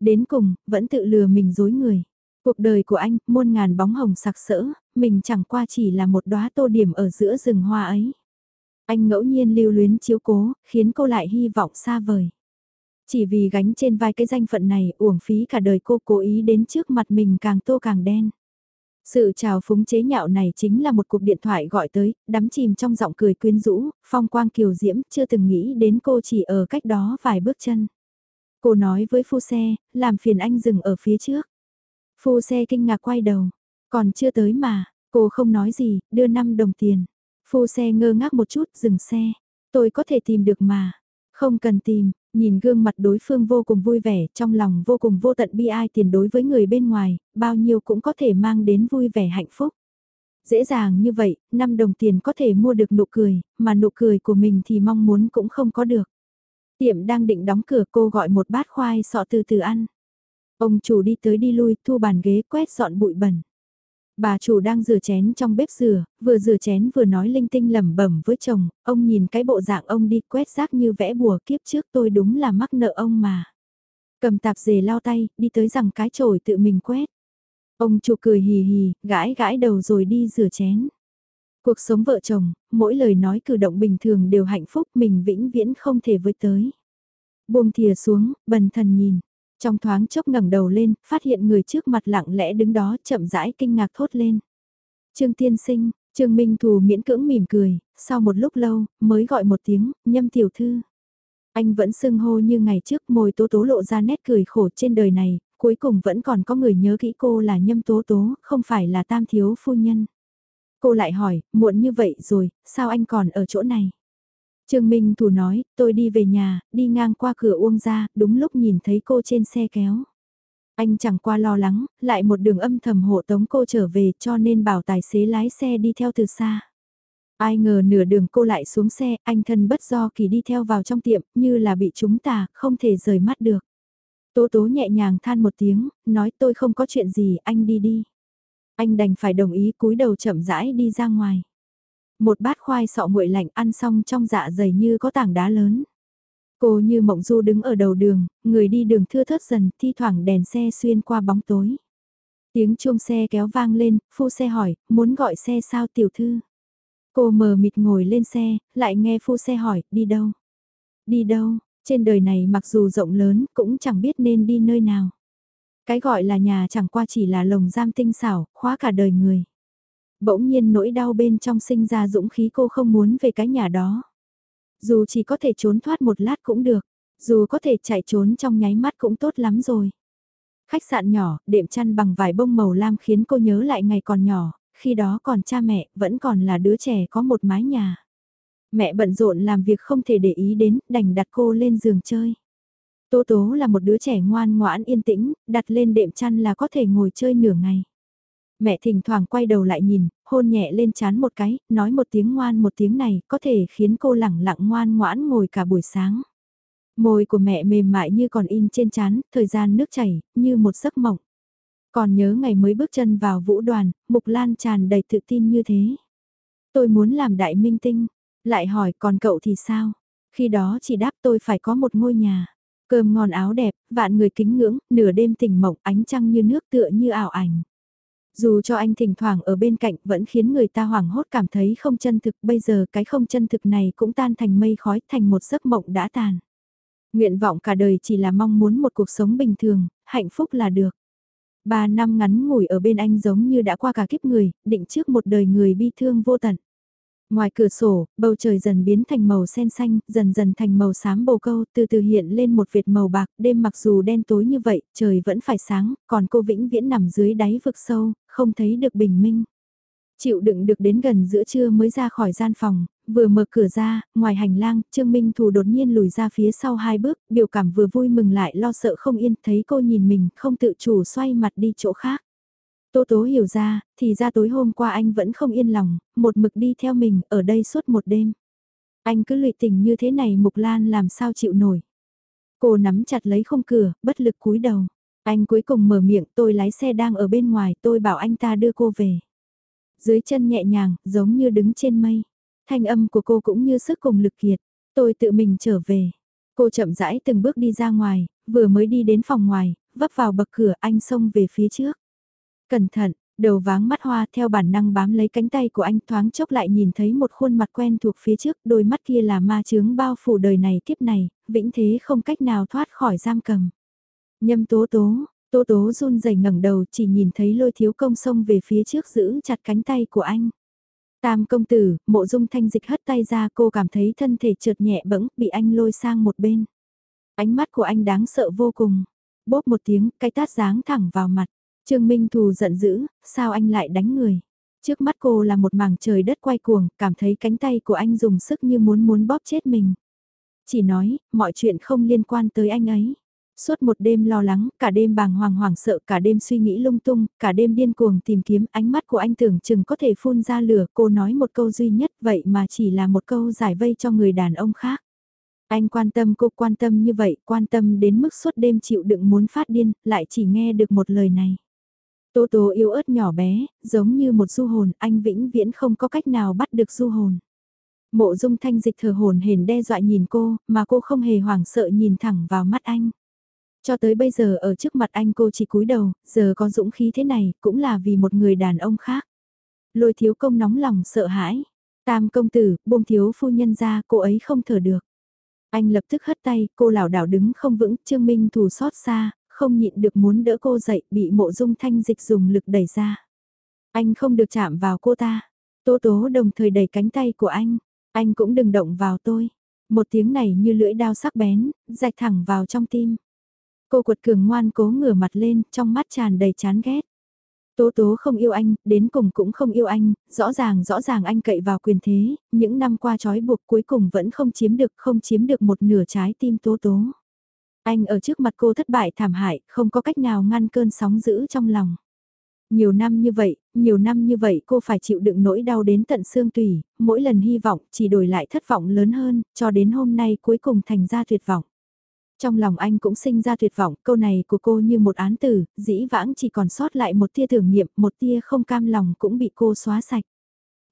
Đến cùng, vẫn tự lừa mình dối người. Cuộc đời của anh, muôn ngàn bóng hồng sặc sỡ, mình chẳng qua chỉ là một đóa tô điểm ở giữa rừng hoa ấy. Anh ngẫu nhiên lưu luyến chiếu cố, khiến cô lại hy vọng xa vời. Chỉ vì gánh trên vai cái danh phận này, uổng phí cả đời cô cố ý đến trước mặt mình càng tô càng đen. Sự trào phúng chế nhạo này chính là một cuộc điện thoại gọi tới, đắm chìm trong giọng cười quyến rũ, phong quang kiều diễm, chưa từng nghĩ đến cô chỉ ở cách đó vài bước chân. Cô nói với phu xe, làm phiền anh dừng ở phía trước. Phu xe kinh ngạc quay đầu, còn chưa tới mà, cô không nói gì, đưa 5 đồng tiền. Phu xe ngơ ngác một chút, dừng xe. Tôi có thể tìm được mà. Không cần tìm, nhìn gương mặt đối phương vô cùng vui vẻ, trong lòng vô cùng vô tận bi ai tiền đối với người bên ngoài, bao nhiêu cũng có thể mang đến vui vẻ hạnh phúc. Dễ dàng như vậy, 5 đồng tiền có thể mua được nụ cười, mà nụ cười của mình thì mong muốn cũng không có được. Tiệm đang định đóng cửa cô gọi một bát khoai sọ từ từ ăn. Ông chủ đi tới đi lui, thu bàn ghế quét dọn bụi bẩn. Bà chủ đang rửa chén trong bếp rửa, vừa rửa chén vừa nói linh tinh lẩm bẩm với chồng, ông nhìn cái bộ dạng ông đi quét rác như vẽ bùa kiếp trước tôi đúng là mắc nợ ông mà. Cầm tạp dề lao tay, đi tới rằng cái chổi tự mình quét. Ông chủ cười hì hì, gãi gãi đầu rồi đi rửa chén. Cuộc sống vợ chồng, mỗi lời nói cử động bình thường đều hạnh phúc mình vĩnh viễn không thể với tới. Buông thìa xuống, bần thần nhìn. Trong thoáng chốc ngẩng đầu lên, phát hiện người trước mặt lặng lẽ đứng đó chậm rãi kinh ngạc thốt lên. Trương tiên sinh, Trương Minh Thù miễn cưỡng mỉm cười, sau một lúc lâu, mới gọi một tiếng, nhâm tiểu thư. Anh vẫn sưng hô như ngày trước môi tố tố lộ ra nét cười khổ trên đời này, cuối cùng vẫn còn có người nhớ kỹ cô là nhâm tố tố, không phải là tam thiếu phu nhân. Cô lại hỏi, muộn như vậy rồi, sao anh còn ở chỗ này? Trương Minh Thủ nói, tôi đi về nhà, đi ngang qua cửa Uông ra, đúng lúc nhìn thấy cô trên xe kéo. Anh chẳng qua lo lắng, lại một đường âm thầm hộ tống cô trở về cho nên bảo tài xế lái xe đi theo từ xa. Ai ngờ nửa đường cô lại xuống xe, anh thân bất do kỳ đi theo vào trong tiệm, như là bị chúng tà, không thể rời mắt được. Tố tố nhẹ nhàng than một tiếng, nói tôi không có chuyện gì, anh đi đi. Anh đành phải đồng ý cúi đầu chậm rãi đi ra ngoài. Một bát khoai sọ nguội lạnh ăn xong trong dạ dày như có tảng đá lớn. Cô như mộng du đứng ở đầu đường, người đi đường thưa thớt dần, thi thoảng đèn xe xuyên qua bóng tối. Tiếng chuông xe kéo vang lên, phu xe hỏi, muốn gọi xe sao tiểu thư? Cô mờ mịt ngồi lên xe, lại nghe phu xe hỏi, đi đâu? Đi đâu? Trên đời này mặc dù rộng lớn, cũng chẳng biết nên đi nơi nào. Cái gọi là nhà chẳng qua chỉ là lồng giam tinh xảo, khóa cả đời người. Bỗng nhiên nỗi đau bên trong sinh ra dũng khí cô không muốn về cái nhà đó. Dù chỉ có thể trốn thoát một lát cũng được, dù có thể chạy trốn trong nháy mắt cũng tốt lắm rồi. Khách sạn nhỏ, đệm chăn bằng vải bông màu lam khiến cô nhớ lại ngày còn nhỏ, khi đó còn cha mẹ, vẫn còn là đứa trẻ có một mái nhà. Mẹ bận rộn làm việc không thể để ý đến, đành đặt cô lên giường chơi. Tố tố là một đứa trẻ ngoan ngoãn yên tĩnh, đặt lên đệm chăn là có thể ngồi chơi nửa ngày. Mẹ thỉnh thoảng quay đầu lại nhìn, hôn nhẹ lên chán một cái, nói một tiếng ngoan một tiếng này có thể khiến cô lẳng lặng ngoan ngoãn ngồi cả buổi sáng. Môi của mẹ mềm mại như còn in trên chán, thời gian nước chảy, như một giấc mộng. Còn nhớ ngày mới bước chân vào vũ đoàn, Mục Lan tràn đầy tự tin như thế. Tôi muốn làm đại minh tinh, lại hỏi còn cậu thì sao? Khi đó chỉ đáp tôi phải có một ngôi nhà. Cơm ngon áo đẹp, vạn người kính ngưỡng, nửa đêm tỉnh mộng ánh trăng như nước tựa như ảo ảnh. Dù cho anh thỉnh thoảng ở bên cạnh vẫn khiến người ta hoảng hốt cảm thấy không chân thực, bây giờ cái không chân thực này cũng tan thành mây khói, thành một giấc mộng đã tàn. Nguyện vọng cả đời chỉ là mong muốn một cuộc sống bình thường, hạnh phúc là được. Ba năm ngắn ngủi ở bên anh giống như đã qua cả kiếp người, định trước một đời người bi thương vô tận. Ngoài cửa sổ, bầu trời dần biến thành màu sen xanh, dần dần thành màu xám bồ câu, từ từ hiện lên một vệt màu bạc, đêm mặc dù đen tối như vậy, trời vẫn phải sáng, còn cô vĩnh viễn nằm dưới đáy vực sâu, không thấy được bình minh. Chịu đựng được đến gần giữa trưa mới ra khỏi gian phòng, vừa mở cửa ra, ngoài hành lang, Trương Minh Thù đột nhiên lùi ra phía sau hai bước, biểu cảm vừa vui mừng lại lo sợ không yên, thấy cô nhìn mình, không tự chủ xoay mặt đi chỗ khác. Tô Tố hiểu ra, thì ra tối hôm qua anh vẫn không yên lòng, một mực đi theo mình ở đây suốt một đêm. Anh cứ lụy tình như thế này Mục Lan làm sao chịu nổi. Cô nắm chặt lấy khung cửa, bất lực cúi đầu. Anh cuối cùng mở miệng tôi lái xe đang ở bên ngoài tôi bảo anh ta đưa cô về. Dưới chân nhẹ nhàng, giống như đứng trên mây. Thanh âm của cô cũng như sức cùng lực kiệt. Tôi tự mình trở về. Cô chậm rãi từng bước đi ra ngoài, vừa mới đi đến phòng ngoài, vấp vào bậc cửa anh xông về phía trước. Cẩn thận, đầu váng mắt hoa theo bản năng bám lấy cánh tay của anh thoáng chốc lại nhìn thấy một khuôn mặt quen thuộc phía trước, đôi mắt kia là ma chướng bao phủ đời này kiếp này, vĩnh thế không cách nào thoát khỏi giam cầm. Nhâm tố tố, tố tố run rẩy ngẩng đầu chỉ nhìn thấy lôi thiếu công xông về phía trước giữ chặt cánh tay của anh. Tam công tử, mộ dung thanh dịch hất tay ra cô cảm thấy thân thể trượt nhẹ bẫng bị anh lôi sang một bên. Ánh mắt của anh đáng sợ vô cùng. Bóp một tiếng, cái tát giáng thẳng vào mặt. Trương Minh Thù giận dữ, sao anh lại đánh người? Trước mắt cô là một mảng trời đất quay cuồng, cảm thấy cánh tay của anh dùng sức như muốn muốn bóp chết mình. Chỉ nói, mọi chuyện không liên quan tới anh ấy. Suốt một đêm lo lắng, cả đêm bàng hoàng hoảng sợ, cả đêm suy nghĩ lung tung, cả đêm điên cuồng tìm kiếm ánh mắt của anh tưởng chừng có thể phun ra lửa. Cô nói một câu duy nhất vậy mà chỉ là một câu giải vây cho người đàn ông khác. Anh quan tâm cô quan tâm như vậy, quan tâm đến mức suốt đêm chịu đựng muốn phát điên, lại chỉ nghe được một lời này. Tố tố yếu ớt nhỏ bé, giống như một du hồn, anh vĩnh viễn không có cách nào bắt được du hồn. Mộ dung thanh dịch thờ hồn hển đe dọa nhìn cô, mà cô không hề hoảng sợ nhìn thẳng vào mắt anh. Cho tới bây giờ ở trước mặt anh cô chỉ cúi đầu, giờ có dũng khí thế này cũng là vì một người đàn ông khác. Lôi thiếu công nóng lòng sợ hãi. Tam công tử, buông thiếu phu nhân ra, cô ấy không thở được. Anh lập tức hất tay, cô lảo đảo đứng không vững, Trương Minh thủ xót xa, không nhịn được muốn đỡ cô dậy, bị mộ dung thanh dịch dùng lực đẩy ra. Anh không được chạm vào cô ta. Tố tố đồng thời đẩy cánh tay của anh. Anh cũng đừng động vào tôi. Một tiếng này như lưỡi đao sắc bén, rạch thẳng vào trong tim. Cô quật cường ngoan cố ngửa mặt lên, trong mắt tràn đầy chán ghét. Tố tố không yêu anh, đến cùng cũng không yêu anh, rõ ràng rõ ràng anh cậy vào quyền thế, những năm qua trói buộc cuối cùng vẫn không chiếm được, không chiếm được một nửa trái tim tố tố. Anh ở trước mặt cô thất bại thảm hại, không có cách nào ngăn cơn sóng dữ trong lòng. Nhiều năm như vậy, nhiều năm như vậy cô phải chịu đựng nỗi đau đến tận xương tủy, mỗi lần hy vọng chỉ đổi lại thất vọng lớn hơn, cho đến hôm nay cuối cùng thành ra tuyệt vọng. Trong lòng anh cũng sinh ra tuyệt vọng, câu này của cô như một án tử, dĩ vãng chỉ còn sót lại một tia thử nghiệm một tia không cam lòng cũng bị cô xóa sạch.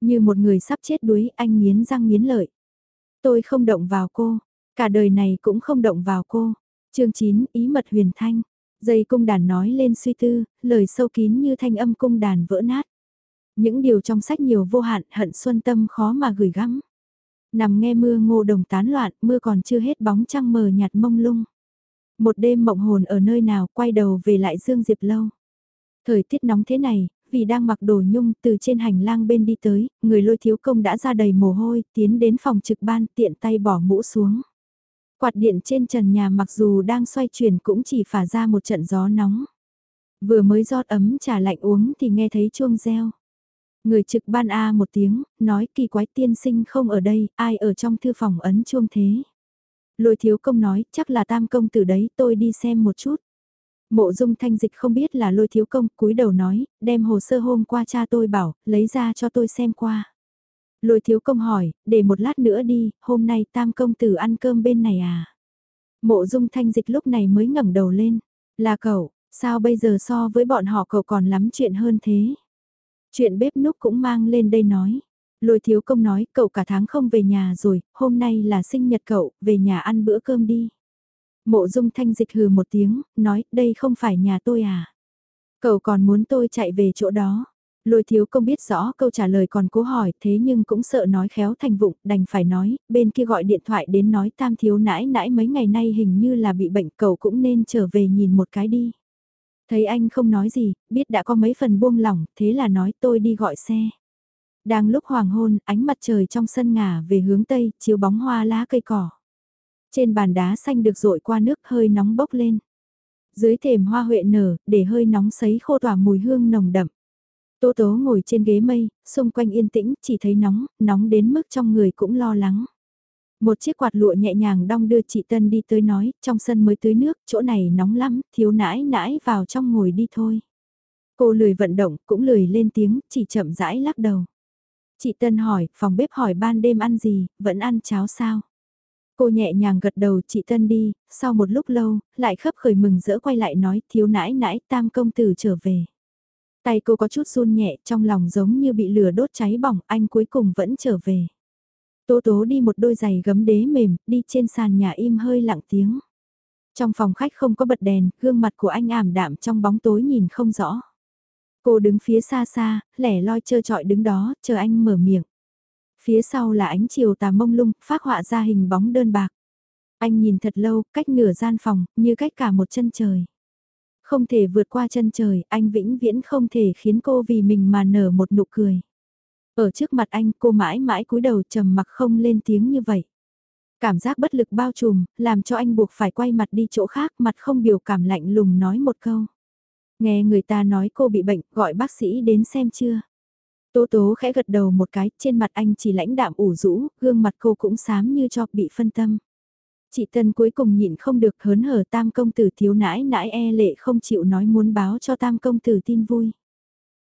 Như một người sắp chết đuối, anh nghiến răng nghiến lợi. Tôi không động vào cô, cả đời này cũng không động vào cô chương 9, ý mật huyền thanh. Dây cung đàn nói lên suy tư, lời sâu kín như thanh âm cung đàn vỡ nát. Những điều trong sách nhiều vô hạn hận xuân tâm khó mà gửi gắm. Nằm nghe mưa ngô đồng tán loạn, mưa còn chưa hết bóng trăng mờ nhạt mông lung. Một đêm mộng hồn ở nơi nào quay đầu về lại Dương Diệp Lâu. Thời tiết nóng thế này, vì đang mặc đồ nhung từ trên hành lang bên đi tới, người lôi thiếu công đã ra đầy mồ hôi, tiến đến phòng trực ban tiện tay bỏ mũ xuống. Quạt điện trên trần nhà mặc dù đang xoay chuyển cũng chỉ phả ra một trận gió nóng. Vừa mới rót ấm trà lạnh uống thì nghe thấy chuông reo. Người trực ban A một tiếng, nói kỳ quái tiên sinh không ở đây, ai ở trong thư phòng ấn chuông thế. Lôi thiếu công nói, chắc là tam công từ đấy, tôi đi xem một chút. Mộ dung thanh dịch không biết là lôi thiếu công, cúi đầu nói, đem hồ sơ hôm qua cha tôi bảo, lấy ra cho tôi xem qua. Lôi thiếu công hỏi, để một lát nữa đi, hôm nay tam công tử ăn cơm bên này à? Mộ dung thanh dịch lúc này mới ngẩng đầu lên. Là cậu, sao bây giờ so với bọn họ cậu còn lắm chuyện hơn thế? Chuyện bếp núc cũng mang lên đây nói. Lôi thiếu công nói, cậu cả tháng không về nhà rồi, hôm nay là sinh nhật cậu, về nhà ăn bữa cơm đi. Mộ dung thanh dịch hừ một tiếng, nói, đây không phải nhà tôi à? Cậu còn muốn tôi chạy về chỗ đó. Lôi thiếu công biết rõ câu trả lời còn cố hỏi thế nhưng cũng sợ nói khéo thành vụng, đành phải nói, bên kia gọi điện thoại đến nói tam thiếu nãi nãi mấy ngày nay hình như là bị bệnh cậu cũng nên trở về nhìn một cái đi. Thấy anh không nói gì, biết đã có mấy phần buông lỏng, thế là nói tôi đi gọi xe. Đang lúc hoàng hôn, ánh mặt trời trong sân ngả về hướng tây, chiếu bóng hoa lá cây cỏ. Trên bàn đá xanh được rội qua nước hơi nóng bốc lên. Dưới thềm hoa huệ nở, để hơi nóng sấy khô tỏa mùi hương nồng đậm. Tố tố ngồi trên ghế mây, xung quanh yên tĩnh, chỉ thấy nóng, nóng đến mức trong người cũng lo lắng. Một chiếc quạt lụa nhẹ nhàng đong đưa chị Tân đi tới nói, trong sân mới tưới nước, chỗ này nóng lắm, thiếu nãi nãi vào trong ngồi đi thôi. Cô lười vận động, cũng lười lên tiếng, chỉ chậm rãi lắc đầu. Chị Tân hỏi, phòng bếp hỏi ban đêm ăn gì, vẫn ăn cháo sao? Cô nhẹ nhàng gật đầu chị Tân đi, sau một lúc lâu, lại khấp khởi mừng rỡ quay lại nói thiếu nãi nãi tam công tử trở về. Tay cô có chút run nhẹ trong lòng giống như bị lửa đốt cháy bỏng anh cuối cùng vẫn trở về. Tố tố đi một đôi giày gấm đế mềm, đi trên sàn nhà im hơi lặng tiếng. Trong phòng khách không có bật đèn, gương mặt của anh ảm đạm trong bóng tối nhìn không rõ. Cô đứng phía xa xa, lẻ loi trơ trọi đứng đó, chờ anh mở miệng. Phía sau là ánh chiều tà mông lung, phát họa ra hình bóng đơn bạc. Anh nhìn thật lâu, cách nửa gian phòng, như cách cả một chân trời. Không thể vượt qua chân trời, anh vĩnh viễn không thể khiến cô vì mình mà nở một nụ cười. Ở trước mặt anh cô mãi mãi cúi đầu trầm mặc không lên tiếng như vậy. Cảm giác bất lực bao trùm, làm cho anh buộc phải quay mặt đi chỗ khác mặt không biểu cảm lạnh lùng nói một câu. Nghe người ta nói cô bị bệnh, gọi bác sĩ đến xem chưa. Tố tố khẽ gật đầu một cái, trên mặt anh chỉ lãnh đạm ủ rũ, gương mặt cô cũng xám như cho bị phân tâm. Chị Tân cuối cùng nhịn không được hớn hở tam công tử thiếu nãi nãi e lệ không chịu nói muốn báo cho tam công tử tin vui.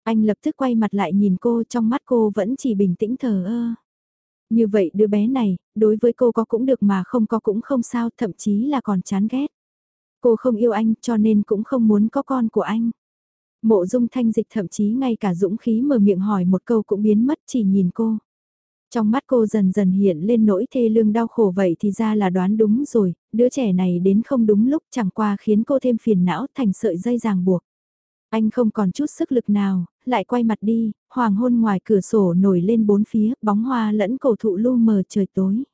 Anh lập tức quay mặt lại nhìn cô trong mắt cô vẫn chỉ bình tĩnh thờ ơ. Như vậy đứa bé này, đối với cô có cũng được mà không có cũng không sao, thậm chí là còn chán ghét. Cô không yêu anh cho nên cũng không muốn có con của anh. Mộ dung thanh dịch thậm chí ngay cả dũng khí mở miệng hỏi một câu cũng biến mất chỉ nhìn cô. Trong mắt cô dần dần hiện lên nỗi thê lương đau khổ vậy thì ra là đoán đúng rồi, đứa trẻ này đến không đúng lúc chẳng qua khiến cô thêm phiền não thành sợi dây ràng buộc. Anh không còn chút sức lực nào, lại quay mặt đi, hoàng hôn ngoài cửa sổ nổi lên bốn phía, bóng hoa lẫn cổ thụ lu mờ trời tối.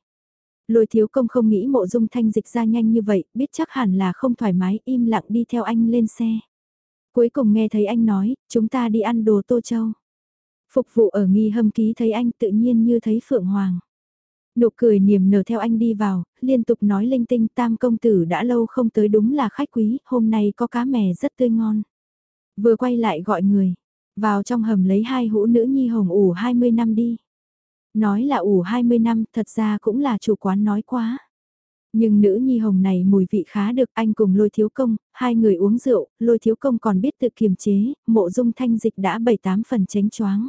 Lôi thiếu công không nghĩ mộ dung thanh dịch ra nhanh như vậy, biết chắc hẳn là không thoải mái, im lặng đi theo anh lên xe. Cuối cùng nghe thấy anh nói, chúng ta đi ăn đồ tô châu. Phục vụ ở nghi hâm ký thấy anh tự nhiên như thấy phượng hoàng. Nụ cười niềm nở theo anh đi vào, liên tục nói linh tinh tam công tử đã lâu không tới đúng là khách quý, hôm nay có cá mè rất tươi ngon. Vừa quay lại gọi người, vào trong hầm lấy hai hũ nữ nhi hồng ủ 20 năm đi. Nói là ủ 20 năm, thật ra cũng là chủ quán nói quá. Nhưng nữ nhi hồng này mùi vị khá được anh cùng lôi thiếu công, hai người uống rượu, lôi thiếu công còn biết tự kiềm chế, mộ dung thanh dịch đã bảy tám phần tránh choáng.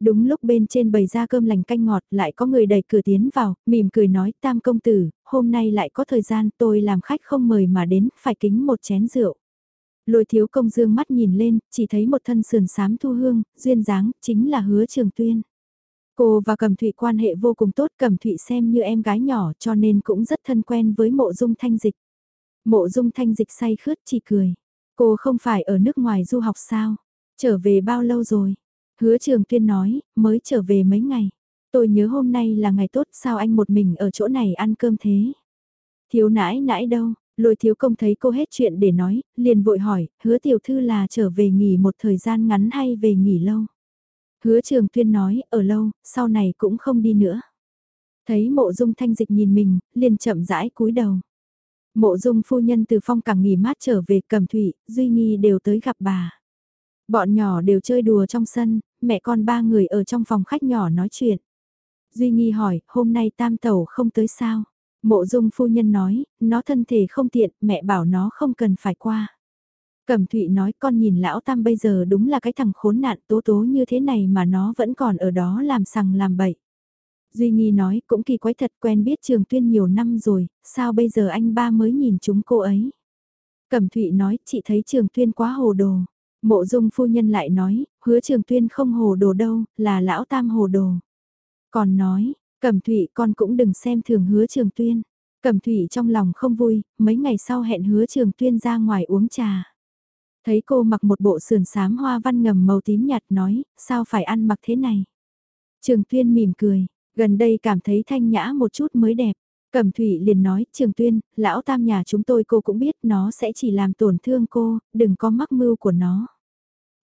Đúng lúc bên trên bầy ra cơm lành canh ngọt lại có người đẩy cửa tiến vào, mỉm cười nói tam công tử, hôm nay lại có thời gian tôi làm khách không mời mà đến, phải kính một chén rượu. Lôi thiếu công dương mắt nhìn lên, chỉ thấy một thân sườn sám thu hương, duyên dáng, chính là hứa trường tuyên. Cô và Cẩm Thụy quan hệ vô cùng tốt, Cẩm Thụy xem như em gái nhỏ cho nên cũng rất thân quen với mộ dung thanh dịch. Mộ dung thanh dịch say khướt chỉ cười. Cô không phải ở nước ngoài du học sao? Trở về bao lâu rồi? Hứa trường tuyên nói, mới trở về mấy ngày. Tôi nhớ hôm nay là ngày tốt sao anh một mình ở chỗ này ăn cơm thế? Thiếu nãi nãi đâu? Lôi thiếu công thấy cô hết chuyện để nói, liền vội hỏi, hứa tiểu thư là trở về nghỉ một thời gian ngắn hay về nghỉ lâu? Hứa trường tuyên nói, ở lâu, sau này cũng không đi nữa. Thấy mộ dung thanh dịch nhìn mình, liền chậm rãi cúi đầu. Mộ dung phu nhân từ phong càng nghỉ mát trở về cầm thủy, Duy Nghi đều tới gặp bà. Bọn nhỏ đều chơi đùa trong sân, mẹ con ba người ở trong phòng khách nhỏ nói chuyện. Duy Nghi hỏi, hôm nay tam tẩu không tới sao? Mộ dung phu nhân nói, nó thân thể không tiện, mẹ bảo nó không cần phải qua. Cẩm Thụy nói con nhìn lão tam bây giờ đúng là cái thằng khốn nạn tố tố như thế này mà nó vẫn còn ở đó làm sằng làm bậy. Duy Nghi nói cũng kỳ quái thật quen biết Trường Tuyên nhiều năm rồi, sao bây giờ anh ba mới nhìn chúng cô ấy. Cẩm Thụy nói chị thấy Trường Tuyên quá hồ đồ. Mộ dung phu nhân lại nói, hứa Trường Tuyên không hồ đồ đâu, là lão tam hồ đồ. Còn nói, Cẩm Thụy con cũng đừng xem thường hứa Trường Tuyên. Cẩm Thụy trong lòng không vui, mấy ngày sau hẹn hứa Trường Tuyên ra ngoài uống trà. Thấy cô mặc một bộ sườn xám hoa văn ngầm màu tím nhạt nói, sao phải ăn mặc thế này? Trường Tuyên mỉm cười, gần đây cảm thấy thanh nhã một chút mới đẹp. Cẩm Thủy liền nói, Trường Tuyên, lão tam nhà chúng tôi cô cũng biết nó sẽ chỉ làm tổn thương cô, đừng có mắc mưu của nó.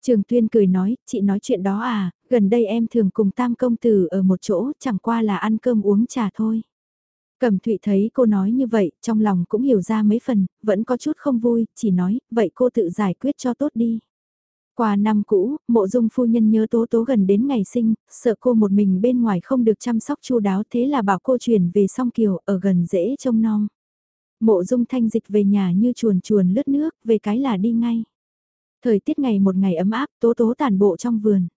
Trường Tuyên cười nói, chị nói chuyện đó à, gần đây em thường cùng tam công tử ở một chỗ, chẳng qua là ăn cơm uống trà thôi. Cẩm Thụy thấy cô nói như vậy, trong lòng cũng hiểu ra mấy phần, vẫn có chút không vui, chỉ nói, vậy cô tự giải quyết cho tốt đi. Qua năm cũ, mộ dung phu nhân nhớ tố tố gần đến ngày sinh, sợ cô một mình bên ngoài không được chăm sóc chu đáo thế là bảo cô chuyển về song kiều ở gần dễ trông non. Mộ dung thanh dịch về nhà như chuồn chuồn lướt nước, về cái là đi ngay. Thời tiết ngày một ngày ấm áp, tố tố tàn bộ trong vườn.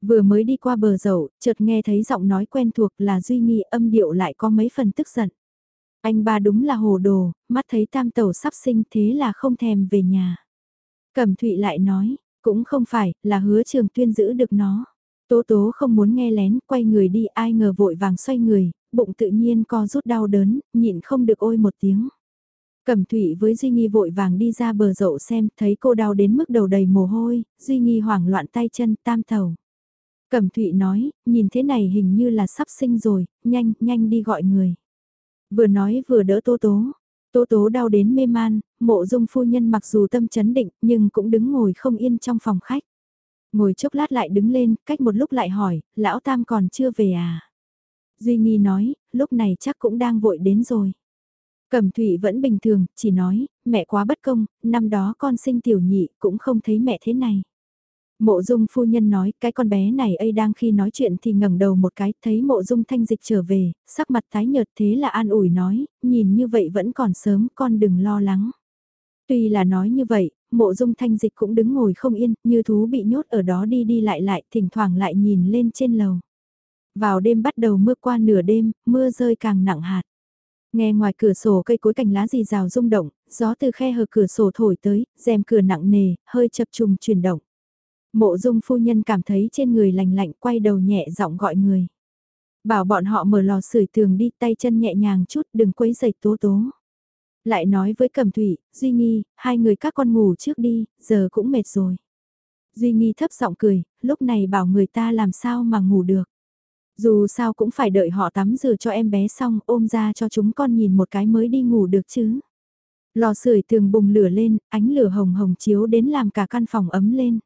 Vừa mới đi qua bờ dậu, chợt nghe thấy giọng nói quen thuộc là Duy Nghi âm điệu lại có mấy phần tức giận. Anh ba đúng là hồ đồ, mắt thấy tam tẩu sắp sinh thế là không thèm về nhà. Cẩm Thụy lại nói, cũng không phải, là hứa trường tuyên giữ được nó. Tố tố không muốn nghe lén, quay người đi ai ngờ vội vàng xoay người, bụng tự nhiên co rút đau đớn, nhịn không được ôi một tiếng. Cẩm Thụy với Duy Nghi vội vàng đi ra bờ dậu xem, thấy cô đau đến mức đầu đầy mồ hôi, Duy Nghi hoảng loạn tay chân tam thầu. Cẩm Thụy nói, nhìn thế này hình như là sắp sinh rồi, nhanh, nhanh đi gọi người. Vừa nói vừa đỡ Tố Tố. Tố Tố đau đến mê man, mộ dung phu nhân mặc dù tâm chấn định nhưng cũng đứng ngồi không yên trong phòng khách. Ngồi chốc lát lại đứng lên, cách một lúc lại hỏi, lão tam còn chưa về à? Duy Nghi nói, lúc này chắc cũng đang vội đến rồi. Cẩm Thụy vẫn bình thường, chỉ nói, mẹ quá bất công, năm đó con sinh tiểu nhị cũng không thấy mẹ thế này. Mộ dung phu nhân nói cái con bé này ấy đang khi nói chuyện thì ngẩng đầu một cái thấy mộ dung thanh dịch trở về, sắc mặt tái nhợt thế là an ủi nói, nhìn như vậy vẫn còn sớm con đừng lo lắng. Tuy là nói như vậy, mộ dung thanh dịch cũng đứng ngồi không yên, như thú bị nhốt ở đó đi đi lại lại, thỉnh thoảng lại nhìn lên trên lầu. Vào đêm bắt đầu mưa qua nửa đêm, mưa rơi càng nặng hạt. Nghe ngoài cửa sổ cây cối cành lá gì rào rung động, gió từ khe hở cửa sổ thổi tới, rèm cửa nặng nề, hơi chập trùng chuyển động. Mộ dung phu nhân cảm thấy trên người lành lạnh quay đầu nhẹ giọng gọi người. Bảo bọn họ mở lò sưởi tường đi tay chân nhẹ nhàng chút đừng quấy dậy tố tố. Lại nói với Cẩm Thủy, Duy Nghi, hai người các con ngủ trước đi, giờ cũng mệt rồi. Duy Nghi thấp giọng cười, lúc này bảo người ta làm sao mà ngủ được. Dù sao cũng phải đợi họ tắm rửa cho em bé xong ôm ra cho chúng con nhìn một cái mới đi ngủ được chứ. Lò sưởi tường bùng lửa lên, ánh lửa hồng hồng chiếu đến làm cả căn phòng ấm lên.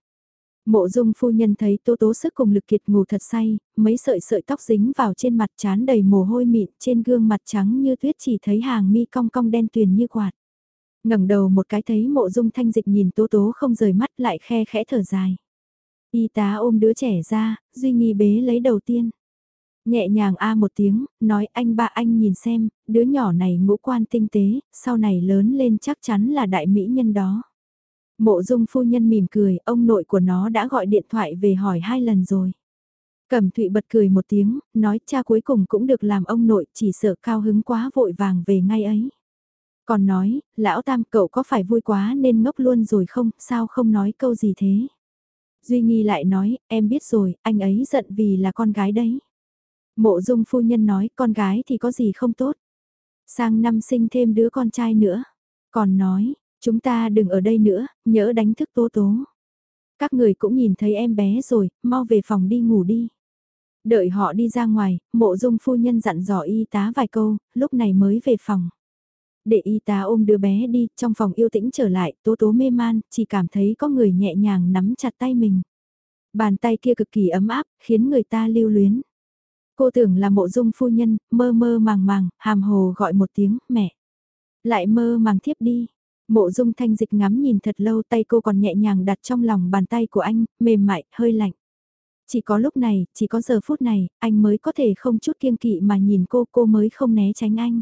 Mộ dung phu nhân thấy tố tố sức cùng lực kiệt ngủ thật say, mấy sợi sợi tóc dính vào trên mặt chán đầy mồ hôi mịn trên gương mặt trắng như tuyết chỉ thấy hàng mi cong cong đen tuyền như quạt. ngẩng đầu một cái thấy mộ dung thanh dịch nhìn tố tố không rời mắt lại khe khẽ thở dài. Y tá ôm đứa trẻ ra, Duy Nghi bế lấy đầu tiên. Nhẹ nhàng a một tiếng, nói anh ba anh nhìn xem, đứa nhỏ này ngũ quan tinh tế, sau này lớn lên chắc chắn là đại mỹ nhân đó. Mộ dung phu nhân mỉm cười, ông nội của nó đã gọi điện thoại về hỏi hai lần rồi. Cẩm Thụy bật cười một tiếng, nói cha cuối cùng cũng được làm ông nội, chỉ sợ cao hứng quá vội vàng về ngay ấy. Còn nói, lão tam cậu có phải vui quá nên ngốc luôn rồi không, sao không nói câu gì thế? Duy Nghi lại nói, em biết rồi, anh ấy giận vì là con gái đấy. Mộ dung phu nhân nói, con gái thì có gì không tốt. Sang năm sinh thêm đứa con trai nữa. Còn nói, chúng ta đừng ở đây nữa, nhỡ đánh thức tố tố. Các người cũng nhìn thấy em bé rồi, mau về phòng đi ngủ đi. Đợi họ đi ra ngoài, mộ dung phu nhân dặn dò y tá vài câu, lúc này mới về phòng. Để y tá ôm đứa bé đi, trong phòng yêu tĩnh trở lại, tố tố mê man, chỉ cảm thấy có người nhẹ nhàng nắm chặt tay mình. Bàn tay kia cực kỳ ấm áp, khiến người ta lưu luyến. Cô tưởng là mộ dung phu nhân, mơ mơ màng màng, hàm hồ gọi một tiếng, mẹ. Lại mơ màng thiếp đi. Mộ dung thanh dịch ngắm nhìn thật lâu tay cô còn nhẹ nhàng đặt trong lòng bàn tay của anh, mềm mại, hơi lạnh. Chỉ có lúc này, chỉ có giờ phút này, anh mới có thể không chút kiêng kỵ mà nhìn cô, cô mới không né tránh anh.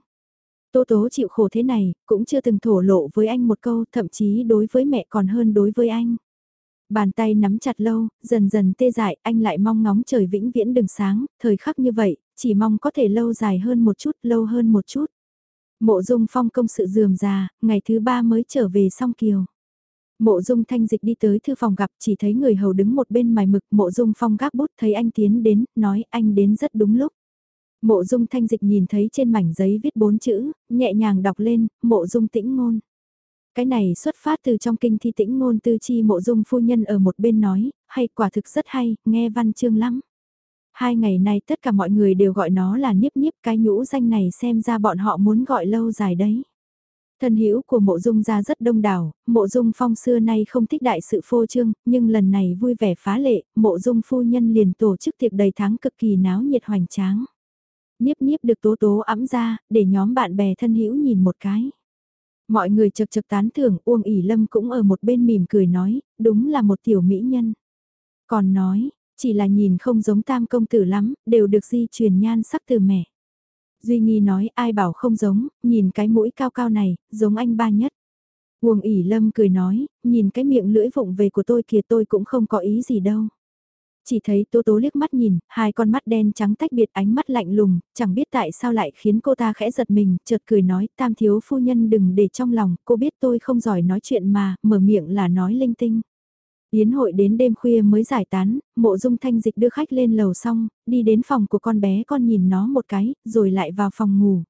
Tô tố chịu khổ thế này, cũng chưa từng thổ lộ với anh một câu, thậm chí đối với mẹ còn hơn đối với anh. Bàn tay nắm chặt lâu, dần dần tê dại, anh lại mong ngóng trời vĩnh viễn đừng sáng, thời khắc như vậy, chỉ mong có thể lâu dài hơn một chút, lâu hơn một chút. Mộ dung phong công sự dườm già, ngày thứ ba mới trở về song kiều. Mộ dung thanh dịch đi tới thư phòng gặp chỉ thấy người hầu đứng một bên mài mực mộ dung phong gác bút thấy anh tiến đến, nói anh đến rất đúng lúc. Mộ dung thanh dịch nhìn thấy trên mảnh giấy viết bốn chữ, nhẹ nhàng đọc lên, mộ dung tĩnh ngôn. Cái này xuất phát từ trong kinh thi tĩnh ngôn tư chi mộ dung phu nhân ở một bên nói, hay quả thực rất hay, nghe văn chương lắm. Hai ngày nay tất cả mọi người đều gọi nó là niếp niếp cái nhũ danh này xem ra bọn họ muốn gọi lâu dài đấy. Thân hữu của mộ dung gia rất đông đảo, mộ dung phong xưa nay không thích đại sự phô trương, nhưng lần này vui vẻ phá lệ, mộ dung phu nhân liền tổ chức tiệc đầy tháng cực kỳ náo nhiệt hoành tráng. Niếp niếp được tố tố ẵm ra, để nhóm bạn bè thân hữu nhìn một cái. Mọi người chật chật tán thưởng, Uông ỉ Lâm cũng ở một bên mỉm cười nói, đúng là một tiểu mỹ nhân. Còn nói, chỉ là nhìn không giống tam công tử lắm, đều được di truyền nhan sắc từ mẹ. Duy Nghi nói ai bảo không giống, nhìn cái mũi cao cao này, giống anh ba nhất. Uông ỉ lâm cười nói, nhìn cái miệng lưỡi vụng về của tôi kìa tôi cũng không có ý gì đâu. Chỉ thấy Tố Tố liếc mắt nhìn, hai con mắt đen trắng tách biệt ánh mắt lạnh lùng, chẳng biết tại sao lại khiến cô ta khẽ giật mình, chợt cười nói, tam thiếu phu nhân đừng để trong lòng, cô biết tôi không giỏi nói chuyện mà, mở miệng là nói linh tinh. Yến hội đến đêm khuya mới giải tán, mộ dung thanh dịch đưa khách lên lầu xong, đi đến phòng của con bé con nhìn nó một cái, rồi lại vào phòng ngủ.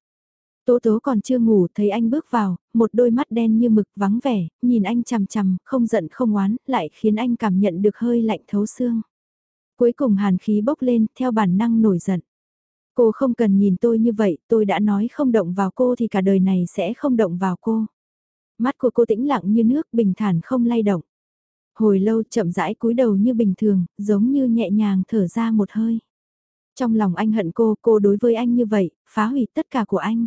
Tố tố còn chưa ngủ thấy anh bước vào, một đôi mắt đen như mực vắng vẻ, nhìn anh chằm chằm, không giận không oán, lại khiến anh cảm nhận được hơi lạnh thấu xương. Cuối cùng hàn khí bốc lên, theo bản năng nổi giận. Cô không cần nhìn tôi như vậy, tôi đã nói không động vào cô thì cả đời này sẽ không động vào cô. Mắt của cô tĩnh lặng như nước bình thản không lay động. Hồi lâu chậm rãi cúi đầu như bình thường, giống như nhẹ nhàng thở ra một hơi. Trong lòng anh hận cô, cô đối với anh như vậy, phá hủy tất cả của anh.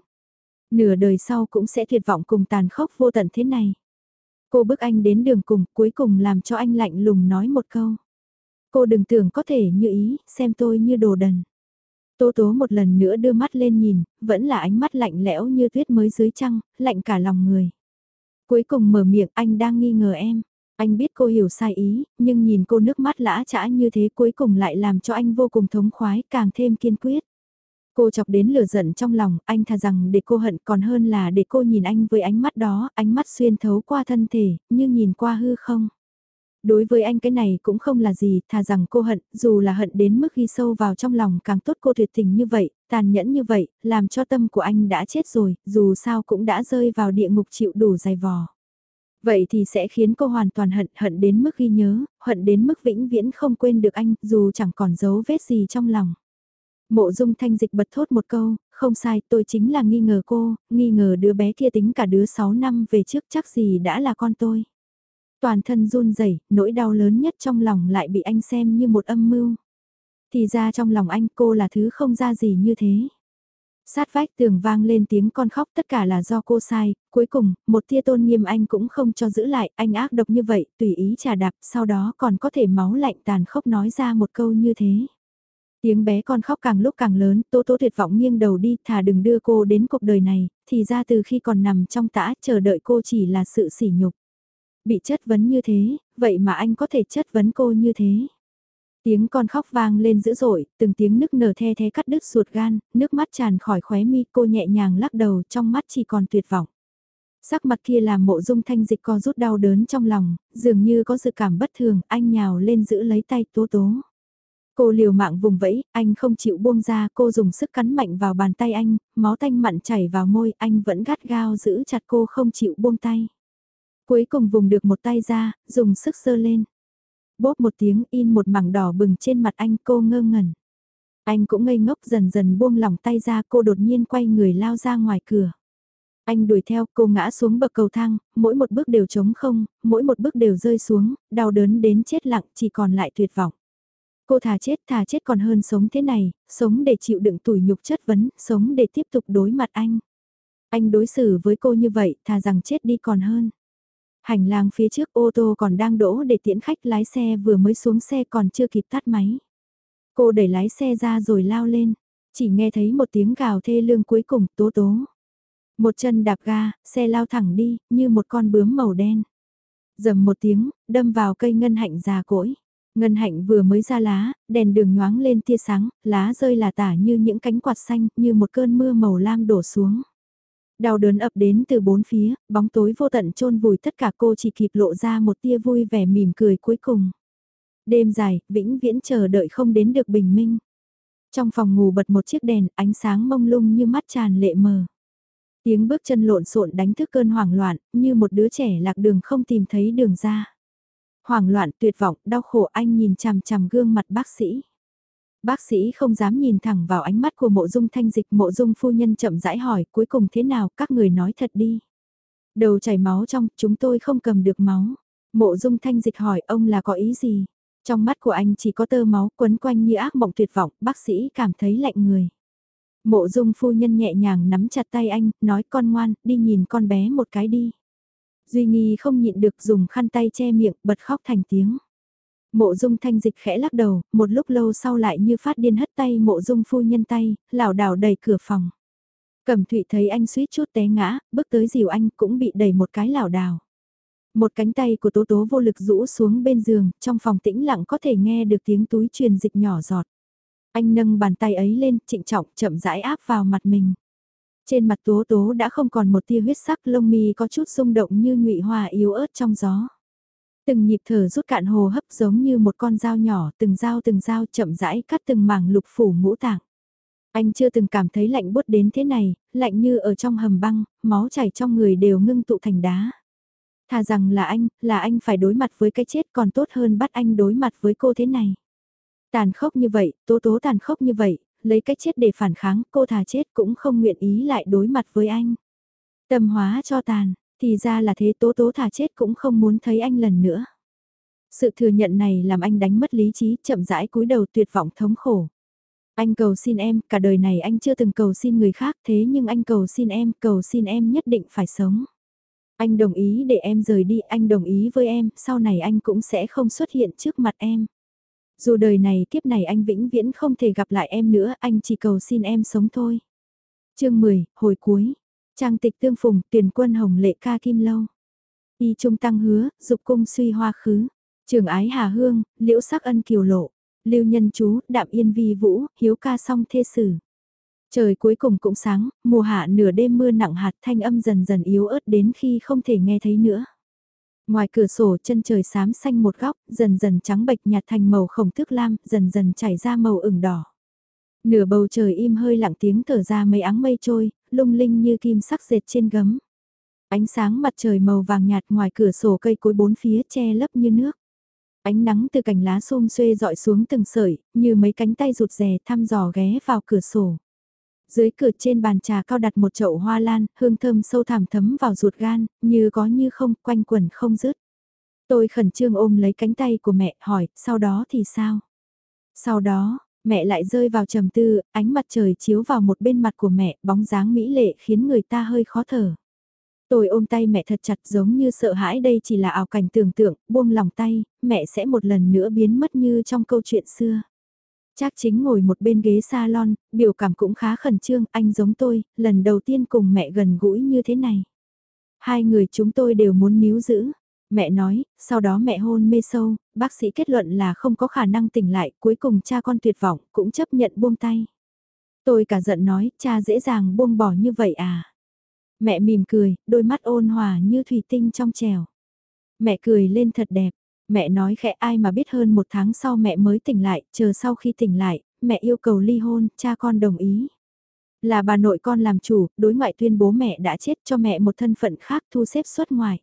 Nửa đời sau cũng sẽ tuyệt vọng cùng tàn khốc vô tận thế này. Cô bước anh đến đường cùng, cuối cùng làm cho anh lạnh lùng nói một câu. Cô đừng tưởng có thể như ý, xem tôi như đồ đần. Tố tố một lần nữa đưa mắt lên nhìn, vẫn là ánh mắt lạnh lẽo như tuyết mới dưới trăng, lạnh cả lòng người. Cuối cùng mở miệng anh đang nghi ngờ em. Anh biết cô hiểu sai ý, nhưng nhìn cô nước mắt lã chã như thế cuối cùng lại làm cho anh vô cùng thống khoái, càng thêm kiên quyết. Cô chọc đến lửa giận trong lòng, anh thà rằng để cô hận còn hơn là để cô nhìn anh với ánh mắt đó, ánh mắt xuyên thấu qua thân thể, như nhìn qua hư không. Đối với anh cái này cũng không là gì, thà rằng cô hận, dù là hận đến mức ghi sâu vào trong lòng càng tốt cô tuyệt tình như vậy, tàn nhẫn như vậy, làm cho tâm của anh đã chết rồi, dù sao cũng đã rơi vào địa ngục chịu đủ dày vò. Vậy thì sẽ khiến cô hoàn toàn hận, hận đến mức ghi nhớ, hận đến mức vĩnh viễn không quên được anh, dù chẳng còn dấu vết gì trong lòng. Mộ dung thanh dịch bật thốt một câu, không sai, tôi chính là nghi ngờ cô, nghi ngờ đứa bé kia tính cả đứa 6 năm về trước chắc gì đã là con tôi. Toàn thân run rẩy nỗi đau lớn nhất trong lòng lại bị anh xem như một âm mưu. Thì ra trong lòng anh cô là thứ không ra gì như thế. Sát vách tường vang lên tiếng con khóc tất cả là do cô sai, cuối cùng, một tia tôn nghiêm anh cũng không cho giữ lại, anh ác độc như vậy, tùy ý trà đạp, sau đó còn có thể máu lạnh tàn khốc nói ra một câu như thế. Tiếng bé con khóc càng lúc càng lớn, Tố Tố tuyệt vọng nghiêng đầu đi, thà đừng đưa cô đến cuộc đời này, thì ra từ khi còn nằm trong tã chờ đợi cô chỉ là sự sỉ nhục. Bị chất vấn như thế, vậy mà anh có thể chất vấn cô như thế. Tiếng con khóc vang lên dữ dội, từng tiếng nức nở the thế cắt đứt ruột gan, nước mắt tràn khỏi khóe mi cô nhẹ nhàng lắc đầu trong mắt chỉ còn tuyệt vọng. Sắc mặt kia làm mộ dung thanh dịch co rút đau đớn trong lòng, dường như có sự cảm bất thường, anh nhào lên giữ lấy tay tố tố. Cô liều mạng vùng vẫy, anh không chịu buông ra, cô dùng sức cắn mạnh vào bàn tay anh, máu tanh mặn chảy vào môi, anh vẫn gắt gao giữ chặt cô không chịu buông tay. Cuối cùng vùng được một tay ra, dùng sức sơ lên. Bóp một tiếng in một mảng đỏ bừng trên mặt anh cô ngơ ngẩn. Anh cũng ngây ngốc dần dần buông lỏng tay ra cô đột nhiên quay người lao ra ngoài cửa. Anh đuổi theo cô ngã xuống bậc cầu thang, mỗi một bước đều trống không, mỗi một bước đều rơi xuống, đau đớn đến chết lặng chỉ còn lại tuyệt vọng. Cô thà chết thà chết còn hơn sống thế này, sống để chịu đựng tủi nhục chất vấn, sống để tiếp tục đối mặt anh. Anh đối xử với cô như vậy, thà rằng chết đi còn hơn. Hành lang phía trước ô tô còn đang đỗ để tiễn khách lái xe vừa mới xuống xe còn chưa kịp tắt máy. Cô đẩy lái xe ra rồi lao lên, chỉ nghe thấy một tiếng gào thê lương cuối cùng tố tố. Một chân đạp ga, xe lao thẳng đi, như một con bướm màu đen. Dầm một tiếng, đâm vào cây ngân hạnh già cỗi. Ngân hạnh vừa mới ra lá, đèn đường nhoáng lên tia sáng, lá rơi là tả như những cánh quạt xanh, như một cơn mưa màu lam đổ xuống. Đau đớn ập đến từ bốn phía, bóng tối vô tận chôn vùi tất cả cô chỉ kịp lộ ra một tia vui vẻ mỉm cười cuối cùng. Đêm dài, vĩnh viễn chờ đợi không đến được bình minh. Trong phòng ngủ bật một chiếc đèn, ánh sáng mông lung như mắt tràn lệ mờ. Tiếng bước chân lộn xộn đánh thức cơn hoảng loạn, như một đứa trẻ lạc đường không tìm thấy đường ra. Hoảng loạn tuyệt vọng, đau khổ anh nhìn chằm chằm gương mặt bác sĩ. Bác sĩ không dám nhìn thẳng vào ánh mắt của mộ dung thanh dịch mộ dung phu nhân chậm rãi hỏi cuối cùng thế nào các người nói thật đi. Đầu chảy máu trong, chúng tôi không cầm được máu. Mộ dung thanh dịch hỏi ông là có ý gì? Trong mắt của anh chỉ có tơ máu quấn quanh như ác mộng tuyệt vọng, bác sĩ cảm thấy lạnh người. Mộ dung phu nhân nhẹ nhàng nắm chặt tay anh, nói con ngoan, đi nhìn con bé một cái đi. Duy Nghi không nhịn được dùng khăn tay che miệng, bật khóc thành tiếng. Mộ dung thanh dịch khẽ lắc đầu, một lúc lâu sau lại như phát điên hất tay mộ dung phu nhân tay, lảo đảo đẩy cửa phòng. Cẩm thụy thấy anh suýt chút té ngã, bước tới dìu anh cũng bị đẩy một cái lảo đảo. Một cánh tay của tố tố vô lực rũ xuống bên giường, trong phòng tĩnh lặng có thể nghe được tiếng túi truyền dịch nhỏ giọt. Anh nâng bàn tay ấy lên, trịnh trọng, chậm rãi áp vào mặt mình. Trên mặt tố tố đã không còn một tia huyết sắc lông mi có chút rung động như nhụy hoa yếu ớt trong gió. Từng nhịp thở rút cạn hồ hấp giống như một con dao nhỏ, từng dao từng dao chậm rãi cắt từng mảng lục phủ ngũ tạng. Anh chưa từng cảm thấy lạnh bút đến thế này, lạnh như ở trong hầm băng, máu chảy trong người đều ngưng tụ thành đá. Thà rằng là anh, là anh phải đối mặt với cái chết còn tốt hơn bắt anh đối mặt với cô thế này. Tàn khốc như vậy, tố tố tàn khốc như vậy, lấy cái chết để phản kháng, cô thà chết cũng không nguyện ý lại đối mặt với anh. Tâm hóa cho tàn, thì ra là thế tố tố thà chết cũng không muốn thấy anh lần nữa. Sự thừa nhận này làm anh đánh mất lý trí, chậm rãi cúi đầu tuyệt vọng thống khổ. Anh cầu xin em, cả đời này anh chưa từng cầu xin người khác thế nhưng anh cầu xin em, cầu xin em nhất định phải sống. Anh đồng ý để em rời đi, anh đồng ý với em, sau này anh cũng sẽ không xuất hiện trước mặt em. Dù đời này kiếp này anh vĩnh viễn không thể gặp lại em nữa, anh chỉ cầu xin em sống thôi. chương 10, hồi cuối. Trang tịch tương phùng, tuyển quân hồng lệ ca kim lâu. Y trung tăng hứa, dục cung suy hoa khứ. Trường ái hà hương, liễu sắc ân kiều lộ. Lưu nhân chú, đạm yên vi vũ, hiếu ca song thê sử. Trời cuối cùng cũng sáng, mùa hạ nửa đêm mưa nặng hạt thanh âm dần dần yếu ớt đến khi không thể nghe thấy nữa. Ngoài cửa sổ chân trời xám xanh một góc, dần dần trắng bệch nhạt thành màu khổng thước lam, dần dần chảy ra màu ửng đỏ. Nửa bầu trời im hơi lặng tiếng thở ra mấy áng mây trôi, lung linh như kim sắc dệt trên gấm. Ánh sáng mặt trời màu vàng nhạt ngoài cửa sổ cây cối bốn phía che lấp như nước. Ánh nắng từ cành lá xôm xuê dọi xuống từng sợi, như mấy cánh tay rụt rè thăm dò ghé vào cửa sổ. Dưới cửa trên bàn trà cao đặt một chậu hoa lan, hương thơm sâu thẳm thấm vào ruột gan, như có như không, quanh quẩn không dứt. Tôi khẩn trương ôm lấy cánh tay của mẹ, hỏi, sau đó thì sao? Sau đó, mẹ lại rơi vào trầm tư, ánh mặt trời chiếu vào một bên mặt của mẹ, bóng dáng mỹ lệ khiến người ta hơi khó thở. Tôi ôm tay mẹ thật chặt giống như sợ hãi đây chỉ là ảo cảnh tưởng tượng, buông lòng tay, mẹ sẽ một lần nữa biến mất như trong câu chuyện xưa. Chắc chính ngồi một bên ghế salon, biểu cảm cũng khá khẩn trương, anh giống tôi, lần đầu tiên cùng mẹ gần gũi như thế này. Hai người chúng tôi đều muốn níu giữ. Mẹ nói, sau đó mẹ hôn mê sâu, bác sĩ kết luận là không có khả năng tỉnh lại, cuối cùng cha con tuyệt vọng, cũng chấp nhận buông tay. Tôi cả giận nói, cha dễ dàng buông bỏ như vậy à. Mẹ mỉm cười, đôi mắt ôn hòa như thủy tinh trong trèo. Mẹ cười lên thật đẹp, mẹ nói khẽ ai mà biết hơn một tháng sau mẹ mới tỉnh lại, chờ sau khi tỉnh lại, mẹ yêu cầu ly hôn, cha con đồng ý. Là bà nội con làm chủ, đối ngoại tuyên bố mẹ đã chết cho mẹ một thân phận khác thu xếp xuất ngoài.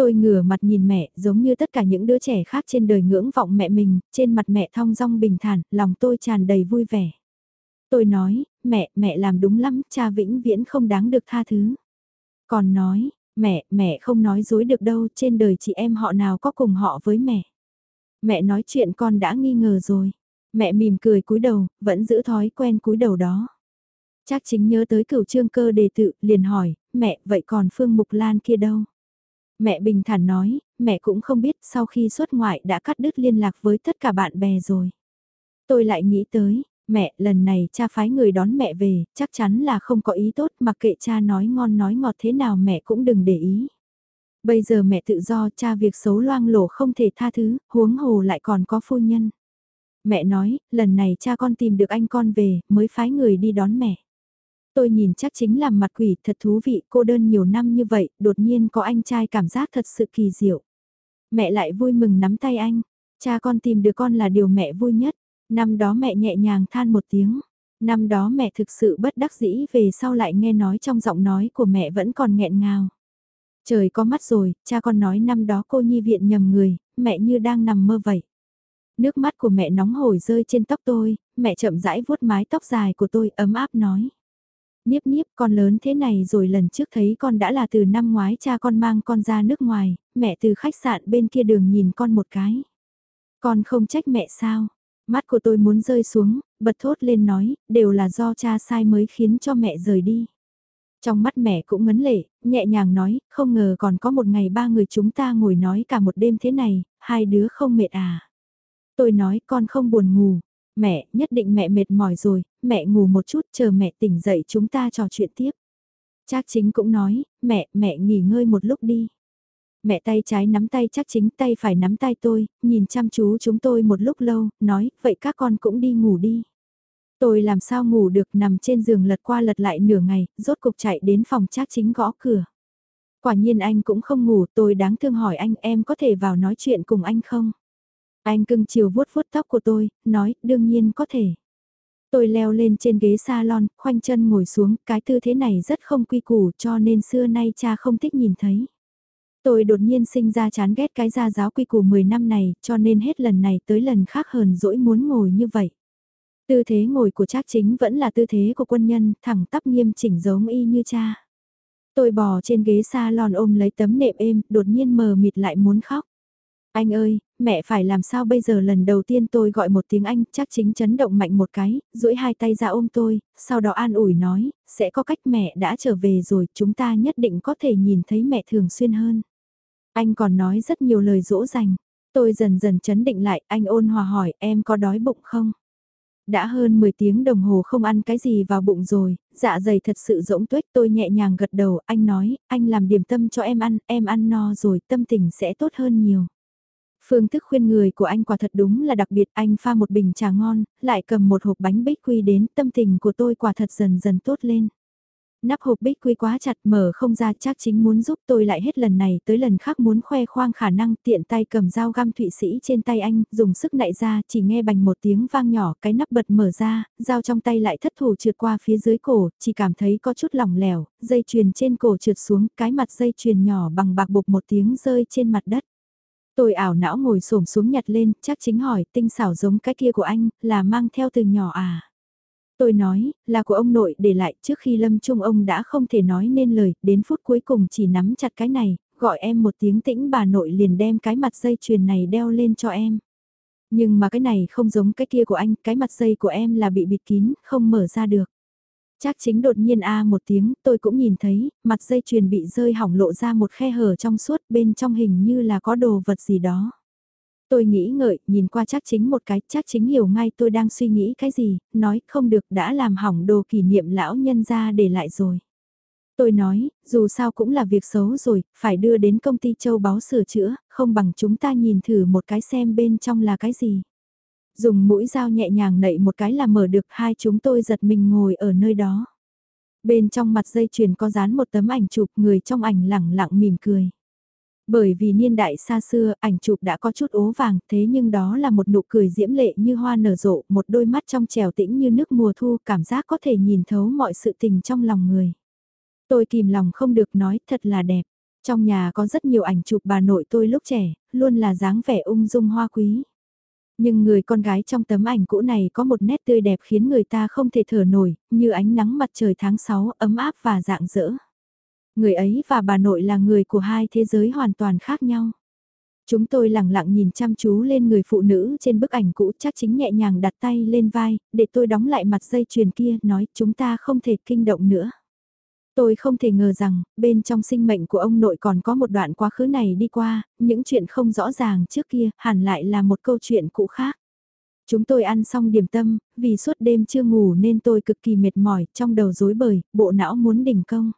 Tôi ngửa mặt nhìn mẹ, giống như tất cả những đứa trẻ khác trên đời ngưỡng vọng mẹ mình, trên mặt mẹ thong dong bình thản, lòng tôi tràn đầy vui vẻ. Tôi nói, mẹ, mẹ làm đúng lắm, cha vĩnh viễn không đáng được tha thứ. Còn nói, mẹ, mẹ không nói dối được đâu, trên đời chị em họ nào có cùng họ với mẹ. Mẹ nói chuyện con đã nghi ngờ rồi. Mẹ mỉm cười cúi đầu, vẫn giữ thói quen cúi đầu đó. Chắc chính nhớ tới cửu trương cơ đề tự, liền hỏi, mẹ, vậy còn Phương Mục Lan kia đâu? Mẹ bình thản nói, mẹ cũng không biết sau khi xuất ngoại đã cắt đứt liên lạc với tất cả bạn bè rồi. Tôi lại nghĩ tới, mẹ, lần này cha phái người đón mẹ về, chắc chắn là không có ý tốt mặc kệ cha nói ngon nói ngọt thế nào mẹ cũng đừng để ý. Bây giờ mẹ tự do cha việc xấu loang lổ không thể tha thứ, huống hồ lại còn có phu nhân. Mẹ nói, lần này cha con tìm được anh con về, mới phái người đi đón mẹ. Tôi nhìn chắc chính là mặt quỷ thật thú vị, cô đơn nhiều năm như vậy, đột nhiên có anh trai cảm giác thật sự kỳ diệu. Mẹ lại vui mừng nắm tay anh, cha con tìm được con là điều mẹ vui nhất. Năm đó mẹ nhẹ nhàng than một tiếng. Năm đó mẹ thực sự bất đắc dĩ về sau lại nghe nói trong giọng nói của mẹ vẫn còn nghẹn ngào. Trời có mắt rồi, cha con nói năm đó cô nhi viện nhầm người, mẹ như đang nằm mơ vậy. Nước mắt của mẹ nóng hổi rơi trên tóc tôi, mẹ chậm rãi vuốt mái tóc dài của tôi ấm áp nói. Niếp niếp con lớn thế này rồi lần trước thấy con đã là từ năm ngoái cha con mang con ra nước ngoài, mẹ từ khách sạn bên kia đường nhìn con một cái. Con không trách mẹ sao? Mắt của tôi muốn rơi xuống, bật thốt lên nói, đều là do cha sai mới khiến cho mẹ rời đi. Trong mắt mẹ cũng ngấn lệ, nhẹ nhàng nói, không ngờ còn có một ngày ba người chúng ta ngồi nói cả một đêm thế này, hai đứa không mệt à. Tôi nói con không buồn ngủ, mẹ, nhất định mẹ mệt mỏi rồi, mẹ ngủ một chút chờ mẹ tỉnh dậy chúng ta trò chuyện tiếp. Trác chính cũng nói, mẹ, mẹ nghỉ ngơi một lúc đi. Mẹ tay trái nắm tay chắc chính tay phải nắm tay tôi, nhìn chăm chú chúng tôi một lúc lâu, nói, vậy các con cũng đi ngủ đi. Tôi làm sao ngủ được nằm trên giường lật qua lật lại nửa ngày, rốt cục chạy đến phòng chắc chính gõ cửa. Quả nhiên anh cũng không ngủ, tôi đáng thương hỏi anh em có thể vào nói chuyện cùng anh không? Anh cưng chiều vuốt vuốt tóc của tôi, nói, đương nhiên có thể. Tôi leo lên trên ghế salon, khoanh chân ngồi xuống, cái tư thế này rất không quy củ cho nên xưa nay cha không thích nhìn thấy. Tôi đột nhiên sinh ra chán ghét cái gia giáo quy củ 10 năm này, cho nên hết lần này tới lần khác hờn dỗi muốn ngồi như vậy. Tư thế ngồi của Trác chính vẫn là tư thế của quân nhân, thẳng tắp nghiêm chỉnh giống y như cha. Tôi bò trên ghế salon ôm lấy tấm nệm êm, đột nhiên mờ mịt lại muốn khóc. Anh ơi, mẹ phải làm sao bây giờ lần đầu tiên tôi gọi một tiếng anh, chắc chính chấn động mạnh một cái, duỗi hai tay ra ôm tôi, sau đó an ủi nói, sẽ có cách mẹ đã trở về rồi, chúng ta nhất định có thể nhìn thấy mẹ thường xuyên hơn. Anh còn nói rất nhiều lời dỗ dành. Tôi dần dần chấn định lại, anh ôn hòa hỏi em có đói bụng không? Đã hơn 10 tiếng đồng hồ không ăn cái gì vào bụng rồi, dạ dày thật sự rỗng tuếch tôi nhẹ nhàng gật đầu, anh nói, anh làm điểm tâm cho em ăn, em ăn no rồi, tâm tình sẽ tốt hơn nhiều. Phương thức khuyên người của anh quả thật đúng là đặc biệt, anh pha một bình trà ngon, lại cầm một hộp bánh bích quy đến, tâm tình của tôi quả thật dần dần tốt lên. Nắp hộp bích quy quá chặt mở không ra chắc chính muốn giúp tôi lại hết lần này tới lần khác muốn khoe khoang khả năng tiện tay cầm dao găm thụy sĩ trên tay anh, dùng sức nạy ra chỉ nghe bành một tiếng vang nhỏ cái nắp bật mở ra, dao trong tay lại thất thủ trượt qua phía dưới cổ, chỉ cảm thấy có chút lỏng lẻo, dây chuyền trên cổ trượt xuống, cái mặt dây chuyền nhỏ bằng bạc bục một tiếng rơi trên mặt đất. Tôi ảo não ngồi xổm xuống nhặt lên, chắc chính hỏi tinh xảo giống cái kia của anh, là mang theo từ nhỏ à. Tôi nói, là của ông nội để lại trước khi lâm trung ông đã không thể nói nên lời, đến phút cuối cùng chỉ nắm chặt cái này, gọi em một tiếng tĩnh bà nội liền đem cái mặt dây chuyền này đeo lên cho em. Nhưng mà cái này không giống cái kia của anh, cái mặt dây của em là bị bịt kín, không mở ra được. Chắc chính đột nhiên a à một tiếng, tôi cũng nhìn thấy, mặt dây chuyền bị rơi hỏng lộ ra một khe hở trong suốt bên trong hình như là có đồ vật gì đó. Tôi nghĩ ngợi, nhìn qua chắc chính một cái, chắc chính hiểu ngay tôi đang suy nghĩ cái gì, nói không được đã làm hỏng đồ kỷ niệm lão nhân ra để lại rồi. Tôi nói, dù sao cũng là việc xấu rồi, phải đưa đến công ty châu báu sửa chữa, không bằng chúng ta nhìn thử một cái xem bên trong là cái gì. Dùng mũi dao nhẹ nhàng nậy một cái là mở được hai chúng tôi giật mình ngồi ở nơi đó. Bên trong mặt dây chuyền có dán một tấm ảnh chụp người trong ảnh lẳng lặng mỉm cười. Bởi vì niên đại xa xưa, ảnh chụp đã có chút ố vàng, thế nhưng đó là một nụ cười diễm lệ như hoa nở rộ, một đôi mắt trong trèo tĩnh như nước mùa thu, cảm giác có thể nhìn thấu mọi sự tình trong lòng người. Tôi kìm lòng không được nói thật là đẹp. Trong nhà có rất nhiều ảnh chụp bà nội tôi lúc trẻ, luôn là dáng vẻ ung dung hoa quý. Nhưng người con gái trong tấm ảnh cũ này có một nét tươi đẹp khiến người ta không thể thở nổi, như ánh nắng mặt trời tháng 6 ấm áp và rạng rỡ Người ấy và bà nội là người của hai thế giới hoàn toàn khác nhau. Chúng tôi lặng lặng nhìn chăm chú lên người phụ nữ trên bức ảnh cũ chắc chính nhẹ nhàng đặt tay lên vai, để tôi đóng lại mặt dây chuyền kia, nói chúng ta không thể kinh động nữa. Tôi không thể ngờ rằng, bên trong sinh mệnh của ông nội còn có một đoạn quá khứ này đi qua, những chuyện không rõ ràng trước kia, hẳn lại là một câu chuyện cũ khác. Chúng tôi ăn xong điểm tâm, vì suốt đêm chưa ngủ nên tôi cực kỳ mệt mỏi, trong đầu rối bời, bộ não muốn đình công.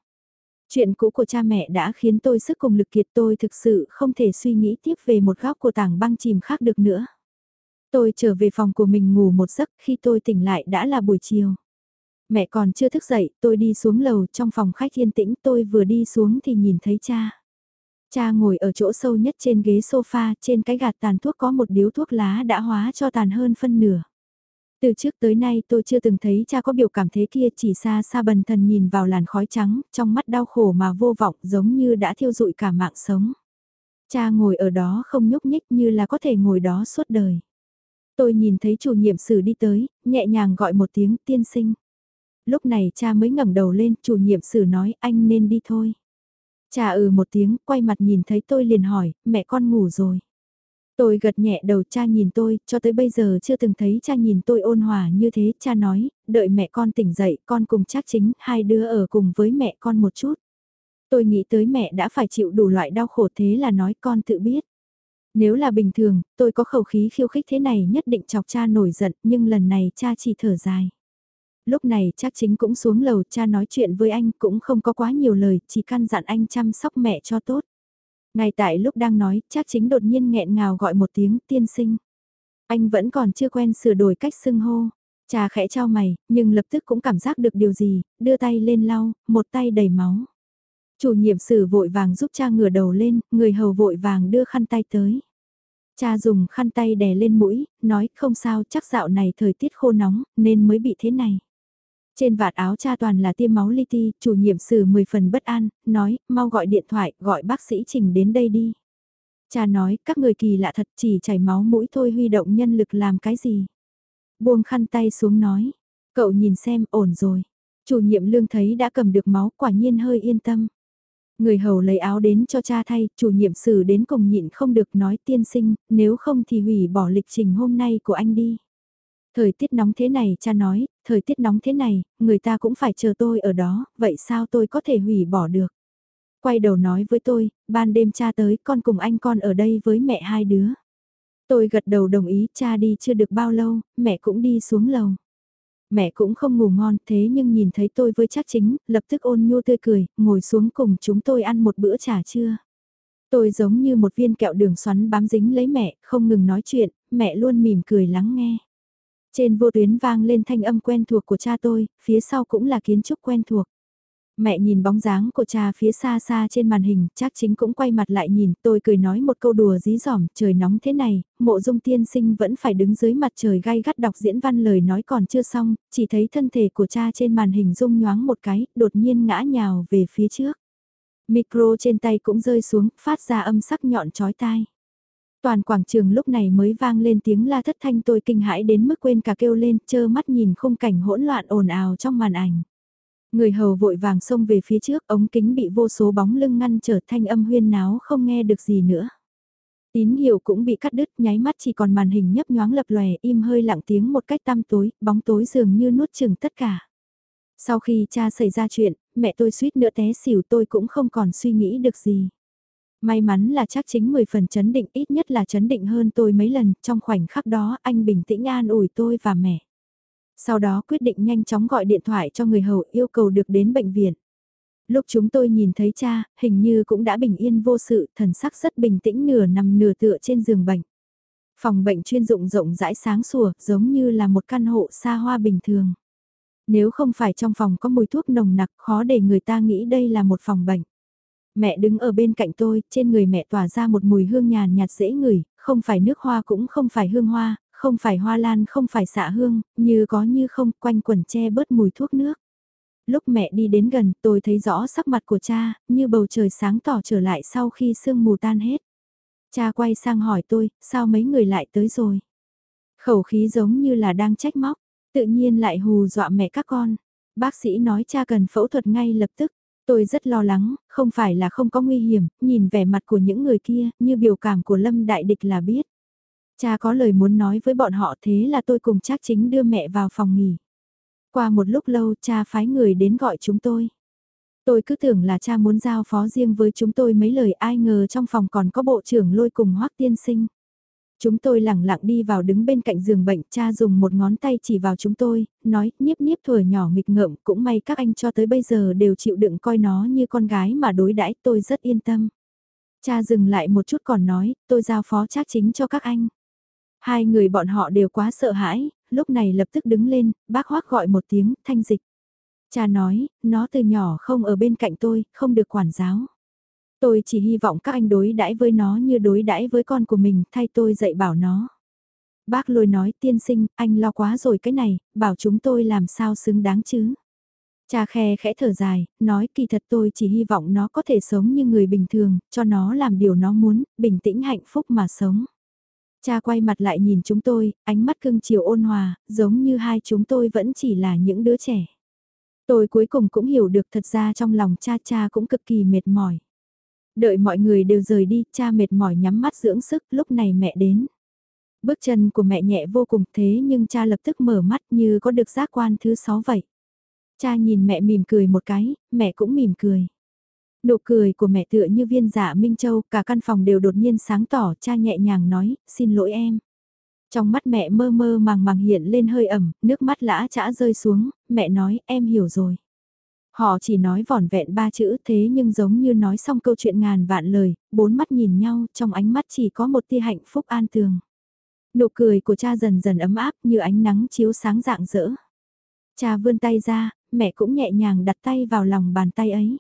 Chuyện cũ của cha mẹ đã khiến tôi sức cùng lực kiệt tôi thực sự không thể suy nghĩ tiếp về một góc của tảng băng chìm khác được nữa. Tôi trở về phòng của mình ngủ một giấc khi tôi tỉnh lại đã là buổi chiều. Mẹ còn chưa thức dậy, tôi đi xuống lầu trong phòng khách yên tĩnh tôi vừa đi xuống thì nhìn thấy cha. Cha ngồi ở chỗ sâu nhất trên ghế sofa, trên cái gạt tàn thuốc có một điếu thuốc lá đã hóa cho tàn hơn phân nửa. Từ trước tới nay tôi chưa từng thấy cha có biểu cảm thế kia chỉ xa xa bần thần nhìn vào làn khói trắng, trong mắt đau khổ mà vô vọng giống như đã thiêu dụi cả mạng sống. Cha ngồi ở đó không nhúc nhích như là có thể ngồi đó suốt đời. Tôi nhìn thấy chủ nhiệm sử đi tới, nhẹ nhàng gọi một tiếng tiên sinh. Lúc này cha mới ngẩng đầu lên, chủ nhiệm sử nói anh nên đi thôi. Cha ừ một tiếng, quay mặt nhìn thấy tôi liền hỏi, mẹ con ngủ rồi. Tôi gật nhẹ đầu cha nhìn tôi, cho tới bây giờ chưa từng thấy cha nhìn tôi ôn hòa như thế, cha nói, đợi mẹ con tỉnh dậy, con cùng chắc chính, hai đứa ở cùng với mẹ con một chút. Tôi nghĩ tới mẹ đã phải chịu đủ loại đau khổ thế là nói con tự biết. Nếu là bình thường, tôi có khẩu khí khiêu khích thế này nhất định chọc cha nổi giận, nhưng lần này cha chỉ thở dài. Lúc này chắc chính cũng xuống lầu cha nói chuyện với anh cũng không có quá nhiều lời, chỉ căn dặn anh chăm sóc mẹ cho tốt. Ngay tại lúc đang nói, chắc chính đột nhiên nghẹn ngào gọi một tiếng tiên sinh. Anh vẫn còn chưa quen sửa đổi cách xưng hô. Cha khẽ trao mày, nhưng lập tức cũng cảm giác được điều gì, đưa tay lên lau, một tay đầy máu. Chủ nhiệm sử vội vàng giúp cha ngửa đầu lên, người hầu vội vàng đưa khăn tay tới. Cha dùng khăn tay đè lên mũi, nói không sao chắc dạo này thời tiết khô nóng, nên mới bị thế này. Trên vạt áo cha toàn là tiêm máu li ti, chủ nhiệm sử 10 phần bất an, nói, mau gọi điện thoại, gọi bác sĩ Trình đến đây đi. Cha nói, các người kỳ lạ thật chỉ chảy máu mũi thôi huy động nhân lực làm cái gì. Buông khăn tay xuống nói, cậu nhìn xem, ổn rồi. Chủ nhiệm lương thấy đã cầm được máu, quả nhiên hơi yên tâm. Người hầu lấy áo đến cho cha thay, chủ nhiệm sử đến cùng nhịn không được nói tiên sinh, nếu không thì hủy bỏ lịch trình hôm nay của anh đi. Thời tiết nóng thế này, cha nói, thời tiết nóng thế này, người ta cũng phải chờ tôi ở đó, vậy sao tôi có thể hủy bỏ được? Quay đầu nói với tôi, ban đêm cha tới, con cùng anh con ở đây với mẹ hai đứa. Tôi gật đầu đồng ý, cha đi chưa được bao lâu, mẹ cũng đi xuống lầu. Mẹ cũng không ngủ ngon thế nhưng nhìn thấy tôi với chắc chính, lập tức ôn nhu tươi cười, ngồi xuống cùng chúng tôi ăn một bữa trà trưa. Tôi giống như một viên kẹo đường xoắn bám dính lấy mẹ, không ngừng nói chuyện, mẹ luôn mỉm cười lắng nghe. Trên vô tuyến vang lên thanh âm quen thuộc của cha tôi, phía sau cũng là kiến trúc quen thuộc. Mẹ nhìn bóng dáng của cha phía xa xa trên màn hình, chắc chính cũng quay mặt lại nhìn, tôi cười nói một câu đùa dí dỏm, trời nóng thế này, mộ dung tiên sinh vẫn phải đứng dưới mặt trời gai gắt đọc diễn văn lời nói còn chưa xong, chỉ thấy thân thể của cha trên màn hình rung nhoáng một cái, đột nhiên ngã nhào về phía trước. Micro trên tay cũng rơi xuống, phát ra âm sắc nhọn chói tai. Toàn quảng trường lúc này mới vang lên tiếng la thất thanh tôi kinh hãi đến mức quên cả kêu lên, chơ mắt nhìn khung cảnh hỗn loạn ồn ào trong màn ảnh. Người hầu vội vàng xông về phía trước, ống kính bị vô số bóng lưng ngăn trở thanh âm huyên náo không nghe được gì nữa. Tín hiệu cũng bị cắt đứt, nháy mắt chỉ còn màn hình nhấp nhoáng lập lòe, im hơi lặng tiếng một cách tăm tối, bóng tối dường như nuốt chừng tất cả. Sau khi cha xảy ra chuyện, mẹ tôi suýt nữa té xỉu tôi cũng không còn suy nghĩ được gì. May mắn là chắc chính 10 phần chấn định ít nhất là chấn định hơn tôi mấy lần, trong khoảnh khắc đó anh bình tĩnh an ủi tôi và mẹ. Sau đó quyết định nhanh chóng gọi điện thoại cho người hầu yêu cầu được đến bệnh viện. Lúc chúng tôi nhìn thấy cha, hình như cũng đã bình yên vô sự, thần sắc rất bình tĩnh nửa nằm nửa tựa trên giường bệnh. Phòng bệnh chuyên dụng rộng rãi sáng sủa, giống như là một căn hộ xa hoa bình thường. Nếu không phải trong phòng có mùi thuốc nồng nặc khó để người ta nghĩ đây là một phòng bệnh. Mẹ đứng ở bên cạnh tôi, trên người mẹ tỏa ra một mùi hương nhàn nhạt dễ ngửi, không phải nước hoa cũng không phải hương hoa, không phải hoa lan không phải xạ hương, như có như không quanh quẩn che bớt mùi thuốc nước. Lúc mẹ đi đến gần tôi thấy rõ sắc mặt của cha, như bầu trời sáng tỏ trở lại sau khi sương mù tan hết. Cha quay sang hỏi tôi, sao mấy người lại tới rồi? Khẩu khí giống như là đang trách móc, tự nhiên lại hù dọa mẹ các con. Bác sĩ nói cha cần phẫu thuật ngay lập tức. Tôi rất lo lắng, không phải là không có nguy hiểm, nhìn vẻ mặt của những người kia, như biểu cảm của Lâm Đại Địch là biết. Cha có lời muốn nói với bọn họ thế là tôi cùng chắc chính đưa mẹ vào phòng nghỉ. Qua một lúc lâu cha phái người đến gọi chúng tôi. Tôi cứ tưởng là cha muốn giao phó riêng với chúng tôi mấy lời ai ngờ trong phòng còn có bộ trưởng lôi cùng hoắc tiên sinh. Chúng tôi lẳng lặng đi vào đứng bên cạnh giường bệnh, cha dùng một ngón tay chỉ vào chúng tôi, nói, nhiếp nhiếp thừa nhỏ nghịch ngợm, cũng may các anh cho tới bây giờ đều chịu đựng coi nó như con gái mà đối đãi tôi rất yên tâm. Cha dừng lại một chút còn nói, tôi giao phó chắc chính cho các anh. Hai người bọn họ đều quá sợ hãi, lúc này lập tức đứng lên, bác hoác gọi một tiếng, thanh dịch. Cha nói, nó từ nhỏ không ở bên cạnh tôi, không được quản giáo. Tôi chỉ hy vọng các anh đối đãi với nó như đối đãi với con của mình, thay tôi dạy bảo nó. Bác lôi nói tiên sinh, anh lo quá rồi cái này, bảo chúng tôi làm sao xứng đáng chứ. Cha khe khẽ thở dài, nói kỳ thật tôi chỉ hy vọng nó có thể sống như người bình thường, cho nó làm điều nó muốn, bình tĩnh hạnh phúc mà sống. Cha quay mặt lại nhìn chúng tôi, ánh mắt cưng chiều ôn hòa, giống như hai chúng tôi vẫn chỉ là những đứa trẻ. Tôi cuối cùng cũng hiểu được thật ra trong lòng cha cha cũng cực kỳ mệt mỏi. Đợi mọi người đều rời đi, cha mệt mỏi nhắm mắt dưỡng sức, lúc này mẹ đến. Bước chân của mẹ nhẹ vô cùng thế nhưng cha lập tức mở mắt như có được giác quan thứ sáu vậy. Cha nhìn mẹ mỉm cười một cái, mẹ cũng mỉm cười. Nụ cười của mẹ tựa như viên dạ Minh Châu, cả căn phòng đều đột nhiên sáng tỏ, cha nhẹ nhàng nói, xin lỗi em. Trong mắt mẹ mơ mơ màng màng hiện lên hơi ẩm, nước mắt lã chã rơi xuống, mẹ nói, em hiểu rồi. Họ chỉ nói vỏn vẹn ba chữ thế nhưng giống như nói xong câu chuyện ngàn vạn lời, bốn mắt nhìn nhau, trong ánh mắt chỉ có một tia hạnh phúc an tường. Nụ cười của cha dần dần ấm áp như ánh nắng chiếu sáng rạng rỡ Cha vươn tay ra, mẹ cũng nhẹ nhàng đặt tay vào lòng bàn tay ấy.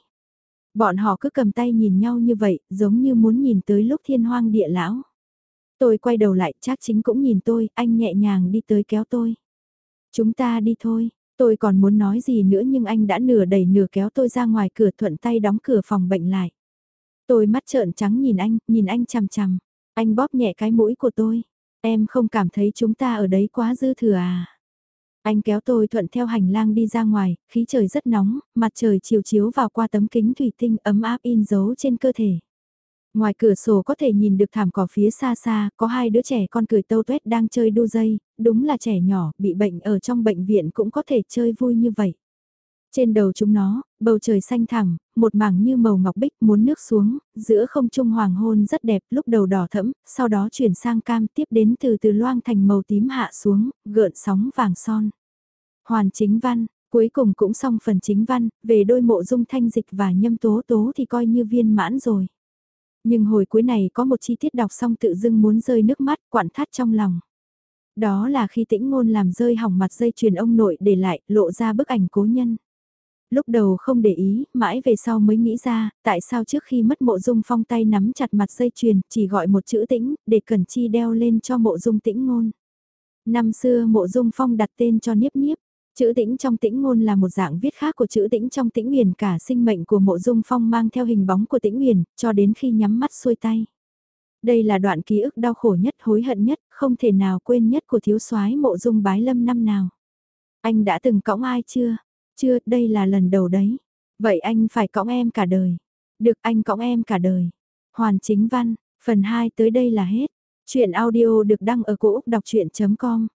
Bọn họ cứ cầm tay nhìn nhau như vậy, giống như muốn nhìn tới lúc thiên hoang địa lão. Tôi quay đầu lại, chắc chính cũng nhìn tôi, anh nhẹ nhàng đi tới kéo tôi. Chúng ta đi thôi, tôi còn muốn nói gì nữa nhưng anh đã nửa đẩy nửa kéo tôi ra ngoài cửa thuận tay đóng cửa phòng bệnh lại. Tôi mắt trợn trắng nhìn anh, nhìn anh chằm chằm. Anh bóp nhẹ cái mũi của tôi. Em không cảm thấy chúng ta ở đấy quá dư thừa à? Anh kéo tôi thuận theo hành lang đi ra ngoài, khí trời rất nóng, mặt trời chiều chiếu vào qua tấm kính thủy tinh ấm áp in dấu trên cơ thể. Ngoài cửa sổ có thể nhìn được thảm cỏ phía xa xa, có hai đứa trẻ con cười tâu tuét đang chơi đu dây, đúng là trẻ nhỏ, bị bệnh ở trong bệnh viện cũng có thể chơi vui như vậy. Trên đầu chúng nó, bầu trời xanh thẳm, một mảng như màu ngọc bích muốn nước xuống, giữa không trung hoàng hôn rất đẹp, lúc đầu đỏ thẫm, sau đó chuyển sang cam tiếp đến từ từ loang thành màu tím hạ xuống, gợn sóng vàng son. Hoàn chính văn, cuối cùng cũng xong phần chính văn, về đôi mộ dung thanh dịch và nhâm tố tố thì coi như viên mãn rồi. Nhưng hồi cuối này có một chi tiết đọc xong tự dưng muốn rơi nước mắt quặn thắt trong lòng. Đó là khi tĩnh ngôn làm rơi hỏng mặt dây chuyền ông nội để lại lộ ra bức ảnh cố nhân. Lúc đầu không để ý, mãi về sau mới nghĩ ra, tại sao trước khi mất mộ dung phong tay nắm chặt mặt dây chuyền, chỉ gọi một chữ tĩnh, để cần chi đeo lên cho mộ dung tĩnh ngôn. Năm xưa mộ dung phong đặt tên cho niếp niếp, Chữ tĩnh trong tĩnh ngôn là một dạng viết khác của chữ tĩnh trong tĩnh huyền cả sinh mệnh của mộ dung phong mang theo hình bóng của tĩnh huyền, cho đến khi nhắm mắt xuôi tay. Đây là đoạn ký ức đau khổ nhất hối hận nhất, không thể nào quên nhất của thiếu soái mộ dung bái lâm năm nào. Anh đã từng cõng ai chưa? Chưa, đây là lần đầu đấy. Vậy anh phải cõng em cả đời. Được anh cõng em cả đời. Hoàn chính văn, phần 2 tới đây là hết. Chuyện audio được đăng ở cổ Úc đọc chuyện.com